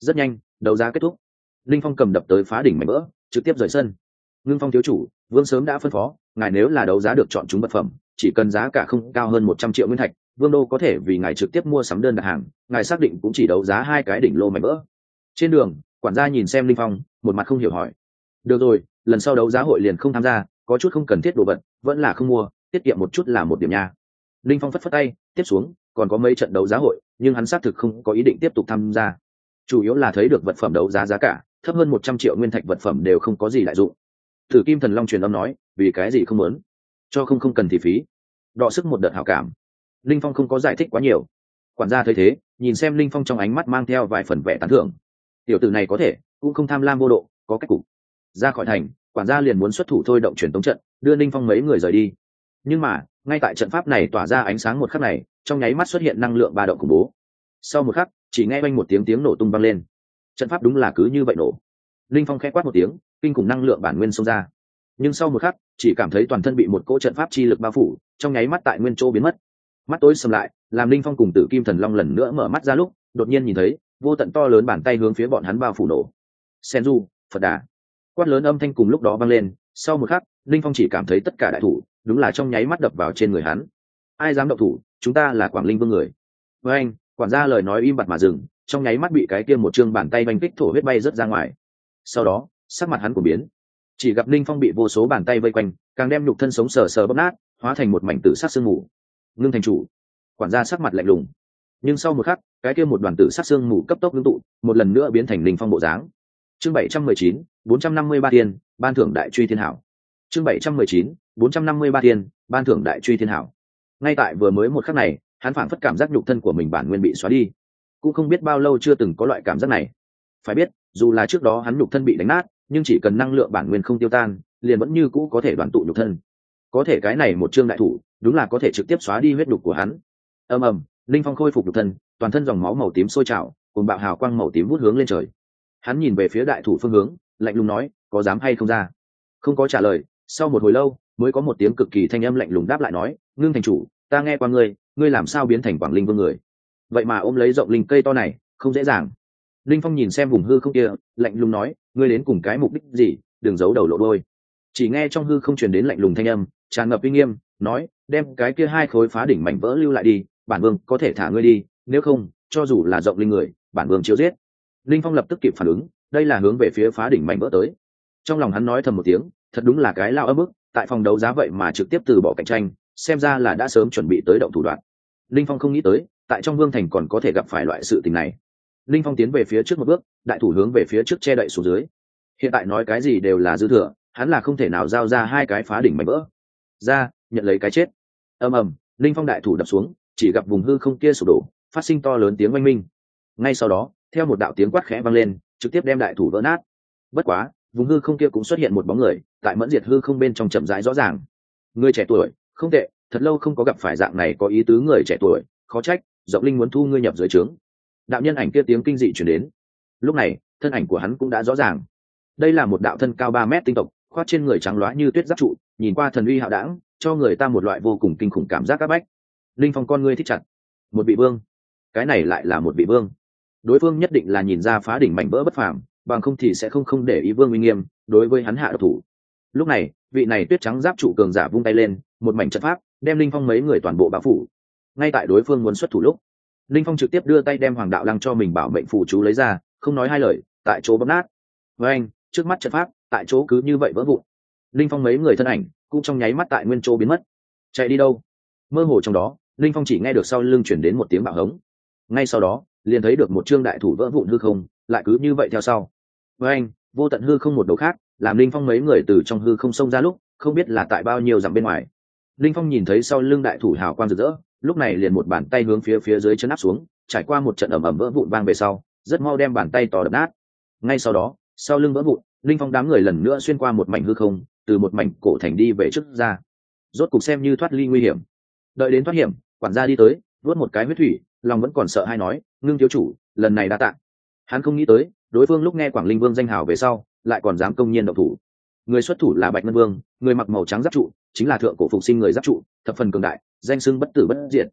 Rất nhanh, đấu giá kết thúc. Linh phong cầm đập tới phá đỉnh mảnh vỡ, trực tiếp rời sân. Ngưng phong thiếu chủ, vương sớm đã phân phó, ngài nếu là đấu giá được chọn chúng vật phẩm, chỉ cần giá cả không cao hơn một trăm triệu nguyên thạch, vương đô có thể vì ngài trực tiếp mua sắm đơn đặt hàng, ngài xác định cũng chỉ đấu giá hai cái đỉnh lô mảnh vỡ. Trên đường, quản gia nhìn xem linh phong, một mặt không hiểu hỏi. Được rồi, lần sau đấu giá hội liền không tham gia, có chút không cần thiết đồ vật, vẫn là không mua tiết kiệm một chút là một điểm nha. Linh phong phất phất tay, tiếp xuống, còn có mấy trận đấu giá hội, nhưng hắn xác thực không có ý định tiếp tục tham gia. Chủ yếu là thấy được vật phẩm đấu giá giá cả, thấp hơn một trăm triệu nguyên thạch vật phẩm đều không có gì đại dụng. Thử kim thần long truyền âm nói, vì cái gì không muốn? Cho không không cần thì phí. Đọ sức một đợt hảo cảm. Linh phong không có giải thích quá nhiều. Quản gia thấy thế, nhìn xem linh phong trong ánh mắt mang theo vài phần vẻ tán thưởng. Tiểu tử này có thể, cũng không tham lam vô độ, có cách cục. Ra khỏi thành, quản gia liền muốn xuất thủ thôi động truyền tống trận, đưa Linh phong mấy người rời đi nhưng mà, ngay tại trận pháp này tỏa ra ánh sáng một khắc này, trong nháy mắt xuất hiện năng lượng ba động khủng bố. Sau một khắc, chỉ nghe oanh một tiếng tiếng nổ tung vang lên. Trận pháp đúng là cứ như vậy nổ. Linh phong khẽ quát một tiếng, kinh khủng năng lượng bản nguyên xông ra. Nhưng sau một khắc, chỉ cảm thấy toàn thân bị một cỗ trận pháp chi lực bao phủ, trong nháy mắt tại nguyên chỗ biến mất. Mắt tối sầm lại, làm linh phong cùng tử kim thần long lần nữa mở mắt ra lúc, đột nhiên nhìn thấy, vô tận to lớn bàn tay hướng phía bọn hắn bao phủ nổ. Sen du phật đà. Quát lớn âm thanh cùng lúc đó vang lên, sau một khắc, linh phong chỉ cảm thấy tất cả đại thủ đúng là trong nháy mắt đập vào trên người hắn. Ai dám động thủ, chúng ta là quảng linh vương người. Với anh, quản gia lời nói im bặt mà dừng, trong nháy mắt bị cái kia một chương bàn tay banh kích thổ huyết bay rớt ra ngoài. Sau đó, sắc mặt hắn của biến. Chỉ gặp linh phong bị vô số bàn tay vây quanh, càng đem nhục thân sống sờ sờ bóp nát, hóa thành một mảnh tử sắc sương mù. Ngưng thành chủ. Quản gia sắc mặt lạnh lùng. Nhưng sau một khắc, cái kia một đoàn tử sắc sương mù cấp tốc ngưng tụ, một lần nữa biến thành linh phong bộ dáng. Chương bảy trăm mười chín, bốn trăm năm mươi ba tiền ban thưởng đại truy thiên hảo chương bảy trăm mười chín, bốn trăm năm mươi ba tiền ban thưởng đại truy thiên hảo. Ngay tại vừa mới một khắc này, hắn phảng phất cảm giác nhục thân của mình bản nguyên bị xóa đi. Cũng không biết bao lâu chưa từng có loại cảm giác này. Phải biết, dù là trước đó hắn nhục thân bị đánh nát, nhưng chỉ cần năng lượng bản nguyên không tiêu tan, liền vẫn như cũ có thể đoàn tụ nhục thân. Có thể cái này một chương đại thủ, đúng là có thể trực tiếp xóa đi huyết đục của hắn. Ầm ầm, linh phong khôi phục nhục thân, toàn thân dòng máu màu tím sôi trào cùng bạo hào quang màu tím vút hướng lên trời. Hắn nhìn về phía đại thủ phương hướng, lạnh lùng nói, có dám hay không ra? Không có trả lời sau một hồi lâu, mới có một tiếng cực kỳ thanh âm lạnh lùng đáp lại nói, ngưng thành chủ, ta nghe qua ngươi ngươi làm sao biến thành quảng linh vương người? Vậy mà ôm lấy rộng linh cây to này, không dễ dàng. Linh phong nhìn xem vùng hư không kia, lạnh lùng nói, ngươi đến cùng cái mục đích gì? Đừng giấu đầu lộ đôi chỉ nghe trong hư không truyền đến lạnh lùng thanh âm, tràn ngập uy nghiêm, nói, đem cái kia hai khối phá đỉnh mảnh vỡ lưu lại đi, bản vương có thể thả ngươi đi, nếu không, cho dù là rộng linh người, bản vương chiếu giết. Linh phong lập tức kịp phản ứng, đây là hướng về phía phá đỉnh mảnh vỡ tới. Trong lòng hắn nói thầm một tiếng thật đúng là cái lao ấm ức, tại phòng đấu giá vậy mà trực tiếp từ bỏ cạnh tranh, xem ra là đã sớm chuẩn bị tới động thủ đoạn. Linh phong không nghĩ tới, tại trong vương thành còn có thể gặp phải loại sự tình này. Linh phong tiến về phía trước một bước, đại thủ hướng về phía trước che đậy xuống dưới. Hiện tại nói cái gì đều là dư thừa, hắn là không thể nào giao ra hai cái phá đỉnh mảnh vỡ. Ra, nhận lấy cái chết. Ầm ầm, linh phong đại thủ đập xuống, chỉ gặp vùng hư không kia sụp đổ, phát sinh to lớn tiếng oanh minh. Ngay sau đó, theo một đạo tiếng quát khẽ vang lên, trực tiếp đem đại thủ vỡ nát. Bất quá vùng hư không kia cũng xuất hiện một bóng người, tại mẫn diệt hư không bên trong chậm rãi rõ ràng. Người trẻ tuổi, không tệ, thật lâu không có gặp phải dạng này có ý tứ người trẻ tuổi, khó trách rộng linh muốn thu ngươi nhập dưới trướng. Đạo nhân ảnh kia tiếng kinh dị chuyển đến. Lúc này, thân ảnh của hắn cũng đã rõ ràng. Đây là một đạo thân cao ba mét tinh tộc, khoác trên người trắng loá như tuyết giáp trụ, nhìn qua thần uy hạo đảng cho người ta một loại vô cùng kinh khủng cảm giác áp bách. Linh phong con ngươi thích chặt. Một vị vương. Cái này lại là một vị vương. Đối phương nhất định là nhìn ra phá đỉnh mảnh vỡ bất phàm bằng không thì sẽ không không để ý vương uy nghiêm đối với hắn hạ độc thủ. Lúc này, vị này tuyết trắng giáp trụ cường giả vung tay lên, một mảnh trận pháp, đem linh phong mấy người toàn bộ bao phủ. Ngay tại đối phương muốn xuất thủ lúc, linh phong trực tiếp đưa tay đem hoàng đạo lăng cho mình bảo mệnh phù chú lấy ra, không nói hai lời, tại chỗ bấm nát. Với anh, trước mắt trận pháp, tại chỗ cứ như vậy vỡ vụn. Linh phong mấy người thân ảnh cũng trong nháy mắt tại nguyên chỗ biến mất. Chạy đi đâu? Mơ hồ trong đó, linh phong chỉ nghe được sau lưng chuyển đến một tiếng bạo hống. Ngay sau đó, liền thấy được một trương đại thủ vỡ vụn hư không, lại cứ như vậy theo sau với anh, vô tận hư không một đầu khác, làm linh phong mấy người từ trong hư không xông ra lúc, không biết là tại bao nhiêu dặm bên ngoài. Linh phong nhìn thấy sau lưng đại thủ hào quang rực rỡ, lúc này liền một bàn tay hướng phía phía dưới chân áp xuống, trải qua một trận ẩm ẩm vỡ vụn vang về sau, rất mau đem bàn tay tỏ đập nát. Ngay sau đó, sau lưng vỡ vụn, linh phong đám người lần nữa xuyên qua một mảnh hư không, từ một mảnh cổ thành đi về trước ra. Rốt cục xem như thoát ly nguy hiểm. Đợi đến thoát hiểm, quản gia đi tới vớt một cái huyết thủy, lòng vẫn còn sợ hay nói, ngưng thiếu chủ, lần này đã tạm hắn không nghĩ tới, đối phương lúc nghe quảng linh vương danh hào về sau, lại còn dám công nhiên động thủ. Người xuất thủ là bạch ngân vương, người mặc màu trắng giáp trụ, chính là thượng cổ phục sinh người giáp trụ, thập phần cường đại, danh sưng bất tử bất diệt.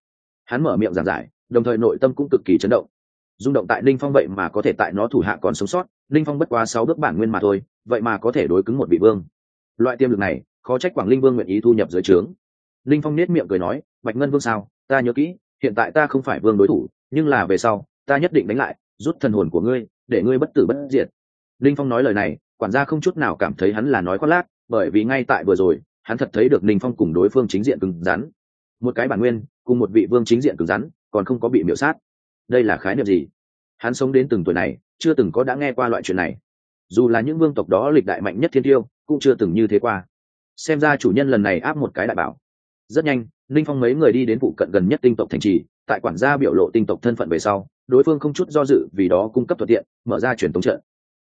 Hắn mở miệng giảng giải, đồng thời nội tâm cũng cực kỳ chấn động. Rung động tại linh phong vậy mà có thể tại nó thủ hạ còn sống sót linh phong bất quá sáu bước bản nguyên mà thôi, vậy mà có thể đối cứng một vị vương. Loại tiềm lực này, khó trách quảng linh vương nguyện ý thu nhập dưới trướng. Linh phong nết miệng cười nói, bạch ngân vương sao? Ta nhớ kỹ, hiện tại ta không phải vương đối thủ, nhưng là về sau, ta nhất định đánh lại rút thần hồn của ngươi, để ngươi bất tử bất diệt. Linh phong nói lời này, quản gia không chút nào cảm thấy hắn là nói khoác lác, bởi vì ngay tại vừa rồi, hắn thật thấy được ninh phong cùng đối phương chính diện cứng rắn. Một cái bản nguyên, cùng một vị vương chính diện cứng rắn, còn không có bị miễu sát. Đây là khái niệm gì? Hắn sống đến từng tuổi này, chưa từng có đã nghe qua loại chuyện này. Dù là những vương tộc đó lịch đại mạnh nhất thiên tiêu, cũng chưa từng như thế qua. Xem ra chủ nhân lần này áp một cái đại bảo. Rất nhanh ninh phong mấy người đi đến vụ cận gần nhất tinh tộc thành trì, tại quản gia biểu lộ tinh tộc thân phận về sau đối phương không chút do dự vì đó cung cấp thuận tiện, mở ra truyền tống trận.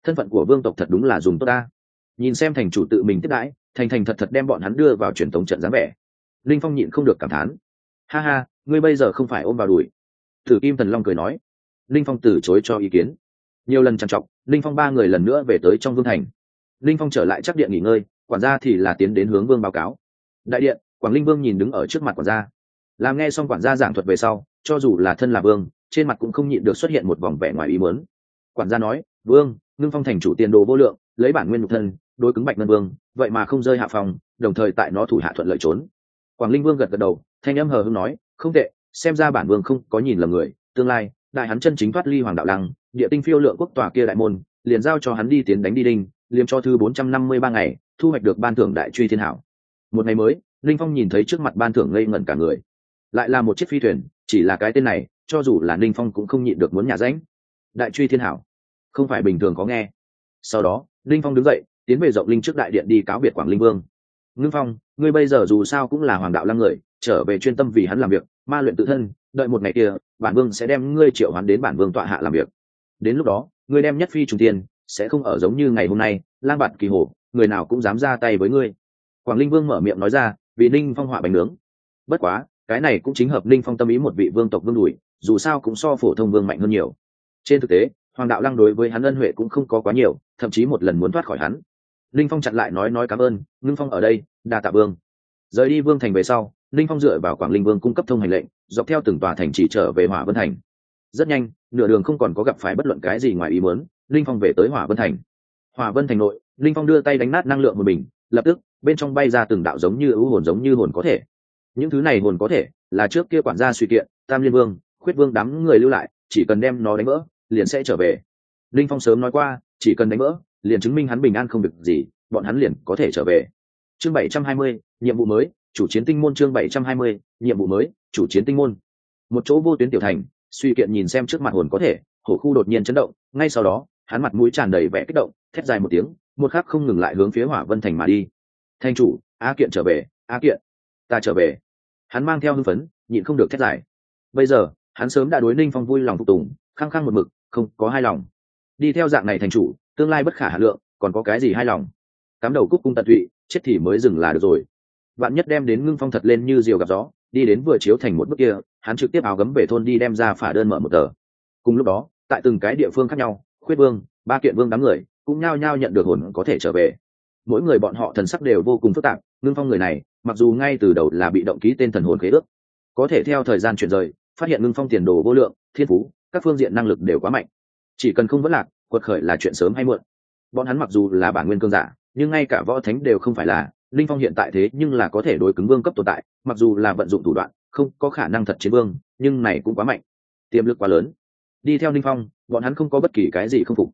Thân phận của vương tộc thật đúng là dùng tốt ta. Nhìn xem thành chủ tự mình tiếp đãi, thành thành thật thật đem bọn hắn đưa vào truyền thống trận dáng vẻ. Linh phong nhịn không được cảm thán. Ha ha, ngươi bây giờ không phải ôm vào đùi. Thử kim thần long cười nói. Linh phong từ chối cho ý kiến. Nhiều lần trằn trọc, linh phong ba người lần nữa về tới trong vương thành. Linh phong trở lại chắc điện nghỉ ngơi, quản gia thì là tiến đến hướng vương báo cáo. Đại điện, quảng linh vương nhìn đứng ở trước mặt quản gia. Làm nghe xong quản gia giảng thuật về sau, cho dù là thân là vương trên mặt cũng không nhịn được xuất hiện một vòng vẻ ngoài ý muốn. Quản gia nói, vương, ngưng phong thành chủ tiền đồ vô lượng, lấy bản nguyên nhục thân, đối cứng bạch ngân vương, vậy mà không rơi hạ phòng, đồng thời tại nó thủ hạ thuận lợi trốn. Quảng linh vương gật gật đầu, thanh âm hờ hững nói, không tệ, xem ra bản vương không có nhìn lầm người, tương lai, đại hắn chân chính thoát ly hoàng đạo lăng, địa tinh phiêu lượng quốc tòa kia đại môn, liền giao cho hắn đi tiến đánh đi đinh liêm cho thư bốn trăm năm mươi ba ngày, thu hoạch được ban thưởng đại truy thiên hảo. Một ngày mới, linh phong nhìn thấy trước mặt ban thưởng ngây ngẩn cả người. Lại là một chiếc phi thuyền, chỉ là cái tên này cho dù là ninh phong cũng không nhịn được muốn nhà ránh. Đại truy thiên hảo, không phải bình thường có nghe. Sau đó, ninh phong đứng dậy, tiến về rộng linh trước đại điện đi cáo biệt quảng linh vương. Ngưng phong, ngươi bây giờ dù sao cũng là hoàng đạo lăng người, trở về chuyên tâm vì hắn làm việc, ma luyện tự thân, đợi một ngày kia, bản vương sẽ đem ngươi triệu hắn đến bản vương tọa hạ làm việc. Đến lúc đó, ngươi đem nhất phi trung tiên sẽ không ở giống như ngày hôm nay, lang bạt kỳ hồ, người nào cũng dám ra tay với ngươi. Quảng linh vương mở miệng nói ra, vì ninh phong họa bánh nướng. Bất quá cái này cũng chính hợp ninh phong tâm ý một vị vương tộc vương đùi, dù sao cũng so phổ thông vương mạnh hơn nhiều. Trên thực tế, hoàng đạo lăng đối với hắn ân huệ cũng không có quá nhiều, thậm chí một lần muốn thoát khỏi hắn. Ninh phong chặn lại nói nói cảm ơn, ngưng phong ở đây, đa tạ vương. Rời đi vương thành về sau, ninh phong dựa vào quảng linh vương cung cấp thông hành lệnh, dọc theo từng tòa thành chỉ trở về hỏa vân thành. Rất nhanh, nửa đường không còn có gặp phải bất luận cái gì ngoài ý muốn, ninh phong về tới hỏa vân thành. Hỏa vân thành nội, ninh phong đưa tay đánh nát năng lượng một mình, lập tức, bên trong bay ra từng đạo giống như ưu hồn giống như hồn có thể những thứ này hồn có thể là trước kia quản gia suy kiện, tam liên vương, khuyết vương đám người lưu lại, chỉ cần đem nó đánh vỡ, liền sẽ trở về. Linh phong sớm nói qua, chỉ cần đánh vỡ, liền chứng minh hắn bình an không việc gì, bọn hắn liền có thể trở về. Chương bảy trăm hai mươi, nhiệm vụ mới, chủ chiến tinh môn chương bảy trăm hai mươi, nhiệm vụ mới, chủ chiến tinh môn. Một chỗ vô tuyến tiểu thành, suy kiện nhìn xem trước mặt hồn có thể, hổ khu đột nhiên chấn động, ngay sau đó, hắn mặt mũi tràn đầy vẻ kích động, thét dài một tiếng, một khắc không ngừng lại hướng phía hỏa vân thành mà đi. Thanh chủ, a kiện trở về, a kiện, ta trở về hắn mang theo hưng phấn, nhịn không được thét dài. Bây giờ, hắn sớm đã đối ninh phong vui lòng phục tùng, khăng khăng một mực, không có hai lòng. Đi theo dạng này thành chủ, tương lai bất khả hà lượng, còn có cái gì hai lòng? Cắm đầu cúc cung tận tụy, chết thì mới dừng là được rồi. Bạn nhất đem đến ngưng phong thật lên như diều gặp gió, đi đến vừa chiếu thành một bước kia, hắn trực tiếp áo gấm về thôn đi đem ra phả đơn mở một tờ. Cùng lúc đó, tại từng cái địa phương khác nhau, khuyết vương, ba kiện vương đám người, cũng nhao nhao nhận được hồn có thể trở về mỗi người bọn họ thần sắc đều vô cùng phức tạp, ngưng phong người này, mặc dù ngay từ đầu là bị động ký tên thần hồn khế ước, có thể theo thời gian chuyển rời, phát hiện ngưng phong tiền đồ vô lượng, thiên phú, các phương diện năng lực đều quá mạnh. Chỉ cần không vất lạc, quật khởi là chuyện sớm hay muộn. Bọn hắn mặc dù là bản nguyên cương giả, nhưng ngay cả võ thánh đều không phải là, linh phong hiện tại thế nhưng là có thể đối cứng vương cấp tồn tại, mặc dù là vận dụng thủ đoạn, không có khả năng thật chiến vương, nhưng này cũng quá mạnh. Tiềm lực quá lớn. Đi theo linh phong, bọn hắn không có bất kỳ cái gì không phục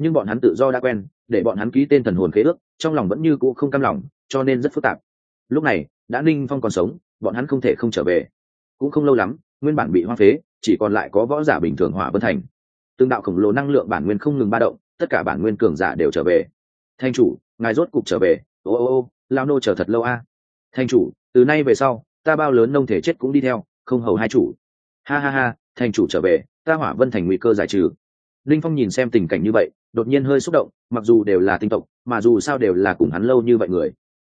nhưng bọn hắn tự do đã quen, để bọn hắn ký tên thần hồn khế ước, trong lòng vẫn như cũ không cam lòng, cho nên rất phức tạp. Lúc này, đã ninh phong còn sống, bọn hắn không thể không trở về. Cũng không lâu lắm, nguyên bản bị hoang phế, chỉ còn lại có võ giả bình thường hỏa vân thành. Tương đạo khổng lồ năng lượng bản nguyên không ngừng ba động, tất cả bản nguyên cường giả đều trở về. Thanh chủ, ngài rốt cục trở về. Ô ô ô lao nô chờ thật lâu a. Thanh chủ, từ nay về sau, ta bao lớn nông thể chết cũng đi theo, không hầu hai chủ. Ha ha ha, thanh chủ trở về, ta hỏa vân thành nguy cơ giải trừ linh phong nhìn xem tình cảnh như vậy, đột nhiên hơi xúc động, mặc dù đều là tinh tộc, mà dù sao đều là cùng hắn lâu như vậy người.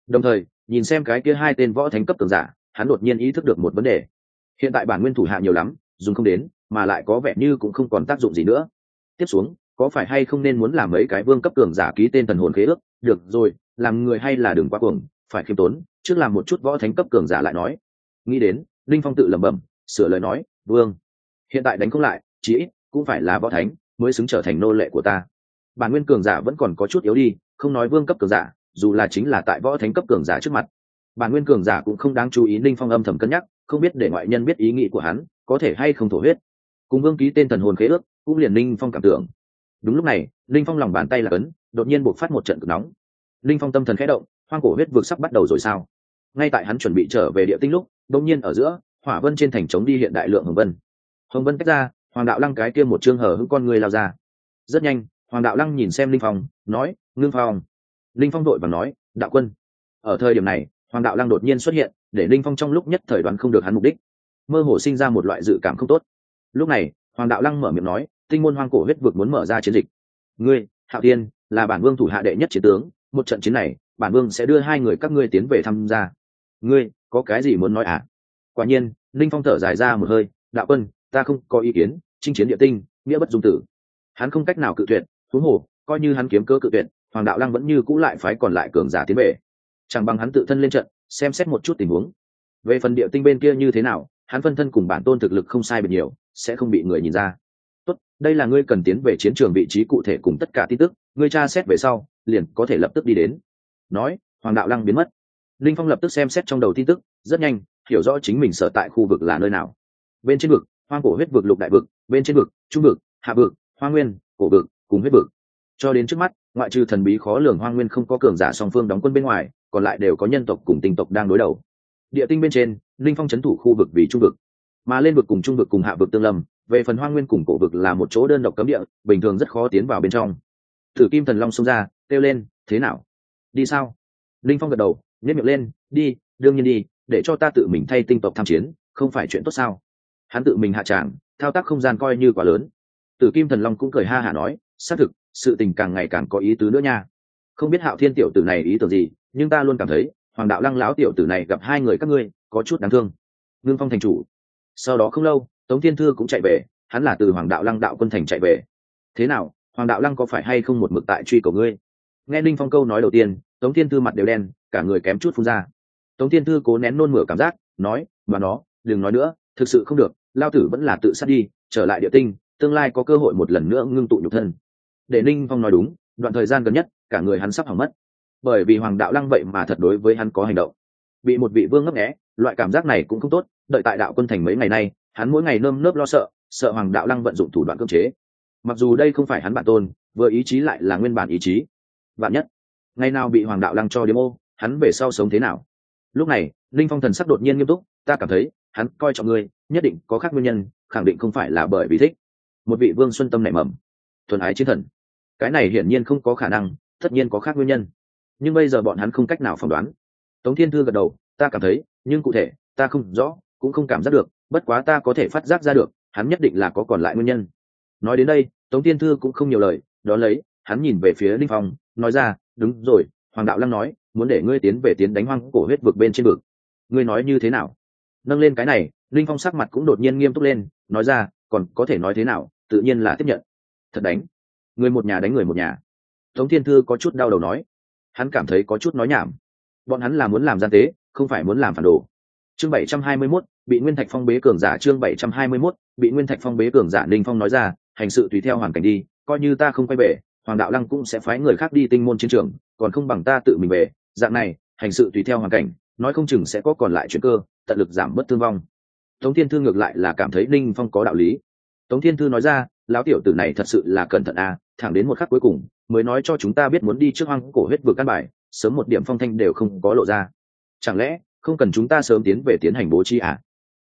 Đồng thời, nhìn xem cái kia hai tên võ thánh cấp cường giả, hắn đột nhiên ý thức được một vấn đề. Hiện tại bản nguyên thủ hạ nhiều lắm, dùng không đến, mà lại có vẻ như cũng không còn tác dụng gì nữa. Tiếp xuống, có phải hay không nên muốn làm mấy cái vương cấp cường giả ký tên thần hồn khế ước? Được rồi, làm người hay là đừng quá cuồng, phải khiêm tốn, trước làm một chút võ thánh cấp cường giả lại nói. Nghĩ đến, linh phong tự lẩm bẩm, sửa lời nói, vương, hiện tại đánh không lại, chí ít cũng phải là võ thánh mới xứng trở thành nô lệ của ta. Bản nguyên cường giả vẫn còn có chút yếu đi, không nói vương cấp cường giả, dù là chính là tại võ thánh cấp cường giả trước mặt. Bản nguyên cường giả cũng không đáng chú ý Ninh phong âm thầm cân nhắc, không biết để ngoại nhân biết ý nghĩ của hắn, có thể hay không thổ huyết. Cùng vương ký tên thần hồn khế ước, cũng liền Ninh phong cảm tưởng. Đúng lúc này, Ninh phong lòng bàn tay là cấn đột nhiên buộc phát một trận cực nóng. Ninh phong tâm thần khẽ động, hoang cổ huyết vực sắp bắt đầu rồi sao? Ngay tại hắn chuẩn bị trở về địa tinh lúc, đột nhiên ở giữa, hỏa vân trên thành trống đi hiện đại lượng hồng vân. Hồng vân tách ra hoàng đạo lăng cái kia một chương hở hững con người lao ra. Rất nhanh, hoàng đạo lăng nhìn xem linh phong, nói, ngưng phong. Linh phong đội và nói, đạo quân. Ở thời điểm này, hoàng đạo lăng đột nhiên xuất hiện, để linh phong trong lúc nhất thời đoán không được hắn mục đích. Mơ hồ sinh ra một loại dự cảm không tốt. Lúc này, hoàng đạo lăng mở miệng nói, tinh môn hoang cổ huyết vực muốn mở ra chiến dịch. Ngươi, hạo tiên là bản vương thủ hạ đệ nhất chiến tướng, một trận chiến này, bản vương sẽ đưa hai người các ngươi tiến về tham gia. Ngươi, có cái gì muốn nói à? Quả nhiên, linh phong thở dài ra một hơi, đạo quân ta không có ý kiến, chinh chiến địa tinh, nghĩa bất dung tử. Hắn không cách nào cự tuyệt thú hồ, coi như hắn kiếm cơ cự tuyệt, hoàng đạo lăng vẫn như cũ lại phái còn lại cường giả tiến về. Chẳng bằng hắn tự thân lên trận, xem xét một chút tình huống. Về phần địa tinh bên kia như thế nào, hắn phân thân cùng bản tôn thực lực không sai biệt nhiều, sẽ không bị người nhìn ra. Tốt, đây là ngươi cần tiến về chiến trường vị trí cụ thể cùng tất cả tin tức, ngươi tra xét về sau, liền có thể lập tức đi đến. Nói, hoàng đạo lăng biến mất. Linh phong lập tức xem xét trong đầu tin tức, rất nhanh, hiểu rõ chính mình sở tại khu vực là nơi nào. Bên trên vực hoang cổ huyết vực lục đại vực, bên trên vực, trung vực, hạ vực, hoa nguyên, cổ vực, cùng huyết vực. Cho đến trước mắt, ngoại trừ thần bí khó lường hoang nguyên không có cường giả song phương đóng quân bên ngoài, còn lại đều có nhân tộc cùng tinh tộc đang đối đầu. Địa tinh bên trên, linh phong c h ấ n thủ khu vực vì trung vực, mà lên vực cùng trung vực cùng hạ vực tương lâm, về phần hoang nguyên cùng cổ vực là một chỗ đơn độc cấm địa, bình thường rất khó tiến vào bên trong. Thử kim thần long xông ra, kêu lên, thế nào? Đi sao? Linh phong gật đầu nhét miệng lên, đi, đương nhiên đi, để cho ta tự mình thay tinh tộc tham chiến, không phải chuyện tốt sao? Hắn tự mình hạ tràng, thao tác không gian coi như quá lớn. Tử kim thần long cũng cười ha hả nói, xác thực, sự tình càng ngày càng có ý tứ nữa nha. Không biết hạo thiên tiểu tử này ý tưởng gì, nhưng ta luôn cảm thấy, hoàng đạo lăng lão tiểu tử này gặp hai người các ngươi, có chút đáng thương. Ngưng phong thành chủ. Sau đó không lâu, tống thiên thư cũng chạy về, hắn là từ hoàng đạo lăng đạo quân thành chạy về. Thế nào, hoàng đạo lăng có phải hay không một mực tại truy cầu ngươi? Nghe linh phong câu nói đầu tiên, tống thiên thư mặt đều đen, cả người kém chút phun ra. Tống thiên thư cố nén nôn mửa cảm giác, nói và nó, đừng nói nữa, thực sự không được lao tử vẫn là tự sát đi, trở lại địa tinh, tương lai có cơ hội một lần nữa ngưng tụ nhục thân. Để ninh phong nói đúng, đoạn thời gian gần nhất, cả người hắn sắp hỏng mất. Bởi vì hoàng đạo lăng vậy mà thật đối với hắn có hành động. Bị một vị vương ngấp nghẽ loại cảm giác này cũng không tốt, đợi tại đạo quân thành mấy ngày nay, hắn mỗi ngày nơm nớp lo sợ sợ hoàng đạo lăng vận dụng thủ đoạn cưỡng chế. Mặc dù đây không phải hắn bản tôn, vừa ý chí lại là nguyên bản ý chí. Bạn nhất, ngày nào bị hoàng đạo lăng cho điếm ô, hắn về sau sống thế nào? Lúc này linh phong thần sắc đột nhiên nghiêm túc, ta cảm thấy hắn coi trọng ngươi, nhất định có khác nguyên nhân, khẳng định không phải là bởi vì thích. Một vị vương xuân tâm nảy mầm. Thuần ái chiến thần. Cái này hiển nhiên không có khả năng, tất nhiên có khác nguyên nhân. Nhưng bây giờ bọn hắn không cách nào phỏng đoán. Tống thiên thư gật đầu, ta cảm thấy, nhưng cụ thể, ta không rõ, cũng không cảm giác được, bất quá ta có thể phát giác ra được, hắn nhất định là có còn lại nguyên nhân. Nói đến đây, tống thiên thư cũng không nhiều lời đó lấy, hắn nhìn về phía linh phong, nói ra, đúng rồi, hoàng đạo lăng nói, muốn để ngươi tiến về tiến đánh hoang cổ huyết vực bên trên vực. Ngươi nói như thế nào? Nâng lên cái này linh phong sắc mặt cũng đột nhiên nghiêm túc lên nói ra còn có thể nói thế nào tự nhiên là tiếp nhận. Thật đánh. Người một nhà đánh người một nhà. Tống thiên thư có chút đau đầu nói. Hắn cảm thấy có chút nói nhảm. Bọn hắn là muốn làm gian tế không phải muốn làm phản đồ. Chương bảy trăm hai mươi 721, bị nguyên thạch phong bế cường giả chương bảy trăm hai mươi 721, bị nguyên thạch phong bế cường giả linh phong nói ra hành sự tùy theo hoàn cảnh đi coi như ta không quay về hoàng đạo lăng cũng sẽ phái người khác đi tinh môn chiến trường còn không bằng ta tự mình về. Dạng này hành sự tùy theo hoàn cảnh nói không chừng sẽ có còn lại chuyện cơ, tận lực giảm bớt thương vong. Tống thiên thư ngược lại là cảm thấy ninh phong có đạo lý. Tống thiên thư nói ra, lão tiểu tử này thật sự là cẩn thận à thẳng đến một khắc cuối cùng, mới nói cho chúng ta biết muốn đi trước hoang cổ huyết vực căn bài, sớm một điểm phong thanh đều không có lộ ra. Chẳng lẽ, không cần chúng ta sớm tiến về tiến hành bố trí à?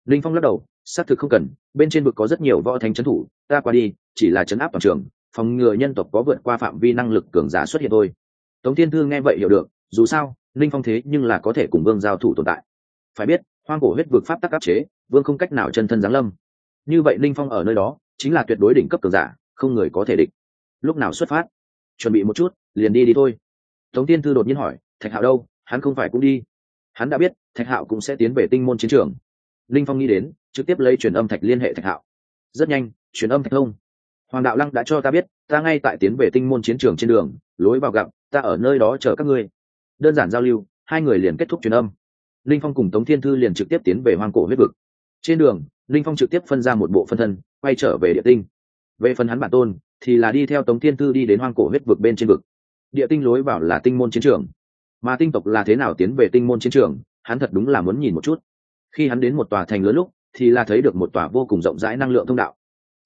Linh phong lắc đầu, xác thực không cần, bên trên vực có rất nhiều võ thánh trấn thủ, ta qua đi, chỉ là chấn áp toàn trường, phòng ngừa nhân tộc có vượt qua phạm vi năng lực cường giả xuất hiện thôi. Tống thiên thư nghe vậy hiểu được, dù sao linh phong thế nhưng là có thể cùng vương giao thủ tồn tại. Phải biết, hoang cổ huyết vực pháp tắc áp chế, vương không cách nào chân thân giáng lâm. Như vậy linh phong ở nơi đó, chính là tuyệt đối đỉnh cấp cường giả, không người có thể địch. Lúc nào xuất phát? Chuẩn bị một chút, liền đi đi thôi. Tống tiên thư đột nhiên hỏi, thạch hạo đâu? Hắn không phải cũng đi? Hắn đã biết, thạch hạo cũng sẽ tiến về tinh môn chiến trường. Linh phong nghĩ đến, trực tiếp lấy truyền âm thạch liên hệ thạch hạo. Rất nhanh, truyền âm thạch thông. Hoàng đạo lăng đã cho ta biết, ta ngay tại tiến về tinh môn chiến trường trên đường, lối vào gặp, ta ở nơi đó chờ các ngươi đơn giản giao lưu, hai người liền kết thúc truyền âm. Linh phong cùng tống thiên thư liền trực tiếp tiến về hoang cổ huyết vực. Trên đường, linh phong trực tiếp phân ra một bộ phân thân, quay trở về địa tinh. Về phần hắn bản tôn, thì là đi theo tống thiên thư đi đến hoang cổ huyết vực bên trên vực. Địa tinh lối vào là tinh môn chiến trường. Mà tinh tộc là thế nào tiến về tinh môn chiến trường, hắn thật đúng là muốn nhìn một chút. Khi hắn đến một tòa thành lớn lúc, thì là thấy được một tòa vô cùng rộng rãi năng lượng thông đạo.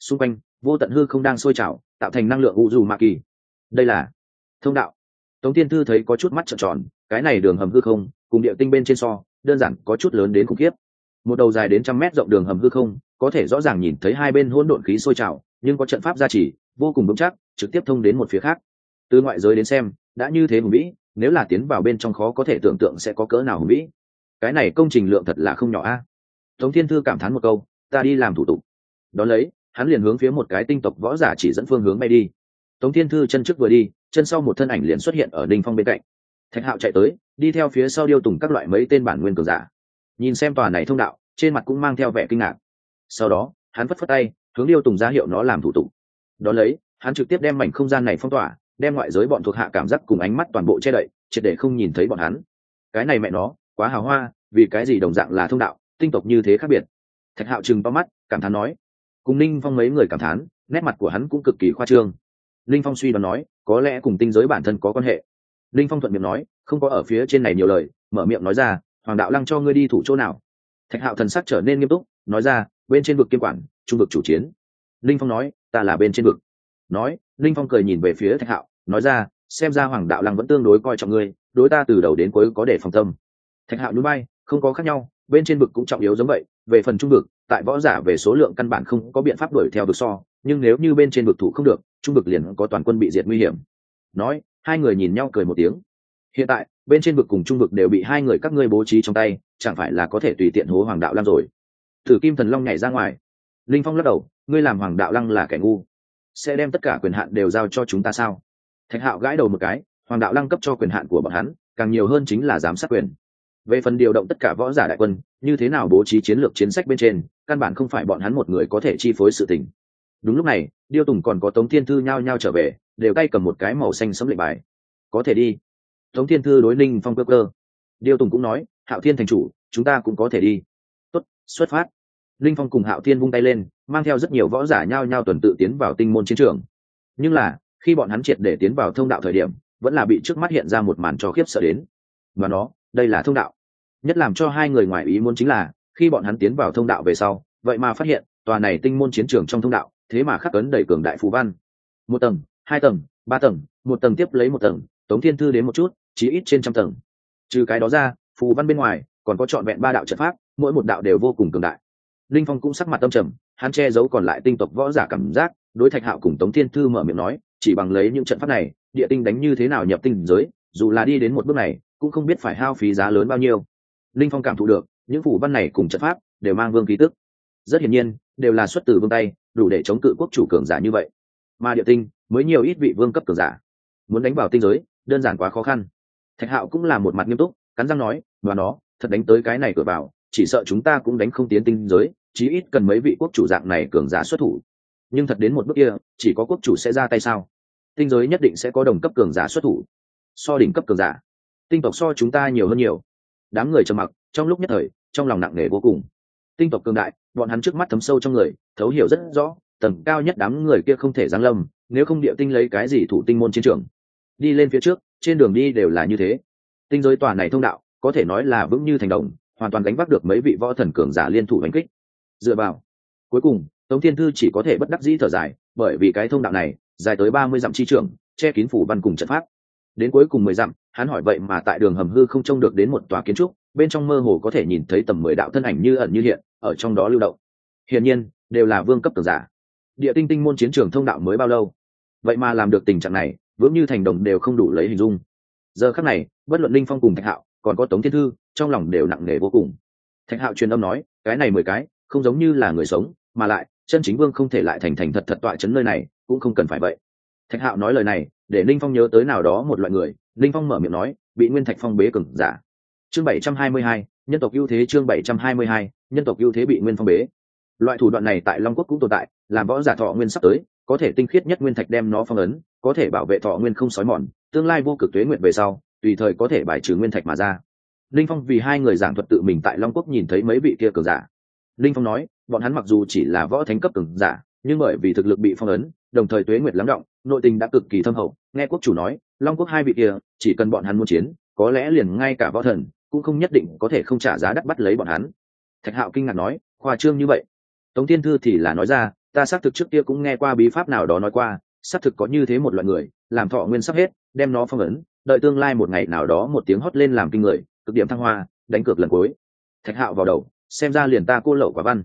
Xung quanh, vô tận hư không đang sôi trào, tạo thành năng lượng u dù ma kỳ. Đây là thông đạo tống tiên thư thấy có chút mắt trợn tròn, cái này đường hầm hư không, cùng địa tinh bên trên so, đơn giản, có chút lớn đến khủng khiếp. Một đầu dài đến trăm mét rộng đường hầm hư không, có thể rõ ràng nhìn thấy hai bên hỗn độn khí sôi trào, nhưng có trận pháp gia trì, vô cùng vững chắc, trực tiếp thông đến một phía khác. Từ ngoại giới đến xem, đã như thế hùng vĩ, nếu là tiến vào bên trong khó có thể tưởng tượng sẽ có cỡ nào hùng vĩ. Cái này công trình lượng thật là không nhỏ a. Tống thiên thư cảm thán một câu, ta đi làm thủ tục. Đón lấy, hắn liền hướng phía một cái tinh tộc võ giả chỉ dẫn phương hướng bay đi. Tống thiên thư chân trước vừa đi chân sau một thân ảnh liền xuất hiện ở ninh phong bên cạnh. Thạch hạo chạy tới, đi theo phía sau điêu tùng các loại mấy tên bản nguyên cường giả. Nhìn xem tòa này thông đạo, trên mặt cũng mang theo vẻ kinh ngạc. Sau đó, hắn phất phất tay, hướng điêu tùng ra hiệu nó làm thủ tục. Đón lấy, hắn trực tiếp đem mảnh không gian này phong tỏa, đem ngoại giới bọn thuộc hạ cảm giác cùng ánh mắt toàn bộ che đậy, triệt để không nhìn thấy bọn hắn. Cái này mẹ nó, quá hào hoa, vì cái gì đồng dạng là thông đạo, tinh tộc như thế khác biệt. Thạch hạo chừng to mắt, cảm thán nói. Cùng ninh phong mấy người cảm thán, nét mặt của hắn cũng cực kỳ khoa trương. Linh phong suy đoán nói, có lẽ cùng tinh giới bản thân có quan hệ. Linh phong thuận miệng nói, không có ở phía trên này nhiều lời, mở miệng nói ra, hoàng đạo lăng cho ngươi đi thủ chỗ nào? Thạch hạo thần sắc trở nên nghiêm túc, nói ra, bên trên vực kiêm quản, trung vực chủ chiến. Linh phong nói, ta là bên trên vực. Nói, Linh phong cười nhìn về phía thạch hạo, nói ra, xem ra hoàng đạo lăng vẫn tương đối coi trọng ngươi, đối ta từ đầu đến cuối có để phòng tâm. Thạch hạo núi bay không có khác nhau, bên trên vực cũng trọng yếu giống vậy, về phần trung vực, tại võ giả về số lượng căn bản không có biện pháp đuổi theo vực so nhưng nếu như bên trên vực thủ không được, trung vực liền có toàn quân bị diệt nguy hiểm. Nói, hai người nhìn nhau cười một tiếng. Hiện tại, bên trên vực cùng trung vực đều bị hai người các ngươi bố trí trong tay, chẳng phải là có thể tùy tiện hố hoàng đạo lăng rồi? Thử kim thần long nhảy ra ngoài. Linh phong lắc đầu, ngươi làm hoàng đạo lăng là kẻ ngu. Sẽ đem tất cả quyền hạn đều giao cho chúng ta sao? Thạch hạo gãi đầu một cái, hoàng đạo lăng cấp cho quyền hạn của bọn hắn, càng nhiều hơn chính là giám sát quyền. Về phần điều động tất cả võ giả đại quân, như thế nào bố trí chiến lược chiến sách bên trên, căn bản không phải bọn hắn một người có thể chi phối sự tình đúng lúc này điêu tùng còn có tống thiên thư nhao nhao trở về đều tay cầm một cái màu xanh sấm lệnh bài. Có thể đi. Tống thiên thư đối ninh phong cơ cơ điêu tùng cũng nói hạo thiên thành chủ chúng ta cũng có thể đi. Tốt, xuất phát. Linh phong cùng hạo thiên vung tay lên mang theo rất nhiều võ giả nhao nhao tuần tự tiến vào tinh môn chiến trường. Nhưng là khi bọn hắn triệt để tiến vào thông đạo thời điểm vẫn là bị trước mắt hiện ra một màn cho khiếp sợ đến. Và nó đây là thông đạo. Nhất làm cho hai người ngoài ý muốn chính là khi bọn hắn tiến vào thông đạo về sau vậy mà phát hiện tòa này tinh môn chiến trường trong thông đạo thế mà khắc ấn đầy cường đại phù văn. Một tầng, hai tầng, ba tầng, một tầng tiếp lấy một tầng, tống thiên thư đến một chút, chí ít trên trăm tầng. Trừ cái đó ra, phù văn bên ngoài, còn có trọn vẹn ba đạo trận pháp, mỗi một đạo đều vô cùng cường đại. Linh phong cũng sắc mặt tâm trầm, hắn che giấu còn lại tinh tộc võ giả cảm giác, đối thạch hạo cùng tống thiên thư mở miệng nói, chỉ bằng lấy những trận pháp này, địa tinh đánh như thế nào nhập tinh giới, dù là đi đến một bước này, cũng không biết phải hao phí giá lớn bao nhiêu. Linh phong cảm thụ được, những phủ văn này cùng trận pháp, đều mang vương ký tức. Rất hiển nhiên đều là xuất từ vương tay đủ để chống cự quốc chủ cường giả như vậy. Mà địa tinh, mới nhiều ít vị vương cấp cường giả. Muốn đánh vào tinh giới, đơn giản quá khó khăn. Thạch hạo cũng là một mặt nghiêm túc, cắn răng nói và nó, thật đánh tới cái này cửa vào, chỉ sợ chúng ta cũng đánh không tiến tinh giới, chí ít cần mấy vị quốc chủ dạng này cường giả xuất thủ. Nhưng thật đến một bước kia, chỉ có quốc chủ sẽ ra tay sao? Tinh giới nhất định sẽ có đồng cấp cường giả xuất thủ. So đỉnh cấp cường giả, tinh tộc so chúng ta nhiều hơn nhiều. Đám người trầm mặc, trong lúc nhất thời, trong lòng nặng nề vô cùng tinh tộc cường đại, bọn hắn trước mắt thấm sâu trong người, thấu hiểu rất rõ, tầng cao nhất đám người kia không thể giáng lâm, nếu không địa tinh lấy cái gì thủ tinh môn chiến trường. Đi lên phía trước, trên đường đi đều là như thế. Tinh giới tòa này thông đạo, có thể nói là vững như thành đồng, hoàn toàn đánh vác được mấy vị võ thần cường giả liên thủ đánh kích. Dựa vào, cuối cùng, tống thiên thư chỉ có thể bất đắc dĩ thở dài, bởi vì cái thông đạo này, dài tới ba mươi dặm chi trường, che kín phủ văn cùng trận pháp. Đến cuối cùng mười dặm, hắn hỏi vậy mà tại đường hầm hư không trông được đến một tòa kiến trúc bên trong mơ hồ có thể nhìn thấy tầm mười đạo thân ảnh như ẩn như hiện, ở trong đó lưu động. Hiển nhiên, đều là vương cấp tường giả. Địa tinh tinh môn chiến trường thông đạo mới bao lâu? Vậy mà làm được tình trạng này, vững như thành đồng đều không đủ lấy hình dung. Giờ khắc này, bất luận linh phong cùng thạch hạo, còn có tống thiên thư, trong lòng đều nặng nề vô cùng. Thạch hạo truyền âm nói, cái này mười cái, không giống như là người sống, mà lại, chân chính vương không thể lại thành thành thật thật tọa chấn nơi này, cũng không cần phải vậy. Thạch hạo nói lời này, để linh phong nhớ tới nào đó một loại người, linh phong mở miệng nói, bị nguyên thạch phong bế cừng giả chương bảy trăm hai mươi hai, nhân tộc ưu thế chương bảy trăm hai mươi hai, nhân tộc ưu thế bị nguyên phong bế. Loại thủ đoạn này tại long quốc cũng tồn tại, làm võ giả thọ nguyên sắp tới, có thể tinh khiết nhất nguyên thạch đem nó phong ấn, có thể bảo vệ thọ nguyên không sói mòn, tương lai vô cực tuế nguyện về sau, tùy thời có thể bài trừ nguyên thạch mà ra. Linh phong vì hai người giảng thuật tự mình tại long quốc nhìn thấy mấy vị kia cường giả. Linh phong nói, bọn hắn mặc dù chỉ là võ thánh cấp cường giả, nhưng bởi vì thực lực bị phong ấn, đồng thời tuế nguyệt lắng động, nội tình đã cực kỳ thâm hậu. Nghe quốc chủ nói, long quốc hai vị kia, chỉ cần bọn hắn muốn chiến, có lẽ liền ngay cả võ thần cũng không nhất định có thể không trả giá đắt bắt lấy bọn hắn. Thạch hạo kinh ngạc nói, khoa trương như vậy. Tống thiên thư thì là nói ra, ta xác thực trước kia cũng nghe qua bí pháp nào đó nói qua, xác thực có như thế một loại người, làm thọ nguyên sắp hết, đem nó phong ấn, đợi tương lai một ngày nào đó một tiếng hót lên làm kinh người, cực điểm thăng hoa, đánh cược lần cuối. Thạch hạo vào đầu, xem ra liền ta cô lậu quả văn.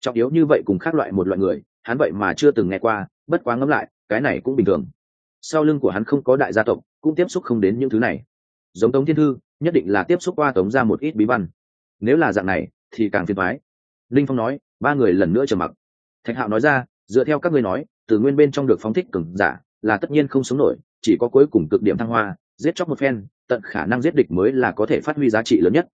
Trọng yếu như vậy cùng khác loại một loại người, hắn vậy mà chưa từng nghe qua, bất quá ngẫm lại, cái này cũng bình thường. Sau lưng của hắn không có đại gia tộc, cũng tiếp xúc không đến những thứ này. Giống tống thiên thư nhất định là tiếp xúc qua tống ra một ít bí văn. Nếu là dạng này, thì càng phiền thoái linh phong nói, ba người lần nữa trầm mặc. Thạch hạo nói ra, dựa theo các ngươi nói, từ nguyên bên trong được phóng thích cường giả, là tất nhiên không sống nổi, chỉ có cuối cùng cực điểm thăng hoa, giết chóc một phen, tận khả năng giết địch mới là có thể phát huy giá trị lớn nhất.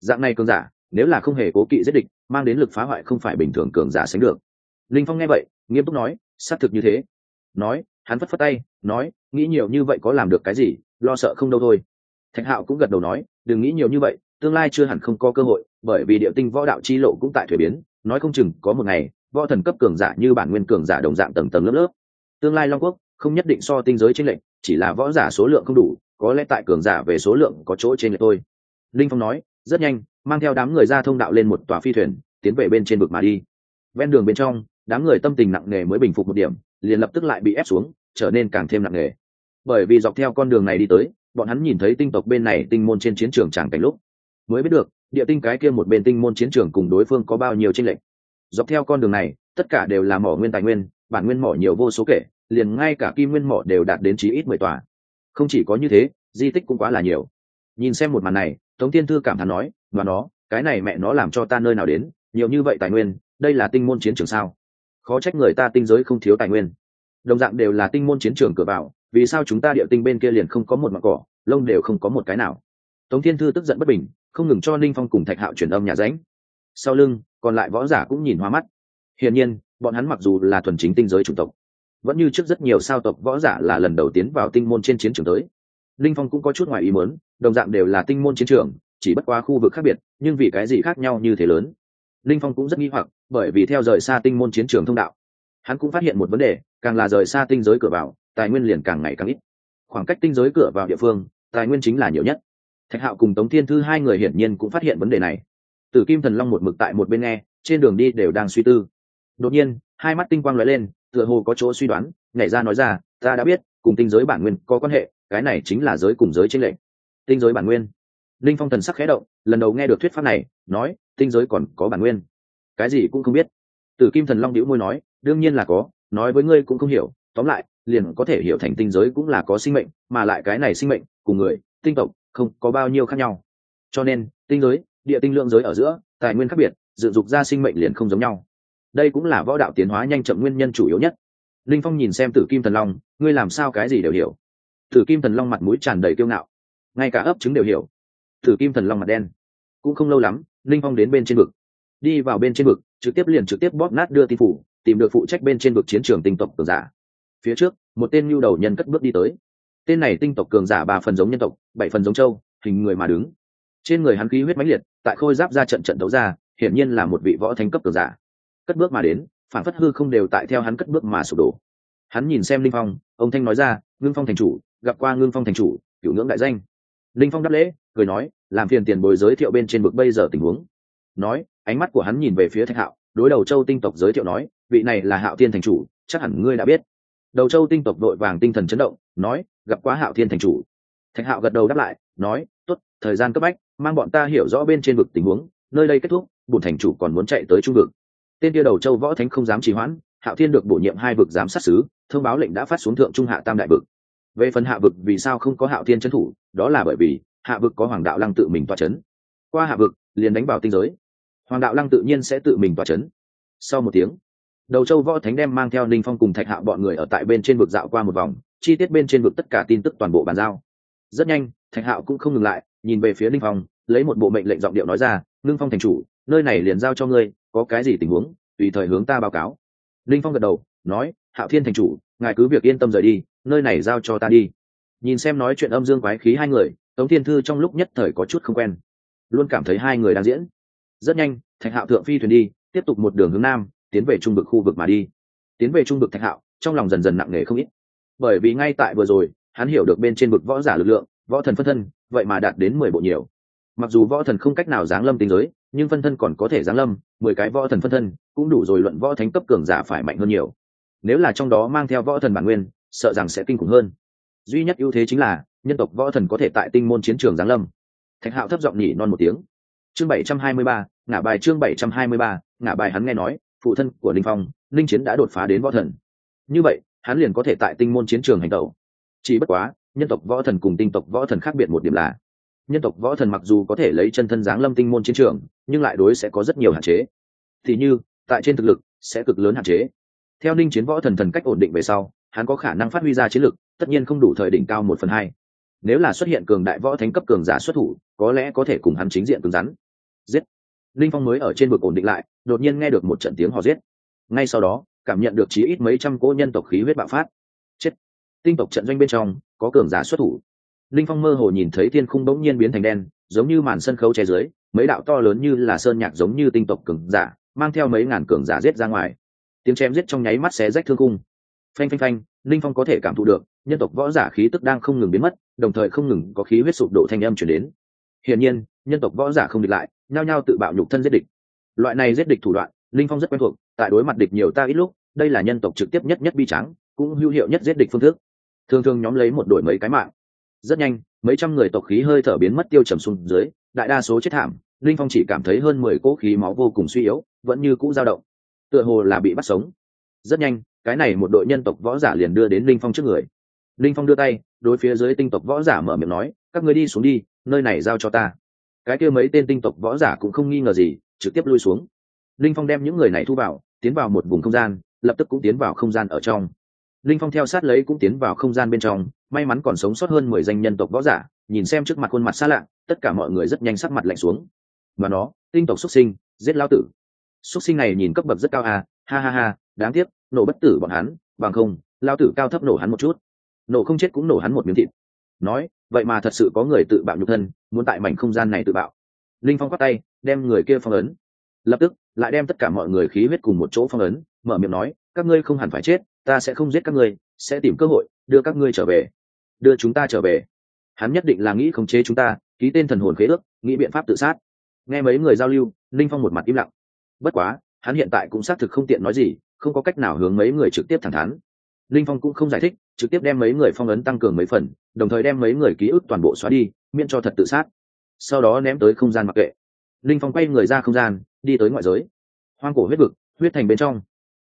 Dạng này cường giả, nếu là không hề cố kỵ giết địch, mang đến lực phá hoại không phải bình thường cường giả sánh được. Linh phong nghe vậy, nghiêm túc nói, xác thực như thế. Nói, hắn phất phất tay, nói, nghĩ nhiều như vậy có làm được cái gì, lo sợ không đâu thôi thạch hạo cũng gật đầu nói, đừng nghĩ nhiều như vậy, tương lai chưa hẳn không có cơ hội, bởi vì địa tinh võ đạo chi lộ cũng tại thuế biến, nói không chừng có một ngày, võ thần cấp cường giả như bản nguyên cường giả đồng dạng tầng tầng lớp lớp. Tương lai long quốc không nhất định so tinh giới trên lệnh chỉ là võ giả số lượng không đủ, có lẽ tại cường giả về số lượng có chỗ trên lệch thôi. Linh phong nói, rất nhanh, mang theo đám người ra thông đạo lên một tòa phi thuyền, tiến về bên trên vực mà đi. Ven đường bên trong, đám người tâm tình nặng nề mới bình phục một điểm, liền lập tức lại bị ép xuống, trở nên càng thêm nặng nề bởi vì dọc theo con đường này đi tới, bọn hắn nhìn thấy tinh tộc bên này tinh môn trên chiến trường chẳng cảnh lúc. Mới biết được, địa tinh cái kia một bên tinh môn chiến trường cùng đối phương có bao nhiêu tranh lệch. Dọc theo con đường này, tất cả đều là mỏ nguyên tài nguyên, bản nguyên mỏ nhiều vô số kể, liền ngay cả kim nguyên mỏ đều đạt đến chí ít mười tòa. Không chỉ có như thế, di tích cũng quá là nhiều. Nhìn xem một màn này, tống tiên thư cảm thán nói và nó, cái này mẹ nó làm cho ta nơi nào đến, nhiều như vậy tài nguyên, đây là tinh môn chiến trường sao? Khó trách người ta tinh giới không thiếu tài nguyên. Đồng dạng đều là tinh môn chiến trường cửa vào vì sao chúng ta địa tinh bên kia liền không có một mặt cỏ, lông đều không có một cái nào? Tống thiên thư tức giận bất bình, không ngừng cho ninh phong cùng thạch hạo truyền âm nhà ránh sau lưng, còn lại võ giả cũng nhìn hoa mắt. Hiển nhiên, bọn hắn mặc dù là thuần chính tinh giới chủng tộc, vẫn như trước rất nhiều sao tộc võ giả là lần đầu tiến vào tinh môn trên chiến trường tới. Linh phong cũng có chút ngoài ý muốn, đồng dạng đều là tinh môn chiến trường, chỉ bất qua khu vực khác biệt, nhưng vì cái gì khác nhau như thế lớn? Linh phong cũng rất nghi hoặc, bởi vì theo rời xa tinh môn chiến trường thông đạo, hắn cũng phát hiện một vấn đề, càng là rời xa tinh giới cửa vào tài nguyên liền càng ngày càng ít. Khoảng cách tinh giới cửa vào địa phương, tài nguyên chính là nhiều nhất. Thạch hạo cùng tống thiên thư hai người hiển nhiên cũng phát hiện vấn đề này. Tử kim thần long một mực tại một bên nghe, trên đường đi đều đang suy tư. Đột nhiên, hai mắt tinh quang lóe lên, tựa hồ có chỗ suy đoán, nhảy ra nói ra, ta đã biết, cùng tinh giới bản nguyên có quan hệ, cái này chính là giới cùng giới tranh lệch. Tinh giới bản nguyên. Linh phong thần sắc khẽ động, lần đầu nghe được thuyết pháp này, nói, tinh giới còn có bản nguyên. Cái gì cũng không biết. Tử kim thần long đĩu môi nói, đương nhiên là có, nói với ngươi cũng không hiểu, tóm lại liền có thể hiểu thành tinh giới cũng là có sinh mệnh, mà lại cái này sinh mệnh cùng người, tinh tộc không có bao nhiêu khác nhau. Cho nên, tinh giới, địa tinh lượng giới ở giữa, tài nguyên khác biệt, dựng dục ra sinh mệnh liền không giống nhau. Đây cũng là võ đạo tiến hóa nhanh chậm nguyên nhân chủ yếu nhất. Linh phong nhìn xem tử kim thần long, ngươi làm sao cái gì đều hiểu. Tử kim thần long mặt mũi tràn đầy kiêu ngạo. Ngay cả ấp trứng đều hiểu. Tử kim thần long mặt đen. Cũng không lâu lắm, linh phong đến bên trên vực. Đi vào bên trên vực, trực tiếp liền trực tiếp bóp nát đưa tin phủ, tìm được phụ trách bên trên vực chiến trường tinh tộc cường giả phía trước, một tên nhu đầu nhân cất bước đi tới. Tên này tinh tộc cường giả ba phần giống nhân tộc, bảy phần giống châu, hình người mà đứng. Trên người hắn khí huyết mãnh liệt, tại khôi giáp ra trận trận đấu ra, hiển nhiên là một vị võ thánh cấp cường giả. Cất bước mà đến, phản phất hư không đều tại theo hắn cất bước mà sụp đổ. Hắn nhìn xem linh phong, ông thanh nói ra, ngưng phong thành chủ, gặp qua ngưng phong thành chủ, cựu ngưỡng đại danh. Linh phong đáp lễ, cười nói, làm phiền tiền bồi giới thiệu bên trên bực bây giờ tình huống. Nói, ánh mắt của hắn nhìn về phía thạch hạo, đối đầu châu tinh tộc giới thiệu nói, vị này là hạo tiên thành chủ, chắc hẳn ngươi đã biết đầu châu tinh tộc đội vàng tinh thần chấn động, nói, gặp quá hạo thiên thành chủ. Thạch hạo gật đầu đáp lại, nói t ố t thời gian cấp bách, mang bọn ta hiểu rõ bên trên vực tình huống, nơi đây kết thúc bùn thành chủ còn muốn chạy tới trung vực. Tên kia đầu châu võ thánh không dám trì hoãn, hạo thiên được bổ nhiệm hai vực giám sát xứ thông báo lệnh đã phát xuống thượng trung hạ tam đại vực. Về phần hạ vực vì sao không có hạo thiên trấn thủ, đó là bởi vì, hạ vực có hoàng đạo lăng tự mình toa c h ấ n qua hạ vực, liền đánh vào tinh giới. Hoàng đạo lăng tự nhiên sẽ tự mình toa c h ấ n sau một tiếng đầu châu võ thánh đem mang theo ninh phong cùng thạch hạ bọn người ở tại bên trên vực dạo qua một vòng, chi tiết bên trên vực tất cả tin tức toàn bộ bàn giao. Rất nhanh, thạch hạo cũng không ngừng lại, nhìn về phía ninh phong, lấy một bộ mệnh lệnh giọng điệu nói ra, ngưng phong thành chủ, nơi này liền giao cho ngươi, có cái gì tình huống, tùy thời hướng ta báo cáo. Ninh phong gật đầu, nói hạo thiên thành chủ, ngài cứ việc yên tâm rời đi, nơi này giao cho ta đi. Nhìn xem nói chuyện âm dương quái khí hai người, tống thiên thư trong lúc nhất thời có chút không quen. Luôn cảm thấy hai người đang diễn. Rất nhanh, thạch hạo thượng phi thuyền đi, tiếp tục một đường hướng nam tiến về trung vực khu vực mà đi. Tiến về trung vực thạch hạo, trong lòng dần dần nặng nề không ít. Bởi vì ngay tại vừa rồi, hắn hiểu được bên trên vực võ giả lực lượng, võ thần phân thân, vậy mà đạt đến mười bộ nhiều. Mặc dù võ thần không cách nào giáng lâm tính giới, nhưng phân thân còn có thể giáng lâm, mười cái võ thần phân thân cũng đủ rồi luận võ thánh cấp cường giả phải mạnh hơn nhiều. Nếu là trong đó mang theo võ thần bản nguyên, sợ rằng sẽ kinh khủng hơn. Duy nhất ưu thế chính là, nhân tộc võ thần có thể tại tinh môn chiến trường giáng lâm. Thạch hạo thấp giọng nhỉ non một tiếng. Chương bảy trăm hai mươi ba, ngả bài chương bảy trăm hai mươi ba, ngả bài hắn nghe nói phụ thân của linh phong linh chiến đã đột phá đến võ thần. Như vậy, hắn liền có thể tại tinh môn chiến trường hành tẩu. Chỉ bất quá, nhân tộc võ thần cùng tinh tộc võ thần khác biệt một điểm là, nhân tộc võ thần mặc dù có thể lấy chân thân giáng lâm tinh môn chiến trường, nhưng lại đối sẽ có rất nhiều hạn chế. Thì như, tại trên thực lực, sẽ cực lớn hạn chế. Theo ninh chiến võ thần thần cách ổn định về sau, hắn có khả năng phát huy ra chiến lực, tất nhiên không đủ thời đỉnh cao một phần hai. Nếu là xuất hiện cường đại võ thánh cấp cường giả xuất thủ, có lẽ có thể cùng hắn chính diện cứng rắn. Giết! Linh phong mới ở trên vực ổn định lại, đột nhiên nghe được một trận tiếng hò giết. Ngay sau đó, cảm nhận được chí ít mấy trăm cỗ nhân tộc khí huyết bạo phát. Chết! Tinh tộc trận doanh bên trong, có cường giả xuất thủ. Linh phong mơ hồ nhìn thấy thiên khung bỗng nhiên biến thành đen, giống như màn sân khấu che dưới, mấy đạo to lớn như là sơn nhạc giống như tinh tộc cường giả, mang theo mấy ngàn cường giả giết ra ngoài. Tiếng chém giết trong nháy mắt xé rách thương cung phanh phanh phanh, linh phong có thể cảm thụ được, nhân tộc võ giả khí tức đang không ngừng biến mất, đồng thời không ngừng có khí huyết sụp đổ thanh âm chuyển đến. Hiển nhiên, nhân tộc võ giả không địch lại nhao nhao tự bạo nhục thân giết địch. Loại này giết địch thủ đoạn, linh phong rất quen thuộc, tại đối mặt địch nhiều ta ít lúc, đây là nhân tộc trực tiếp nhất nhất bi trắng cũng hữu hiệu nhất giết địch phương thức. Thường thường nhóm lấy một đổi mấy cái mạng. Rất nhanh, mấy trăm người tộc khí hơi thở biến mất tiêu trầm xuống dưới, đại đa số chết thảm, linh phong chỉ cảm thấy hơn mười cỗ khí máu vô cùng suy yếu, vẫn như cũ dao động. Tựa hồ là bị bắt sống. Rất nhanh, cái này một đội nhân tộc võ giả liền đưa đến linh phong trước người. Linh phong đưa tay, đối phía dưới tinh tộc võ giả mở miệng nói, các người đi xuống đi, nơi này giao cho ta cái kia mấy tên tinh tộc võ giả cũng không nghi ngờ gì, trực tiếp lui xuống. Linh phong đem những người này thu vào, tiến vào một vùng không gian, lập tức cũng tiến vào không gian ở trong. Linh phong theo sát lấy cũng tiến vào không gian bên trong, may mắn còn sống sót hơn mười danh nhân tộc võ giả, nhìn xem trước mặt khuôn mặt xa lạ, tất cả mọi người rất nhanh sắc mặt lạnh xuống. Và nó, tinh tộc xuất sinh, giết lao tử. Xuất sinh này nhìn cấp bậc rất cao à ha ha ha, đáng tiếc, nổ bất tử bọn hắn, bằng không lao tử cao thấp nổ hắn một chút. Nổ không chết cũng nổ hắn một miếng thịt nói, vậy mà thật sự có người tự bạo nhục thân, muốn tại mảnh không gian này tự bạo. Linh phong quát tay, đem người kia phong ấn. Lập tức, lại đem tất cả mọi người khí huyết cùng một chỗ phong ấn, mở miệng nói, các ngươi không hẳn phải chết, ta sẽ không giết các ngươi, sẽ tìm cơ hội đưa các ngươi trở về. Đưa chúng ta trở về? Hắn nhất định là nghĩ khống chế chúng ta, ký tên thần hồn khế ước, nghĩ biện pháp tự sát. Nghe mấy người giao lưu, linh phong một mặt im lặng. Bất quá, hắn hiện tại cũng xác thực không tiện nói gì, không có cách nào hướng mấy người trực tiếp thẳng thắn linh phong cũng không giải thích, trực tiếp đem mấy người phong ấn tăng cường mấy phần, đồng thời đem mấy người ký ức toàn bộ xóa đi, miễn cho thật tự sát. Sau đó ném tới không gian mặc kệ. Linh phong quay người ra không gian, đi tới ngoại giới. Hoang cổ huyết vực, huyết thành bên trong.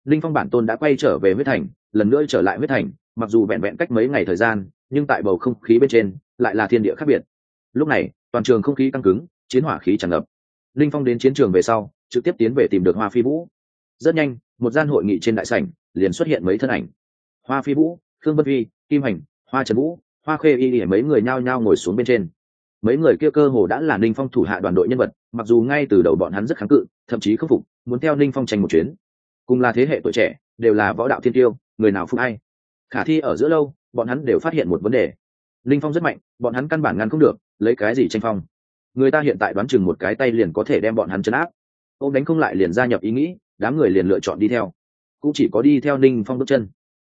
Linh phong bản tôn đã quay trở về huyết thành, lần nữa trở lại huyết thành, mặc dù vẹn vẹn cách mấy ngày thời gian, nhưng tại bầu không khí bên trên, lại là thiên địa khác biệt. Lúc này, toàn trường không khí căng cứng, chiến hỏa khí tràn ngập. Linh phong đến chiến trường về sau, trực tiếp tiến về tìm được hoa phi vũ. Rất nhanh, một gian hội nghị trên đại sảnh, liền xuất hiện mấy thân ảnh hoa phi vũ, khương vân vi, kim hành, hoa trần vũ, hoa khê y để mấy người nhao nhao ngồi xuống bên trên. Mấy người kia cơ hồ đã là ninh phong thủ hạ đoàn đội nhân vật, mặc dù ngay từ đầu bọn hắn rất kháng cự, thậm chí khắc phục, muốn theo ninh phong tranh một chuyến. Cùng là thế hệ tuổi trẻ, đều là võ đạo thiên tiêu, người nào phục ai. Khả thi ở giữa lâu, bọn hắn đều phát hiện một vấn đề. Ninh phong rất mạnh, bọn hắn căn bản ngăn không được, lấy cái gì tranh phong? Người ta hiện tại đoán chừng một cái tay liền có thể đem bọn hắn chấn áp. Ô đánh không lại liền gia nhập ý nghĩ, đám người liền lựa chọn đi theo. Cũng chỉ có đi theo ninh phong bước chân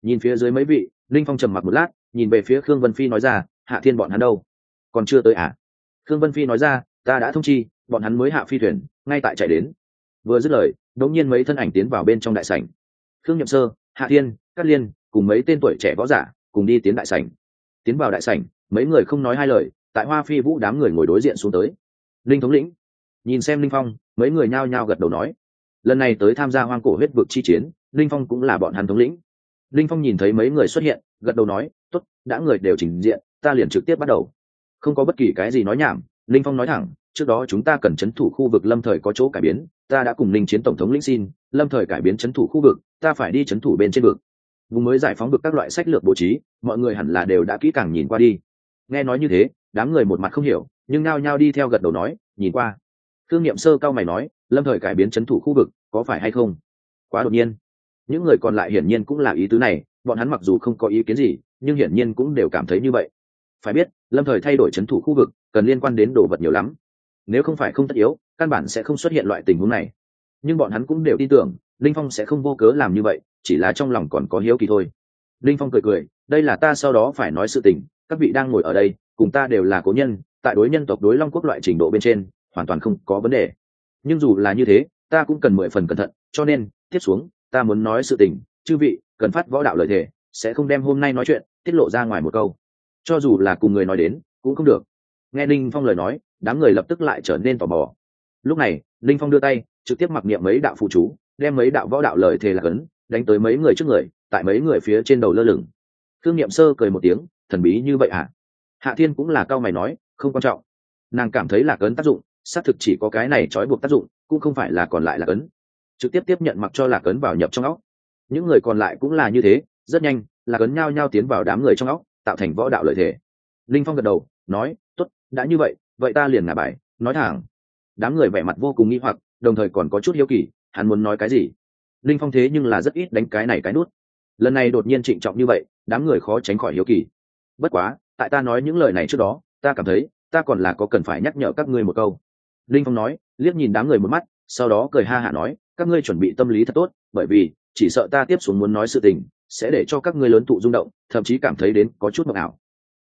nhìn phía dưới mấy vị, linh phong trầm mặc một lát, nhìn về phía khương vân phi nói ra, hạ thiên bọn hắn đâu? Còn chưa tới à? Khương vân phi nói ra, ta đã thông chi, bọn hắn mới hạ phi thuyền, ngay tại chạy đến. Vừa dứt lời, đống nhiên mấy thân ảnh tiến vào bên trong đại sảnh. Khương nhậm sơ, hạ thiên, cát liên, cùng mấy tên tuổi trẻ võ giả, cùng đi tiến đại sảnh. Tiến vào đại sảnh, mấy người không nói hai lời, tại hoa phi vũ đám người ngồi đối diện xuống tới. Linh thống lĩnh. Nhìn xem linh phong, mấy người nhao nhao gật đầu nói. Lần này tới tham gia hoang cổ huyết vực chi chiến, linh phong cũng là bọn hắn thống lĩnh linh phong nhìn thấy mấy người xuất hiện, gật đầu nói t ố t đã người đều trình diện, ta liền trực tiếp bắt đầu. Không có bất kỳ cái gì nói nhảm, linh phong nói thẳng, trước đó chúng ta cần c h ấ n thủ khu vực lâm thời có chỗ cải biến, ta đã cùng linh chiến tổng thống lĩnh xin, lâm thời cải biến c h ấ n thủ khu vực, ta phải đi c h ấ n thủ bên trên vực. Vùng mới giải phóng vực các loại sách lược bố trí, mọi người hẳn là đều đã kỹ càng nhìn qua đi. Nghe nói như thế, đám người một mặt không hiểu, nhưng nao nhao đi theo gật đầu nói, nhìn qua. Thương nghiệm sơ cao mày nói, lâm thời cải biến c h ấ n thủ khu vực, có phải hay không? Quá đột nhiên những người còn lại hiển nhiên cũng là ý tứ này, bọn hắn mặc dù không có ý kiến gì, nhưng hiển nhiên cũng đều cảm thấy như vậy. Phải biết, lâm thời thay đổi c h ấ n thủ khu vực, cần liên quan đến đồ vật nhiều lắm. Nếu không phải không tất yếu, căn bản sẽ không xuất hiện loại tình huống này. Nhưng bọn hắn cũng đều tin tưởng, linh phong sẽ không vô cớ làm như vậy, chỉ là trong lòng còn có hiếu kỳ thôi. Linh phong cười cười, đây là ta sau đó phải nói sự tình, các vị đang ngồi ở đây, cùng ta đều là cố nhân, tại đối nhân tộc đối long quốc loại trình độ bên trên, hoàn toàn không có vấn đề. Nhưng dù là như thế, ta cũng cần mười phần cẩn thận, cho nên, tiếp xuống ta muốn nói sự tình, chư vị, cần phát võ đạo lời thề, sẽ không đem hôm nay nói chuyện tiết lộ ra ngoài một câu. Cho dù là cùng người nói đến, cũng không được. Nghe ninh phong lời nói, đám người lập tức lại trở nên tò mò. Lúc này, ninh phong đưa tay, trực tiếp mặc niệm mấy đạo phụ chú, đem mấy đạo võ đạo lời thề là cấn đánh tới mấy người trước người, tại mấy người phía trên đầu lơ lửng. Thương niệm sơ cười một tiếng, thần bí như vậy ạ à? hạ thiên cũng là cao mày nói, không quan trọng. Nàng cảm thấy là cấn tác dụng, xác thực chỉ có cái này trói buộc tác dụng, cũng không phải là còn lại là cấn trực tiếp tiếp nhận mặc cho lạc ấn vào nhập trong óc. Những người còn lại cũng là như thế, rất nhanh là cấn nhao nhao tiến vào đám người trong óc, tạo thành võ đạo lợi thế. linh phong gật đầu, nói t ố t đã như vậy vậy ta liền ngả bài, nói thẳng. Đám người vẻ mặt vô cùng nghi hoặc, đồng thời còn có chút hiếu kỳ, hắn muốn nói cái gì? Linh phong thế nhưng là rất ít đánh cái này cái nút. Lần này đột nhiên trịnh trọng như vậy, đám người khó tránh khỏi hiếu kỳ. Bất quá, tại ta nói những lời này trước đó, ta cảm thấy, ta còn là có cần phải nhắc nhở các ngươi một câu. Linh phong nói, liếc nhìn đám người một mắt, sau đó cười ha hả nói các ngươi chuẩn bị tâm lý thật tốt, bởi vì, chỉ sợ ta tiếp xuống muốn nói sự tình, sẽ để cho các ngươi lớn tụ rung động, thậm chí cảm thấy đến có chút mộng ảo.